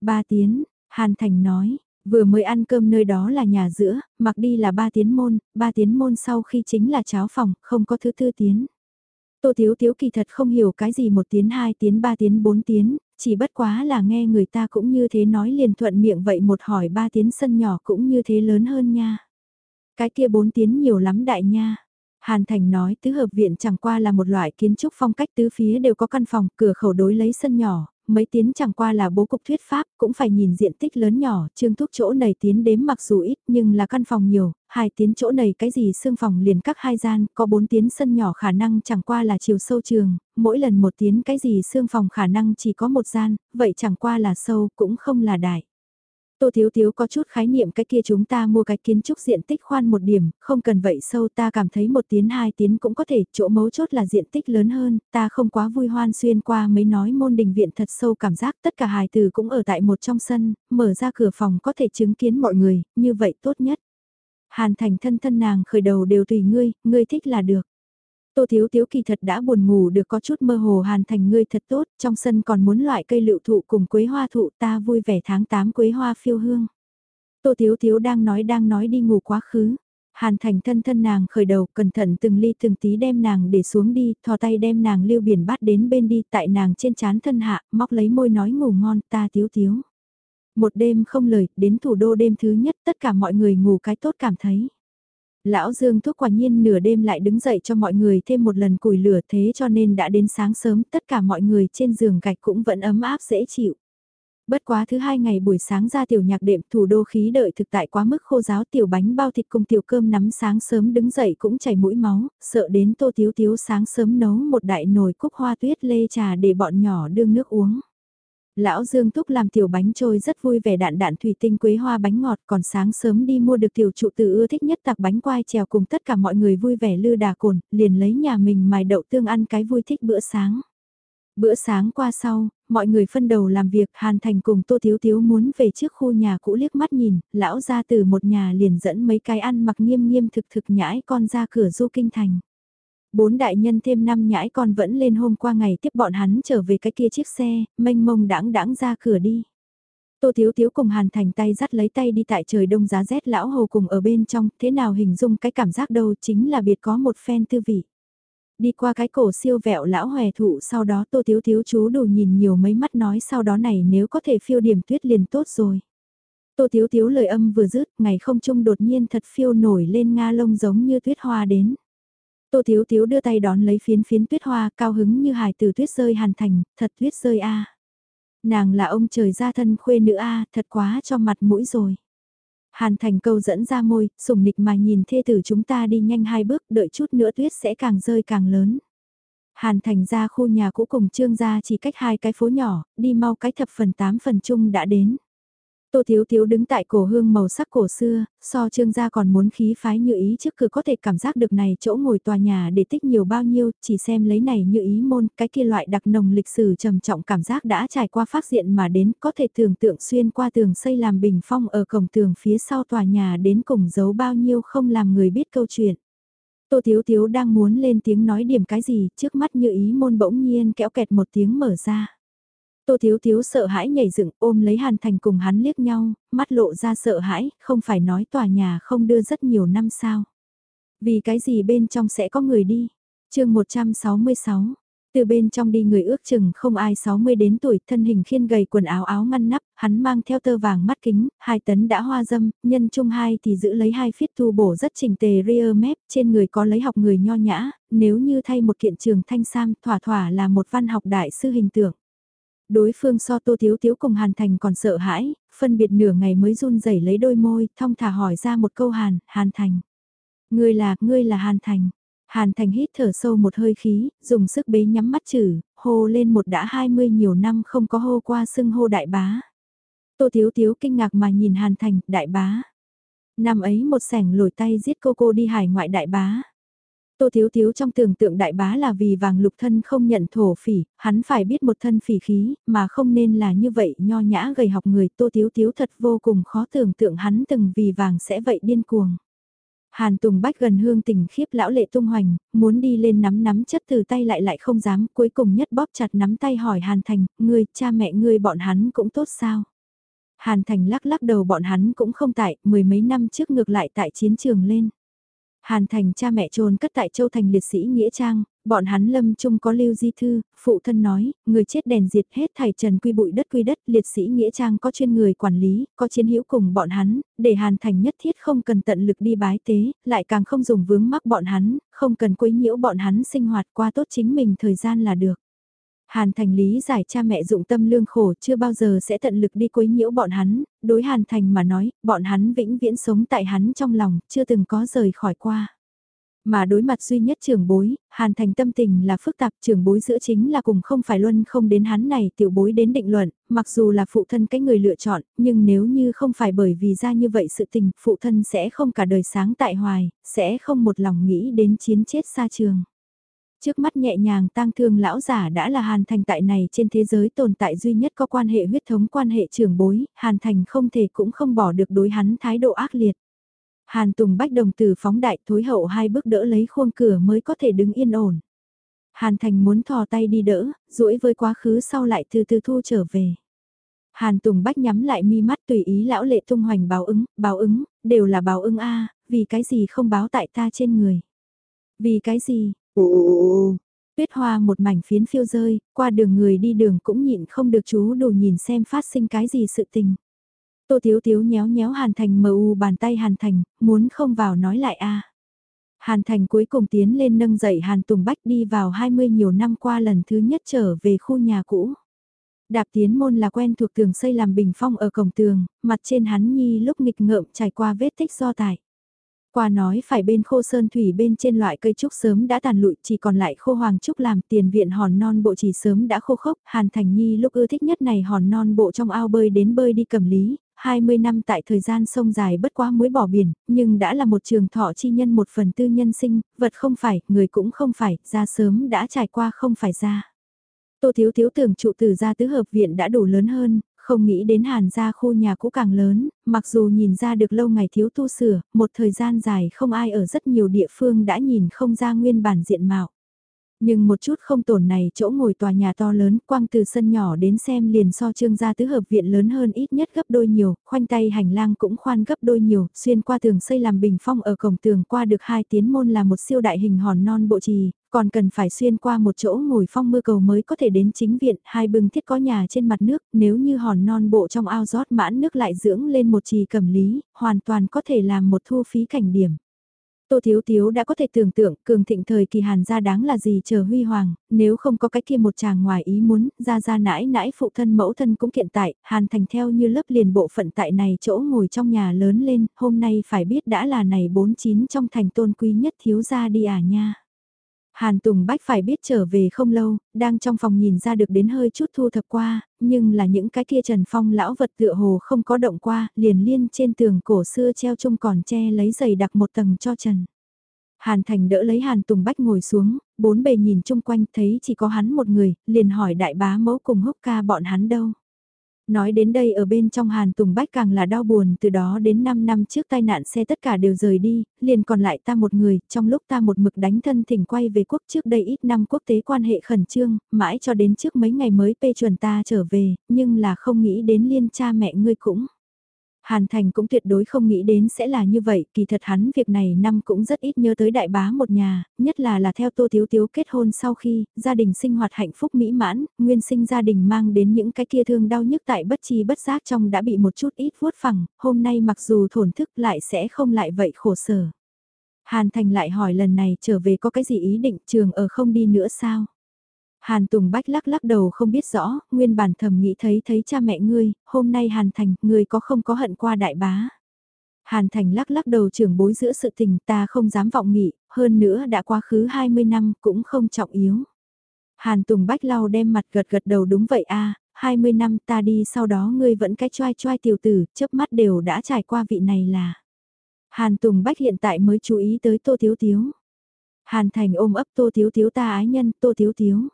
3 tiếng, Hàn Thành nói, vừa mới ăn cơm nơi đó là nhà giữa, mặc đi là 3 tiếng môn, 3 tiếng môn sau khi chính là cháo phòng, không có thứ tư tiếng. Tô Thiếu Thiếu kỳ thật không hiểu cái gì một tiếng, hai tiếng, ba tiếng, bốn tiếng, chỉ bất quá là nghe người ta cũng như thế nói liền thuận miệng vậy một hỏi ba tiếng sân nhỏ cũng như thế lớn hơn nha. Cái kia bốn tiếng nhiều lắm đại nha. Hàn Thành nói tứ hợp viện chẳng qua là một loại kiến trúc phong cách tứ phía đều có căn phòng, cửa khẩu đối lấy sân nhỏ, mấy tiến chẳng qua là bố cục thuyết pháp, cũng phải nhìn diện tích lớn nhỏ, trương thúc chỗ này tiến đếm mặc dù ít nhưng là căn phòng nhiều, hai tiến chỗ này cái gì xương phòng liền các hai gian, có bốn tiến sân nhỏ khả năng chẳng qua là chiều sâu trường, mỗi lần một tiến cái gì xương phòng khả năng chỉ có một gian, vậy chẳng qua là sâu cũng không là đại. Tô Thiếu Thiếu có chút khái niệm cái kia chúng ta mua cái kiến trúc diện tích khoan một điểm, không cần vậy sâu ta cảm thấy một tiến hai tiến cũng có thể, chỗ mấu chốt là diện tích lớn hơn, ta không quá vui hoan xuyên qua mấy nói môn đình viện thật sâu cảm giác tất cả hài từ cũng ở tại một trong sân, mở ra cửa phòng có thể chứng kiến mọi người, như vậy tốt nhất. Hàn thành thân thân nàng khởi đầu đều tùy ngươi, ngươi thích là được. Tô Thiếu Thiếu kỳ thật đã buồn ngủ được có chút mơ hồ hàn thành ngươi thật tốt, trong sân còn muốn loại cây lựu thụ cùng quế hoa thụ ta vui vẻ tháng 8 quế hoa phiêu hương. Tô Thiếu Thiếu đang nói đang nói đi ngủ quá khứ. Hàn thành thân thân nàng khởi đầu cẩn thận từng ly từng tí đem nàng để xuống đi, thò tay đem nàng lưu biển bát đến bên đi tại nàng trên chán thân hạ, móc lấy môi nói ngủ ngon ta thiếu thiếu. Một đêm không lời, đến thủ đô đêm thứ nhất tất cả mọi người ngủ cái tốt cảm thấy. Lão Dương Thúc quả nhiên nửa đêm lại đứng dậy cho mọi người thêm một lần củi lửa thế cho nên đã đến sáng sớm tất cả mọi người trên giường gạch cũng vẫn ấm áp dễ chịu. Bất quá thứ hai ngày buổi sáng ra tiểu nhạc đệm thủ đô khí đợi thực tại quá mức khô giáo tiểu bánh bao thịt cùng tiểu cơm nắm sáng sớm đứng dậy cũng chảy mũi máu, sợ đến tô tiếu tiếu sáng sớm nấu một đại nồi cúc hoa tuyết lê trà để bọn nhỏ đương nước uống. Lão Dương Túc làm tiểu bánh trôi rất vui vẻ đạn đạn thủy tinh quế hoa bánh ngọt còn sáng sớm đi mua được tiểu trụ tự ưa thích nhất tạc bánh quai trèo cùng tất cả mọi người vui vẻ lư đà cồn, liền lấy nhà mình mài đậu tương ăn cái vui thích bữa sáng. Bữa sáng qua sau, mọi người phân đầu làm việc Hàn Thành cùng Tô Thiếu Thiếu muốn về trước khu nhà cũ liếc mắt nhìn, lão ra từ một nhà liền dẫn mấy cái ăn mặc nghiêm nghiêm thực thực nhãi con ra cửa du kinh thành. Bốn đại nhân thêm năm nhãi con vẫn lên hôm qua ngày tiếp bọn hắn trở về cái kia chiếc xe, mênh mông đãng đãng ra cửa đi. Tô Thiếu Thiếu cùng Hàn Thành tay dắt lấy tay đi tại trời đông giá rét lão hồ cùng ở bên trong, thế nào hình dung cái cảm giác đâu chính là biệt có một phen tư vị. Đi qua cái cổ siêu vẹo lão hòe thụ sau đó Tô Thiếu Thiếu chú đủ nhìn nhiều mấy mắt nói sau đó này nếu có thể phiêu điểm tuyết liền tốt rồi. Tô Thiếu Thiếu lời âm vừa dứt, ngày không trung đột nhiên thật phiêu nổi lên nga lông giống như tuyết hoa đến. Tô Thiếu Thiếu đưa tay đón lấy phiến phiến tuyết hoa cao hứng như hài từ tuyết rơi hàn thành, thật tuyết rơi a Nàng là ông trời gia thân khuê nữ a thật quá cho mặt mũi rồi. Hàn thành câu dẫn ra môi, sùng nịch mà nhìn thê tử chúng ta đi nhanh hai bước, đợi chút nữa tuyết sẽ càng rơi càng lớn. Hàn thành ra khu nhà cũ cùng trương gia chỉ cách hai cái phố nhỏ, đi mau cái thập phần tám phần chung đã đến. Tô Thiếu Thiếu đứng tại cổ hương màu sắc cổ xưa, so trương gia còn muốn khí phái như ý trước cửa có thể cảm giác được này chỗ ngồi tòa nhà để tích nhiều bao nhiêu, chỉ xem lấy này như ý môn, cái kia loại đặc nồng lịch sử trầm trọng cảm giác đã trải qua phát diện mà đến có thể tưởng tượng xuyên qua tường xây làm bình phong ở cổng tường phía sau tòa nhà đến cùng giấu bao nhiêu không làm người biết câu chuyện. Tô Thiếu Thiếu đang muốn lên tiếng nói điểm cái gì, trước mắt như ý môn bỗng nhiên kéo kẹt một tiếng mở ra. Tô Thiếu Thiếu sợ hãi nhảy dựng ôm lấy Hàn Thành cùng hắn liếc nhau, mắt lộ ra sợ hãi, không phải nói tòa nhà không đưa rất nhiều năm sao. Vì cái gì bên trong sẽ có người đi. chương 166, từ bên trong đi người ước chừng không ai 60 đến tuổi, thân hình khiên gầy quần áo áo ngăn nắp, hắn mang theo tơ vàng mắt kính, hai tấn đã hoa dâm, nhân chung hai thì giữ lấy hai phiết thu bổ rất chỉnh tề rear mép, trên người có lấy học người nho nhã, nếu như thay một kiện trường thanh sam, thỏa thỏa là một văn học đại sư hình tượng. Đối phương so tô thiếu thiếu cùng Hàn Thành còn sợ hãi, phân biệt nửa ngày mới run rẩy lấy đôi môi, thong thả hỏi ra một câu Hàn, Hàn Thành. Ngươi là, ngươi là Hàn Thành. Hàn Thành hít thở sâu một hơi khí, dùng sức bế nhắm mắt chử, hô lên một đã hai mươi nhiều năm không có hô qua sưng hô đại bá. Tô Thiếu Thiếu kinh ngạc mà nhìn Hàn Thành, đại bá. Năm ấy một sẻng lồi tay giết cô cô đi hải ngoại đại bá. Tô Thiếu Thiếu trong tưởng tượng đại bá là vì vàng lục thân không nhận thổ phỉ, hắn phải biết một thân phỉ khí, mà không nên là như vậy nho nhã gầy học người. Tô Thiếu Thiếu thật vô cùng khó tưởng tượng hắn từng vì vàng sẽ vậy điên cuồng. Hàn Tùng Bách gần hương tình khiếp lão lệ tung hoành, muốn đi lên nắm nắm chất từ tay lại lại không dám, cuối cùng nhất bóp chặt nắm tay hỏi Hàn Thành, ngươi, cha mẹ ngươi bọn hắn cũng tốt sao? Hàn Thành lắc lắc đầu bọn hắn cũng không tại, mười mấy năm trước ngược lại tại chiến trường lên. Hàn Thành cha mẹ trồn cất tại Châu Thành liệt sĩ Nghĩa Trang, bọn hắn lâm chung có lưu di thư, phụ thân nói, người chết đèn diệt hết thải trần quy bụi đất quy đất, liệt sĩ Nghĩa Trang có chuyên người quản lý, có chiến hữu cùng bọn hắn, để Hàn Thành nhất thiết không cần tận lực đi bái tế, lại càng không dùng vướng mắc bọn hắn, không cần quấy nhiễu bọn hắn sinh hoạt qua tốt chính mình thời gian là được. Hàn Thành lý giải cha mẹ dụng tâm lương khổ chưa bao giờ sẽ tận lực đi quấy nhiễu bọn hắn, đối Hàn Thành mà nói, bọn hắn vĩnh viễn sống tại hắn trong lòng, chưa từng có rời khỏi qua. Mà đối mặt duy nhất trưởng bối, Hàn Thành tâm tình là phức tạp trưởng bối giữa chính là cùng không phải luân không đến hắn này tiểu bối đến định luận, mặc dù là phụ thân cái người lựa chọn, nhưng nếu như không phải bởi vì ra như vậy sự tình, phụ thân sẽ không cả đời sáng tại hoài, sẽ không một lòng nghĩ đến chiến chết xa trường. Trước mắt nhẹ nhàng tang thương lão giả đã là Hàn Thành tại này trên thế giới tồn tại duy nhất có quan hệ huyết thống quan hệ trưởng bối, Hàn Thành không thể cũng không bỏ được đối hắn thái độ ác liệt. Hàn Tùng bách đồng từ phóng đại thối hậu hai bước đỡ lấy khuôn cửa mới có thể đứng yên ổn. Hàn Thành muốn thò tay đi đỡ, duỗi với quá khứ sau lại từ từ thu trở về. Hàn Tùng Bách nhắm lại mi mắt tùy ý lão lệ tung hoành báo ứng, báo ứng, đều là báo ứng a vì cái gì không báo tại ta trên người. Vì cái gì, Ồ, tuyết hoa một mảnh phiến phiêu rơi, qua đường người đi đường cũng nhịn không được chú đồ nhìn xem phát sinh cái gì sự tình. Tô Thiếu Thiếu nhéo nhéo Hàn Thành mờ u bàn tay Hàn Thành, muốn không vào nói lại a Hàn Thành cuối cùng tiến lên nâng dậy Hàn Tùng Bách đi vào 20 nhiều năm qua lần thứ nhất trở về khu nhà cũ. Đạp tiến môn là quen thuộc tường xây làm bình phong ở cổng tường, mặt trên hắn nhi lúc nghịch ngợm trải qua vết tích do tải. Qua nói phải bên khô sơn thủy bên trên loại cây trúc sớm đã tàn lụi chỉ còn lại khô hoàng trúc làm tiền viện hòn non bộ chỉ sớm đã khô khốc, Hàn Thành Nhi lúc ưa thích nhất này hòn non bộ trong ao bơi đến bơi đi cầm lý, 20 năm tại thời gian sông dài bất quá muối bỏ biển, nhưng đã là một trường thọ chi nhân một phần tư nhân sinh, vật không phải, người cũng không phải, ra sớm đã trải qua không phải ra. Tô Thiếu Thiếu tưởng trụ tử gia tứ hợp viện đã đủ lớn hơn, không nghĩ đến hàn gia khu nhà cũ càng lớn, mặc dù nhìn ra được lâu ngày thiếu tu sửa, một thời gian dài không ai ở rất nhiều địa phương đã nhìn không ra nguyên bản diện mạo. Nhưng một chút không tổn này chỗ ngồi tòa nhà to lớn quang từ sân nhỏ đến xem liền so trương gia tứ hợp viện lớn hơn ít nhất gấp đôi nhiều, khoanh tay hành lang cũng khoan gấp đôi nhiều, xuyên qua tường xây làm bình phong ở cổng tường qua được hai tiến môn là một siêu đại hình hòn non bộ trì, còn cần phải xuyên qua một chỗ ngồi phong mưa cầu mới có thể đến chính viện, hai bưng thiết có nhà trên mặt nước, nếu như hòn non bộ trong ao rót mãn nước lại dưỡng lên một trì cầm lý, hoàn toàn có thể làm một thu phí cảnh điểm. Tô Thiếu Thiếu đã có thể tưởng tượng cường thịnh thời kỳ Hàn gia đáng là gì chờ huy hoàng, nếu không có cái kia một chàng ngoài ý muốn, ra ra nãi nãi phụ thân mẫu thân cũng kiện tại, Hàn thành theo như lớp liền bộ phận tại này chỗ ngồi trong nhà lớn lên, hôm nay phải biết đã là này 49 trong thành tôn quý nhất thiếu gia đi à nha. Hàn Tùng Bách phải biết trở về không lâu, đang trong phòng nhìn ra được đến hơi chút thu thập qua, nhưng là những cái kia trần phong lão vật tựa hồ không có động qua, liền liên trên tường cổ xưa treo chung còn che lấy giày đặt một tầng cho trần. Hàn Thành đỡ lấy Hàn Tùng Bách ngồi xuống, bốn bề nhìn chung quanh thấy chỉ có hắn một người, liền hỏi đại bá mẫu cùng húc ca bọn hắn đâu. Nói đến đây ở bên trong Hàn Tùng Bách càng là đau buồn từ đó đến 5 năm trước tai nạn xe tất cả đều rời đi, liền còn lại ta một người, trong lúc ta một mực đánh thân thỉnh quay về quốc trước đây ít năm quốc tế quan hệ khẩn trương, mãi cho đến trước mấy ngày mới phê chuẩn ta trở về, nhưng là không nghĩ đến liên cha mẹ ngươi cũng. Hàn Thành cũng tuyệt đối không nghĩ đến sẽ là như vậy, kỳ thật hắn việc này năm cũng rất ít nhớ tới đại bá một nhà, nhất là là theo Tô Thiếu Thiếu kết hôn sau khi, gia đình sinh hoạt hạnh phúc mỹ mãn, nguyên sinh gia đình mang đến những cái kia thương đau nhức tại bất chi bất giác trong đã bị một chút ít vuốt phẳng, hôm nay mặc dù thổn thức lại sẽ không lại vậy khổ sở. Hàn Thành lại hỏi lần này trở về có cái gì ý định trường ở không đi nữa sao? Hàn Tùng Bách lắc lắc đầu không biết rõ, nguyên bản thầm nghĩ thấy thấy cha mẹ ngươi, hôm nay Hàn Thành, ngươi có không có hận qua đại bá. Hàn Thành lắc lắc đầu trưởng bối giữa sự tình ta không dám vọng nghị, hơn nữa đã quá khứ 20 năm cũng không trọng yếu. Hàn Tùng Bách lau đem mặt gật gật đầu đúng vậy a 20 năm ta đi sau đó ngươi vẫn cái choai choai tiểu tử, chớp mắt đều đã trải qua vị này là. Hàn Tùng Bách hiện tại mới chú ý tới Tô Thiếu Thiếu. Hàn Thành ôm ấp Tô Thiếu Thiếu ta ái nhân, Tô Thiếu Thiếu.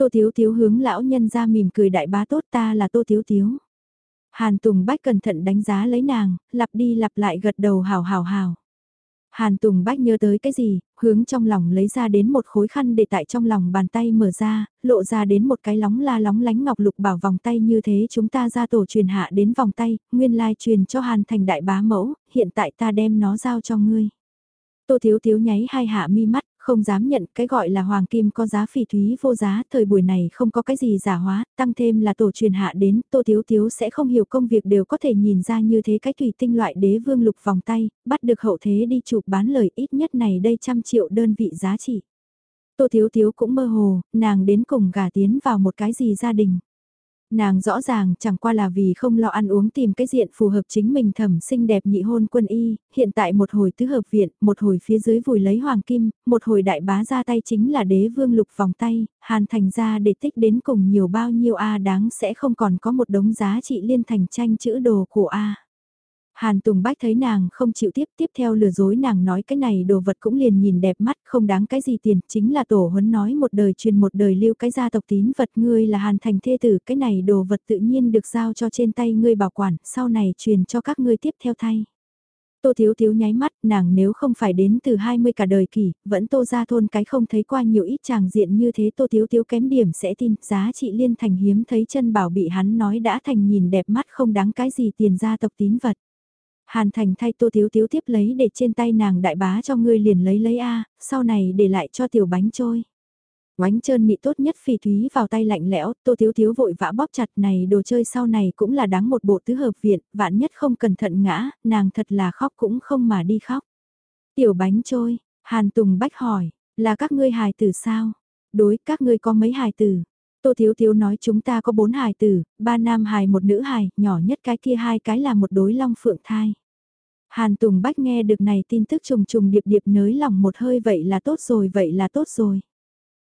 Tô Thiếu Thiếu hướng lão nhân ra mỉm cười đại bá tốt ta là Tô Thiếu Thiếu. Hàn Tùng Bách cẩn thận đánh giá lấy nàng, lặp đi lặp lại gật đầu hào hào hào. Hàn Tùng Bách nhớ tới cái gì, hướng trong lòng lấy ra đến một khối khăn để tại trong lòng bàn tay mở ra, lộ ra đến một cái lóng la lóng lánh ngọc lục bảo vòng tay như thế chúng ta ra tổ truyền hạ đến vòng tay, nguyên lai truyền cho Hàn thành đại bá mẫu, hiện tại ta đem nó giao cho ngươi. Tô Thiếu Thiếu nháy hai hạ mi mắt không dám nhận cái gọi là hoàng kim có giá phỉ thúy vô giá, thời buổi này không có cái gì giả hóa, tăng thêm là tổ truyền hạ đến, Tô Thiếu Thiếu sẽ không hiểu công việc đều có thể nhìn ra như thế cái thủy tinh loại đế vương lục vòng tay, bắt được hậu thế đi chụp bán lời ít nhất này đây trăm triệu đơn vị giá trị. Tô Thiếu Thiếu cũng mơ hồ, nàng đến cùng gả tiến vào một cái gì gia đình. Nàng rõ ràng chẳng qua là vì không lo ăn uống tìm cái diện phù hợp chính mình thẩm xinh đẹp nhị hôn quân y, hiện tại một hồi tứ hợp viện, một hồi phía dưới vùi lấy hoàng kim, một hồi đại bá ra tay chính là đế vương lục vòng tay, hàn thành ra để tích đến cùng nhiều bao nhiêu A à đáng sẽ không còn có một đống giá trị liên thành tranh chữ đồ của A. Hàn Tùng Bách thấy nàng không chịu tiếp tiếp theo lừa dối nàng nói cái này đồ vật cũng liền nhìn đẹp mắt không đáng cái gì tiền chính là tổ huấn nói một đời truyền một đời lưu cái gia tộc tín vật ngươi là Hàn Thành thê tử cái này đồ vật tự nhiên được giao cho trên tay ngươi bảo quản sau này truyền cho các ngươi tiếp theo thay. Tô Thiếu Thiếu nháy mắt, nàng nếu không phải đến từ 20 cả đời kỷ, vẫn tô ra thôn cái không thấy qua nhiều ít chàng diện như thế Tô Thiếu Thiếu kém điểm sẽ tin, giá trị liên thành hiếm thấy chân bảo bị hắn nói đã thành nhìn đẹp mắt không đáng cái gì tiền gia tộc tín vật. Hàn Thành thay Tô Thiếu Thiếu tiếp lấy để trên tay nàng đại bá cho ngươi liền lấy lấy A, sau này để lại cho tiểu bánh trôi. Oánh trơn mị tốt nhất phi thúy vào tay lạnh lẽo, tô thiếu thiếu vội vã bóp chặt này đồ chơi sau này cũng là đáng một bộ tứ hợp viện, vạn nhất không cẩn thận ngã, nàng thật là khóc cũng không mà đi khóc. Tiểu bánh trôi, Hàn Tùng Bách hỏi, là các ngươi hài tử sao? Đối các ngươi có mấy hài tử? Tô Thiếu Thiếu nói chúng ta có bốn hài tử, ba nam hài một nữ hài, nhỏ nhất cái kia hai cái là một đối long phượng thai. Hàn Tùng Bách nghe được này tin tức trùng trùng điệp điệp nới lòng một hơi vậy là tốt rồi vậy là tốt rồi.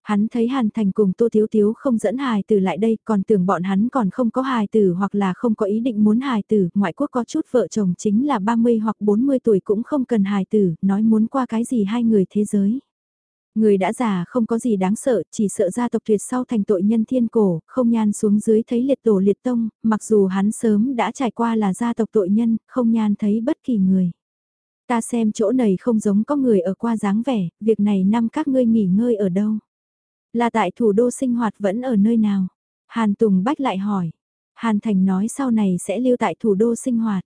Hắn thấy Hàn Thành cùng Tô Thiếu Thiếu không dẫn hài tử lại đây, còn tưởng bọn hắn còn không có hài tử hoặc là không có ý định muốn hài tử, ngoại quốc có chút vợ chồng chính là 30 hoặc 40 tuổi cũng không cần hài tử, nói muốn qua cái gì hai người thế giới. Người đã già không có gì đáng sợ, chỉ sợ gia tộc tuyệt sau thành tội nhân thiên cổ, không nhan xuống dưới thấy liệt tổ liệt tông, mặc dù hắn sớm đã trải qua là gia tộc tội nhân, không nhan thấy bất kỳ người. Ta xem chỗ này không giống có người ở qua dáng vẻ, việc này năm các ngươi nghỉ ngơi ở đâu. Là tại thủ đô sinh hoạt vẫn ở nơi nào? Hàn Tùng Bách lại hỏi. Hàn Thành nói sau này sẽ lưu tại thủ đô sinh hoạt.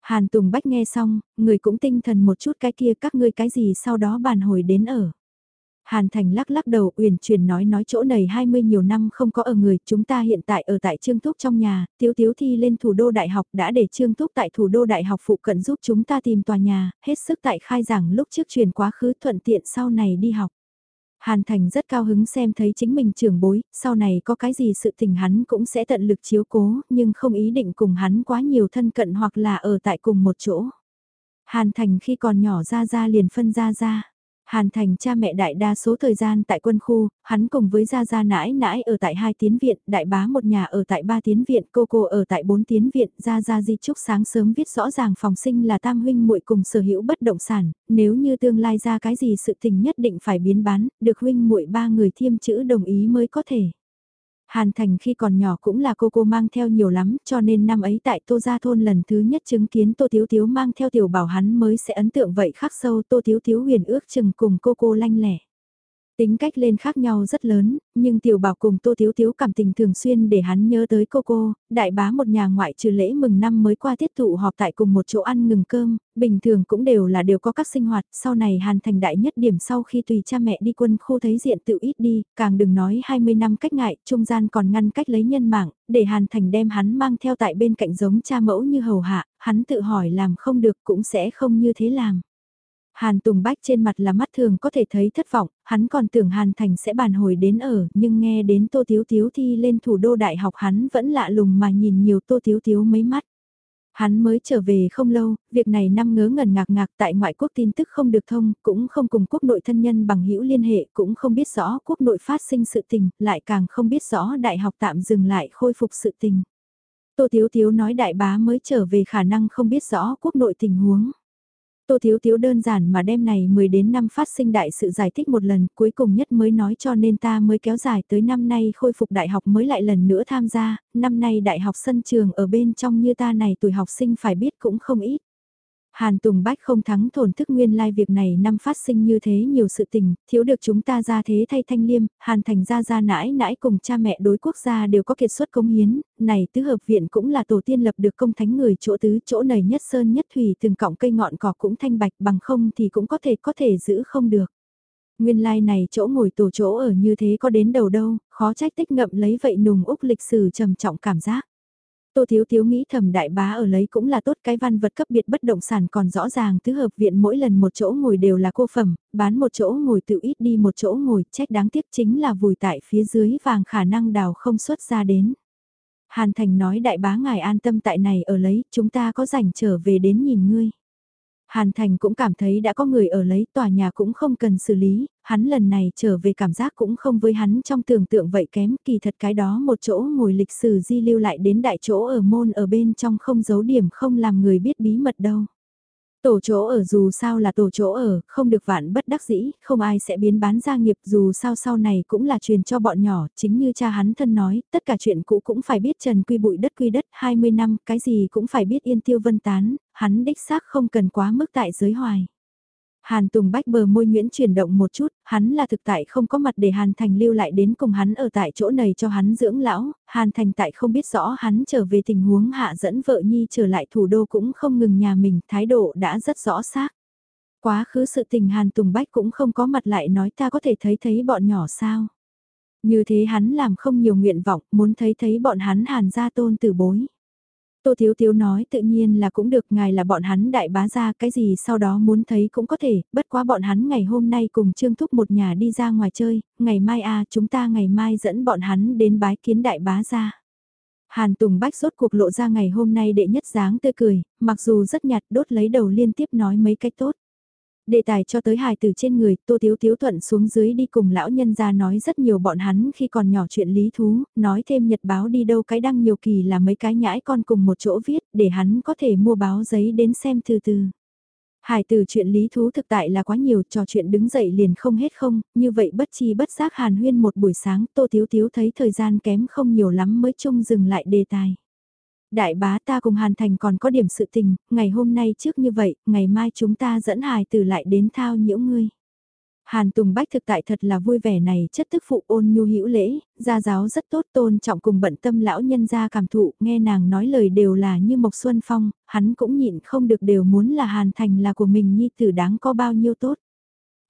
Hàn Tùng Bách nghe xong, người cũng tinh thần một chút cái kia các ngươi cái gì sau đó bàn hồi đến ở. Hàn Thành lắc lắc đầu uyển chuyển nói nói chỗ này 20 nhiều năm không có ở người, chúng ta hiện tại ở tại Trương Thúc trong nhà, Tiếu Tiếu thi lên thủ đô đại học đã để Trương Thúc tại thủ đô đại học phụ cận giúp chúng ta tìm tòa nhà, hết sức tại khai giảng lúc trước truyền quá khứ thuận tiện sau này đi học. Hàn Thành rất cao hứng xem thấy chính mình trưởng bối, sau này có cái gì sự tình hắn cũng sẽ tận lực chiếu cố, nhưng không ý định cùng hắn quá nhiều thân cận hoặc là ở tại cùng một chỗ. Hàn Thành khi còn nhỏ ra ra liền phân ra ra. Hàn Thành cha mẹ đại đa số thời gian tại quân khu, hắn cùng với Gia Gia nãi nãi ở tại hai tiến viện, đại bá một nhà ở tại ba tiến viện, cô cô ở tại bốn tiến viện, Gia Gia di trúc sáng sớm viết rõ ràng phòng sinh là tam huynh muội cùng sở hữu bất động sản, nếu như tương lai ra cái gì sự tình nhất định phải biến bán, được huynh muội ba người thiêm chữ đồng ý mới có thể. Hàn Thành khi còn nhỏ cũng là cô cô mang theo nhiều lắm, cho nên năm ấy tại Tô Gia Thôn lần thứ nhất chứng kiến Tô Tiếu Tiếu mang theo tiểu bảo hắn mới sẽ ấn tượng vậy khắc sâu Tô Tiếu Tiếu huyền ước chừng cùng cô cô lanh lẻ. Tính cách lên khác nhau rất lớn, nhưng tiểu bảo cùng tô thiếu thiếu cảm tình thường xuyên để hắn nhớ tới cô cô, đại bá một nhà ngoại trừ lễ mừng năm mới qua tiết tụ họp tại cùng một chỗ ăn ngừng cơm, bình thường cũng đều là đều có các sinh hoạt, sau này hàn thành đại nhất điểm sau khi tùy cha mẹ đi quân khu thấy diện tự ít đi, càng đừng nói 20 năm cách ngại, trung gian còn ngăn cách lấy nhân mạng, để hàn thành đem hắn mang theo tại bên cạnh giống cha mẫu như hầu hạ, hắn tự hỏi làm không được cũng sẽ không như thế làm. Hàn Tùng Bách trên mặt là mắt thường có thể thấy thất vọng, hắn còn tưởng Hàn Thành sẽ bàn hồi đến ở, nhưng nghe đến Tô Tiếu Tiếu thi lên thủ đô đại học hắn vẫn lạ lùng mà nhìn nhiều Tô Tiếu Tiếu mấy mắt. Hắn mới trở về không lâu, việc này năm ngớ ngẩn ngạc ngạc tại ngoại quốc tin tức không được thông, cũng không cùng quốc nội thân nhân bằng hữu liên hệ, cũng không biết rõ quốc nội phát sinh sự tình, lại càng không biết rõ đại học tạm dừng lại khôi phục sự tình. Tô Tiếu Tiếu nói đại bá mới trở về khả năng không biết rõ quốc nội tình huống. Tô Thiếu Thiếu đơn giản mà đêm này 10 đến năm phát sinh đại sự giải thích một lần, cuối cùng nhất mới nói cho nên ta mới kéo dài tới năm nay khôi phục đại học mới lại lần nữa tham gia, năm nay đại học sân trường ở bên trong như ta này tuổi học sinh phải biết cũng không ít. Hàn Tùng Bách không thắng thổn thức nguyên lai việc này năm phát sinh như thế nhiều sự tình, thiếu được chúng ta ra thế thay thanh liêm, Hàn Thành ra ra nãi nãi cùng cha mẹ đối quốc gia đều có kiệt xuất công hiến, này tứ hợp viện cũng là tổ tiên lập được công thánh người chỗ tứ chỗ này nhất sơn nhất thủy từng cọng cây ngọn cỏ cũng thanh bạch bằng không thì cũng có thể có thể giữ không được. Nguyên lai này chỗ ngồi tổ chỗ ở như thế có đến đầu đâu, khó trách tích ngậm lấy vậy nùng úc lịch sử trầm trọng cảm giác. Tô Thiếu Thiếu nghĩ thầm đại bá ở lấy cũng là tốt cái văn vật cấp biệt bất động sản còn rõ ràng tứ hợp viện mỗi lần một chỗ ngồi đều là cô phẩm, bán một chỗ ngồi tự ít đi một chỗ ngồi, trách đáng tiếc chính là vùi tại phía dưới vàng khả năng đào không xuất ra đến. Hàn Thành nói đại bá ngài an tâm tại này ở lấy, chúng ta có rảnh trở về đến nhìn ngươi. Hàn Thành cũng cảm thấy đã có người ở lấy tòa nhà cũng không cần xử lý, hắn lần này trở về cảm giác cũng không với hắn trong tưởng tượng vậy kém kỳ thật cái đó một chỗ ngồi lịch sử di lưu lại đến đại chỗ ở môn ở bên trong không giấu điểm không làm người biết bí mật đâu. Tổ chỗ ở dù sao là tổ chỗ ở, không được vạn bất đắc dĩ, không ai sẽ biến bán gia nghiệp dù sao sau này cũng là truyền cho bọn nhỏ, chính như cha hắn thân nói, tất cả chuyện cũ cũng phải biết trần quy bụi đất quy đất, 20 năm, cái gì cũng phải biết yên tiêu vân tán, hắn đích xác không cần quá mức tại giới hoài. Hàn Tùng Bách bờ môi Nguyễn chuyển động một chút, hắn là thực tại không có mặt để Hàn Thành lưu lại đến cùng hắn ở tại chỗ này cho hắn dưỡng lão, Hàn Thành tại không biết rõ hắn trở về tình huống hạ dẫn vợ Nhi trở lại thủ đô cũng không ngừng nhà mình, thái độ đã rất rõ xác. Quá khứ sự tình Hàn Tùng Bách cũng không có mặt lại nói ta có thể thấy thấy bọn nhỏ sao. Như thế hắn làm không nhiều nguyện vọng, muốn thấy thấy bọn hắn hàn gia tôn tử bối. Tô Thiếu Thiếu nói tự nhiên là cũng được, ngài là bọn hắn đại bá gia cái gì sau đó muốn thấy cũng có thể, bất quá bọn hắn ngày hôm nay cùng Trương Thúc một nhà đi ra ngoài chơi, ngày mai a chúng ta ngày mai dẫn bọn hắn đến bái kiến đại bá gia. Hàn Tùng Bách rốt cuộc lộ ra ngày hôm nay đệ nhất dáng tươi cười, mặc dù rất nhạt đốt lấy đầu liên tiếp nói mấy cách tốt. Đề tài cho tới hài từ trên người, Tô Tiếu Tiếu thuận xuống dưới đi cùng lão nhân ra nói rất nhiều bọn hắn khi còn nhỏ chuyện lý thú, nói thêm nhật báo đi đâu cái đăng nhiều kỳ là mấy cái nhãi con cùng một chỗ viết, để hắn có thể mua báo giấy đến xem từ từ. Hải từ chuyện lý thú thực tại là quá nhiều, trò chuyện đứng dậy liền không hết không, như vậy bất chi bất giác hàn huyên một buổi sáng, Tô Tiếu Tiếu thấy thời gian kém không nhiều lắm mới chung dừng lại đề tài. Đại bá ta cùng Hàn Thành còn có điểm sự tình, ngày hôm nay trước như vậy, ngày mai chúng ta dẫn hài từ lại đến thao nhiễu ngươi. Hàn Tùng Bách thực tại thật là vui vẻ này chất thức phụ ôn nhu hữu lễ, gia giáo rất tốt tôn trọng cùng bận tâm lão nhân gia cảm thụ, nghe nàng nói lời đều là như Mộc Xuân Phong, hắn cũng nhịn không được đều muốn là Hàn Thành là của mình nhi tử đáng có bao nhiêu tốt.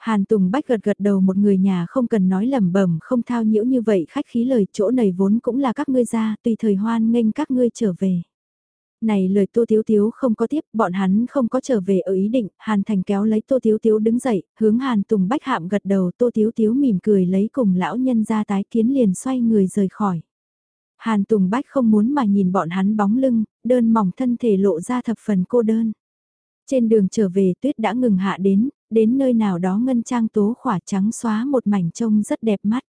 Hàn Tùng Bách gật gật đầu một người nhà không cần nói lẩm bẩm không thao nhiễu như vậy khách khí lời chỗ này vốn cũng là các ngươi ra tùy thời hoan nghênh các ngươi trở về. Này lời Tô Tiếu Tiếu không có tiếp, bọn hắn không có trở về ở ý định, Hàn Thành kéo lấy Tô Tiếu Tiếu đứng dậy, hướng Hàn Tùng Bách hạm gật đầu Tô Tiếu Tiếu mỉm cười lấy cùng lão nhân ra tái kiến liền xoay người rời khỏi. Hàn Tùng Bách không muốn mà nhìn bọn hắn bóng lưng, đơn mỏng thân thể lộ ra thập phần cô đơn. Trên đường trở về tuyết đã ngừng hạ đến, đến nơi nào đó ngân trang tố khỏa trắng xóa một mảnh trông rất đẹp mắt.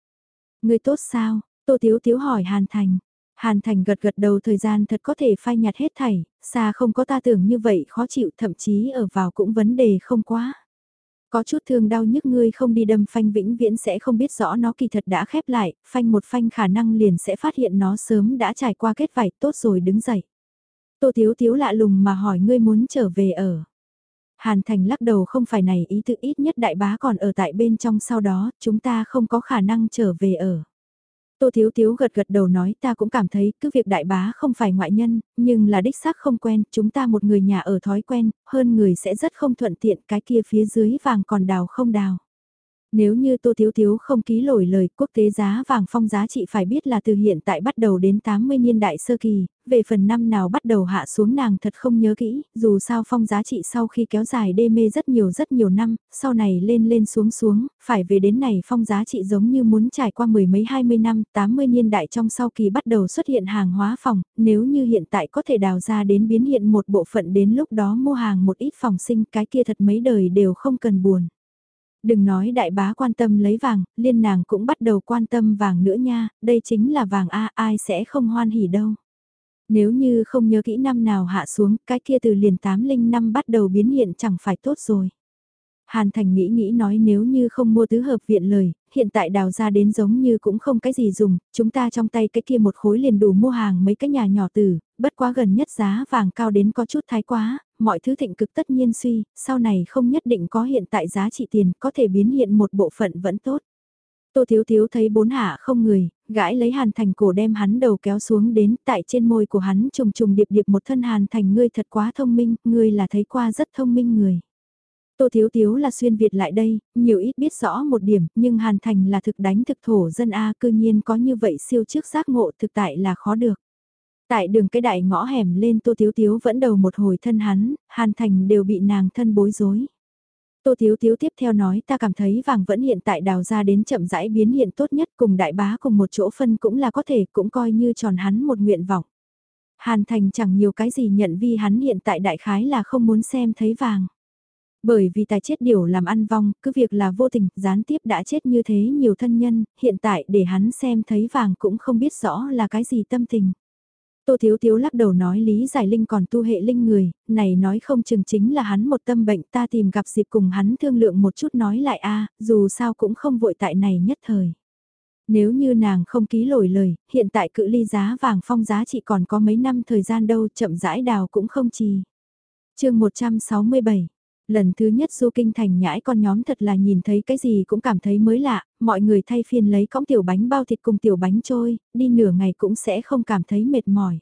Người tốt sao? Tô Tiếu Tiếu hỏi Hàn Thành. Hàn Thành gật gật đầu thời gian thật có thể phai nhạt hết thảy, xa không có ta tưởng như vậy khó chịu thậm chí ở vào cũng vấn đề không quá. Có chút thương đau nhức ngươi không đi đâm phanh vĩnh viễn sẽ không biết rõ nó kỳ thật đã khép lại, phanh một phanh khả năng liền sẽ phát hiện nó sớm đã trải qua kết vảy tốt rồi đứng dậy. Tô Tiếu Tiếu lạ lùng mà hỏi ngươi muốn trở về ở. Hàn Thành lắc đầu không phải này ý tự ít nhất đại bá còn ở tại bên trong sau đó, chúng ta không có khả năng trở về ở. Tô Thiếu Thiếu gật gật đầu nói ta cũng cảm thấy cứ việc đại bá không phải ngoại nhân, nhưng là đích xác không quen, chúng ta một người nhà ở thói quen, hơn người sẽ rất không thuận tiện cái kia phía dưới vàng còn đào không đào. Nếu như Tô Thiếu Thiếu không ký lỗi lời quốc tế giá vàng phong giá trị phải biết là từ hiện tại bắt đầu đến 80 niên đại sơ kỳ, về phần năm nào bắt đầu hạ xuống nàng thật không nhớ kỹ, dù sao phong giá trị sau khi kéo dài đê mê rất nhiều rất nhiều năm, sau này lên lên xuống xuống, phải về đến này phong giá trị giống như muốn trải qua mười mấy hai mươi năm, 80 niên đại trong sau kỳ bắt đầu xuất hiện hàng hóa phòng, nếu như hiện tại có thể đào ra đến biến hiện một bộ phận đến lúc đó mua hàng một ít phòng sinh cái kia thật mấy đời đều không cần buồn. Đừng nói đại bá quan tâm lấy vàng, liên nàng cũng bắt đầu quan tâm vàng nữa nha, đây chính là vàng A ai sẽ không hoan hỉ đâu. Nếu như không nhớ kỹ năm nào hạ xuống, cái kia từ liền 805 bắt đầu biến hiện chẳng phải tốt rồi. Hàn Thành nghĩ nghĩ nói nếu như không mua tứ hợp viện lời, hiện tại đào ra đến giống như cũng không cái gì dùng, chúng ta trong tay cái kia một khối liền đủ mua hàng mấy cái nhà nhỏ tử, bất quá gần nhất giá vàng cao đến có chút thái quá, mọi thứ thịnh cực tất nhiên suy, sau này không nhất định có hiện tại giá trị tiền, có thể biến hiện một bộ phận vẫn tốt. Tô Thiếu Thiếu thấy bốn hạ không người, gãi lấy Hàn Thành cổ đem hắn đầu kéo xuống đến tại trên môi của hắn trùng trùng điệp điệp một thân Hàn Thành ngươi thật quá thông minh, ngươi là thấy qua rất thông minh người. Tô Thiếu Thiếu là xuyên Việt lại đây, nhiều ít biết rõ một điểm, nhưng Hàn Thành là thực đánh thực thổ dân A cư nhiên có như vậy siêu trước giác ngộ thực tại là khó được. Tại đường cái đại ngõ hẻm lên Tô Thiếu Thiếu vẫn đầu một hồi thân hắn, Hàn Thành đều bị nàng thân bối rối. Tô Thiếu Thiếu tiếp theo nói ta cảm thấy vàng vẫn hiện tại đào ra đến chậm rãi biến hiện tốt nhất cùng đại bá cùng một chỗ phân cũng là có thể cũng coi như tròn hắn một nguyện vọng. Hàn Thành chẳng nhiều cái gì nhận vi hắn hiện tại đại khái là không muốn xem thấy vàng. Bởi vì tài chết điều làm ăn vong, cứ việc là vô tình, gián tiếp đã chết như thế nhiều thân nhân, hiện tại để hắn xem thấy vàng cũng không biết rõ là cái gì tâm tình. Tô Thiếu Thiếu lắc đầu nói Lý Giải Linh còn tu hệ linh người, này nói không chừng chính là hắn một tâm bệnh ta tìm gặp dịp cùng hắn thương lượng một chút nói lại a dù sao cũng không vội tại này nhất thời. Nếu như nàng không ký lỗi lời, hiện tại cự ly giá vàng phong giá trị còn có mấy năm thời gian đâu chậm rãi đào cũng không trì. chương 167 Lần thứ nhất du kinh thành nhãi con nhóm thật là nhìn thấy cái gì cũng cảm thấy mới lạ, mọi người thay phiên lấy cõng tiểu bánh bao thịt cùng tiểu bánh trôi, đi nửa ngày cũng sẽ không cảm thấy mệt mỏi.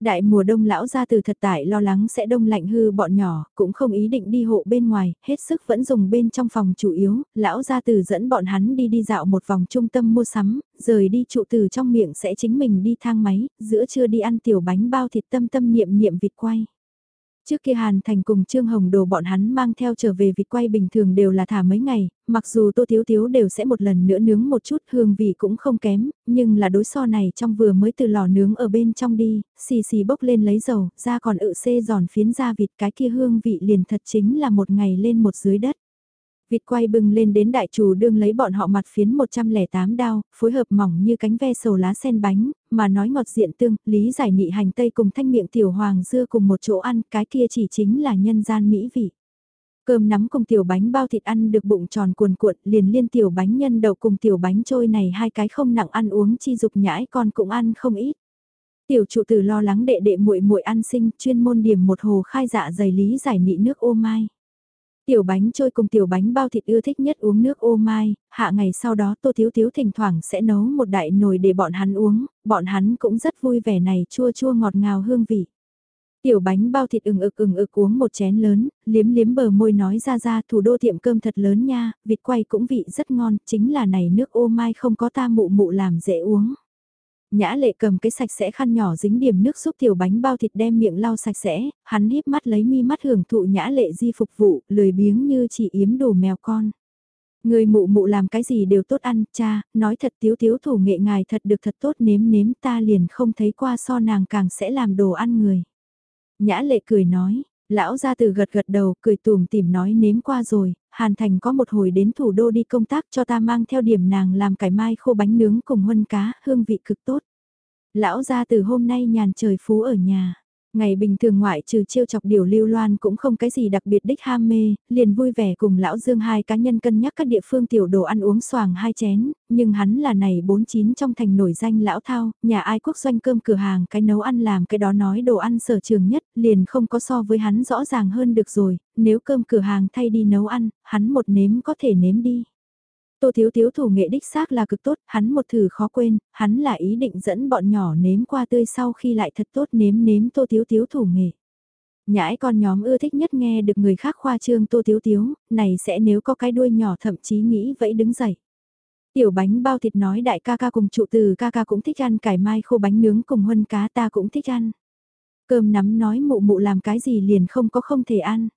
Đại mùa đông lão gia từ thật tại lo lắng sẽ đông lạnh hư bọn nhỏ, cũng không ý định đi hộ bên ngoài, hết sức vẫn dùng bên trong phòng chủ yếu, lão gia từ dẫn bọn hắn đi đi dạo một vòng trung tâm mua sắm, rời đi trụ từ trong miệng sẽ chính mình đi thang máy, giữa trưa đi ăn tiểu bánh bao thịt tâm tâm niệm niệm vịt quay. Trước kia Hàn Thành cùng Trương Hồng Đồ bọn hắn mang theo trở về vịt quay bình thường đều là thả mấy ngày, mặc dù Tô Thiếu Thiếu đều sẽ một lần nữa nướng một chút hương vị cũng không kém, nhưng là đối so này trong vừa mới từ lò nướng ở bên trong đi, xì xì bốc lên lấy dầu, ra còn ự xê giòn phiến ra vịt cái kia hương vị liền thật chính là một ngày lên một dưới đất. Vịt quay bừng lên đến đại chủ đương lấy bọn họ mặt phiến 108 đao, phối hợp mỏng như cánh ve sầu lá sen bánh, mà nói ngọt diện tương, lý giải nị hành tây cùng thanh miệng tiểu hoàng dưa cùng một chỗ ăn, cái kia chỉ chính là nhân gian mỹ vị. Cơm nắm cùng tiểu bánh bao thịt ăn được bụng tròn cuồn cuộn, liền liên tiểu bánh nhân đậu cùng tiểu bánh trôi này hai cái không nặng ăn uống chi dục nhãi con cũng ăn không ít. Tiểu trụ tử lo lắng đệ đệ muội muội ăn sinh, chuyên môn điểm một hồ khai dạ dày lý giải nị nước ô mai. Tiểu bánh trôi cùng tiểu bánh bao thịt ưa thích nhất uống nước ô mai, hạ ngày sau đó Tô Thiếu Thiếu thỉnh thoảng sẽ nấu một đại nồi để bọn hắn uống, bọn hắn cũng rất vui vẻ này chua chua ngọt ngào hương vị. Tiểu bánh bao thịt ừng ực ừng ực uống một chén lớn, liếm liếm bờ môi nói ra ra thủ đô tiệm cơm thật lớn nha, vịt quay cũng vị rất ngon, chính là này nước ô mai không có ta mụ mụ làm dễ uống. Nhã lệ cầm cái sạch sẽ khăn nhỏ dính điểm nước xúc tiểu bánh bao thịt đem miệng lau sạch sẽ, hắn híp mắt lấy mi mắt hưởng thụ nhã lệ di phục vụ, lười biếng như chỉ yếm đồ mèo con. Người mụ mụ làm cái gì đều tốt ăn, cha, nói thật tiếu tiếu thủ nghệ ngài thật được thật tốt nếm nếm ta liền không thấy qua so nàng càng sẽ làm đồ ăn người. Nhã lệ cười nói, lão gia từ gật gật đầu cười tùm tìm nói nếm qua rồi, Hàn Thành có một hồi đến thủ đô đi công tác cho ta mang theo điểm nàng làm cải mai khô bánh nướng cùng huân cá, hương vị cực tốt. Lão gia từ hôm nay nhàn trời phú ở nhà. Ngày bình thường ngoại trừ chiêu chọc điều lưu loan cũng không cái gì đặc biệt đích ham mê, liền vui vẻ cùng lão Dương hai cá nhân cân nhắc các địa phương tiểu đồ ăn uống xoàng hai chén, nhưng hắn là này bốn chín trong thành nổi danh lão thao, nhà ai quốc doanh cơm cửa hàng cái nấu ăn làm cái đó nói đồ ăn sở trường nhất, liền không có so với hắn rõ ràng hơn được rồi, nếu cơm cửa hàng thay đi nấu ăn, hắn một nếm có thể nếm đi. Tô Thiếu Thiếu thủ nghệ đích xác là cực tốt, hắn một thử khó quên, hắn là ý định dẫn bọn nhỏ nếm qua tươi sau khi lại thật tốt nếm nếm Tô Thiếu Thiếu thủ nghệ. Nhãi con nhóm ưa thích nhất nghe được người khác khoa trương Tô Thiếu Thiếu, này sẽ nếu có cái đuôi nhỏ thậm chí nghĩ vẫy đứng dậy. Tiểu bánh bao thịt nói đại ca ca cùng trụ từ ca ca cũng thích ăn cải mai khô bánh nướng cùng huân cá ta cũng thích ăn. Cơm nắm nói mụ mụ làm cái gì liền không có không thể ăn.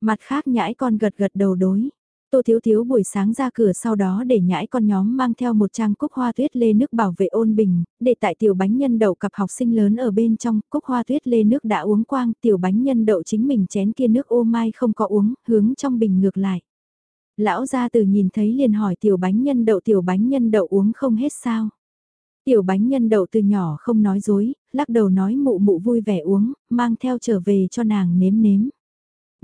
Mặt khác nhãi con gật gật đầu đối. Tô Thiếu Thiếu buổi sáng ra cửa sau đó để nhãi con nhóm mang theo một trang cúc hoa tuyết lê nước bảo vệ ôn bình, để tại tiểu bánh nhân đậu cặp học sinh lớn ở bên trong, cúc hoa tuyết lê nước đã uống quang, tiểu bánh nhân đậu chính mình chén kia nước ô mai không có uống, hướng trong bình ngược lại. Lão gia từ nhìn thấy liền hỏi tiểu bánh nhân đậu tiểu bánh nhân đậu uống không hết sao. Tiểu bánh nhân đậu từ nhỏ không nói dối, lắc đầu nói mụ mụ vui vẻ uống, mang theo trở về cho nàng nếm nếm.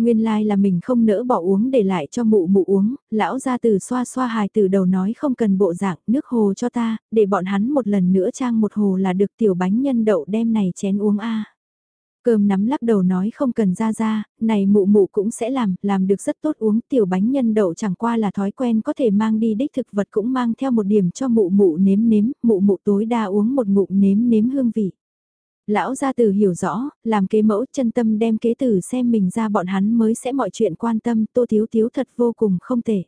Nguyên lai like là mình không nỡ bỏ uống để lại cho mụ mụ uống, lão ra từ xoa xoa hài từ đầu nói không cần bộ dạng nước hồ cho ta, để bọn hắn một lần nữa trang một hồ là được tiểu bánh nhân đậu đem này chén uống a. Cơm nắm lắc đầu nói không cần ra ra, này mụ mụ cũng sẽ làm, làm được rất tốt uống tiểu bánh nhân đậu chẳng qua là thói quen có thể mang đi đích thực vật cũng mang theo một điểm cho mụ mụ nếm nếm, mụ mụ tối đa uống một ngụm nếm nếm hương vị. Lão gia tử hiểu rõ, làm kế mẫu chân tâm đem kế tử xem mình ra bọn hắn mới sẽ mọi chuyện quan tâm, tô thiếu thiếu thật vô cùng không tệ.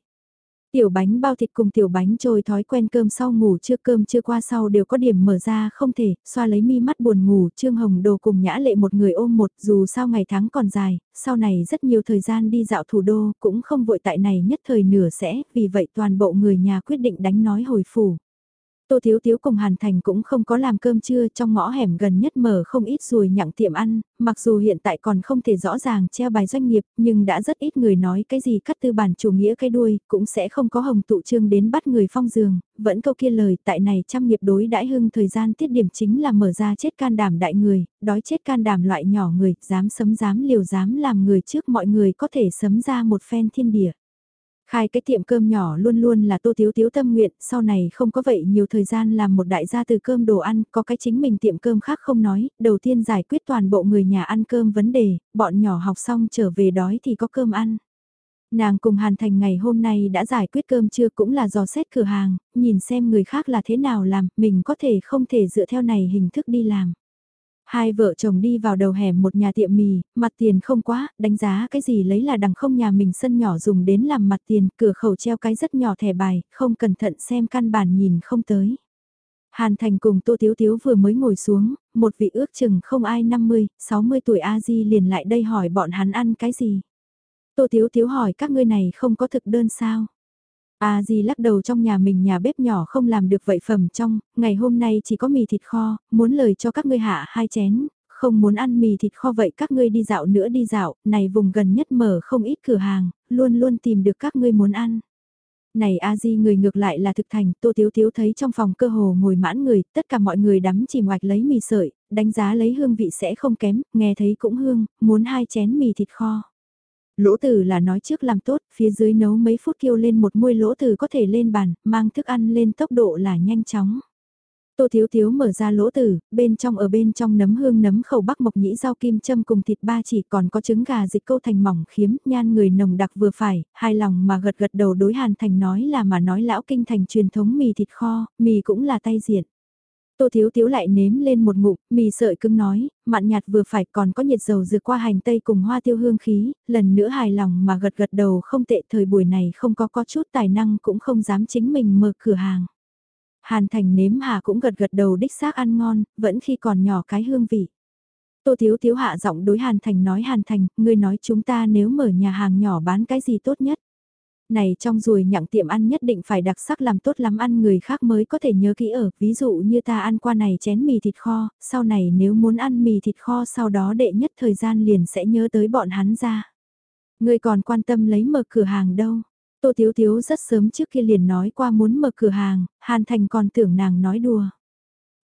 Tiểu bánh bao thịt cùng tiểu bánh trôi thói quen cơm sau ngủ chưa cơm chưa qua sau đều có điểm mở ra không thể, xoa lấy mi mắt buồn ngủ, Trương Hồng Đồ cùng nhã lệ một người ôm một dù sao ngày tháng còn dài, sau này rất nhiều thời gian đi dạo thủ đô cũng không vội tại này nhất thời nửa sẽ, vì vậy toàn bộ người nhà quyết định đánh nói hồi phủ. Tô Thiếu Thiếu cùng Hàn Thành cũng không có làm cơm trưa trong ngõ hẻm gần nhất mở không ít rùi nhặng tiệm ăn, mặc dù hiện tại còn không thể rõ ràng treo bài doanh nghiệp, nhưng đã rất ít người nói cái gì cắt tư bản chủ nghĩa cái đuôi, cũng sẽ không có hồng tụ trương đến bắt người phong giường, vẫn câu kia lời tại này trăm nghiệp đối đãi hưng thời gian tiết điểm chính là mở ra chết can đảm đại người, đói chết can đảm loại nhỏ người, dám sấm dám liều dám làm người trước mọi người có thể sấm ra một phen thiên địa. Khai cái tiệm cơm nhỏ luôn luôn là tô thiếu thiếu tâm nguyện, sau này không có vậy nhiều thời gian làm một đại gia từ cơm đồ ăn, có cái chính mình tiệm cơm khác không nói, đầu tiên giải quyết toàn bộ người nhà ăn cơm vấn đề, bọn nhỏ học xong trở về đói thì có cơm ăn. Nàng cùng Hàn Thành ngày hôm nay đã giải quyết cơm trưa cũng là dò xét cửa hàng, nhìn xem người khác là thế nào làm, mình có thể không thể dựa theo này hình thức đi làm. Hai vợ chồng đi vào đầu hẻm một nhà tiệm mì, mặt tiền không quá, đánh giá cái gì lấy là đằng không nhà mình sân nhỏ dùng đến làm mặt tiền, cửa khẩu treo cái rất nhỏ thẻ bài, không cẩn thận xem căn bản nhìn không tới. Hàn Thành cùng Tô Tiếu Tiếu vừa mới ngồi xuống, một vị ước chừng không ai 50, 60 tuổi A-di liền lại đây hỏi bọn hắn ăn cái gì. Tô Tiếu Tiếu hỏi các ngươi này không có thực đơn sao. A Di lắc đầu trong nhà mình nhà bếp nhỏ không làm được vậy phẩm trong, ngày hôm nay chỉ có mì thịt kho, muốn lời cho các ngươi hạ hai chén, không muốn ăn mì thịt kho vậy các ngươi đi dạo nữa đi dạo, này vùng gần nhất mở không ít cửa hàng, luôn luôn tìm được các ngươi muốn ăn. Này A Di người ngược lại là thực thành, Tô thiếu thiếu thấy trong phòng cơ hồ ngồi mãn người, tất cả mọi người đắm chìm hoạch lấy mì sợi, đánh giá lấy hương vị sẽ không kém, nghe thấy cũng hương, muốn hai chén mì thịt kho. Lỗ tử là nói trước làm tốt, phía dưới nấu mấy phút kêu lên một muôi lỗ tử có thể lên bàn, mang thức ăn lên tốc độ là nhanh chóng. Tô Thiếu Thiếu mở ra lỗ tử, bên trong ở bên trong nấm hương nấm khẩu bắc mộc nhĩ rau kim châm cùng thịt ba chỉ còn có trứng gà dịch câu thành mỏng khiếm, nhan người nồng đặc vừa phải, hài lòng mà gật gật đầu đối hàn thành nói là mà nói lão kinh thành truyền thống mì thịt kho, mì cũng là tay diện. Tô Thiếu Thiếu lại nếm lên một ngụm, mì sợi cứng nói, mặn nhạt vừa phải còn có nhiệt dầu dừa qua hành tây cùng hoa tiêu hương khí, lần nữa hài lòng mà gật gật đầu không tệ thời buổi này không có có chút tài năng cũng không dám chính mình mở cửa hàng. Hàn Thành nếm hà cũng gật gật đầu đích xác ăn ngon, vẫn khi còn nhỏ cái hương vị. Tô Thiếu Thiếu hạ giọng đối Hàn Thành nói Hàn Thành, ngươi nói chúng ta nếu mở nhà hàng nhỏ bán cái gì tốt nhất này trong ruồi nhặng tiệm ăn nhất định phải đặc sắc làm tốt lắm ăn người khác mới có thể nhớ kỹ ở, ví dụ như ta ăn qua này chén mì thịt kho, sau này nếu muốn ăn mì thịt kho sau đó đệ nhất thời gian liền sẽ nhớ tới bọn hắn ra. Người còn quan tâm lấy mở cửa hàng đâu. Tô Tiếu Tiếu rất sớm trước kia liền nói qua muốn mở cửa hàng, Hàn Thành còn tưởng nàng nói đùa.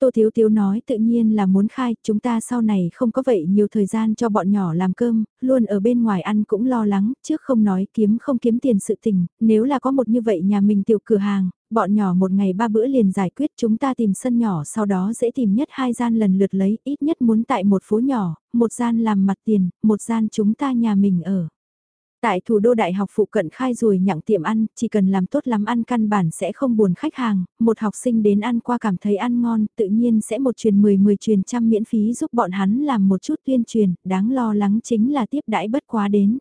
Tô Thiếu Thiếu nói tự nhiên là muốn khai, chúng ta sau này không có vậy nhiều thời gian cho bọn nhỏ làm cơm, luôn ở bên ngoài ăn cũng lo lắng, trước không nói kiếm không kiếm tiền sự tình, nếu là có một như vậy nhà mình tiểu cửa hàng, bọn nhỏ một ngày ba bữa liền giải quyết chúng ta tìm sân nhỏ sau đó dễ tìm nhất hai gian lần lượt lấy, ít nhất muốn tại một phố nhỏ, một gian làm mặt tiền, một gian chúng ta nhà mình ở. Tại thủ đô đại học phụ cận khai rồi nhặng tiệm ăn, chỉ cần làm tốt lắm ăn căn bản sẽ không buồn khách hàng, một học sinh đến ăn qua cảm thấy ăn ngon, tự nhiên sẽ một truyền 10 10 truyền trăm miễn phí giúp bọn hắn làm một chút tuyên truyền, đáng lo lắng chính là tiếp đãi bất quá đến.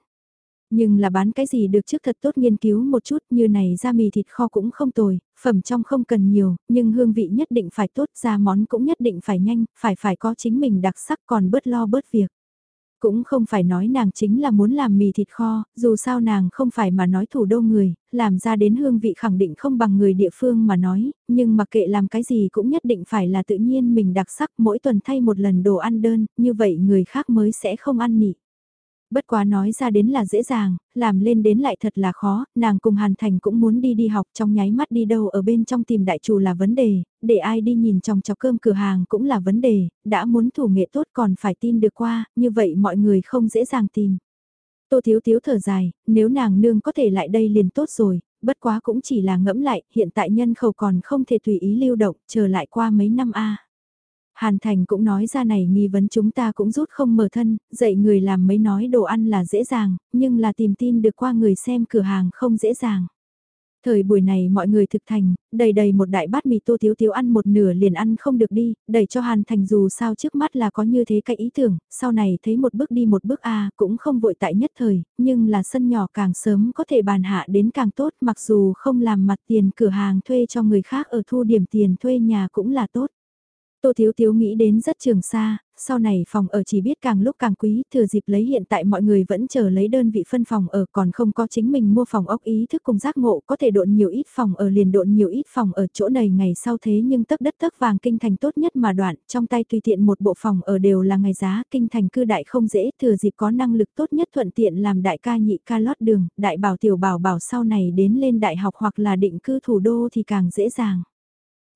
Nhưng là bán cái gì được trước thật tốt nghiên cứu một chút như này ra mì thịt kho cũng không tồi, phẩm trong không cần nhiều, nhưng hương vị nhất định phải tốt ra món cũng nhất định phải nhanh, phải phải có chính mình đặc sắc còn bớt lo bớt việc. Cũng không phải nói nàng chính là muốn làm mì thịt kho, dù sao nàng không phải mà nói thủ đô người, làm ra đến hương vị khẳng định không bằng người địa phương mà nói, nhưng mà kệ làm cái gì cũng nhất định phải là tự nhiên mình đặc sắc mỗi tuần thay một lần đồ ăn đơn, như vậy người khác mới sẽ không ăn nị. Bất quá nói ra đến là dễ dàng, làm lên đến lại thật là khó, nàng cùng Hàn Thành cũng muốn đi đi học trong nháy mắt đi đâu ở bên trong tìm đại chủ là vấn đề, để ai đi nhìn trong chọc cơm cửa hàng cũng là vấn đề, đã muốn thủ nghệ tốt còn phải tin được qua, như vậy mọi người không dễ dàng tìm. Tô Thiếu Thiếu thở dài, nếu nàng nương có thể lại đây liền tốt rồi, bất quá cũng chỉ là ngẫm lại, hiện tại nhân khẩu còn không thể tùy ý lưu động, chờ lại qua mấy năm a. Hàn Thành cũng nói ra này nghi vấn chúng ta cũng rút không mở thân, dạy người làm mấy nói đồ ăn là dễ dàng, nhưng là tìm tin được qua người xem cửa hàng không dễ dàng. Thời buổi này mọi người thực thành, đầy đầy một đại bát mì tô thiếu thiếu ăn một nửa liền ăn không được đi, đẩy cho Hàn Thành dù sao trước mắt là có như thế cái ý tưởng, sau này thấy một bước đi một bước A cũng không vội tại nhất thời, nhưng là sân nhỏ càng sớm có thể bàn hạ đến càng tốt mặc dù không làm mặt tiền cửa hàng thuê cho người khác ở thu điểm tiền thuê nhà cũng là tốt. Tô Thiếu Thiếu nghĩ đến rất trường xa, sau này phòng ở chỉ biết càng lúc càng quý, thừa dịp lấy hiện tại mọi người vẫn chờ lấy đơn vị phân phòng ở còn không có chính mình mua phòng ốc ý thức cùng giác ngộ có thể độn nhiều ít phòng ở liền độn nhiều ít phòng ở chỗ này ngày sau thế nhưng tấp đất tấp vàng kinh thành tốt nhất mà đoạn, trong tay tùy tiện một bộ phòng ở đều là ngày giá, kinh thành cư đại không dễ, thừa dịp có năng lực tốt nhất thuận tiện làm đại ca nhị ca lót đường, đại bảo tiểu bảo bảo sau này đến lên đại học hoặc là định cư thủ đô thì càng dễ dàng.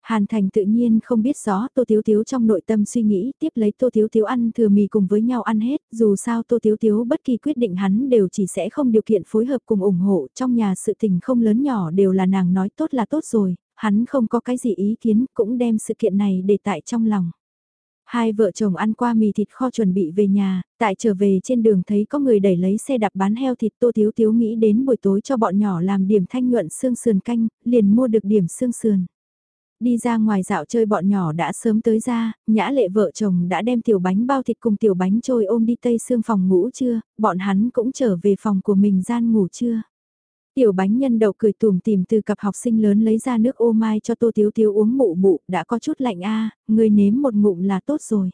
Hàn Thành tự nhiên không biết rõ Tô Tiếu Tiếu trong nội tâm suy nghĩ tiếp lấy Tô Tiếu Tiếu ăn thừa mì cùng với nhau ăn hết, dù sao Tô Tiếu Tiếu bất kỳ quyết định hắn đều chỉ sẽ không điều kiện phối hợp cùng ủng hộ trong nhà sự tình không lớn nhỏ đều là nàng nói tốt là tốt rồi, hắn không có cái gì ý kiến cũng đem sự kiện này để tại trong lòng. Hai vợ chồng ăn qua mì thịt kho chuẩn bị về nhà, tại trở về trên đường thấy có người đẩy lấy xe đạp bán heo thịt Tô Tiếu Tiếu nghĩ đến buổi tối cho bọn nhỏ làm điểm thanh nhuận xương sườn canh, liền mua được điểm xương sườn. Đi ra ngoài dạo chơi bọn nhỏ đã sớm tới ra, nhã lệ vợ chồng đã đem tiểu bánh bao thịt cùng tiểu bánh trôi ôm đi tây xương phòng ngủ chưa, bọn hắn cũng trở về phòng của mình gian ngủ chưa. Tiểu bánh nhân đậu cười tùm tìm từ cặp học sinh lớn lấy ra nước ô mai cho tô thiếu thiếu uống mụ mụ, đã có chút lạnh a người nếm một ngụm là tốt rồi.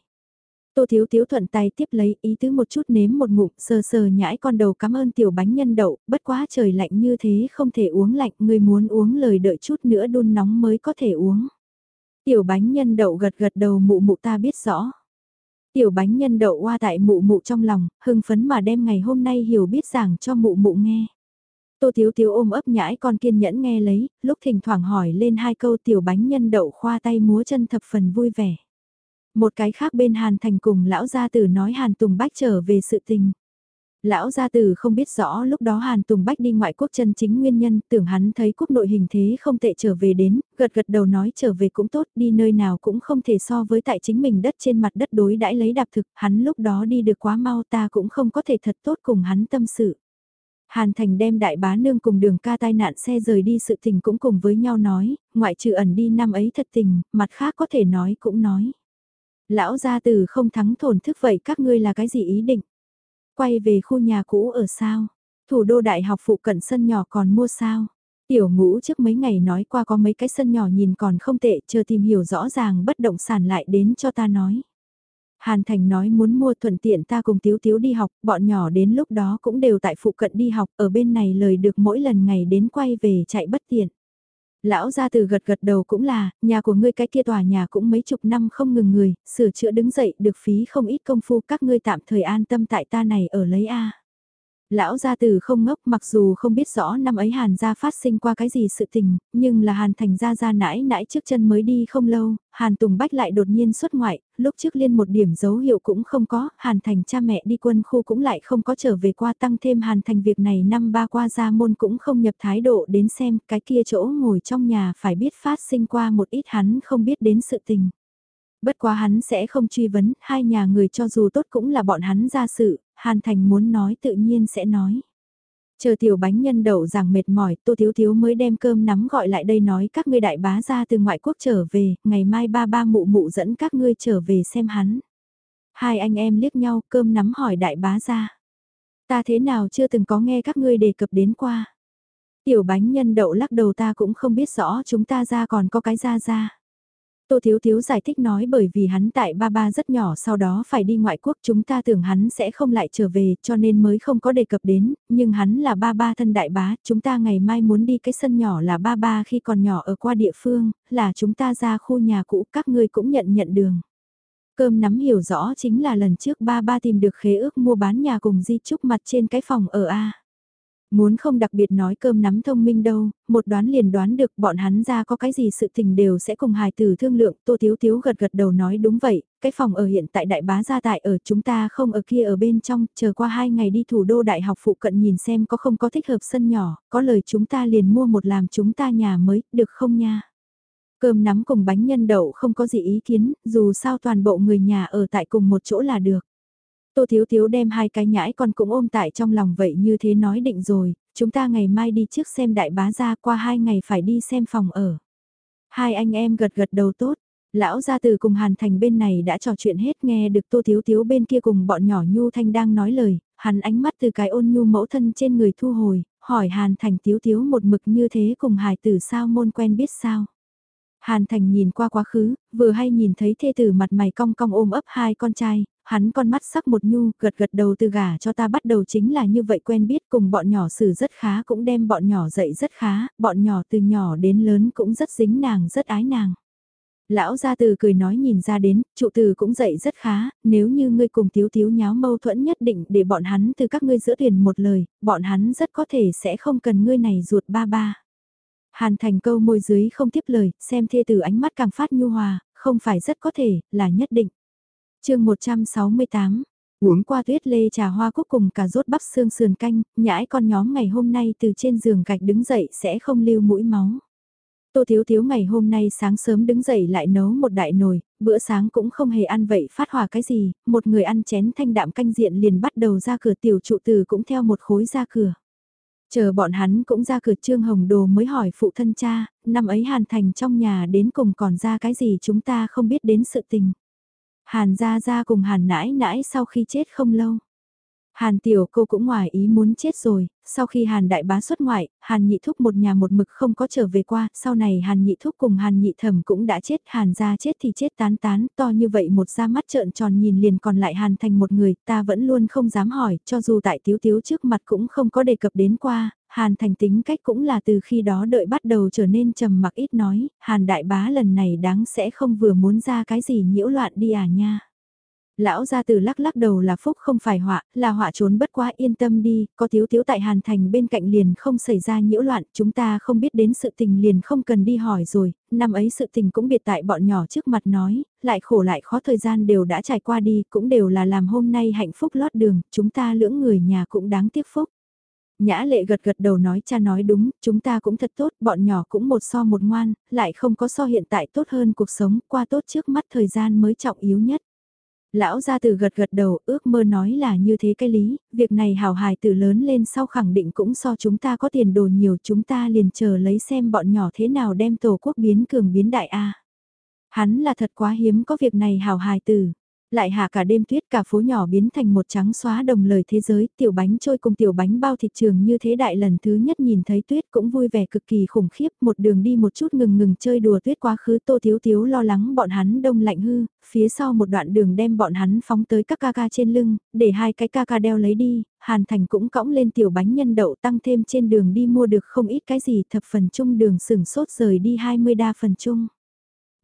Tô Thiếu Thiếu thuận tay tiếp lấy ý tứ một chút nếm một ngụm sờ sờ nhãi con đầu cảm ơn tiểu bánh nhân đậu, bất quá trời lạnh như thế không thể uống lạnh, người muốn uống lời đợi chút nữa đun nóng mới có thể uống. Tiểu bánh nhân đậu gật gật đầu mụ mụ ta biết rõ. Tiểu bánh nhân đậu qua tại mụ mụ trong lòng, hưng phấn mà đem ngày hôm nay hiểu biết giảng cho mụ mụ nghe. Tô Thiếu Thiếu ôm ấp nhãi con kiên nhẫn nghe lấy, lúc thỉnh thoảng hỏi lên hai câu tiểu bánh nhân đậu khoa tay múa chân thập phần vui vẻ. Một cái khác bên Hàn Thành cùng lão gia tử nói Hàn Tùng Bách trở về sự tình. Lão gia tử không biết rõ lúc đó Hàn Tùng Bách đi ngoại quốc chân chính nguyên nhân, tưởng hắn thấy quốc nội hình thế không tệ trở về đến, gật gật đầu nói trở về cũng tốt, đi nơi nào cũng không thể so với tại chính mình đất trên mặt đất đối đãi lấy đạp thực, hắn lúc đó đi được quá mau ta cũng không có thể thật tốt cùng hắn tâm sự. Hàn Thành đem đại bá nương cùng đường ca tai nạn xe rời đi sự tình cũng cùng với nhau nói, ngoại trừ ẩn đi năm ấy thật tình, mặt khác có thể nói cũng nói. Lão gia từ không thắng thổn thức vậy các ngươi là cái gì ý định? Quay về khu nhà cũ ở sao? Thủ đô đại học phụ cận sân nhỏ còn mua sao? Tiểu ngũ trước mấy ngày nói qua có mấy cái sân nhỏ nhìn còn không tệ, chờ tìm hiểu rõ ràng bất động sản lại đến cho ta nói. Hàn Thành nói muốn mua thuận tiện ta cùng Tiếu Tiếu đi học, bọn nhỏ đến lúc đó cũng đều tại phụ cận đi học, ở bên này lời được mỗi lần ngày đến quay về chạy bất tiện. Lão ra từ gật gật đầu cũng là, nhà của ngươi cái kia tòa nhà cũng mấy chục năm không ngừng người, sửa chữa đứng dậy được phí không ít công phu các ngươi tạm thời an tâm tại ta này ở lấy A. Lão gia tử không ngốc mặc dù không biết rõ năm ấy Hàn gia phát sinh qua cái gì sự tình, nhưng là Hàn thành gia gia nãi nãi trước chân mới đi không lâu, Hàn Tùng Bách lại đột nhiên xuất ngoại, lúc trước liên một điểm dấu hiệu cũng không có, Hàn thành cha mẹ đi quân khu cũng lại không có trở về qua tăng thêm Hàn thành việc này năm ba qua gia môn cũng không nhập thái độ đến xem cái kia chỗ ngồi trong nhà phải biết phát sinh qua một ít hắn không biết đến sự tình. Bất quá hắn sẽ không truy vấn, hai nhà người cho dù tốt cũng là bọn hắn ra sự, Hàn Thành muốn nói tự nhiên sẽ nói. Chờ tiểu bánh nhân đậu rằng mệt mỏi, Tô Thiếu Thiếu mới đem cơm nắm gọi lại đây nói các ngươi đại bá ra từ ngoại quốc trở về, ngày mai ba ba mụ mụ dẫn các ngươi trở về xem hắn. Hai anh em liếc nhau, cơm nắm hỏi đại bá ra. Ta thế nào chưa từng có nghe các ngươi đề cập đến qua. Tiểu bánh nhân đậu lắc đầu ta cũng không biết rõ chúng ta ra còn có cái ra ra. Tô Thiếu Thiếu giải thích nói bởi vì hắn tại ba ba rất nhỏ sau đó phải đi ngoại quốc chúng ta tưởng hắn sẽ không lại trở về cho nên mới không có đề cập đến, nhưng hắn là ba ba thân đại bá, chúng ta ngày mai muốn đi cái sân nhỏ là ba ba khi còn nhỏ ở qua địa phương, là chúng ta ra khu nhà cũ các ngươi cũng nhận nhận đường. Cơm nắm hiểu rõ chính là lần trước ba ba tìm được khế ước mua bán nhà cùng di trúc mặt trên cái phòng ở A. Muốn không đặc biệt nói cơm nắm thông minh đâu, một đoán liền đoán được bọn hắn ra có cái gì sự tình đều sẽ cùng hài tử thương lượng. Tô Thiếu Thiếu gật gật đầu nói đúng vậy, cái phòng ở hiện tại đại bá gia tại ở chúng ta không ở kia ở bên trong, chờ qua hai ngày đi thủ đô đại học phụ cận nhìn xem có không có thích hợp sân nhỏ, có lời chúng ta liền mua một làm chúng ta nhà mới, được không nha? Cơm nắm cùng bánh nhân đậu không có gì ý kiến, dù sao toàn bộ người nhà ở tại cùng một chỗ là được. Tô Thiếu Thiếu đem hai cái nhãi con cũng ôm tại trong lòng vậy như thế nói định rồi, chúng ta ngày mai đi trước xem đại bá ra qua hai ngày phải đi xem phòng ở. Hai anh em gật gật đầu tốt, lão gia từ cùng Hàn Thành bên này đã trò chuyện hết nghe được Tô Thiếu Thiếu bên kia cùng bọn nhỏ Nhu Thanh đang nói lời, hắn ánh mắt từ cái ôn nhu mẫu thân trên người thu hồi, hỏi Hàn Thành Thiếu Thiếu một mực như thế cùng hài tử sao môn quen biết sao. Hàn Thành nhìn qua quá khứ, vừa hay nhìn thấy thê tử mặt mày cong cong ôm ấp hai con trai, hắn con mắt sắc một nhu, gật gật đầu từ gà cho ta bắt đầu chính là như vậy quen biết cùng bọn nhỏ xử rất khá cũng đem bọn nhỏ dạy rất khá, bọn nhỏ từ nhỏ đến lớn cũng rất dính nàng rất ái nàng. Lão gia từ cười nói nhìn ra đến, trụ từ cũng dạy rất khá, nếu như ngươi cùng tiếu tiếu nháo mâu thuẫn nhất định để bọn hắn từ các ngươi giữa thuyền một lời, bọn hắn rất có thể sẽ không cần ngươi này ruột ba ba. Hàn thành câu môi dưới không tiếp lời, xem thê từ ánh mắt càng phát nhu hòa, không phải rất có thể, là nhất định chương 168, uống qua tuyết lê trà hoa cuối cùng cả rốt bắp xương sườn canh, nhãi con nhóm ngày hôm nay từ trên giường gạch đứng dậy sẽ không lưu mũi máu. Tô Thiếu Thiếu ngày hôm nay sáng sớm đứng dậy lại nấu một đại nồi, bữa sáng cũng không hề ăn vậy phát hòa cái gì, một người ăn chén thanh đạm canh diện liền bắt đầu ra cửa tiểu trụ từ cũng theo một khối ra cửa. Chờ bọn hắn cũng ra cửa Trương Hồng Đồ mới hỏi phụ thân cha, năm ấy Hàn Thành trong nhà đến cùng còn ra cái gì chúng ta không biết đến sự tình. Hàn gia gia cùng Hàn nãi nãi sau khi chết không lâu. Hàn tiểu cô cũng ngoài ý muốn chết rồi, sau khi Hàn đại bá xuất ngoại, Hàn nhị thúc một nhà một mực không có trở về qua, sau này Hàn nhị thúc cùng Hàn nhị thẩm cũng đã chết, Hàn gia chết thì chết tán tán, to như vậy một da mắt trợn tròn nhìn liền còn lại Hàn thành một người, ta vẫn luôn không dám hỏi, cho dù tại tiếu tiếu trước mặt cũng không có đề cập đến qua, Hàn thành tính cách cũng là từ khi đó đợi bắt đầu trở nên trầm mặc ít nói, Hàn đại bá lần này đáng sẽ không vừa muốn ra cái gì nhiễu loạn đi à nha. Lão gia từ lắc lắc đầu là phúc không phải họa, là họa trốn bất quá yên tâm đi, có thiếu thiếu tại Hàn Thành bên cạnh liền không xảy ra nhiễu loạn, chúng ta không biết đến sự tình liền không cần đi hỏi rồi, năm ấy sự tình cũng biệt tại bọn nhỏ trước mặt nói, lại khổ lại khó thời gian đều đã trải qua đi, cũng đều là làm hôm nay hạnh phúc lót đường, chúng ta lưỡng người nhà cũng đáng tiếc phúc. Nhã lệ gật gật đầu nói cha nói đúng, chúng ta cũng thật tốt, bọn nhỏ cũng một so một ngoan, lại không có so hiện tại tốt hơn cuộc sống, qua tốt trước mắt thời gian mới trọng yếu nhất. Lão gia từ gật gật đầu ước mơ nói là như thế cái lý, việc này hào hài từ lớn lên sau khẳng định cũng so chúng ta có tiền đồ nhiều chúng ta liền chờ lấy xem bọn nhỏ thế nào đem tổ quốc biến cường biến đại a Hắn là thật quá hiếm có việc này hào hài từ. Lại hạ cả đêm tuyết cả phố nhỏ biến thành một trắng xóa đồng lời thế giới, tiểu bánh trôi cùng tiểu bánh bao thịt trường như thế đại lần thứ nhất nhìn thấy tuyết cũng vui vẻ cực kỳ khủng khiếp, một đường đi một chút ngừng ngừng chơi đùa tuyết quá khứ tô thiếu thiếu lo lắng bọn hắn đông lạnh hư, phía sau một đoạn đường đem bọn hắn phóng tới các ca ca trên lưng, để hai cái ca ca đeo lấy đi, Hàn Thành cũng cõng lên tiểu bánh nhân đậu tăng thêm trên đường đi mua được không ít cái gì thập phần chung đường sừng sốt rời đi 20 đa phần chung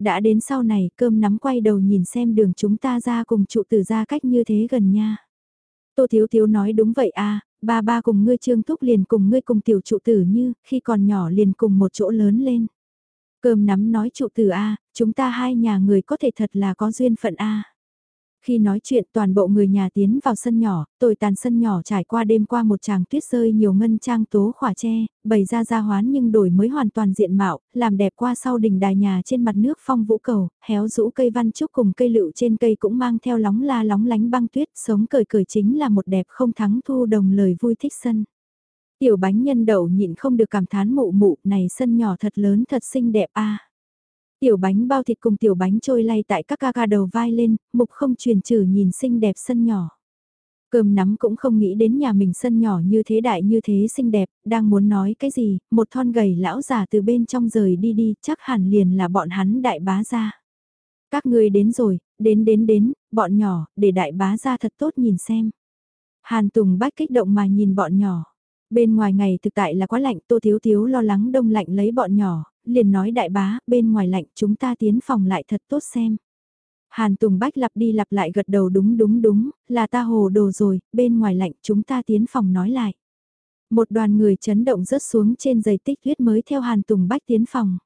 đã đến sau này cơm nắm quay đầu nhìn xem đường chúng ta ra cùng trụ tử ra cách như thế gần nha. Tô Thiếu Thiếu nói đúng vậy à, ba ba cùng ngươi trương thúc liền cùng ngươi cùng tiểu trụ tử như, khi còn nhỏ liền cùng một chỗ lớn lên. Cơm nắm nói trụ tử a chúng ta hai nhà người có thể thật là có duyên phận a khi nói chuyện toàn bộ người nhà tiến vào sân nhỏ, tồi tàn sân nhỏ trải qua đêm qua một tràng tuyết rơi nhiều ngân trang tố khỏa tre, bày ra ra hoán nhưng đổi mới hoàn toàn diện mạo, làm đẹp qua sau đỉnh đài nhà trên mặt nước phong vũ cầu, héo rũ cây văn trúc cùng cây lựu trên cây cũng mang theo lóng la lóng lánh băng tuyết, sống cười cười chính là một đẹp không thắng thu đồng lời vui thích sân. Tiểu bánh nhân đậu nhịn không được cảm thán mụ mụ này sân nhỏ thật lớn thật xinh đẹp a Tiểu bánh bao thịt cùng tiểu bánh trôi lay tại các ca ca đầu vai lên, mục không truyền trừ nhìn xinh đẹp sân nhỏ. Cơm nắm cũng không nghĩ đến nhà mình sân nhỏ như thế đại như thế xinh đẹp, đang muốn nói cái gì, một thon gầy lão già từ bên trong rời đi đi, chắc hẳn liền là bọn hắn đại bá ra. Các ngươi đến rồi, đến đến đến, bọn nhỏ, để đại bá ra thật tốt nhìn xem. Hàn Tùng bách kích động mà nhìn bọn nhỏ. Bên ngoài ngày thực tại là quá lạnh, Tô Thiếu Thiếu lo lắng đông lạnh lấy bọn nhỏ, liền nói đại bá, bên ngoài lạnh chúng ta tiến phòng lại thật tốt xem. Hàn Tùng Bách lặp đi lặp lại gật đầu đúng đúng đúng, là ta hồ đồ rồi, bên ngoài lạnh chúng ta tiến phòng nói lại. Một đoàn người chấn động rớt xuống trên giày tích tuyết mới theo Hàn Tùng Bách tiến phòng.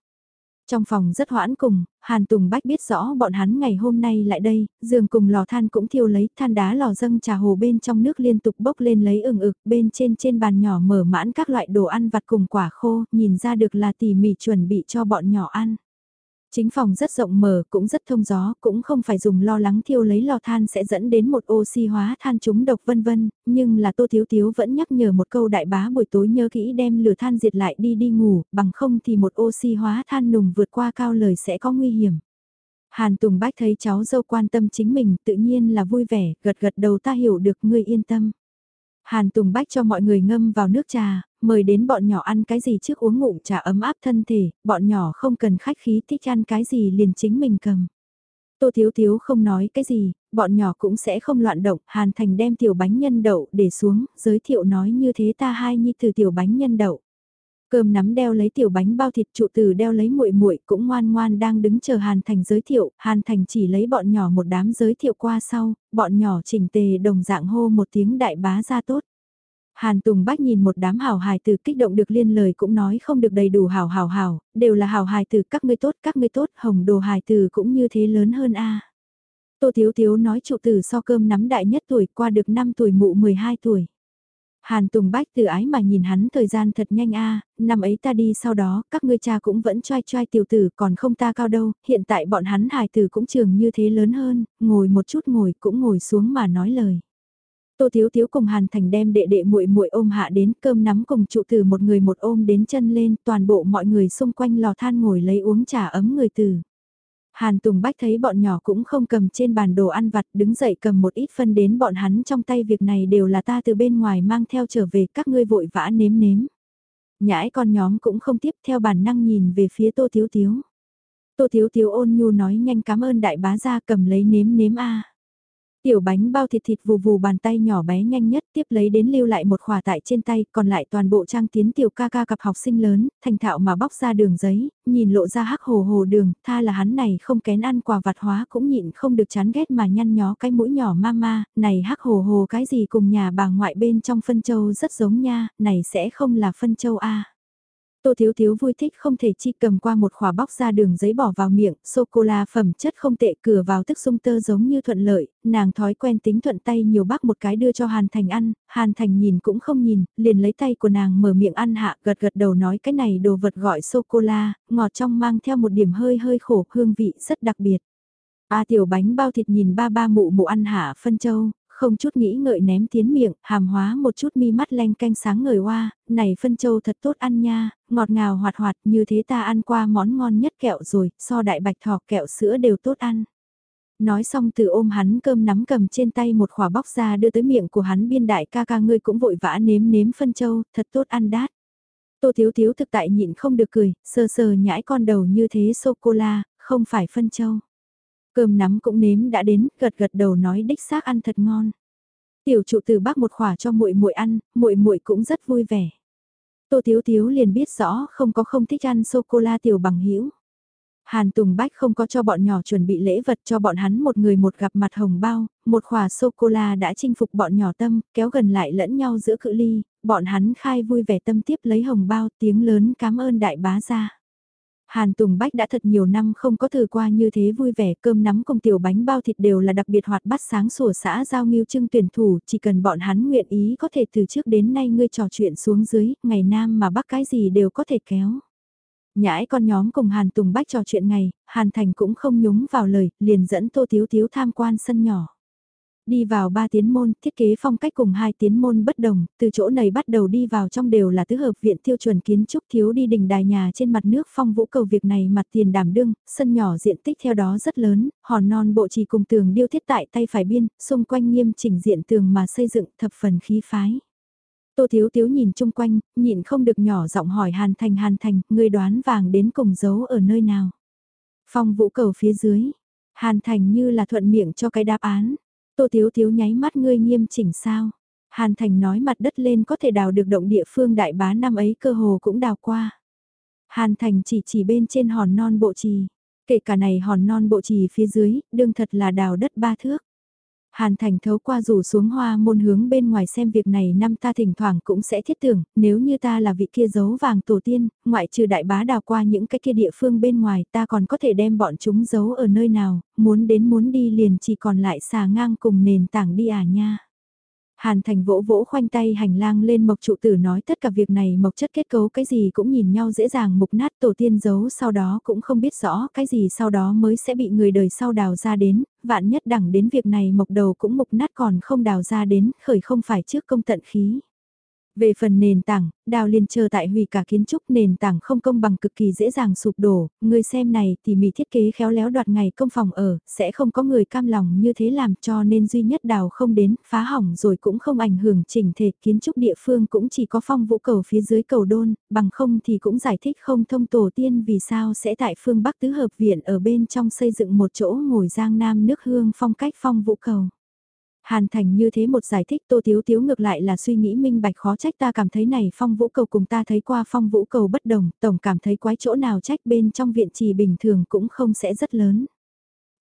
Trong phòng rất hoãn cùng, Hàn Tùng Bách biết rõ bọn hắn ngày hôm nay lại đây, giường cùng lò than cũng thiêu lấy, than đá lò dâng trà hồ bên trong nước liên tục bốc lên lấy ửng ực, bên trên trên bàn nhỏ mở mãn các loại đồ ăn vặt cùng quả khô, nhìn ra được là tỉ mỉ chuẩn bị cho bọn nhỏ ăn. Chính phòng rất rộng mở, cũng rất thông gió, cũng không phải dùng lo lắng thiêu lấy lò than sẽ dẫn đến một oxy hóa than trúng độc vân vân, nhưng là Tô Thiếu Thiếu vẫn nhắc nhở một câu đại bá buổi tối nhớ kỹ đem lửa than diệt lại đi đi ngủ, bằng không thì một oxy hóa than nùng vượt qua cao lời sẽ có nguy hiểm. Hàn Tùng Bách thấy cháu dâu quan tâm chính mình tự nhiên là vui vẻ, gật gật đầu ta hiểu được ngươi yên tâm. Hàn Tùng Bách cho mọi người ngâm vào nước trà, mời đến bọn nhỏ ăn cái gì trước uống ngụm trà ấm áp thân thể, bọn nhỏ không cần khách khí thích ăn cái gì liền chính mình cầm. Tô Thiếu Thiếu không nói cái gì, bọn nhỏ cũng sẽ không loạn động, Hàn Thành đem tiểu bánh nhân đậu để xuống, giới thiệu nói như thế ta hai nhi từ tiểu bánh nhân đậu. Cơm nắm đeo lấy tiểu bánh bao thịt trụ tử đeo lấy muội muội cũng ngoan ngoan đang đứng chờ Hàn Thành giới thiệu, Hàn Thành chỉ lấy bọn nhỏ một đám giới thiệu qua sau, bọn nhỏ chỉnh tề đồng dạng hô một tiếng đại bá ra tốt. Hàn Tùng Bách nhìn một đám hào hài từ kích động được liên lời cũng nói không được đầy đủ hào hào hào, đều là hào hài từ các ngươi tốt các ngươi tốt, hồng đồ hài từ cũng như thế lớn hơn a. Tô Thiếu Thiếu nói trụ tử so cơm nắm đại nhất tuổi qua được 5 tuổi mụ 12 tuổi. Hàn Tùng Bách từ ái mà nhìn hắn thời gian thật nhanh a, năm ấy ta đi sau đó, các ngươi cha cũng vẫn choai choai tiểu tử còn không ta cao đâu, hiện tại bọn hắn hài tử cũng trường như thế lớn hơn, ngồi một chút ngồi cũng ngồi xuống mà nói lời. Tô Thiếu Thiếu cùng Hàn Thành đem đệ đệ muội muội ôm hạ đến cơm nắm cùng trụ từ một người một ôm đến chân lên toàn bộ mọi người xung quanh lò than ngồi lấy uống trà ấm người từ. Hàn Tùng Bách thấy bọn nhỏ cũng không cầm trên bàn đồ ăn vặt, đứng dậy cầm một ít phân đến bọn hắn trong tay, việc này đều là ta từ bên ngoài mang theo trở về, các ngươi vội vã nếm nếm. Nhãi con nhóm cũng không tiếp theo bản năng nhìn về phía Tô Thiếu Thiếu. Tô Thiếu Thiếu ôn nhu nói, nhanh cảm ơn đại bá ra cầm lấy nếm nếm a. Tiểu bánh bao thịt thịt vù vù bàn tay nhỏ bé nhanh nhất tiếp lấy đến lưu lại một khỏa tại trên tay, còn lại toàn bộ trang tiến tiểu ca ca cặp học sinh lớn, thành thạo mà bóc ra đường giấy, nhìn lộ ra hắc hồ hồ đường, tha là hắn này không kén ăn quà vặt hóa cũng nhịn không được chán ghét mà nhăn nhó cái mũi nhỏ mama, này hắc hồ hồ cái gì cùng nhà bà ngoại bên trong phân châu rất giống nha, này sẽ không là phân châu a. Tô Thiếu Thiếu vui thích không thể chi cầm qua một khỏa bóc ra đường giấy bỏ vào miệng, sô-cô-la phẩm chất không tệ cửa vào tức sung tơ giống như thuận lợi, nàng thói quen tính thuận tay nhiều bác một cái đưa cho Hàn Thành ăn, Hàn Thành nhìn cũng không nhìn, liền lấy tay của nàng mở miệng ăn hạ gật gật đầu nói cái này đồ vật gọi sô-cô-la, ngọt trong mang theo một điểm hơi hơi khổ, hương vị rất đặc biệt. A tiểu bánh bao thịt nhìn ba ba mụ mụ ăn hạ phân châu, không chút nghĩ ngợi ném tiến miệng, hàm hóa một chút mi mắt lanh canh sáng ngời hoa, này phân châu thật tốt ăn nha, ngọt ngào hoạt hoạt như thế ta ăn qua món ngon nhất kẹo rồi, so đại bạch thỏ kẹo sữa đều tốt ăn. Nói xong từ ôm hắn cơm nắm cầm trên tay một khỏa bóc ra đưa tới miệng của hắn biên đại ca ca ngươi cũng vội vã nếm nếm phân châu, thật tốt ăn đát. Tô Thiếu Thiếu thực tại nhịn không được cười, sờ sờ nhãi con đầu như thế sô-cô-la, không phải phân châu. Cơm nắm cũng nếm đã đến, gật gật đầu nói đích xác ăn thật ngon. Tiểu trụ từ bác một khỏa cho muội muội ăn, muội muội cũng rất vui vẻ. Tô Thiếu Thiếu liền biết rõ không có không thích ăn sô-cô-la tiểu bằng hữu Hàn Tùng Bách không có cho bọn nhỏ chuẩn bị lễ vật cho bọn hắn một người một gặp mặt hồng bao, một khỏa sô-cô-la đã chinh phục bọn nhỏ tâm, kéo gần lại lẫn nhau giữa cự ly, bọn hắn khai vui vẻ tâm tiếp lấy hồng bao tiếng lớn cảm ơn đại bá gia. Hàn Tùng Bách đã thật nhiều năm không có thử qua như thế vui vẻ cơm nắm cùng tiểu bánh bao thịt đều là đặc biệt hoạt bát sáng sủa xã giao nghiêu trưng tuyển thủ, chỉ cần bọn hắn nguyện ý có thể từ trước đến nay ngươi trò chuyện xuống dưới, ngày nam mà bắt cái gì đều có thể kéo. Nhãi con nhóm cùng Hàn Tùng Bách trò chuyện ngày, Hàn Thành cũng không nhúng vào lời, liền dẫn Tô Thiếu Thiếu tham quan sân nhỏ. Đi vào ba tiến môn, thiết kế phong cách cùng hai tiến môn bất đồng, từ chỗ này bắt đầu đi vào trong đều là tứ hợp viện tiêu chuẩn kiến trúc thiếu đi đình đài nhà trên mặt nước phong vũ cầu việc này mặt tiền đảm đương, sân nhỏ diện tích theo đó rất lớn, hòn non bộ trì cùng tường điêu thiết tại tay phải biên, xung quanh nghiêm chỉnh diện tường mà xây dựng thập phần khí phái. Tô Thiếu Thiếu nhìn chung quanh, nhịn không được nhỏ giọng hỏi Hàn Thành Hàn Thành, người đoán vàng đến cùng giấu ở nơi nào. Phong vũ cầu phía dưới, Hàn Thành như là thuận miệng cho cái đáp án. Tô Thiếu Thiếu nháy mắt ngươi nghiêm chỉnh sao. Hàn Thành nói mặt đất lên có thể đào được động địa phương đại bá năm ấy cơ hồ cũng đào qua. Hàn Thành chỉ chỉ bên trên hòn non bộ trì. Kể cả này hòn non bộ trì phía dưới, đương thật là đào đất ba thước. Hàn Thành thấu qua rủ xuống hoa môn hướng bên ngoài xem việc này năm ta thỉnh thoảng cũng sẽ thiết tưởng, nếu như ta là vị kia giấu vàng tổ tiên, ngoại trừ đại bá đào qua những cái kia địa phương bên ngoài ta còn có thể đem bọn chúng giấu ở nơi nào, muốn đến muốn đi liền chỉ còn lại xà ngang cùng nền tảng đi à nha. Hàn Thành vỗ vỗ khoanh tay hành lang lên Mộc Trụ Tử nói tất cả việc này Mộc chất kết cấu cái gì cũng nhìn nhau dễ dàng mục nát tổ tiên giấu sau đó cũng không biết rõ cái gì sau đó mới sẽ bị người đời sau đào ra đến, vạn nhất đẳng đến việc này Mộc đầu cũng mục nát còn không đào ra đến, khởi không phải trước công tận khí. Về phần nền tảng, đào liền chờ tại hủy cả kiến trúc nền tảng không công bằng cực kỳ dễ dàng sụp đổ, người xem này thì mỉ thiết kế khéo léo đoạt ngày công phòng ở, sẽ không có người cam lòng như thế làm cho nên duy nhất đào không đến, phá hỏng rồi cũng không ảnh hưởng chỉnh thể kiến trúc địa phương cũng chỉ có phong vũ cầu phía dưới cầu đôn, bằng không thì cũng giải thích không thông tổ tiên vì sao sẽ tại phương Bắc Tứ Hợp Viện ở bên trong xây dựng một chỗ ngồi giang nam nước hương phong cách phong vũ cầu. Hàn Thành như thế một giải thích Tô Tiếu Tiếu ngược lại là suy nghĩ minh bạch khó trách ta cảm thấy này phong vũ cầu cùng ta thấy qua phong vũ cầu bất đồng, tổng cảm thấy quái chỗ nào trách bên trong viện trì bình thường cũng không sẽ rất lớn.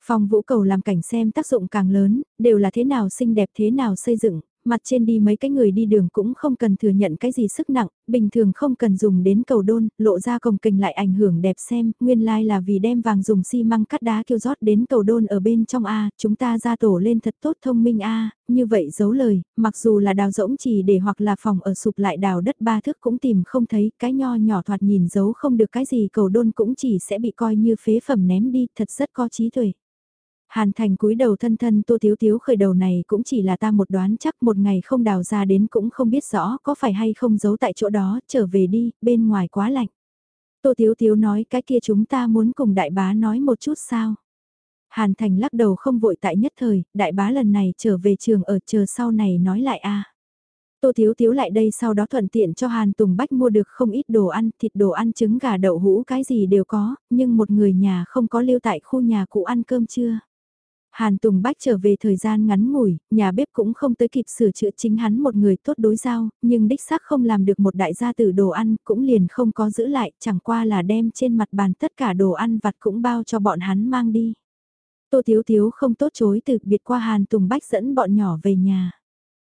Phong vũ cầu làm cảnh xem tác dụng càng lớn, đều là thế nào xinh đẹp thế nào xây dựng, mặt trên đi mấy cái người đi đường cũng không cần thừa nhận cái gì sức nặng, bình thường không cần dùng đến cầu đôn, lộ ra cồng kềnh lại ảnh hưởng đẹp xem, nguyên lai like là vì đem vàng dùng xi măng cắt đá kêu rót đến cầu đôn ở bên trong A, chúng ta ra tổ lên thật tốt thông minh A, như vậy giấu lời, mặc dù là đào rỗng chỉ để hoặc là phòng ở sụp lại đào đất ba thước cũng tìm không thấy, cái nho nhỏ thoạt nhìn giấu không được cái gì cầu đôn cũng chỉ sẽ bị coi như phế phẩm ném đi, thật rất có trí tuệ. Hàn Thành cúi đầu thân thân Tô Tiếu Tiếu khởi đầu này cũng chỉ là ta một đoán chắc một ngày không đào ra đến cũng không biết rõ có phải hay không giấu tại chỗ đó, trở về đi, bên ngoài quá lạnh. Tô Tiếu Tiếu nói cái kia chúng ta muốn cùng đại bá nói một chút sao. Hàn Thành lắc đầu không vội tại nhất thời, đại bá lần này trở về trường ở chờ sau này nói lại a. Tô Thiếu Thiếu lại đây sau đó thuận tiện cho Hàn Tùng Bách mua được không ít đồ ăn, thịt đồ ăn trứng gà đậu hũ cái gì đều có, nhưng một người nhà không có lưu tại khu nhà cũ ăn cơm trưa. Hàn Tùng Bách trở về thời gian ngắn ngủi, nhà bếp cũng không tới kịp sửa chữa chính hắn một người tốt đối giao, nhưng đích xác không làm được một đại gia tử đồ ăn, cũng liền không có giữ lại, chẳng qua là đem trên mặt bàn tất cả đồ ăn vặt cũng bao cho bọn hắn mang đi. Tô Thiếu Thiếu không tốt chối từ biệt qua Hàn Tùng Bách dẫn bọn nhỏ về nhà.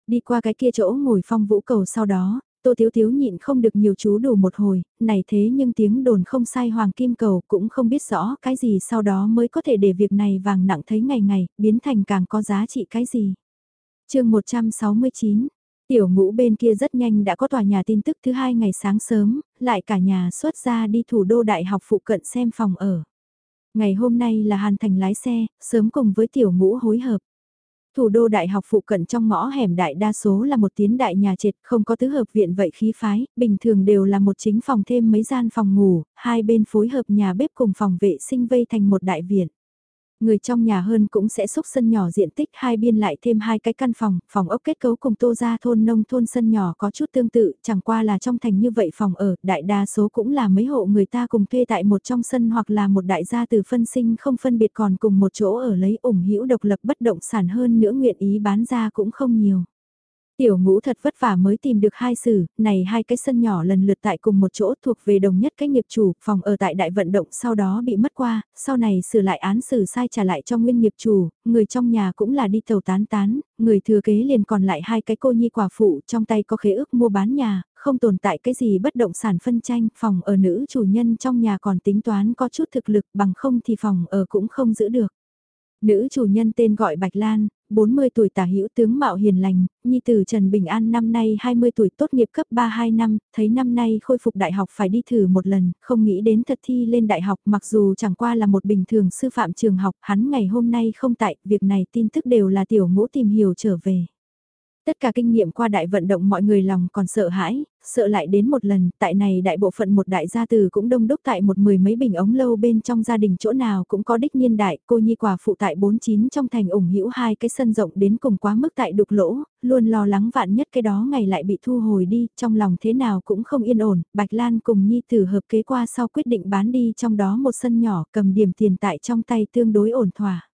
Đi qua cái kia chỗ ngồi phong vũ cầu sau đó, Tô Thiếu Thiếu nhịn không được nhiều chú đủ một hồi, này thế nhưng tiếng đồn không sai Hoàng Kim Cầu cũng không biết rõ cái gì sau đó mới có thể để việc này vàng nặng thấy ngày ngày, biến thành càng có giá trị cái gì. chương 169 Tiểu ngũ bên kia rất nhanh đã có tòa nhà tin tức thứ hai ngày sáng sớm, lại cả nhà xuất ra đi thủ đô đại học phụ cận xem phòng ở. Ngày hôm nay là Hàn Thành lái xe, sớm cùng với tiểu ngũ hối hợp. Thủ đô đại học phụ cận trong ngõ hẻm đại đa số là một tiến đại nhà trệt, không có tứ hợp viện vậy khí phái, bình thường đều là một chính phòng thêm mấy gian phòng ngủ, hai bên phối hợp nhà bếp cùng phòng vệ sinh vây thành một đại viện. Người trong nhà hơn cũng sẽ xúc sân nhỏ diện tích hai biên lại thêm hai cái căn phòng, phòng ốc kết cấu cùng tô ra thôn nông thôn sân nhỏ có chút tương tự, chẳng qua là trong thành như vậy phòng ở, đại đa số cũng là mấy hộ người ta cùng thuê tại một trong sân hoặc là một đại gia từ phân sinh không phân biệt còn cùng một chỗ ở lấy ủng hữu độc lập bất động sản hơn nữa nguyện ý bán ra cũng không nhiều. Tiểu ngũ thật vất vả mới tìm được hai sử, này hai cái sân nhỏ lần lượt tại cùng một chỗ thuộc về đồng nhất cái nghiệp chủ, phòng ở tại đại vận động sau đó bị mất qua, sau này sửa lại án xử sai trả lại cho nguyên nghiệp chủ, người trong nhà cũng là đi tàu tán tán, người thừa kế liền còn lại hai cái cô nhi quả phụ trong tay có khế ước mua bán nhà, không tồn tại cái gì bất động sản phân tranh, phòng ở nữ chủ nhân trong nhà còn tính toán có chút thực lực bằng không thì phòng ở cũng không giữ được. Nữ chủ nhân tên gọi Bạch Lan, 40 tuổi tả hữu tướng mạo hiền lành, nhi tử Trần Bình An năm nay 20 tuổi tốt nghiệp cấp 3-2 năm, thấy năm nay khôi phục đại học phải đi thử một lần, không nghĩ đến thật thi lên đại học mặc dù chẳng qua là một bình thường sư phạm trường học, hắn ngày hôm nay không tại, việc này tin tức đều là tiểu ngũ tìm hiểu trở về. Tất cả kinh nghiệm qua đại vận động mọi người lòng còn sợ hãi, sợ lại đến một lần, tại này đại bộ phận một đại gia từ cũng đông đúc tại một mười mấy bình ống lâu bên trong gia đình chỗ nào cũng có đích niên đại, cô nhi quả phụ tại 49 trong thành ủng hữu hai cái sân rộng đến cùng quá mức tại đục lỗ, luôn lo lắng vạn nhất cái đó ngày lại bị thu hồi đi, trong lòng thế nào cũng không yên ổn, Bạch Lan cùng nhi tử hợp kế qua sau quyết định bán đi trong đó một sân nhỏ cầm điểm tiền tại trong tay tương đối ổn thỏa.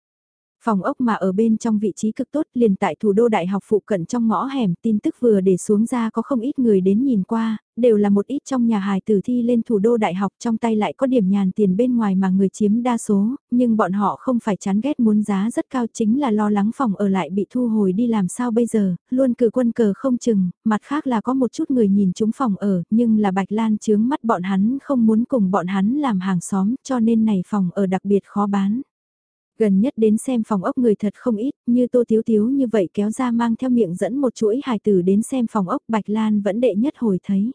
Phòng ốc mà ở bên trong vị trí cực tốt liền tại thủ đô đại học phụ cận trong ngõ hẻm tin tức vừa để xuống ra có không ít người đến nhìn qua, đều là một ít trong nhà hài tử thi lên thủ đô đại học trong tay lại có điểm nhàn tiền bên ngoài mà người chiếm đa số, nhưng bọn họ không phải chán ghét muốn giá rất cao chính là lo lắng phòng ở lại bị thu hồi đi làm sao bây giờ, luôn cử quân cờ không chừng, mặt khác là có một chút người nhìn chúng phòng ở, nhưng là Bạch Lan chướng mắt bọn hắn không muốn cùng bọn hắn làm hàng xóm cho nên này phòng ở đặc biệt khó bán. Gần nhất đến xem phòng ốc người thật không ít, như tô thiếu thiếu như vậy kéo ra mang theo miệng dẫn một chuỗi hài tử đến xem phòng ốc Bạch Lan vẫn đệ nhất hồi thấy.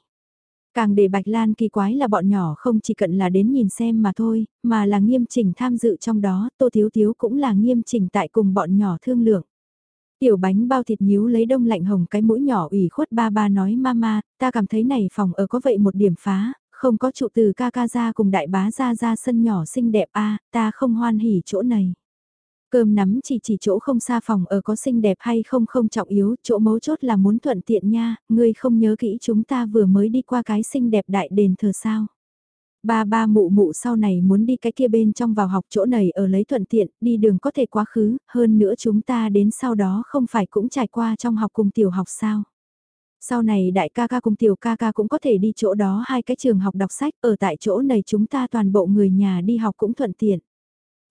Càng để Bạch Lan kỳ quái là bọn nhỏ không chỉ cận là đến nhìn xem mà thôi, mà là nghiêm chỉnh tham dự trong đó, Tô Thiếu Thiếu cũng là nghiêm chỉnh tại cùng bọn nhỏ thương lượng. Tiểu bánh bao thịt nhíu lấy đông lạnh hồng cái mũi nhỏ ủy khuất ba ba nói mama, ta cảm thấy này phòng ở có vậy một điểm phá, không có trụ từ ca ca ra cùng đại bá ra ra sân nhỏ xinh đẹp a ta không hoan hỉ chỗ này. Cơm nắm chỉ chỉ chỗ không xa phòng ở có xinh đẹp hay không không trọng yếu, chỗ mấu chốt là muốn thuận tiện nha, ngươi không nhớ kỹ chúng ta vừa mới đi qua cái xinh đẹp đại đền thờ sao. Ba ba mụ mụ sau này muốn đi cái kia bên trong vào học chỗ này ở lấy thuận tiện, đi đường có thể quá khứ, hơn nữa chúng ta đến sau đó không phải cũng trải qua trong học cùng tiểu học sao. Sau này đại ca ca cùng tiểu ca ca cũng có thể đi chỗ đó hai cái trường học đọc sách, ở tại chỗ này chúng ta toàn bộ người nhà đi học cũng thuận tiện.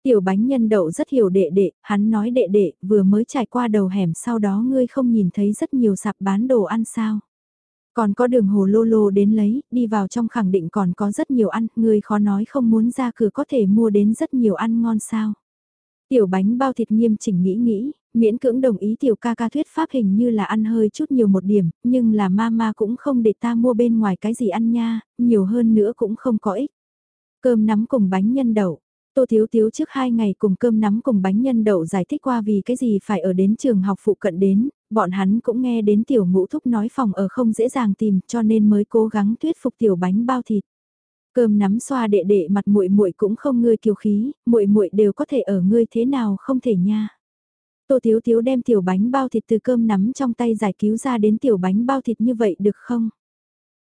Tiểu bánh nhân đậu rất hiểu đệ đệ, hắn nói đệ đệ, vừa mới trải qua đầu hẻm sau đó ngươi không nhìn thấy rất nhiều sạp bán đồ ăn sao. Còn có đường hồ lô lô đến lấy, đi vào trong khẳng định còn có rất nhiều ăn, ngươi khó nói không muốn ra cửa có thể mua đến rất nhiều ăn ngon sao. Tiểu bánh bao thịt nghiêm chỉnh nghĩ nghĩ, miễn cưỡng đồng ý tiểu ca ca thuyết pháp hình như là ăn hơi chút nhiều một điểm, nhưng là mama cũng không để ta mua bên ngoài cái gì ăn nha, nhiều hơn nữa cũng không có ích. Cơm nắm cùng bánh nhân đậu, Tô Thiếu Thiếu trước hai ngày cùng cơm nắm cùng bánh nhân đậu giải thích qua vì cái gì phải ở đến trường học phụ cận đến, bọn hắn cũng nghe đến tiểu ngũ thúc nói phòng ở không dễ dàng tìm cho nên mới cố gắng thuyết phục tiểu bánh bao thịt. Cơm nắm xoa đệ đệ mặt muội muội cũng không ngươi kiều khí, muội muội đều có thể ở ngươi thế nào không thể nha. Tô Thiếu Thiếu đem tiểu bánh bao thịt từ cơm nắm trong tay giải cứu ra đến tiểu bánh bao thịt như vậy được không?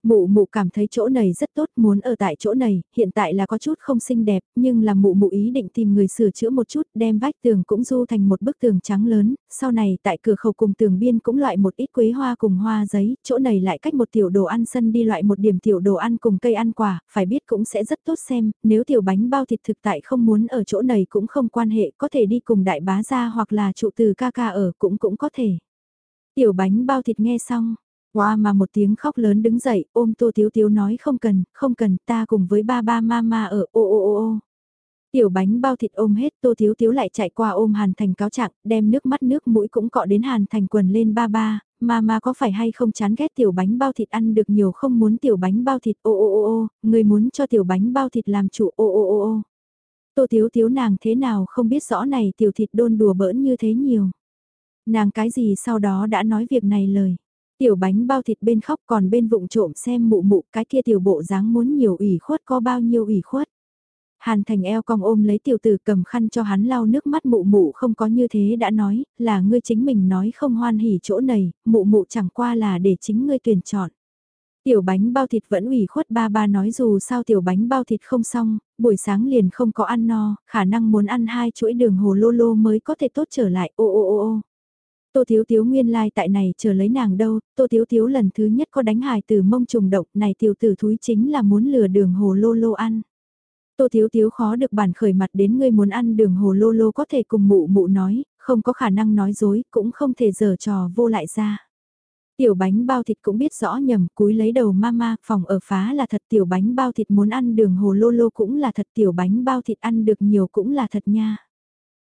Mụ mụ cảm thấy chỗ này rất tốt muốn ở tại chỗ này, hiện tại là có chút không xinh đẹp, nhưng là mụ mụ ý định tìm người sửa chữa một chút, đem vách tường cũng du thành một bức tường trắng lớn, sau này tại cửa khẩu cùng tường biên cũng loại một ít quế hoa cùng hoa giấy, chỗ này lại cách một tiểu đồ ăn sân đi loại một điểm tiểu đồ ăn cùng cây ăn quả, phải biết cũng sẽ rất tốt xem, nếu tiểu bánh bao thịt thực tại không muốn ở chỗ này cũng không quan hệ, có thể đi cùng đại bá ra hoặc là trụ từ ca ca ở cũng cũng có thể. Tiểu bánh bao thịt nghe xong, Hoa mà một tiếng khóc lớn đứng dậy, ôm Tô Tiếu Tiếu nói không cần, không cần, ta cùng với ba ba mama ở ô ô ô ô. Tiểu bánh bao thịt ôm hết Tô thiếu thiếu lại chạy qua ôm Hàn Thành cáo trạng, đem nước mắt nước mũi cũng cọ đến Hàn Thành quần lên ba ba, mama có phải hay không chán ghét tiểu bánh bao thịt ăn được nhiều không muốn tiểu bánh bao thịt ô ô ô ô, người muốn cho tiểu bánh bao thịt làm chủ ô ô ô ô. Tô thiếu thiếu nàng thế nào không biết rõ này tiểu thịt đôn đùa bỡn như thế nhiều. Nàng cái gì sau đó đã nói việc này lời. Tiểu bánh bao thịt bên khóc còn bên vụng trộm xem mụ mụ cái kia tiểu bộ dáng muốn nhiều ủy khuất có bao nhiêu ủy khuất. Hàn thành eo cong ôm lấy tiểu tử cầm khăn cho hắn lau nước mắt mụ mụ không có như thế đã nói, là ngươi chính mình nói không hoan hỉ chỗ này, mụ mụ chẳng qua là để chính ngươi tuyển chọn. Tiểu bánh bao thịt vẫn ủy khuất ba ba nói dù sao tiểu bánh bao thịt không xong, buổi sáng liền không có ăn no, khả năng muốn ăn hai chuỗi đường hồ lô lô mới có thể tốt trở lại ô ô ô ô. Tô Thiếu Thiếu nguyên lai like tại này chờ lấy nàng đâu, Tô Thiếu Thiếu lần thứ nhất có đánh hài từ mông trùng động, này tiểu tử thúi chính là muốn lừa đường hồ lô lô ăn. Tô Thiếu Thiếu khó được bản khởi mặt đến ngươi muốn ăn đường hồ lô lô có thể cùng mụ mụ nói, không có khả năng nói dối, cũng không thể giở trò vô lại ra. Tiểu bánh bao thịt cũng biết rõ nhầm, cúi lấy đầu mama, phòng ở phá là thật tiểu bánh bao thịt muốn ăn đường hồ lô lô cũng là thật tiểu bánh bao thịt ăn được nhiều cũng là thật nha.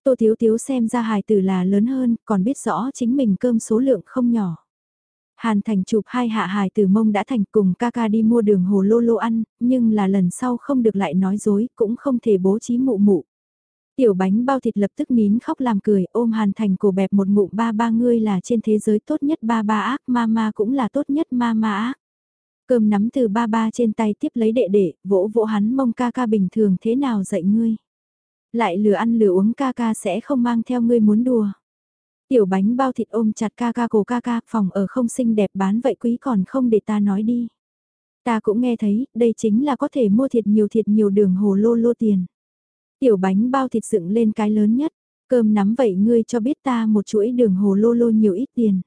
Tô Thiếu Thiếu xem ra hài tử là lớn hơn, còn biết rõ chính mình cơm số lượng không nhỏ. Hàn Thành chụp hai hạ hài tử mông đã thành cùng ca ca đi mua đường hồ lô lô ăn, nhưng là lần sau không được lại nói dối, cũng không thể bố trí mụ mụ. Tiểu bánh bao thịt lập tức nín khóc làm cười, ôm Hàn Thành cổ bẹp một ngụm ba ba ngươi là trên thế giới tốt nhất ba ba ác, ma ma cũng là tốt nhất ma ma ác. Cơm nắm từ ba ba trên tay tiếp lấy đệ đệ, vỗ vỗ hắn mông ca ca bình thường thế nào dạy ngươi. Lại lừa ăn lừa uống ca ca sẽ không mang theo ngươi muốn đùa. Tiểu bánh bao thịt ôm chặt ca ca cổ ca ca, phòng ở không xinh đẹp bán vậy quý còn không để ta nói đi. Ta cũng nghe thấy, đây chính là có thể mua thiệt nhiều thiệt nhiều đường hồ lô lô tiền. Tiểu bánh bao thịt dựng lên cái lớn nhất, cơm nắm vậy ngươi cho biết ta một chuỗi đường hồ lô lô nhiều ít tiền.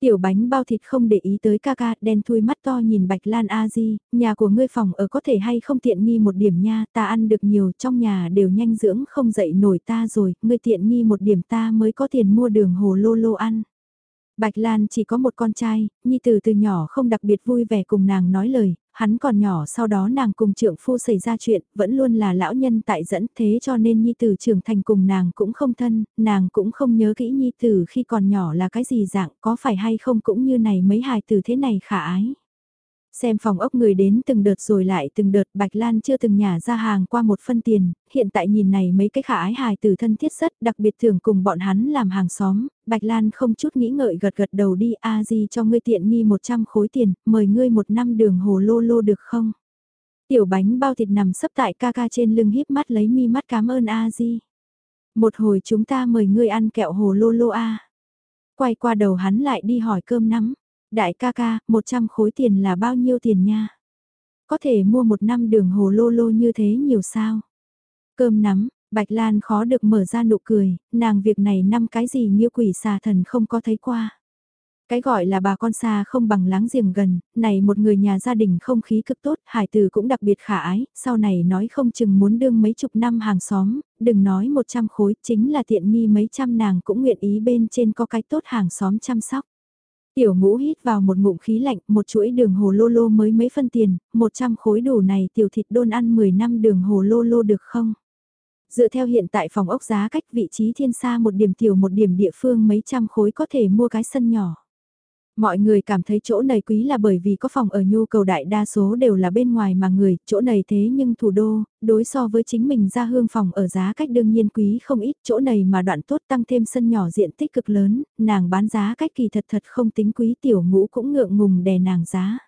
Tiểu bánh bao thịt không để ý tới ca ca, đen thui mắt to nhìn Bạch Lan A Di, nhà của ngươi phòng ở có thể hay không tiện nghi một điểm nha, ta ăn được nhiều, trong nhà đều nhanh dưỡng không dậy nổi ta rồi, ngươi tiện nghi một điểm ta mới có tiền mua đường hồ lô lô ăn. Bạch Lan chỉ có một con trai, Nhi Tử từ nhỏ không đặc biệt vui vẻ cùng nàng nói lời, hắn còn nhỏ sau đó nàng cùng trượng phu xảy ra chuyện, vẫn luôn là lão nhân tại dẫn thế cho nên Nhi Tử trưởng thành cùng nàng cũng không thân, nàng cũng không nhớ kỹ Nhi Tử khi còn nhỏ là cái gì dạng, có phải hay không cũng như này mấy hài từ thế này khả ái. Xem phòng ốc người đến từng đợt rồi lại từng đợt Bạch Lan chưa từng nhả ra hàng qua một phân tiền, hiện tại nhìn này mấy cái khả ái hài từ thân thiết rất đặc biệt thường cùng bọn hắn làm hàng xóm, Bạch Lan không chút nghĩ ngợi gật gật đầu đi a di cho ngươi tiện nghi 100 khối tiền, mời ngươi một năm đường hồ lô lô được không? Tiểu bánh bao thịt nằm sấp tại ca ca trên lưng híp mắt lấy mi mắt cảm ơn a di. Một hồi chúng ta mời ngươi ăn kẹo hồ lô lô a. Quay qua đầu hắn lại đi hỏi cơm nắm. Đại ca ca, 100 khối tiền là bao nhiêu tiền nha? Có thể mua một năm đường hồ lô lô như thế nhiều sao? Cơm nắm, Bạch Lan khó được mở ra nụ cười, nàng việc này năm cái gì như quỷ xà thần không có thấy qua. Cái gọi là bà con xa không bằng láng giềng gần, này một người nhà gia đình không khí cực tốt, hải tử cũng đặc biệt khả ái, sau này nói không chừng muốn đương mấy chục năm hàng xóm, đừng nói một trăm khối, chính là tiện nghi mấy trăm nàng cũng nguyện ý bên trên có cái tốt hàng xóm chăm sóc. Tiểu ngũ hít vào một ngụm khí lạnh, một chuỗi đường hồ lô lô mới mấy phân tiền, 100 khối đủ này tiểu thịt đôn ăn 10 năm đường hồ lô lô được không? Dựa theo hiện tại phòng ốc giá cách vị trí thiên xa một điểm tiểu một điểm địa phương mấy trăm khối có thể mua cái sân nhỏ. Mọi người cảm thấy chỗ này quý là bởi vì có phòng ở nhu cầu đại đa số đều là bên ngoài mà người, chỗ này thế nhưng thủ đô, đối so với chính mình ra hương phòng ở giá cách đương nhiên quý không ít, chỗ này mà đoạn tốt tăng thêm sân nhỏ diện tích cực lớn, nàng bán giá cách kỳ thật thật không tính quý tiểu ngũ cũng ngượng ngùng đè nàng giá.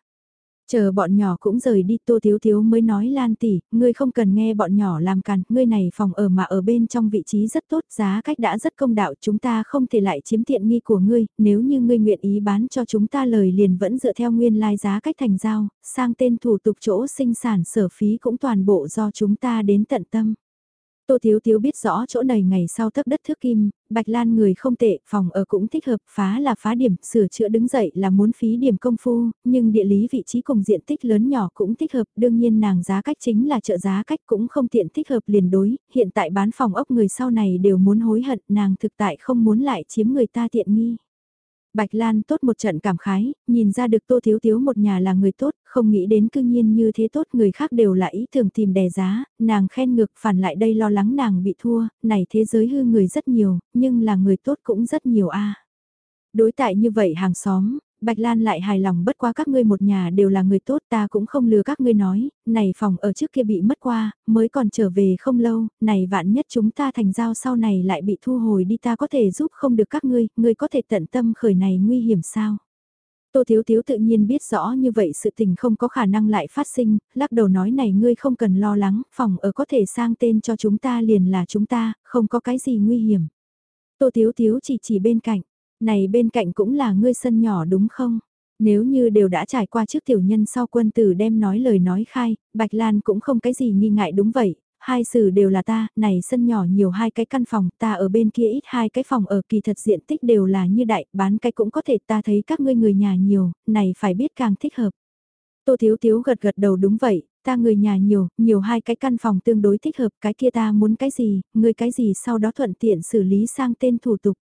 Chờ bọn nhỏ cũng rời đi Tô Thiếu Thiếu mới nói Lan tỷ, ngươi không cần nghe bọn nhỏ làm càn, ngươi này phòng ở mà ở bên trong vị trí rất tốt, giá cách đã rất công đạo, chúng ta không thể lại chiếm tiện nghi của ngươi, nếu như ngươi nguyện ý bán cho chúng ta lời liền vẫn dựa theo nguyên lai giá cách thành giao, sang tên thủ tục chỗ sinh sản sở phí cũng toàn bộ do chúng ta đến tận tâm. Tô Thiếu Thiếu biết rõ chỗ này ngày sau thấp đất thước kim, Bạch Lan người không tệ, phòng ở cũng thích hợp, phá là phá điểm, sửa chữa đứng dậy là muốn phí điểm công phu, nhưng địa lý vị trí cùng diện tích lớn nhỏ cũng thích hợp, đương nhiên nàng giá cách chính là trợ giá cách cũng không tiện thích hợp liền đối, hiện tại bán phòng ốc người sau này đều muốn hối hận, nàng thực tại không muốn lại chiếm người ta tiện nghi. Bạch Lan tốt một trận cảm khái, nhìn ra được Tô Thiếu Thiếu một nhà là người tốt, không nghĩ đến cư nhiên như thế tốt người khác đều là ý tưởng tìm đè giá, nàng khen ngược phản lại đây lo lắng nàng bị thua, này thế giới hư người rất nhiều, nhưng là người tốt cũng rất nhiều a. Đối tại như vậy hàng xóm, Bạch Lan lại hài lòng bất quá các ngươi một nhà đều là người tốt ta cũng không lừa các ngươi nói, này phòng ở trước kia bị mất qua, mới còn trở về không lâu, này vạn nhất chúng ta thành giao sau này lại bị thu hồi đi ta có thể giúp không được các ngươi, ngươi có thể tận tâm khởi này nguy hiểm sao? Tô Thiếu Thiếu tự nhiên biết rõ như vậy sự tình không có khả năng lại phát sinh, lắc đầu nói này ngươi không cần lo lắng, phòng ở có thể sang tên cho chúng ta liền là chúng ta, không có cái gì nguy hiểm. Tô Thiếu Thiếu chỉ chỉ bên cạnh, này bên cạnh cũng là ngươi sân nhỏ đúng không? Nếu như đều đã trải qua trước tiểu nhân sau quân tử đem nói lời nói khai, Bạch Lan cũng không cái gì nghi ngại đúng vậy, hai sử đều là ta, này sân nhỏ nhiều hai cái căn phòng, ta ở bên kia ít hai cái phòng ở kỳ thật diện tích đều là như đại, bán cái cũng có thể ta thấy các ngươi người nhà nhiều, này phải biết càng thích hợp. Tô Thiếu Thiếu gật gật đầu đúng vậy, ta người nhà nhiều, nhiều hai cái căn phòng tương đối thích hợp, cái kia ta muốn cái gì, người cái gì sau đó thuận tiện xử lý sang tên thủ tục.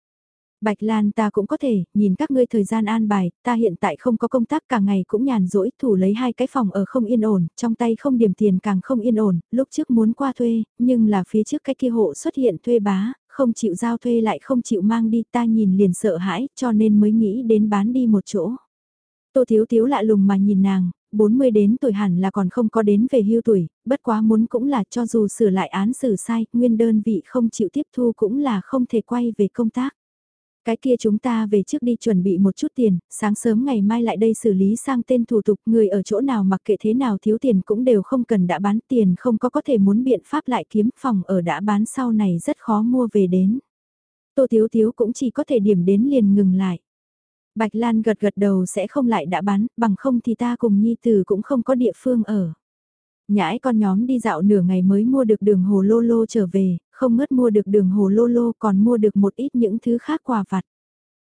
Bạch Lan ta cũng có thể, nhìn các ngươi thời gian an bài, ta hiện tại không có công tác cả ngày cũng nhàn rỗi, thủ lấy hai cái phòng ở không yên ổn, trong tay không điểm tiền càng không yên ổn, lúc trước muốn qua thuê, nhưng là phía trước cái kia hộ xuất hiện thuê bá, không chịu giao thuê lại không chịu mang đi ta nhìn liền sợ hãi, cho nên mới nghĩ đến bán đi một chỗ. Tô Thiếu Thiếu lạ lùng mà nhìn nàng, 40 đến tuổi hẳn là còn không có đến về hưu tuổi, bất quá muốn cũng là cho dù sửa lại án xử sai, nguyên đơn vị không chịu tiếp thu cũng là không thể quay về công tác. Cái kia chúng ta về trước đi chuẩn bị một chút tiền, sáng sớm ngày mai lại đây xử lý sang tên thủ tục người ở chỗ nào mặc kệ thế nào thiếu tiền cũng đều không cần đã bán tiền không có có thể muốn biện pháp lại kiếm phòng ở đã bán sau này rất khó mua về đến. Tô Thiếu Thiếu cũng chỉ có thể điểm đến liền ngừng lại. Bạch Lan gật gật đầu sẽ không lại đã bán, bằng không thì ta cùng Nhi Tử cũng không có địa phương ở. Nhãi con nhóm đi dạo nửa ngày mới mua được đường hồ lô lô trở về, không ngớt mua được đường hồ lô lô còn mua được một ít những thứ khác quà vặt.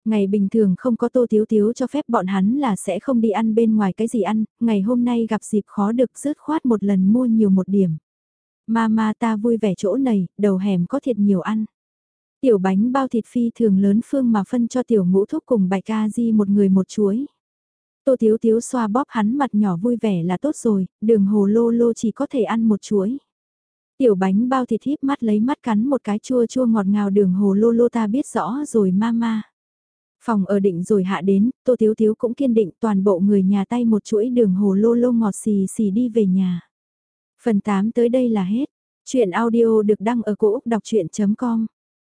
Ngày bình thường không có tô thiếu thiếu cho phép bọn hắn là sẽ không đi ăn bên ngoài cái gì ăn, ngày hôm nay gặp dịp khó được rớt khoát một lần mua nhiều một điểm. Mama ta vui vẻ chỗ này, đầu hẻm có thiệt nhiều ăn. Tiểu bánh bao thịt phi thường lớn phương mà phân cho tiểu ngũ thúc cùng bạch ca di một người một chuối. Tô Thiếu Thiếu xoa bóp hắn mặt nhỏ vui vẻ là tốt rồi, đường hồ lô lô chỉ có thể ăn một chuối. Tiểu bánh bao thịt híp mắt lấy mắt cắn một cái chua chua ngọt ngào đường hồ lô lô ta biết rõ rồi mama. Phòng ở định rồi hạ đến, Tô Thiếu Thiếu cũng kiên định toàn bộ người nhà tay một chuỗi đường hồ lô lô ngọt xì xì đi về nhà. Phần 8 tới đây là hết. Chuyện audio được đăng ở cổ Úc đọc chuyện.com